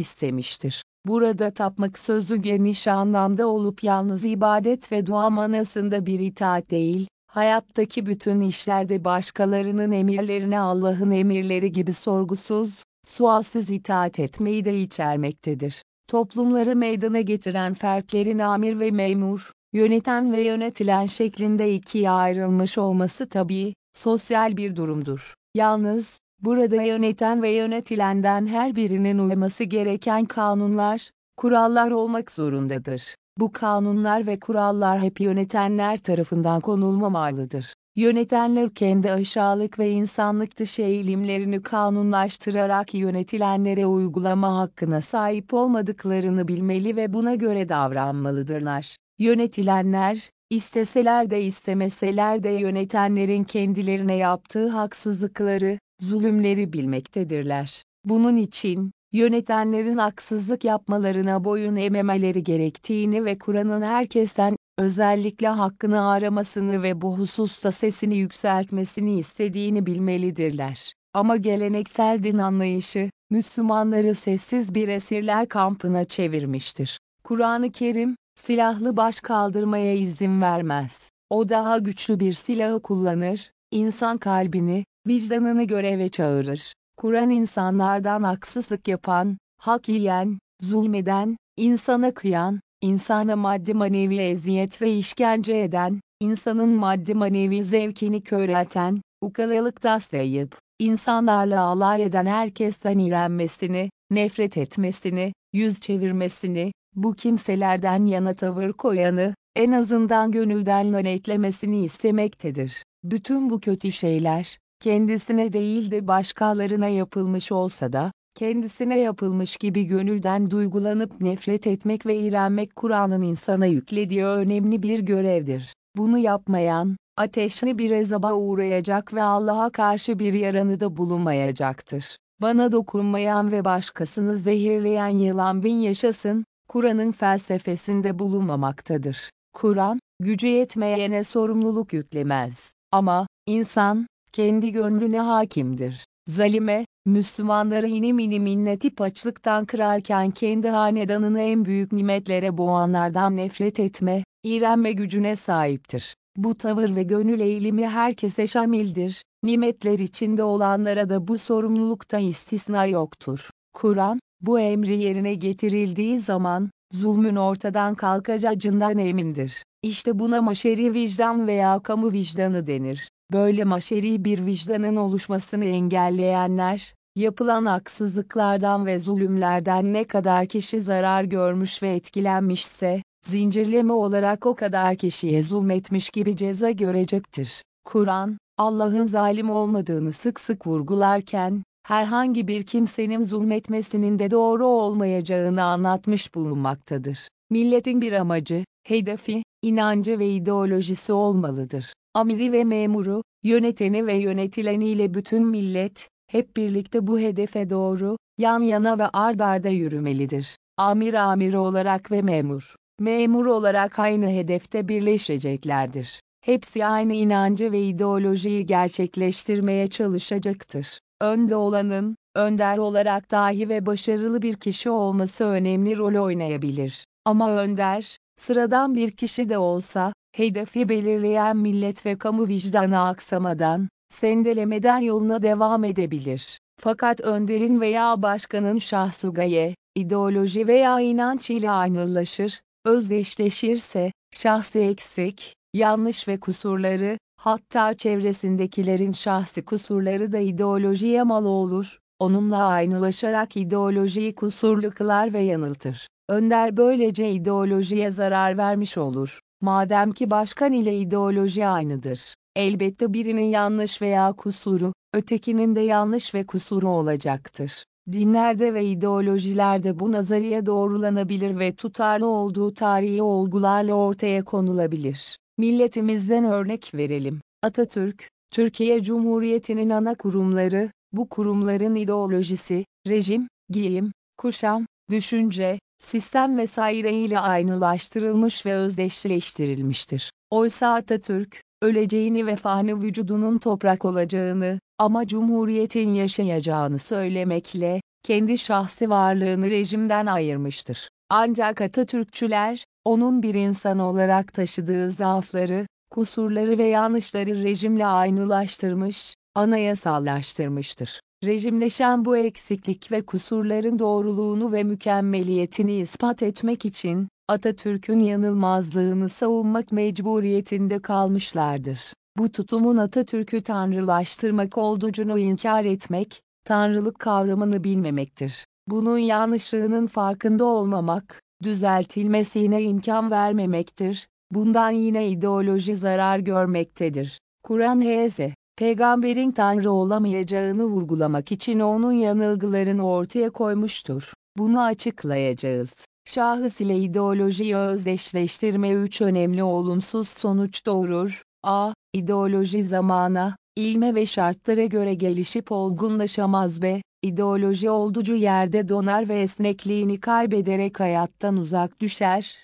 istemiştir. Burada tapmak sözü geniş anlamda olup yalnız ibadet ve dua manasında bir itaat değil, hayattaki bütün işlerde başkalarının emirlerine Allah'ın emirleri gibi sorgusuz, sualsiz itaat etmeyi de içermektedir. Toplumları meydana getiren fertlerin amir ve memur, yöneten ve yönetilen şeklinde ikiye ayrılmış olması tabii, sosyal bir durumdur. Yalnız, burada yöneten ve yönetilenden her birinin uyması gereken kanunlar, kurallar olmak zorundadır. Bu kanunlar ve kurallar hep yönetenler tarafından konulmamalıdır. Yönetenler kendi aşağılık ve insanlık dışı eğilimlerini kanunlaştırarak yönetilenlere uygulama hakkına sahip olmadıklarını bilmeli ve buna göre davranmalıdırlar. Yönetilenler, isteseler de istemeseler de yönetenlerin kendilerine yaptığı haksızlıkları, zulümleri bilmektedirler. Bunun için, yönetenlerin haksızlık yapmalarına boyun ememeleri gerektiğini ve Kur'an'ın herkesten, özellikle hakkını aramasını ve bu hususta sesini yükseltmesini istediğini bilmelidirler. Ama geleneksel din anlayışı, Müslümanları sessiz bir esirler kampına çevirmiştir. Kur'an-ı Kerim, silahlı baş kaldırmaya izin vermez. O daha güçlü bir silahı kullanır, insan kalbini, vicdanını göreve çağırır. Kur'an insanlardan haksızlık yapan, hak yiyen, zulmeden, insana kıyan, insana maddi manevi eziyet ve işkence eden, insanın maddi manevi zevkini körelten, ukalalık taslayıp, insanlarla alay eden herkesten iğrenmesini, nefret etmesini, yüz çevirmesini, bu kimselerden yana tavır koyanı, en azından gönülden lanetlemesini istemektedir. Bütün bu kötü şeyler, kendisine değil de başkalarına yapılmış olsa da, kendisine yapılmış gibi gönülden duygulanıp nefret etmek ve iğrenmek Kur'an'ın insana yüklediği önemli bir görevdir. Bunu yapmayan, ateşli bir ezaba uğrayacak ve Allah'a karşı bir yaranıda bulunmayacaktır. Bana dokunmayan ve başkasını zehirleyen yılan bin yaşasın, Kur'an'ın felsefesinde bulunmamaktadır. Kur'an, gücü yetmeyene sorumluluk yüklemez. Ama, insan, kendi gönlüne hakimdir. Zalime, Müslümanları inim inim inletip açlıktan kırarken kendi hanedanını en büyük nimetlere boğanlardan nefret etme, iğrenme gücüne sahiptir. Bu tavır ve gönül eğilimi herkese şamildir, nimetler içinde olanlara da bu sorumlulukta istisna yoktur. Kur'an, bu emri yerine getirildiği zaman, zulmün ortadan kalkacağından emindir. İşte buna maşeri vicdan veya kamu vicdanı denir. Böyle maşeri bir vicdanın oluşmasını engelleyenler, yapılan haksızlıklardan ve zulümlerden ne kadar kişi zarar görmüş ve etkilenmişse, zincirleme olarak o kadar kişiye zulmetmiş gibi ceza görecektir. Kur'an, Allah'ın zalim olmadığını sık sık vurgularken, herhangi bir kimsenin zulmetmesinin de doğru olmayacağını anlatmış bulunmaktadır. Milletin bir amacı, hedefi, inancı ve ideolojisi olmalıdır. Amiri ve memuru, yöneteni ve yönetileniyle bütün millet, hep birlikte bu hedefe doğru, yan yana ve ard arda yürümelidir. Amir amiri olarak ve memur, memur olarak aynı hedefte birleşeceklerdir. Hepsi aynı inancı ve ideolojiyi gerçekleştirmeye çalışacaktır. Önde olanın, önder olarak dahi ve başarılı bir kişi olması önemli rol oynayabilir. Ama önder, sıradan bir kişi de olsa, hedefi belirleyen millet ve kamu vicdanı aksamadan, sendelemeden yoluna devam edebilir. Fakat önderin veya başkanın şahsı gaye, ideoloji veya inanç ile aynılaşır, özdeşleşirse, şahsi eksik, yanlış ve kusurları, hatta çevresindekilerin şahsi kusurları da ideolojiye mal olur, onunla aynılaşarak ideolojiyi kusurlu kılar ve yanıltır. Önder böylece ideolojiye zarar vermiş olur. Madem ki başkan ile ideoloji aynıdır. Elbette birinin yanlış veya kusuru, ötekinin de yanlış ve kusuru olacaktır. Dinlerde ve ideolojilerde bu nazariye doğrulanabilir ve tutarlı olduğu tarihi olgularla ortaya konulabilir. Milletimizden örnek verelim. Atatürk, Türkiye Cumhuriyeti'nin ana kurumları, bu kurumların ideolojisi, rejim, giyim, kuşam, düşünce, sistem vesaire ile aynılaştırılmış ve özdeşleştirilmiştir. Oysa Atatürk, öleceğini ve fani vücudunun toprak olacağını, ama Cumhuriyet'in yaşayacağını söylemekle, kendi şahsi varlığını rejimden ayırmıştır. Ancak Atatürkçüler, onun bir insan olarak taşıdığı zaafları, kusurları ve yanlışları rejimle aynılaştırmış, anayasallaştırmıştır. Rejimleşen bu eksiklik ve kusurların doğruluğunu ve mükemmeliyetini ispat etmek için, Atatürk'ün yanılmazlığını savunmak mecburiyetinde kalmışlardır. Bu tutumun Atatürk'ü tanrılaştırmak olduğunu inkar etmek, tanrılık kavramını bilmemektir. Bunun yanlışlığının farkında olmamak, düzeltilmesine imkan vermemektir. Bundan yine ideoloji zarar görmektedir. Kur'an H.Z. Peygamberin Tanrı olamayacağını vurgulamak için onun yanılgılarını ortaya koymuştur. Bunu açıklayacağız. Şahıs ile ideolojiyi özdeşleştirme üç önemli olumsuz sonuç doğurur. A. İdeoloji zamana, ilme ve şartlara göre gelişip olgunlaşamaz ve, ideoloji olducu yerde donar ve esnekliğini kaybederek hayattan uzak düşer.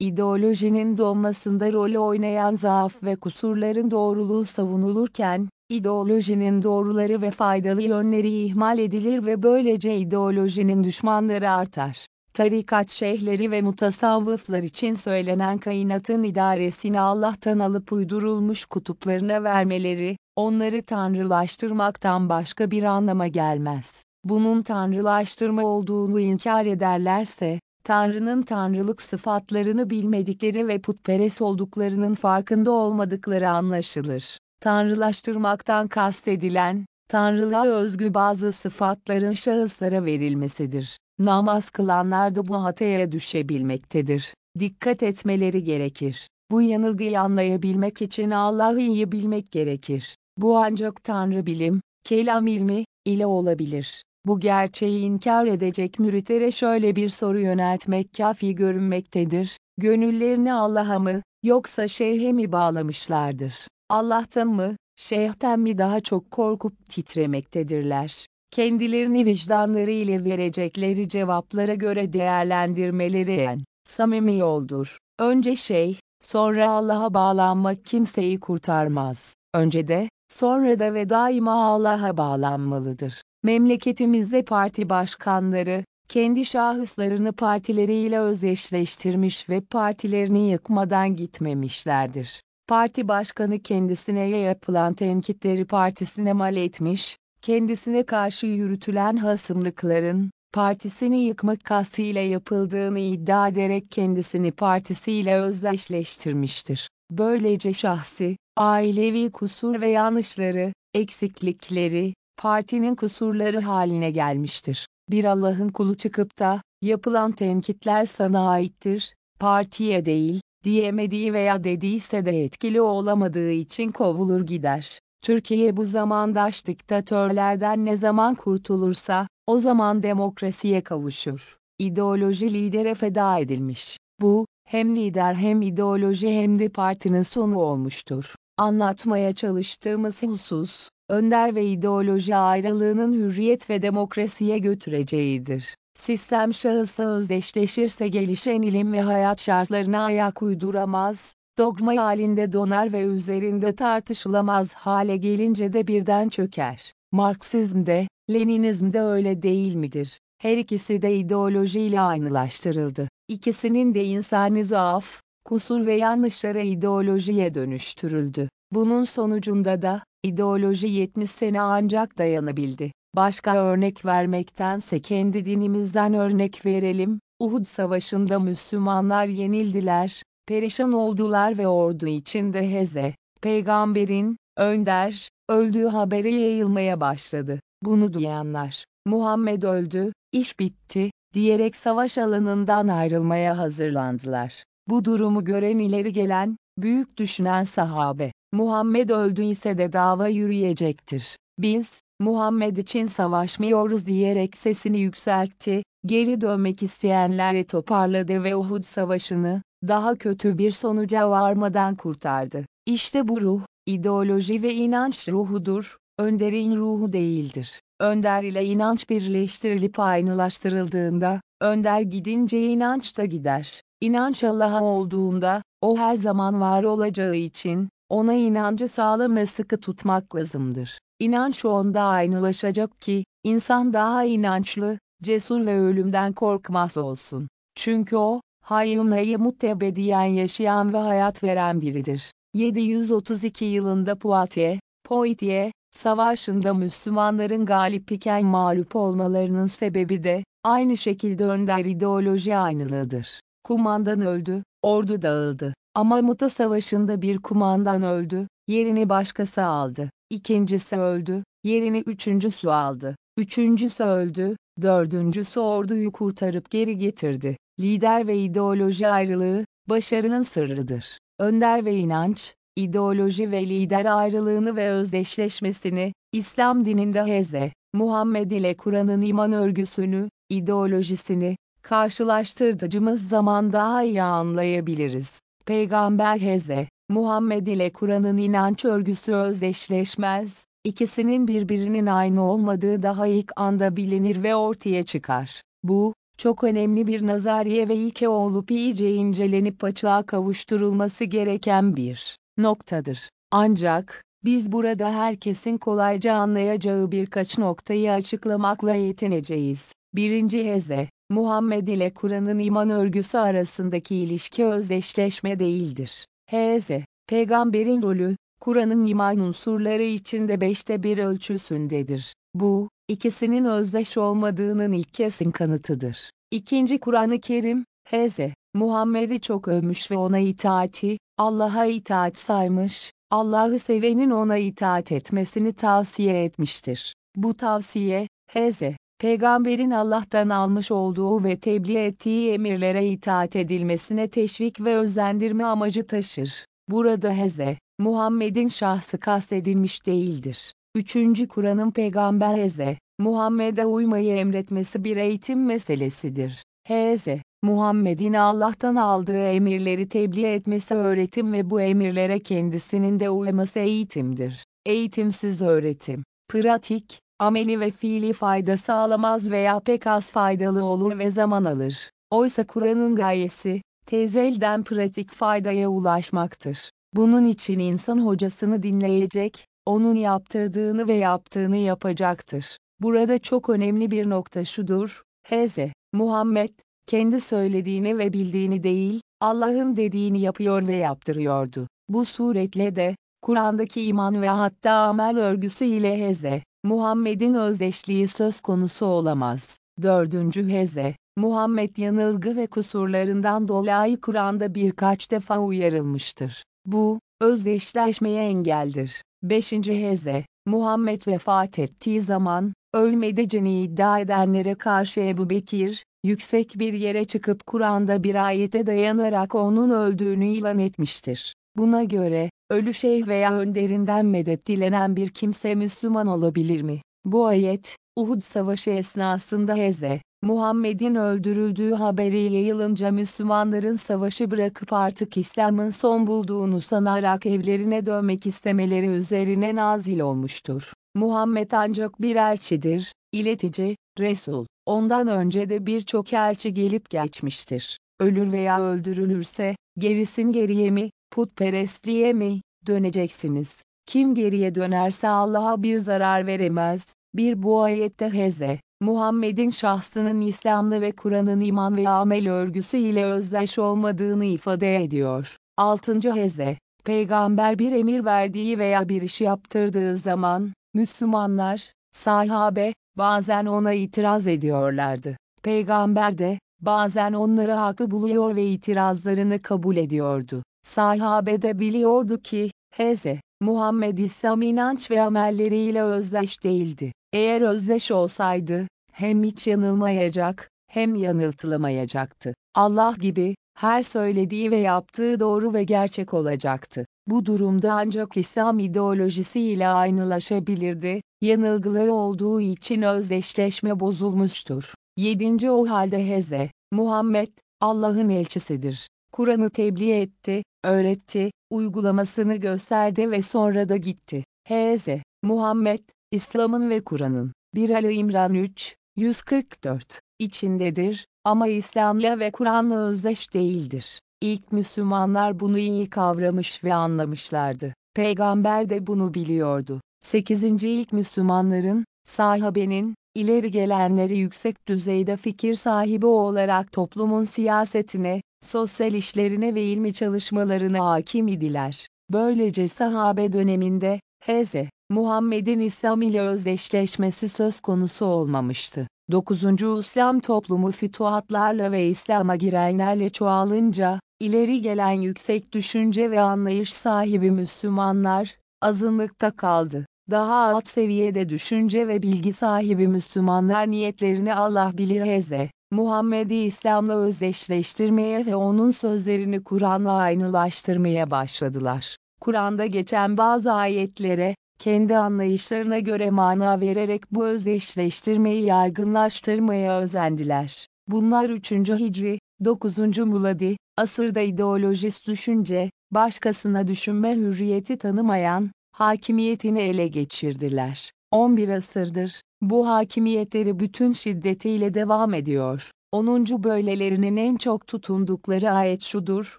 İdeolojinin donmasında rol oynayan zaaf ve kusurların doğruluğu savunulurken, ideolojinin doğruları ve faydalı yönleri ihmal edilir ve böylece ideolojinin düşmanları artar tarikat şeyhleri ve mutasavvıflar için söylenen kainatın idaresini Allah'tan alıp uydurulmuş kutuplarına vermeleri, onları tanrılaştırmaktan başka bir anlama gelmez. Bunun tanrılaştırma olduğunu inkar ederlerse, Tanrı'nın tanrılık sıfatlarını bilmedikleri ve putperest olduklarının farkında olmadıkları anlaşılır. Tanrılaştırmaktan kastedilen, Tanrılığa özgü bazı sıfatların şahıslara verilmesidir. Namaz kılanlar da bu hataya düşebilmektedir. Dikkat etmeleri gerekir. Bu yanılgıyı anlayabilmek için Allah'ı iyi bilmek gerekir. Bu ancak Tanrı bilim, kelam ilmi, ile olabilir. Bu gerçeği inkar edecek müritlere şöyle bir soru yöneltmek kafi görünmektedir. Gönüllerini Allah'a mı, yoksa şeyhe mi bağlamışlardır? Allah'tan mı, şeyhten mi daha çok korkup titremektedirler? kendilerini vicdanları ile verecekleri cevaplara göre değerlendirmeleri en samimi yoldur. Önce şey, sonra Allah'a bağlanmak kimseyi kurtarmaz. Önce de, sonra da ve daima Allah'a bağlanmalıdır. Memleketimizde parti başkanları, kendi şahıslarını partileriyle özdeşleştirmiş ve partilerini yıkmadan gitmemişlerdir. Parti başkanı kendisine yapılan tenkitleri partisine mal etmiş, kendisine karşı yürütülen hasımlıkların, partisini yıkmak kastıyla yapıldığını iddia ederek kendisini partisiyle özdeşleştirmiştir. Böylece şahsi, ailevi kusur ve yanlışları, eksiklikleri, partinin kusurları haline gelmiştir. Bir Allah'ın kulu çıkıp da, yapılan tenkitler sana aittir, partiye değil, diyemediği veya dediyse de etkili olamadığı için kovulur gider. Türkiye bu zamandaş diktatörlerden ne zaman kurtulursa, o zaman demokrasiye kavuşur. İdeoloji lidere feda edilmiş. Bu, hem lider hem ideoloji hem de partinin sonu olmuştur. Anlatmaya çalıştığımız husus, önder ve ideoloji ayrılığının hürriyet ve demokrasiye götüreceğidir. Sistem şahısla özdeşleşirse gelişen ilim ve hayat şartlarına ayak uyduramaz, dogma halinde donar ve üzerinde tartışılamaz hale gelince de birden çöker. Marksizmde, Leninizmde öyle değil midir? Her ikisi de ideolojiyle aynılaştırıldı. İkisinin de insani zaaf, kusur ve yanlışlara ideolojiye dönüştürüldü. Bunun sonucunda da, ideoloji 70 sene ancak dayanabildi. Başka örnek vermektense kendi dinimizden örnek verelim. Uhud Savaşı'nda Müslümanlar yenildiler, perişan oldular ve ordu içinde Heze, peygamberin, önder, öldüğü haberi yayılmaya başladı. Bunu duyanlar, Muhammed öldü, iş bitti, diyerek savaş alanından ayrılmaya hazırlandılar. Bu durumu gören ileri gelen, büyük düşünen sahabe, Muhammed öldüyse de dava yürüyecektir. Biz, Muhammed için savaşmıyoruz diyerek sesini yükseltti, geri dönmek isteyenleri toparladı ve Uhud Savaşı'nı, daha kötü bir sonuca varmadan kurtardı. İşte bu ruh, ideoloji ve inanç ruhudur, önderin ruhu değildir. Önder ile inanç birleştirilip aynılaştırıldığında, önder gidince inanç da gider. İnanç Allah'a olduğunda, o her zaman var olacağı için, ona inancı sağlam ve sıkı tutmak lazımdır. İnanç onda aynılaşacak ki, insan daha inançlı, cesur ve ölümden korkmaz olsun. Çünkü o, hayyun hayyamut ebediyen yaşayan ve hayat veren biridir. 732 yılında Poitiers, Poitiers, Savaşında Müslümanların galip iken mağlup olmalarının sebebi de, aynı şekilde önder ideoloji aynılığıdır. Kumandan öldü, ordu dağıldı. Ama Muta Savaşı'nda bir kumandan öldü, yerini başkası aldı. İkincisi öldü, yerini üçüncüsü aldı. Üçüncüsü öldü, dördüncüsü orduyu kurtarıp geri getirdi. Lider ve ideoloji ayrılığı, başarının sırrıdır. Önder ve inanç, ideoloji ve lider ayrılığını ve özdeşleşmesini, İslam dininde Heze, Muhammed ile Kur'an'ın iman örgüsünü, ideolojisini, karşılaştırdığımız zaman daha iyi anlayabiliriz. Peygamber Heze, Muhammed ile Kur'an'ın inanç örgüsü özdeşleşmez, ikisinin birbirinin aynı olmadığı daha ilk anda bilinir ve ortaya çıkar. Bu, çok önemli bir nazariye ve ilke olup iyice incelenip açığa kavuşturulması gereken bir noktadır. Ancak, biz burada herkesin kolayca anlayacağı birkaç noktayı açıklamakla yetineceğiz. Birinci heze, Muhammed ile Kur'an'ın iman örgüsü arasındaki ilişki özdeşleşme değildir. Heze, peygamberin rolü, Kur'an'ın iman unsurları içinde beşte bir ölçüsündedir. Bu, ikisinin özdeş olmadığının ilk kesin kanıtıdır. İkinci Kur'an-ı Kerim, Heze, Muhammed'i çok övmüş ve ona itaati, Allah'a itaat saymış, Allah'ı sevenin ona itaat etmesini tavsiye etmiştir. Bu tavsiye, Heze, peygamberin Allah'tan almış olduğu ve tebliğ ettiği emirlere itaat edilmesine teşvik ve özendirme amacı taşır. Burada Heze, Muhammed'in şahsı kastedilmiş değildir. Üçüncü Kur'an'ın peygamber Heze, Muhammed'e uymayı emretmesi bir eğitim meselesidir. Heze, Muhammed'in Allah'tan aldığı emirleri tebliğ etmesi öğretim ve bu emirlere kendisinin de uyması eğitimdir. Eğitimsiz öğretim, pratik, ameli ve fiili fayda sağlamaz veya pek az faydalı olur ve zaman alır. Oysa Kur'an'ın gayesi, tezelden pratik faydaya ulaşmaktır. Bunun için insan hocasını dinleyecek, onun yaptırdığını ve yaptığını yapacaktır. Burada çok önemli bir nokta şudur, Heze, Muhammed, kendi söylediğini ve bildiğini değil, Allah'ın dediğini yapıyor ve yaptırıyordu. Bu suretle de, Kur'an'daki iman ve hatta amel örgüsü ile Heze, Muhammed'in özdeşliği söz konusu olamaz. Dördüncü Heze, Muhammed yanılgı ve kusurlarından dolayı Kur'an'da birkaç defa uyarılmıştır. Bu, özdeşleşmeye engeldir. Beşinci Heze, Muhammed vefat ettiği zaman, ölmedeceğini iddia edenlere karşı Ebu Bekir, yüksek bir yere çıkıp Kur'an'da bir ayete dayanarak onun öldüğünü ilan etmiştir. Buna göre, ölü şeyh veya önderinden medet dilenen bir kimse Müslüman olabilir mi? Bu ayet, Uhud Savaşı esnasında Heze, Muhammed'in öldürüldüğü haberi yayılınca Müslümanların savaşı bırakıp artık İslam'ın son bulduğunu sanarak evlerine dönmek istemeleri üzerine nazil olmuştur. Muhammed ancak bir elçidir, iletici, Resul. Ondan önce de birçok elçi gelip geçmiştir. Ölür veya öldürülürse, gerisin geriye mi, putperestliğe mi, döneceksiniz. Kim geriye dönerse Allah'a bir zarar veremez. Bir bu ayette Heze, Muhammed'in şahsının İslam'la ve Kur'an'ın iman ve amel örgüsü ile özdeş olmadığını ifade ediyor. 6. Heze, Peygamber bir emir verdiği veya bir iş yaptırdığı zaman, Müslümanlar, sahabe, bazen ona itiraz ediyorlardı. Peygamber de, bazen onları haklı buluyor ve itirazlarını kabul ediyordu. Sahabe de biliyordu ki, Hz. Muhammed İslam inanç ve amelleriyle özdeş değildi. Eğer özdeş olsaydı, hem hiç yanılmayacak, hem yanıltılamayacaktı. Allah gibi, her söylediği ve yaptığı doğru ve gerçek olacaktı. Bu durumda ancak İslam ideolojisiyle aynılaşabilirdi, yanılgıları olduğu için özdeşleşme bozulmuştur. 7. O halde Heze, Muhammed, Allah'ın elçisidir. Kur'an'ı tebliğ etti, öğretti, uygulamasını gösterdi ve sonra da gitti. Heze, Muhammed, İslam'ın ve Kur'an'ın, 1 Ali İmran 3, 144, içindedir, ama İslam'la ve Kur'an'la özdeş değildir. İlk Müslümanlar bunu iyi kavramış ve anlamışlardı. Peygamber de bunu biliyordu. 8. ilk Müslümanların, sahabenin, ileri gelenleri yüksek düzeyde fikir sahibi olarak toplumun siyasetine, sosyal işlerine ve ilmi çalışmalarına hakim idiler. Böylece sahabe döneminde, Hz. Muhammed'in İslam ile özdeşleşmesi söz konusu olmamıştı. 9. İslam toplumu fütuhatlarla ve İslam'a girenlerle çoğalınca, ileri gelen yüksek düşünce ve anlayış sahibi Müslümanlar, azınlıkta kaldı. Daha alt seviyede düşünce ve bilgi sahibi Müslümanlar niyetlerini Allah bilir heze. Muhammed'i İslam'la özdeşleştirmeye ve onun sözlerini Kur'an'la aynılaştırmaya başladılar. Kur'an'da geçen bazı ayetlere, kendi anlayışlarına göre mana vererek bu özdeşleştirmeyi yaygınlaştırmaya özendiler. Bunlar 3. Hicri, 9. Muladi, asırda ideolojist düşünce, başkasına düşünme hürriyeti tanımayan, hakimiyetini ele geçirdiler. 11 asırdır, bu hakimiyetleri bütün şiddetiyle devam ediyor. 10. böylelerinin en çok tutundukları ayet şudur,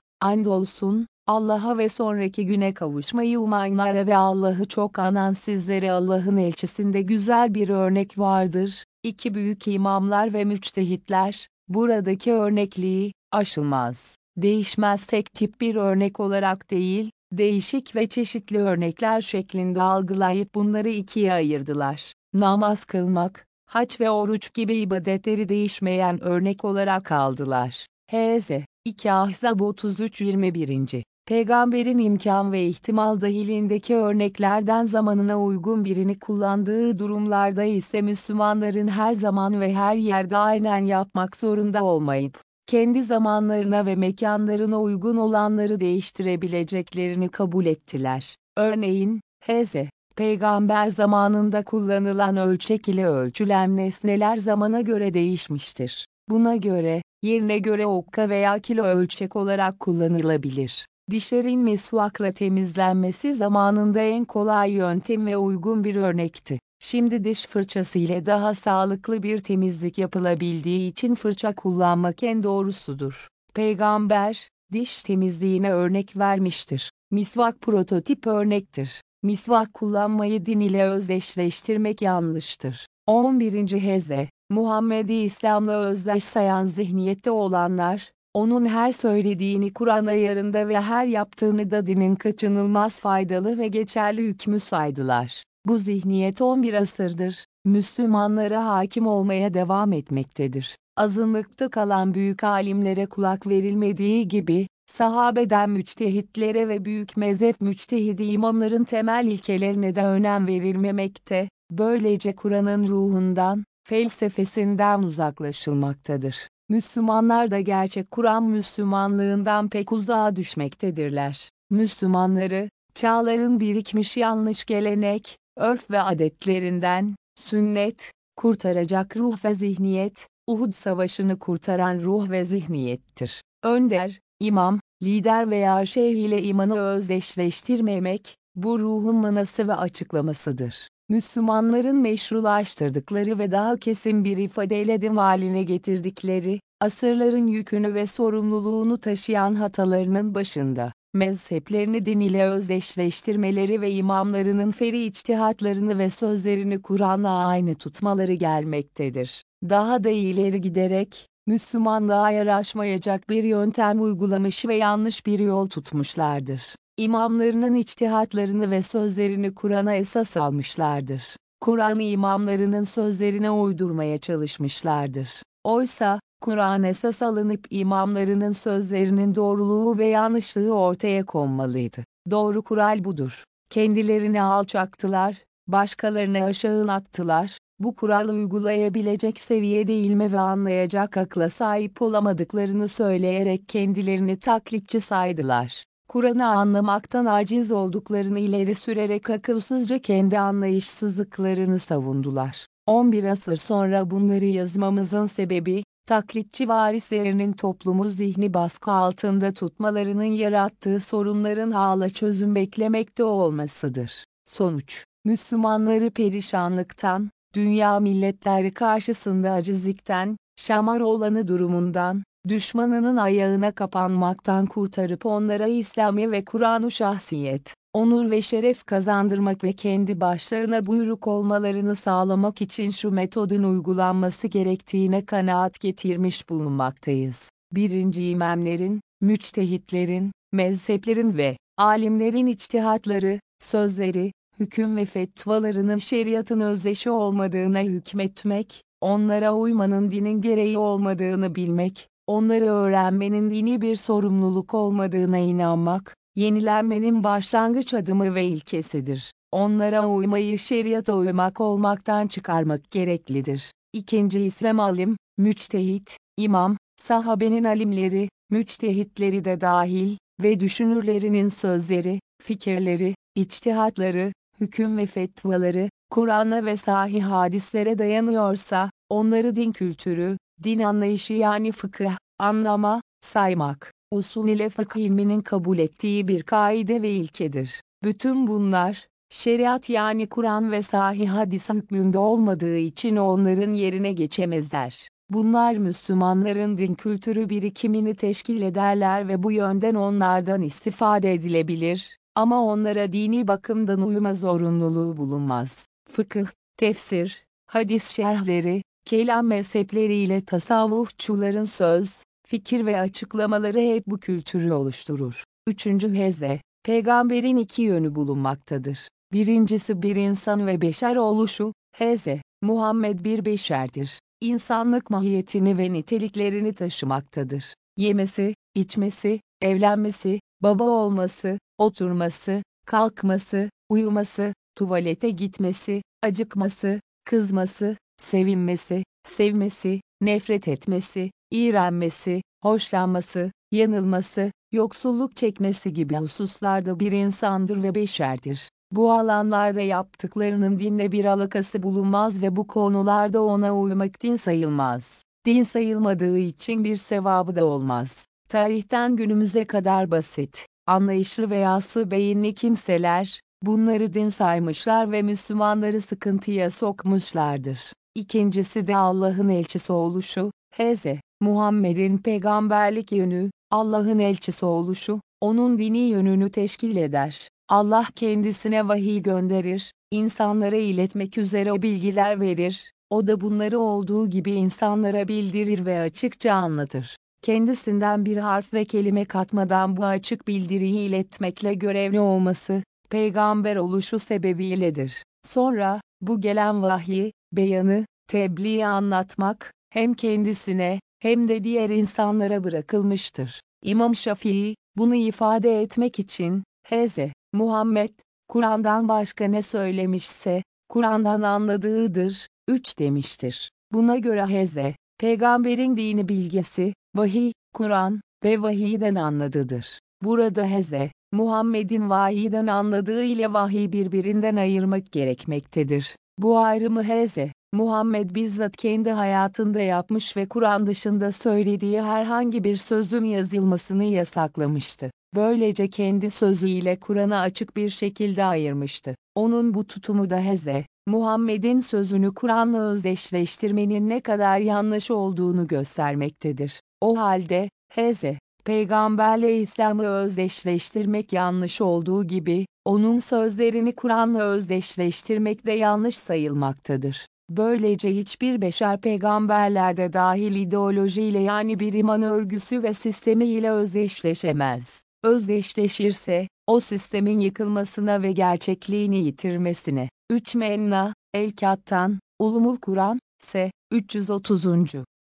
andolsun, Allah'a ve sonraki güne kavuşmayı umanlara ve Allah'ı çok anan sizlere Allah'ın elçisinde güzel bir örnek vardır. İki büyük imamlar ve müçtehitler, buradaki örnekliği, aşılmaz, değişmez tek tip bir örnek olarak değil, değişik ve çeşitli örnekler şeklinde algılayıp bunları ikiye ayırdılar. Namaz kılmak, haç ve oruç gibi ibadetleri değişmeyen örnek olarak aldılar. H.Z. 2 Ahzab 33-21. Peygamberin imkan ve ihtimal dahilindeki örneklerden zamanına uygun birini kullandığı durumlarda ise Müslümanların her zaman ve her yerde aynen yapmak zorunda olmayıp, kendi zamanlarına ve mekanlarına uygun olanları değiştirebileceklerini kabul ettiler. Örneğin, Hz. Peygamber zamanında kullanılan ölçek ile ölçülen nesneler zamana göre değişmiştir. Buna göre, yerine göre okka veya kilo ölçek olarak kullanılabilir. Dişlerin mesvakla temizlenmesi zamanında en kolay yöntem ve uygun bir örnekti. Şimdi diş fırçası ile daha sağlıklı bir temizlik yapılabildiği için fırça kullanmak en doğrusudur. Peygamber, diş temizliğine örnek vermiştir. Misvak prototip örnektir. Misvak kullanmayı din ile özdeşleştirmek yanlıştır. 11. Heze, Muhammed'i İslam'la özdeş sayan zihniyette olanlar, onun her söylediğini Kur'an ayarında ve her yaptığını da dinin kaçınılmaz faydalı ve geçerli hükmü saydılar. Bu zihniyet 11 asırdır, Müslümanlara hakim olmaya devam etmektedir. Azınlıkta kalan büyük alimlere kulak verilmediği gibi, sahabeden müçtehitlere ve büyük mezhep müçtehidi imamların temel ilkelerine de önem verilmemekte, böylece Kur'an'ın ruhundan, felsefesinden uzaklaşılmaktadır. Müslümanlar da gerçek Kur'an Müslümanlığından pek uzağa düşmektedirler. Müslümanları, çağların birikmiş yanlış gelenek, örf ve adetlerinden, sünnet, kurtaracak ruh ve zihniyet, Uhud Savaşı'nı kurtaran ruh ve zihniyettir. Önder, imam, lider veya şeyh ile imanı özdeşleştirmemek, bu ruhun manası ve açıklamasıdır. Müslümanların meşrulaştırdıkları ve daha kesin bir ifadeyle din getirdikleri, asırların yükünü ve sorumluluğunu taşıyan hatalarının başında, mezheplerini din ile özdeşleştirmeleri ve imamlarının feri içtihatlarını ve sözlerini Kur'an'la aynı tutmaları gelmektedir. Daha da ileri giderek, Müslümanlığa yaraşmayacak bir yöntem uygulamış ve yanlış bir yol tutmuşlardır. İmamlarının içtihatlarını ve sözlerini Kur'an'a esas almışlardır. Kur'an'ı imamlarının sözlerine uydurmaya çalışmışlardır. Oysa, Kur'an esas alınıp imamlarının sözlerinin doğruluğu ve yanlışlığı ortaya konmalıydı. Doğru kural budur. Kendilerini alçaktılar, başkalarını aşağılattılar, bu kuralı uygulayabilecek seviyede ilme ve anlayacak akla sahip olamadıklarını söyleyerek kendilerini taklitçi saydılar. Kur'an'ı anlamaktan aciz olduklarını ileri sürerek akılsızca kendi anlayışsızlıklarını savundular. 11 asır sonra bunları yazmamızın sebebi, taklitçi varislerinin toplumu zihni baskı altında tutmalarının yarattığı sorunların hala çözüm beklemekte olmasıdır. Sonuç, Müslümanları perişanlıktan, dünya milletleri karşısında acizlikten, şamar olanı durumundan, düşmanının ayağına kapanmaktan kurtarıp onlara İslami ve Kur'an-ı şahsiyet, onur ve şeref kazandırmak ve kendi başlarına buyruk olmalarını sağlamak için şu metodun uygulanması gerektiğine kanaat getirmiş bulunmaktayız. Birinci imamlerin, müçtehitlerin, mezheplerin ve alimlerin içtihatları, sözleri, hüküm ve fetvalarının şeriatın özdeşi olmadığına hükmetmek, onlara uymanın dinin gereği olmadığını bilmek, onları öğrenmenin dini bir sorumluluk olmadığına inanmak, yenilenmenin başlangıç adımı ve ilkesidir. Onlara uymayı şeriata uymak olmaktan çıkarmak gereklidir. İkinci İslam alim, müçtehit, imam, sahabenin alimleri, müçtehitleri de dahil ve düşünürlerinin sözleri, fikirleri, içtihatları, hüküm ve fetvaları, Kur'an'a ve sahih hadislere dayanıyorsa, onları din kültürü, din anlayışı yani fıkıh, anlama, saymak, usul ile fıkıh ilminin kabul ettiği bir kaide ve ilkedir. Bütün bunlar, şeriat yani Kur'an ve sahih hadis hükmünde olmadığı için onların yerine geçemezler. Bunlar Müslümanların din kültürü birikimini teşkil ederler ve bu yönden onlardan istifade edilebilir, ama onlara dini bakımdan uyuma zorunluluğu bulunmaz. Fıkıh, tefsir, hadis şerhleri, kelam mezhepleriyle tasavvufçuların söz, fikir ve açıklamaları hep bu kültürü oluşturur. Üçüncü heze, peygamberin iki yönü bulunmaktadır. Birincisi bir insan ve beşer oluşu, heze, Muhammed bir beşerdir. İnsanlık mahiyetini ve niteliklerini taşımaktadır. Yemesi, içmesi, evlenmesi, baba olması, oturması, kalkması, uyuması, tuvalete gitmesi, acıkması, kızması, sevinmesi, sevmesi, nefret etmesi, iğrenmesi, hoşlanması, yanılması, yoksulluk çekmesi gibi hususlarda bir insandır ve beşerdir. Bu alanlarda yaptıklarının dinle bir alakası bulunmaz ve bu konularda ona uymak din sayılmaz. Din sayılmadığı için bir sevabı da olmaz. Tarihten günümüze kadar basit, anlayışlı veya beyinli kimseler, bunları din saymışlar ve Müslümanları sıkıntıya sokmuşlardır. İkincisi de Allah'ın elçisi oluşu, Hz. Muhammed'in peygamberlik yönü, Allah'ın elçisi oluşu, onun dini yönünü teşkil eder. Allah kendisine vahiy gönderir, insanlara iletmek üzere bilgiler verir, o da bunları olduğu gibi insanlara bildirir ve açıkça anlatır kendisinden bir harf ve kelime katmadan bu açık bildiriyi iletmekle görevli olması, peygamber oluşu sebebiyledir. Sonra, bu gelen vahyi, beyanı, tebliği anlatmak, hem kendisine, hem de diğer insanlara bırakılmıştır. İmam Şafii, bunu ifade etmek için, Hz. Muhammed, Kur'an'dan başka ne söylemişse, Kur'an'dan anladığıdır, 3 demiştir. Buna göre Hz. Peygamberin dini bilgisi, vahiy, Kur'an ve vahiyden anladığıdır. Burada Hz. Muhammed'in vahiyden anladığı ile vahiy birbirinden ayırmak gerekmektedir. Bu ayrımı Hz. Muhammed bizzat kendi hayatında yapmış ve Kur'an dışında söylediği herhangi bir sözün yazılmasını yasaklamıştı. Böylece kendi sözüyle Kur'an'ı açık bir şekilde ayırmıştı. Onun bu tutumu da Hz. Muhammed'in sözünü Kur'an'la özdeşleştirmenin ne kadar yanlış olduğunu göstermektedir. O halde, Hz. Peygamberle İslam'ı özdeşleştirmek yanlış olduğu gibi, onun sözlerini Kur'an'la özdeşleştirmek de yanlış sayılmaktadır. Böylece hiçbir beşer peygamberlerde dahil ideolojiyle yani bir iman örgüsü ve sistemi ile özdeşleşemez. Özdeşleşirse, o sistemin yıkılmasına ve gerçekliğini yitirmesine. 3 Menna, El-Kattan, Ulumul Kur'an, S. 330.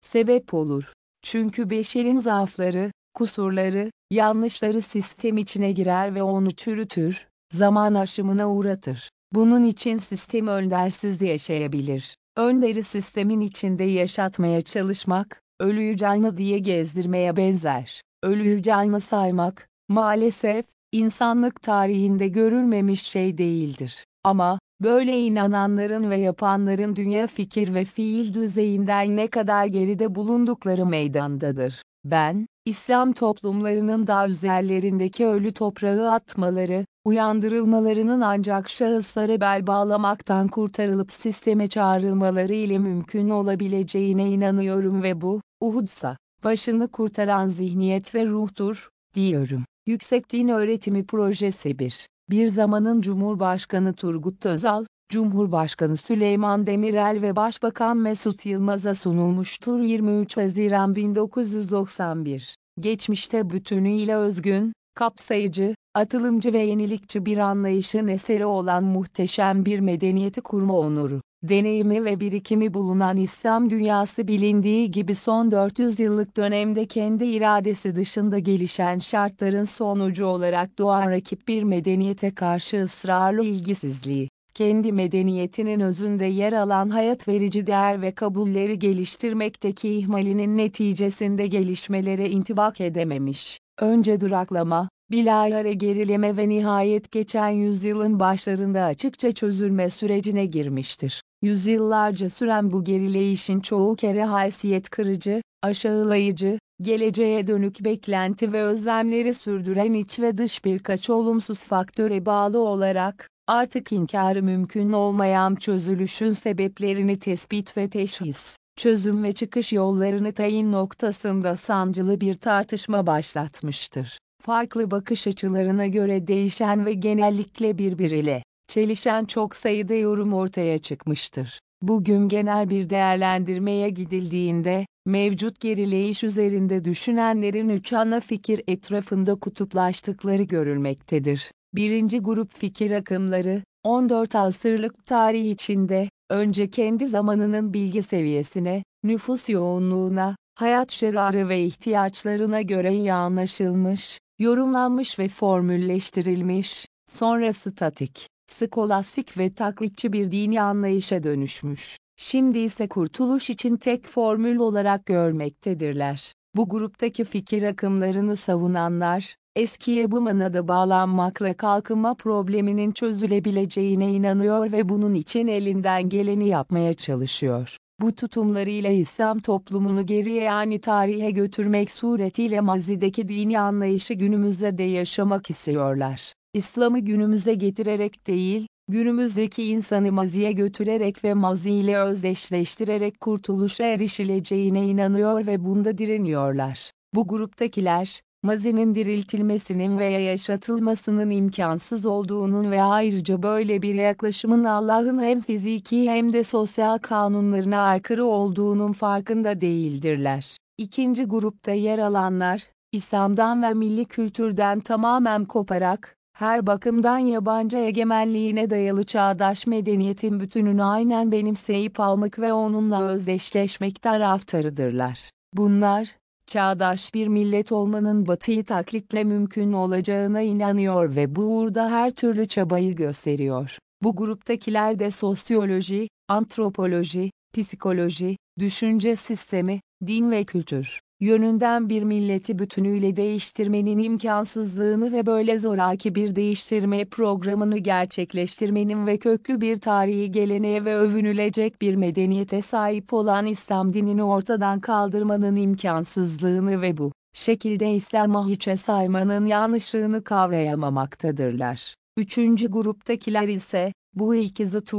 sebep olur. Çünkü beşerin zaafları, kusurları, yanlışları sistem içine girer ve onu çürütür, zaman aşımına uğratır. Bunun için sistem öndersiz yaşayabilir. Önderi sistemin içinde yaşatmaya çalışmak, ölüyü canlı diye gezdirmeye benzer. Ölüyü canlı saymak, maalesef, insanlık tarihinde görülmemiş şey değildir. Ama, böyle inananların ve yapanların dünya fikir ve fiil düzeyinden ne kadar geride bulundukları meydandadır. Ben, İslam toplumlarının da üzerlerindeki ölü toprağı atmaları, uyandırılmalarının ancak şahıslara bel bağlamaktan kurtarılıp sisteme çağrılmaları ile mümkün olabileceğine inanıyorum ve bu, Uhud'sa, başını kurtaran zihniyet ve ruhtur, diyorum. Yüksek Din Öğretimi Projesi 1 Bir zamanın Cumhurbaşkanı Turgut Özal, Cumhurbaşkanı Süleyman Demirel ve Başbakan Mesut Yılmaz'a sunulmuştur 23 Haziran 1991. Geçmişte bütünüyle özgün, kapsayıcı, atılımcı ve yenilikçi bir anlayışın eseri olan muhteşem bir medeniyeti kurma onuru, deneyimi ve birikimi bulunan İslam dünyası bilindiği gibi son 400 yıllık dönemde kendi iradesi dışında gelişen şartların sonucu olarak doğan rakip bir medeniyete karşı ısrarlı ilgisizliği, kendi medeniyetinin özünde yer alan hayat verici değer ve kabulleri geliştirmekteki ihmalinin neticesinde gelişmelere intibak edememiş. Önce duraklama, bilahare gerileme ve nihayet geçen yüzyılın başlarında açıkça çözülme sürecine girmiştir. Yüzyıllarca süren bu gerileyişin çoğu kere haysiyet kırıcı, aşağılayıcı, geleceğe dönük beklenti ve özlemleri sürdüren iç ve dış birkaç olumsuz faktöre bağlı olarak, artık inkarı mümkün olmayan çözülüşün sebeplerini tespit ve teşhis, çözüm ve çıkış yollarını tayin noktasında sancılı bir tartışma başlatmıştır. Farklı bakış açılarına göre değişen ve genellikle birbiriyle çelişen çok sayıda yorum ortaya çıkmıştır. Bugün genel bir değerlendirmeye gidildiğinde, mevcut gerileyiş üzerinde düşünenlerin üç ana fikir etrafında kutuplaştıkları görülmektedir. Birinci grup fikir akımları, 14 asırlık tarih içinde, önce kendi zamanının bilgi seviyesine, nüfus yoğunluğuna, hayat şararı ve ihtiyaçlarına göre iyi anlaşılmış, yorumlanmış ve formülleştirilmiş, sonra statik, skolastik ve taklitçi bir dini anlayışa dönüşmüş. Şimdi ise kurtuluş için tek formül olarak görmektedirler. Bu gruptaki fikir akımlarını savunanlar, eskiye bu manada bağlanmakla kalkınma probleminin çözülebileceğine inanıyor ve bunun için elinden geleni yapmaya çalışıyor. Bu tutumlarıyla İslam toplumunu geriye yani tarihe götürmek suretiyle mazideki dini anlayışı günümüzde de yaşamak istiyorlar. İslam'ı günümüze getirerek değil, günümüzdeki insanı maziye götürerek ve mazi ile özdeşleştirerek kurtuluşa erişileceğine inanıyor ve bunda direniyorlar. Bu gruptakiler, mazinin diriltilmesinin veya yaşatılmasının imkansız olduğunun ve ayrıca böyle bir yaklaşımın Allah'ın hem fiziki hem de sosyal kanunlarına aykırı olduğunun farkında değildirler. İkinci grupta yer alanlar, İslam'dan ve milli kültürden tamamen koparak, her bakımdan yabancı egemenliğine dayalı çağdaş medeniyetin bütününü aynen benimseyip almak ve onunla özdeşleşmek taraftarıdırlar. Bunlar, çağdaş bir millet olmanın batıyı taklitle mümkün olacağına inanıyor ve bu uğurda her türlü çabayı gösteriyor. Bu gruptakiler de sosyoloji, antropoloji, psikoloji, düşünce sistemi, din ve kültür, yönünden bir milleti bütünüyle değiştirmenin imkansızlığını ve böyle zoraki bir değiştirme programını gerçekleştirmenin ve köklü bir tarihi geleneğe ve övünülecek bir medeniyete sahip olan İslam dinini ortadan kaldırmanın imkansızlığını ve bu şekilde İslam'ı hiçe saymanın yanlışlığını kavrayamamaktadırlar. Üçüncü gruptakiler ise, bu iki zıt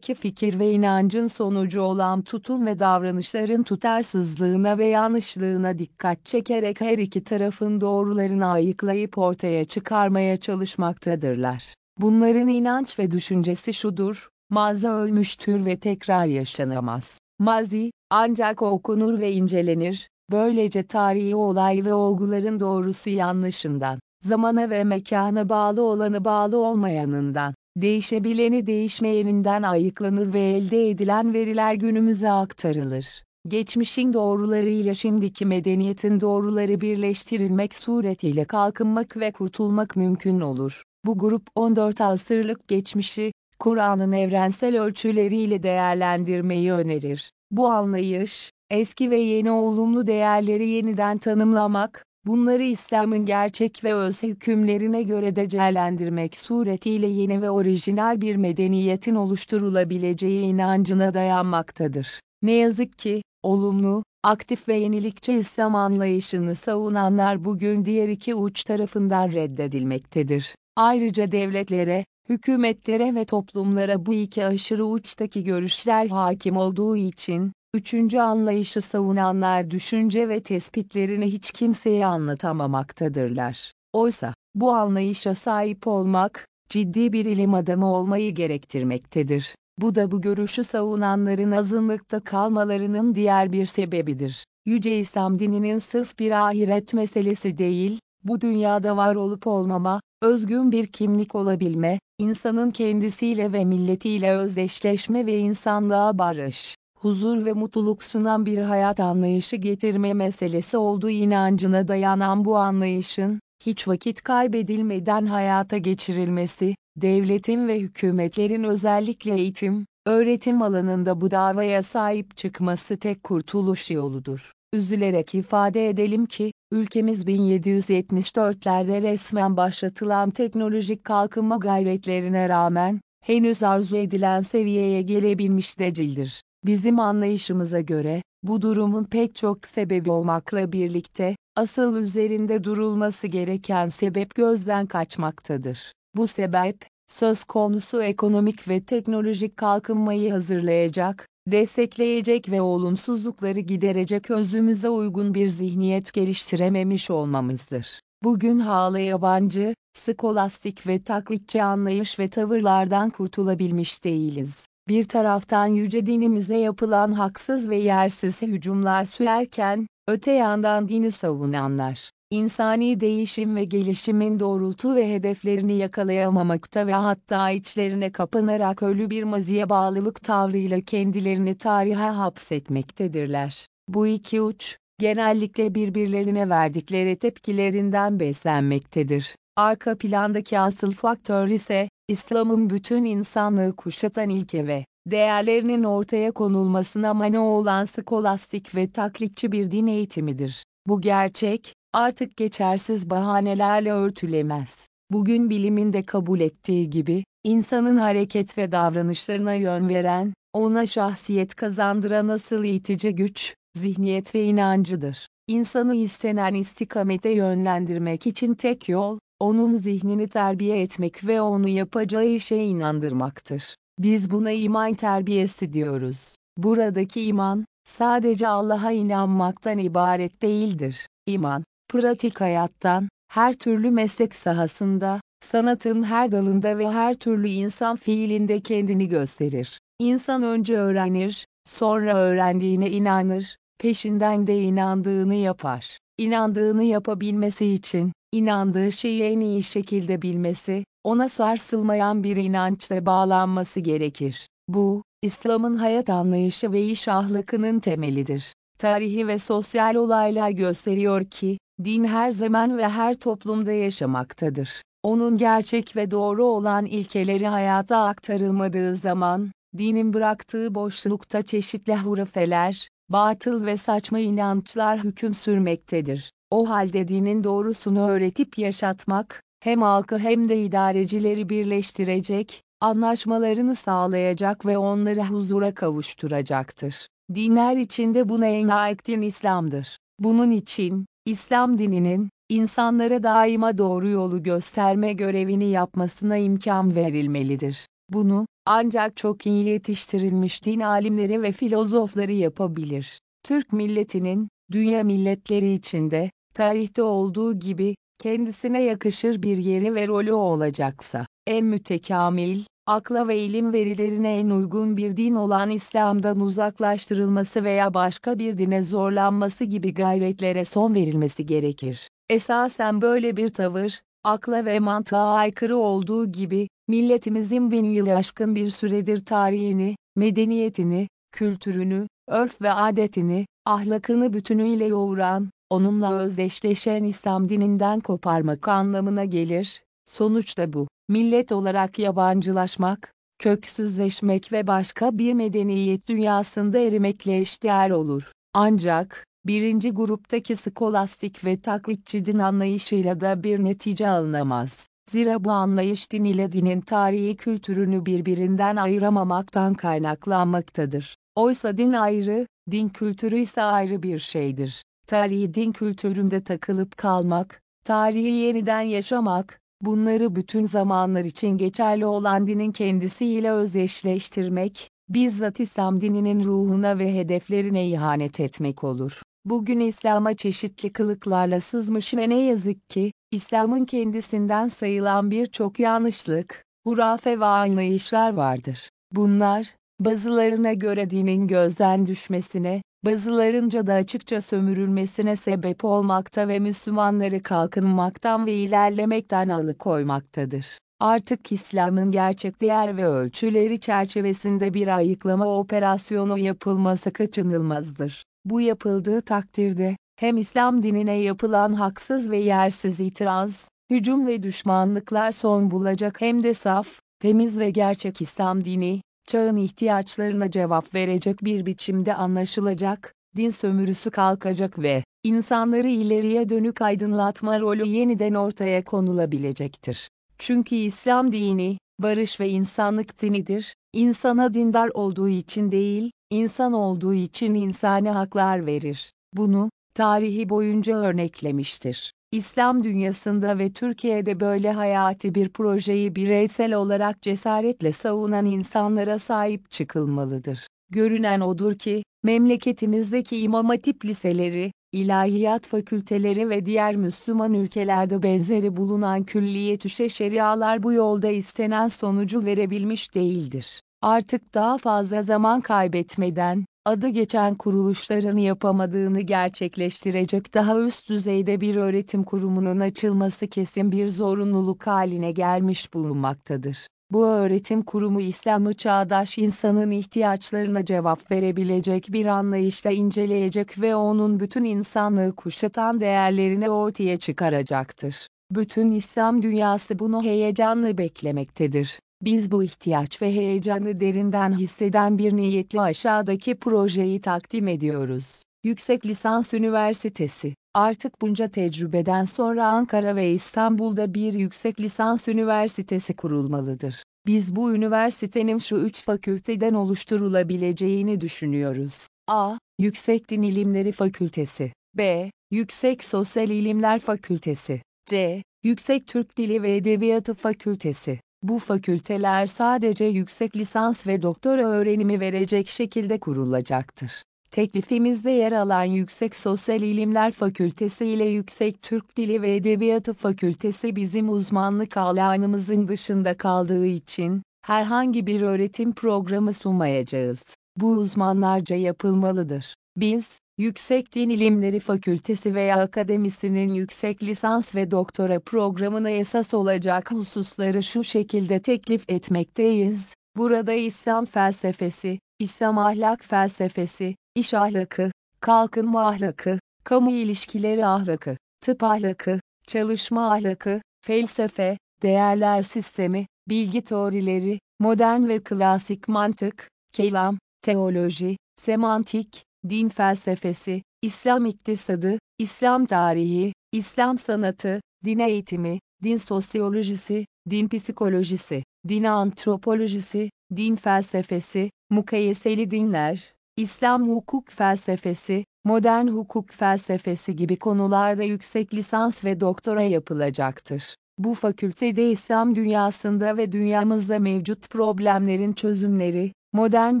fikir ve inancın sonucu olan tutum ve davranışların tutarsızlığına ve yanlışlığına dikkat çekerek her iki tarafın doğrularını ayıklayıp ortaya çıkarmaya çalışmaktadırlar. Bunların inanç ve düşüncesi şudur, mazi ölmüştür ve tekrar yaşanamaz. Mazi, ancak okunur ve incelenir, böylece tarihi olay ve olguların doğrusu yanlışından, zamana ve mekana bağlı olanı bağlı olmayanından, değişebileni değişmeyeninden ayıklanır ve elde edilen veriler günümüze aktarılır. Geçmişin doğrularıyla şimdiki medeniyetin doğruları birleştirilmek suretiyle kalkınmak ve kurtulmak mümkün olur. Bu grup 14 asırlık geçmişi, Kur'an'ın evrensel ölçüleriyle değerlendirmeyi önerir. Bu anlayış, eski ve yeni olumlu değerleri yeniden tanımlamak, bunları İslam'ın gerçek ve öz hükümlerine göre de değerlendirmek suretiyle yeni ve orijinal bir medeniyetin oluşturulabileceği inancına dayanmaktadır. Ne yazık ki, olumlu, aktif ve yenilikçi İslam anlayışını savunanlar bugün diğer iki uç tarafından reddedilmektedir. Ayrıca devletlere, hükümetlere ve toplumlara bu iki aşırı uçtaki görüşler hakim olduğu için, Üçüncü anlayışı savunanlar düşünce ve tespitlerini hiç kimseye anlatamamaktadırlar. Oysa, bu anlayışa sahip olmak, ciddi bir ilim adamı olmayı gerektirmektedir. Bu da bu görüşü savunanların azınlıkta kalmalarının diğer bir sebebidir. Yüce İslam dininin sırf bir ahiret meselesi değil, bu dünyada var olup olmama, özgün bir kimlik olabilme, insanın kendisiyle ve milletiyle özdeşleşme ve insanlığa barış, huzur ve mutluluk sunan bir hayat anlayışı getirme meselesi olduğu inancına dayanan bu anlayışın, hiç vakit kaybedilmeden hayata geçirilmesi, devletin ve hükümetlerin özellikle eğitim, öğretim alanında bu davaya sahip çıkması tek kurtuluş yoludur. Üzülerek ifade edelim ki, ülkemiz 1774'lerde resmen başlatılan teknolojik kalkınma gayretlerine rağmen, henüz arzu edilen seviyeye gelebilmiş değildir. Bizim anlayışımıza göre, bu durumun pek çok sebebi olmakla birlikte, asıl üzerinde durulması gereken sebep gözden kaçmaktadır. Bu sebep, söz konusu ekonomik ve teknolojik kalkınmayı hazırlayacak, destekleyecek ve olumsuzlukları giderecek özümüze uygun bir zihniyet geliştirememiş olmamızdır. Bugün hala yabancı, skolastik ve taklitçi anlayış ve tavırlardan kurtulabilmiş değiliz. Bir taraftan yüce dinimize yapılan haksız ve yersiz hücumlar sürerken, öte yandan dini savunanlar, insani değişim ve gelişimin doğrultu ve hedeflerini yakalayamamakta ve hatta içlerine kapanarak ölü bir maziye bağlılık tavrıyla kendilerini tarihe hapsetmektedirler. Bu iki uç, genellikle birbirlerine verdikleri tepkilerinden beslenmektedir. Arka plandaki asıl faktör ise, İslam'ın bütün insanlığı kuşatan ilke ve değerlerinin ortaya konulmasına mani olan skolastik ve taklitçi bir din eğitimidir. Bu gerçek, artık geçersiz bahanelerle örtülemez. Bugün bilimin de kabul ettiği gibi, insanın hareket ve davranışlarına yön veren, ona şahsiyet kazandıran asıl itici güç, zihniyet ve inancıdır. İnsanı istenen istikamete yönlendirmek için tek yol, onun zihnini terbiye etmek ve onu yapacağı işe inandırmaktır. Biz buna iman terbiyesi diyoruz. Buradaki iman, sadece Allah'a inanmaktan ibaret değildir. İman, pratik hayattan, her türlü meslek sahasında, sanatın her dalında ve her türlü insan fiilinde kendini gösterir. İnsan önce öğrenir, sonra öğrendiğine inanır, peşinden de inandığını yapar. İnandığını yapabilmesi için, inandığı şeyi en iyi şekilde bilmesi, ona sarsılmayan bir inançla bağlanması gerekir. Bu, İslam'ın hayat anlayışı ve iş ahlakının temelidir. Tarihi ve sosyal olaylar gösteriyor ki, din her zaman ve her toplumda yaşamaktadır. Onun gerçek ve doğru olan ilkeleri hayata aktarılmadığı zaman, dinin bıraktığı boşlukta çeşitli hurafeler, batıl ve saçma inançlar hüküm sürmektedir. O halde dinin doğrusunu öğretip yaşatmak, hem halkı hem de idarecileri birleştirecek, anlaşmalarını sağlayacak ve onları huzura kavuşturacaktır. Dinler içinde buna en layık din İslam'dır. Bunun için, İslam dininin, insanlara daima doğru yolu gösterme görevini yapmasına imkan verilmelidir. Bunu, ancak çok iyi yetiştirilmiş din alimleri ve filozofları yapabilir. Türk milletinin, dünya milletleri içinde, tarihte olduğu gibi, kendisine yakışır bir yeri ve rolü olacaksa, en mütekamil, akla ve ilim verilerine en uygun bir din olan İslam'dan uzaklaştırılması veya başka bir dine zorlanması gibi gayretlere son verilmesi gerekir. Esasen böyle bir tavır, akla ve mantığa aykırı olduğu gibi, milletimizin bin yıl aşkın bir süredir tarihini, medeniyetini, kültürünü, örf ve adetini, ahlakını bütünüyle yoğuran, onunla özdeşleşen İslam dininden koparmak anlamına gelir. Sonuçta bu, millet olarak yabancılaşmak, köksüzleşmek ve başka bir medeniyet dünyasında erimekle eşdeğer olur. Ancak, birinci gruptaki skolastik ve taklitçi din anlayışıyla da bir netice alınamaz. Zira bu anlayış din ile dinin tarihi kültürünü birbirinden ayıramamaktan kaynaklanmaktadır. Oysa din ayrı, din kültürü ise ayrı bir şeydir. Tarihi din kültüründe takılıp kalmak, tarihi yeniden yaşamak, bunları bütün zamanlar için geçerli olan dinin kendisiyle özdeşleştirmek, bizzat İslam dininin ruhuna ve hedeflerine ihanet etmek olur. Bugün İslam'a çeşitli kılıklarla sızmış ve ne yazık ki, İslam'ın kendisinden sayılan birçok yanlışlık, hurafe ve anlayışlar vardır. Bunlar, bazılarına göre dinin gözden düşmesine, bazılarınca da açıkça sömürülmesine sebep olmakta ve Müslümanları kalkınmaktan ve ilerlemekten alıkoymaktadır. Artık İslam'ın gerçek değer ve ölçüleri çerçevesinde bir ayıklama operasyonu yapılması kaçınılmazdır. Bu yapıldığı takdirde, hem İslam dinine yapılan haksız ve yersiz itiraz, hücum ve düşmanlıklar son bulacak hem de saf, temiz ve gerçek İslam dini, çağın ihtiyaçlarına cevap verecek bir biçimde anlaşılacak, din sömürüsü kalkacak ve insanları ileriye dönük aydınlatma rolü yeniden ortaya konulabilecektir. Çünkü İslam dini, barış ve insanlık dinidir, insana dindar olduğu için değil, insan olduğu için insani haklar verir. Bunu, tarihi boyunca örneklemiştir. İslam dünyasında ve Türkiye'de böyle hayati bir projeyi bireysel olarak cesaretle savunan insanlara sahip çıkılmalıdır. Görünen odur ki, memleketimizdeki imam hatip liseleri, ilahiyat fakülteleri ve diğer Müslüman ülkelerde benzeri bulunan külliyetüşe şerialar bu yolda istenen sonucu verebilmiş değildir. Artık daha fazla zaman kaybetmeden, adı geçen kuruluşların yapamadığını gerçekleştirecek daha üst düzeyde bir öğretim kurumunun açılması kesin bir zorunluluk haline gelmiş bulunmaktadır. Bu öğretim kurumu İslam'ı çağdaş insanın ihtiyaçlarına cevap verebilecek bir anlayışla inceleyecek ve onun bütün insanlığı kuşatan değerlerini ortaya çıkaracaktır. Bütün İslam dünyası bunu heyecanla beklemektedir. Biz bu ihtiyaç ve heyecanı derinden hisseden bir niyetle aşağıdaki projeyi takdim ediyoruz. Yüksek Lisans Üniversitesi Artık bunca tecrübeden sonra Ankara ve İstanbul'da bir yüksek lisans üniversitesi kurulmalıdır. Biz bu üniversitenin şu üç fakülteden oluşturulabileceğini düşünüyoruz. A. Yüksek Din İlimleri Fakültesi B. Yüksek Sosyal İlimler Fakültesi C. Yüksek Türk Dili ve Edebiyatı Fakültesi bu fakülteler sadece yüksek lisans ve doktora öğrenimi verecek şekilde kurulacaktır. Teklifimizde yer alan Yüksek Sosyal İlimler Fakültesi ile Yüksek Türk Dili ve Edebiyatı Fakültesi bizim uzmanlık alanımızın dışında kaldığı için herhangi bir öğretim programı sunmayacağız. Bu uzmanlarca yapılmalıdır. Biz, Yüksek Din İlimleri Fakültesi veya Akademisi'nin yüksek lisans ve doktora programına esas olacak hususları şu şekilde teklif etmekteyiz. Burada İslam felsefesi, İslam ahlak felsefesi, iş ahlakı, kalkınma ahlakı, kamu ilişkileri ahlakı, tıp ahlakı, çalışma ahlakı, felsefe, değerler sistemi, bilgi teorileri, modern ve klasik mantık, kelam, teoloji, semantik, din felsefesi, İslam iktisadı, İslam tarihi, İslam sanatı, din eğitimi, din sosyolojisi, din psikolojisi, din antropolojisi, din felsefesi, mukayeseli dinler, İslam hukuk felsefesi, modern hukuk felsefesi gibi konularda yüksek lisans ve doktora yapılacaktır. Bu fakültede İslam dünyasında ve dünyamızda mevcut problemlerin çözümleri, modern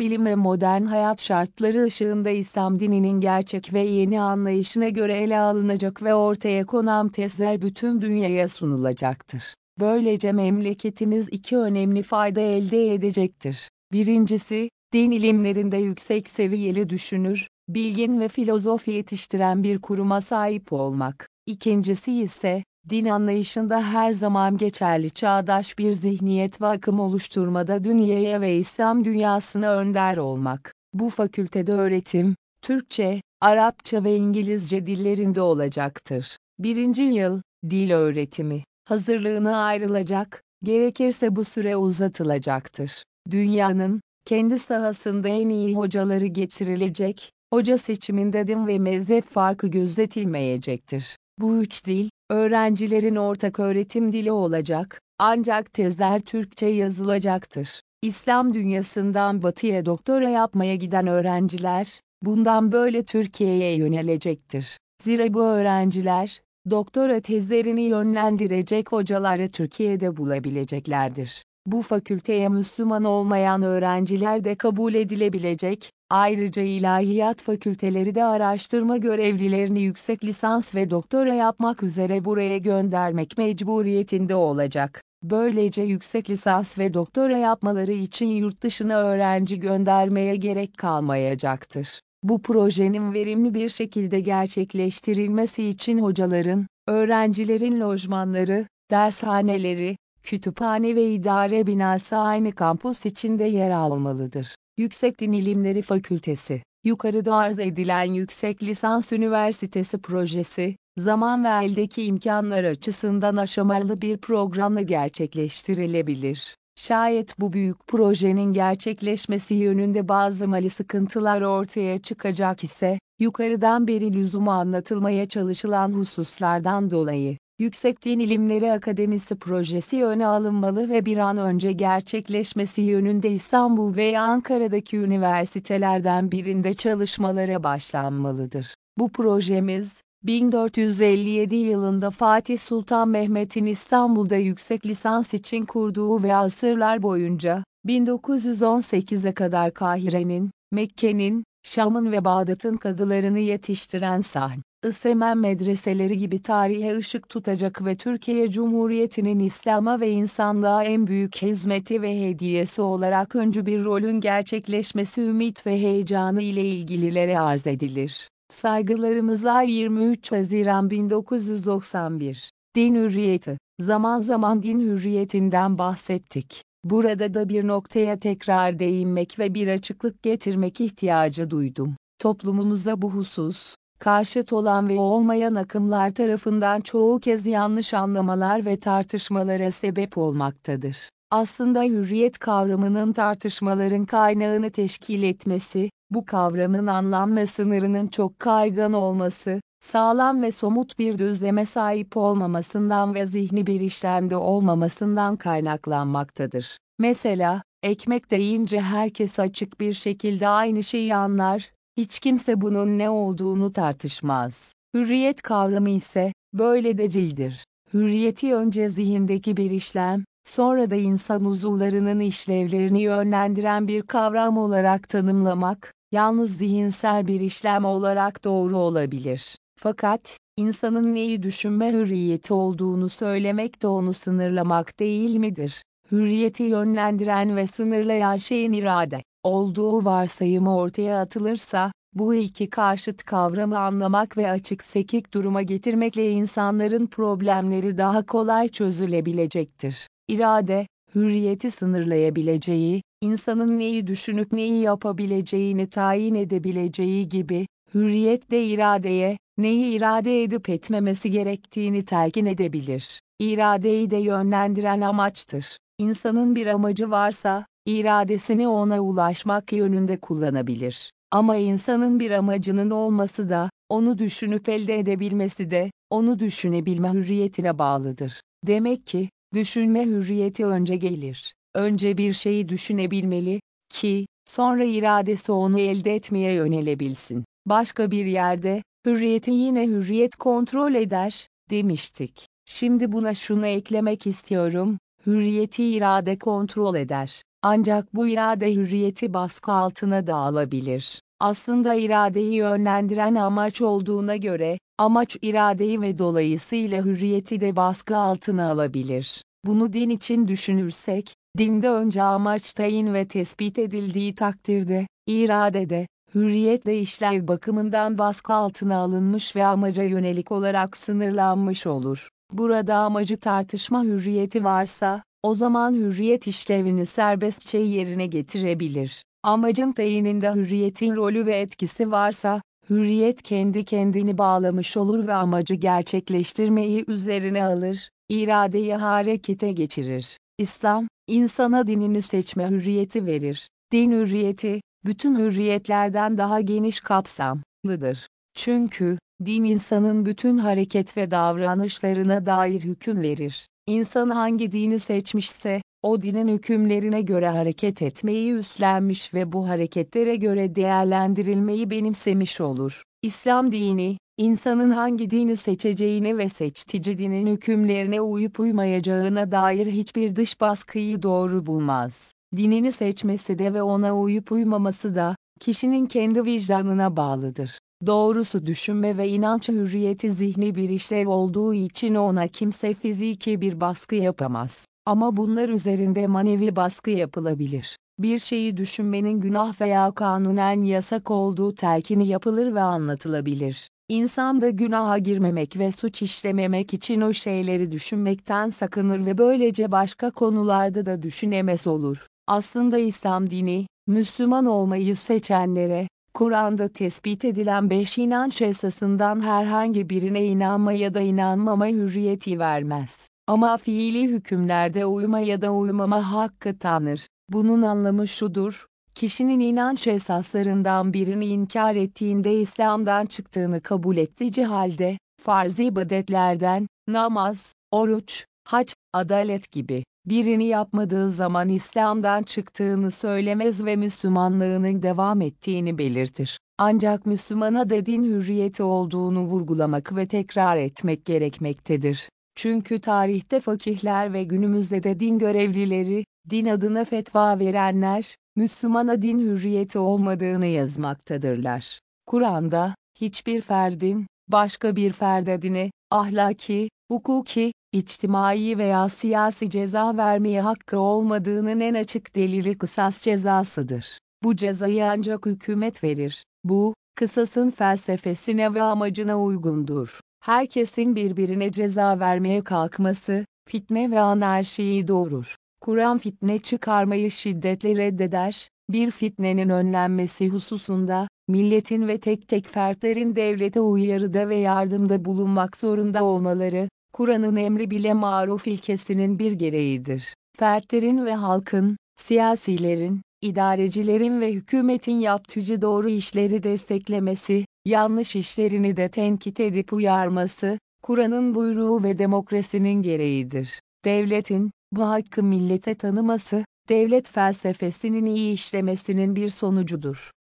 bilim ve modern hayat şartları ışığında İslam dininin gerçek ve yeni anlayışına göre ele alınacak ve ortaya konan tezler bütün dünyaya sunulacaktır. Böylece memleketimiz iki önemli fayda elde edecektir. Birincisi, din ilimlerinde yüksek seviyeli düşünür, bilgin ve filozof yetiştiren bir kuruma sahip olmak. İkincisi ise, din anlayışında her zaman geçerli çağdaş bir zihniyet ve akım oluşturmada dünyaya ve İslam dünyasına önder olmak. Bu fakültede öğretim, Türkçe, Arapça ve İngilizce dillerinde olacaktır. Birinci yıl, dil öğretimi, hazırlığına ayrılacak, gerekirse bu süre uzatılacaktır. Dünyanın, kendi sahasında en iyi hocaları geçirilecek, hoca seçiminde din ve mezhep farkı gözetilmeyecektir. Bu üç dil, öğrencilerin ortak öğretim dili olacak, ancak tezler Türkçe yazılacaktır. İslam dünyasından batıya doktora yapmaya giden öğrenciler, bundan böyle Türkiye'ye yönelecektir. Zira bu öğrenciler, doktora tezlerini yönlendirecek hocaları Türkiye'de bulabileceklerdir. Bu fakülteye Müslüman olmayan öğrenciler de kabul edilebilecek, ayrıca ilahiyat fakülteleri de araştırma görevlilerini yüksek lisans ve doktora yapmak üzere buraya göndermek mecburiyetinde olacak. Böylece yüksek lisans ve doktora yapmaları için yurt dışına öğrenci göndermeye gerek kalmayacaktır. Bu projenin verimli bir şekilde gerçekleştirilmesi için hocaların, öğrencilerin lojmanları, dershaneleri, kütüphane ve idare binası aynı kampüs içinde yer almalıdır. Yüksek Din İlimleri Fakültesi, yukarıda arz edilen yüksek lisans üniversitesi projesi, zaman ve eldeki imkanlar açısından aşamalı bir programla gerçekleştirilebilir. Şayet bu büyük projenin gerçekleşmesi yönünde bazı mali sıkıntılar ortaya çıkacak ise, yukarıdan beri lüzumu anlatılmaya çalışılan hususlardan dolayı, Yüksek Din İlimleri Akademisi projesi öne alınmalı ve bir an önce gerçekleşmesi yönünde İstanbul veya Ankara'daki üniversitelerden birinde çalışmalara başlanmalıdır. Bu projemiz, 1457 yılında Fatih Sultan Mehmet'in İstanbul'da yüksek lisans için kurduğu ve asırlar boyunca, 1918'e kadar Kahire'nin, Mekke'nin, Şam'ın ve Bağdat'ın kadılarını yetiştiren Sahn, Isemen medreseleri gibi tarihe ışık tutacak ve Türkiye Cumhuriyeti'nin İslam'a ve insanlığa en büyük hizmeti ve hediyesi olarak öncü bir rolün gerçekleşmesi ümit ve heyecanı ile ilgililere arz edilir. Saygılarımızla 23 Haziran 1991 Din hürriyeti Zaman zaman din hürriyetinden bahsettik. Burada da bir noktaya tekrar değinmek ve bir açıklık getirmek ihtiyacı duydum. Toplumumuzda bu husus, karşıt olan ve olmayan akımlar tarafından çoğu kez yanlış anlamalar ve tartışmalara sebep olmaktadır. Aslında hürriyet kavramının tartışmaların kaynağını teşkil etmesi, bu kavramın anlam ve sınırının çok kaygan olması, sağlam ve somut bir düzleme sahip olmamasından ve zihni bir işlemde olmamasından kaynaklanmaktadır. Mesela, ekmek deyince herkes açık bir şekilde aynı şeyi anlar, hiç kimse bunun ne olduğunu tartışmaz. Hürriyet kavramı ise, böyle decildir. Hürriyeti önce zihindeki bir işlem, sonra da insan uzuvlarının işlevlerini yönlendiren bir kavram olarak tanımlamak, yalnız zihinsel bir işlem olarak doğru olabilir. Fakat, insanın neyi düşünme hürriyeti olduğunu söylemek de onu sınırlamak değil midir? Hürriyeti yönlendiren ve sınırlayan şeyin irade olduğu varsayımı ortaya atılırsa, bu iki karşıt kavramı anlamak ve açık sekik duruma getirmekle insanların problemleri daha kolay çözülebilecektir. İrade, hürriyeti sınırlayabileceği, insanın neyi düşünüp neyi yapabileceğini tayin edebileceği gibi, hürriyet de iradeye, neyi irade edip etmemesi gerektiğini telkin edebilir. İradeyi de yönlendiren amaçtır. İnsanın bir amacı varsa, iradesini ona ulaşmak yönünde kullanabilir. Ama insanın bir amacının olması da, onu düşünüp elde edebilmesi de, onu düşünebilme hürriyetine bağlıdır. Demek ki, düşünme hürriyeti önce gelir. Önce bir şeyi düşünebilmeli, ki, sonra iradesi onu elde etmeye yönelebilsin. Başka bir yerde, hürriyeti yine hürriyet kontrol eder, demiştik. Şimdi buna şunu eklemek istiyorum, hürriyeti irade kontrol eder. Ancak bu irade hürriyeti baskı altına da alabilir. Aslında iradeyi yönlendiren amaç olduğuna göre, amaç iradeyi ve dolayısıyla hürriyeti de baskı altına alabilir. Bunu din için düşünürsek, dinde önce amaç tayin ve tespit edildiği takdirde, iradede, hürriyetle işlev bakımından baskı altına alınmış ve amaca yönelik olarak sınırlanmış olur. Burada amacı tartışma hürriyeti varsa, o zaman hürriyet işlevini serbestçe yerine getirebilir. Amacın tayininde hürriyetin rolü ve etkisi varsa, hürriyet kendi kendini bağlamış olur ve amacı gerçekleştirmeyi üzerine alır, iradeyi harekete geçirir. İslam, insana dinini seçme hürriyeti verir. Din hürriyeti, bütün hürriyetlerden daha geniş kapsamlıdır. Çünkü, din insanın bütün hareket ve davranışlarına dair hüküm verir. İnsan hangi dini seçmişse, o dinin hükümlerine göre hareket etmeyi üstlenmiş ve bu hareketlere göre değerlendirilmeyi benimsemiş olur. İslam dini, insanın hangi dini seçeceğini ve seçtici dinin hükümlerine uyup uymayacağına dair hiçbir dış baskıyı doğru bulmaz. Dinini seçmesi de ve ona uyup uymaması da, kişinin kendi vicdanına bağlıdır. Doğrusu düşünme ve inanç hürriyeti zihni bir işlev olduğu için ona kimse fiziki bir baskı yapamaz. Ama bunlar üzerinde manevi baskı yapılabilir. Bir şeyi düşünmenin günah veya kanunen yasak olduğu telkini yapılır ve anlatılabilir. İnsan da günaha girmemek ve suç işlememek için o şeyleri düşünmekten sakınır ve böylece başka konularda da düşünemez olur. Aslında İslam dini, Müslüman olmayı seçenlere, Kur'an'da tespit edilen beş inanç esasından herhangi birine inanma ya da inanmama hürriyeti vermez. Ama fiili hükümlerde uyma ya da uymama hakkı tanır. Bunun anlamı şudur, kişinin inanç esaslarından birini inkar ettiğinde İslam'dan çıktığını kabul ettiği halde, farz ibadetlerden, namaz, oruç, hac, adalet gibi, birini yapmadığı zaman İslam'dan çıktığını söylemez ve Müslümanlığının devam ettiğini belirtir. Ancak Müslümana da din hürriyeti olduğunu vurgulamak ve tekrar etmek gerekmektedir. Çünkü tarihte fakihler ve günümüzde de din görevlileri, din adına fetva verenler, Müslümana din hürriyeti olmadığını yazmaktadırlar. Kur'an'da, hiçbir ferdin, başka bir ferde dine, ahlaki, hukuki, içtimai veya siyasi ceza vermeye hakkı olmadığının en açık delili kısas cezasıdır. Bu cezayı ancak hükümet verir. Bu, kısasın felsefesine ve amacına uygundur. Herkesin birbirine ceza vermeye kalkması, fitne ve anarşiyi doğurur. Kur'an fitne çıkarmayı şiddetle reddeder, bir fitnenin önlenmesi hususunda, milletin ve tek tek fertlerin devlete uyarıda ve yardımda bulunmak zorunda olmaları, Kur'an'ın emri bile maruf ilkesinin bir gereğidir. Fertlerin ve halkın, siyasilerin, idarecilerin ve hükümetin yaptığı doğru işleri desteklemesi, yanlış işlerini de tenkit edip uyarması, Kur'an'ın buyruğu ve demokrasinin gereğidir. Devletin, bu hakkı millete tanıması, devlet felsefesinin iyi işlemesinin bir sonucudur.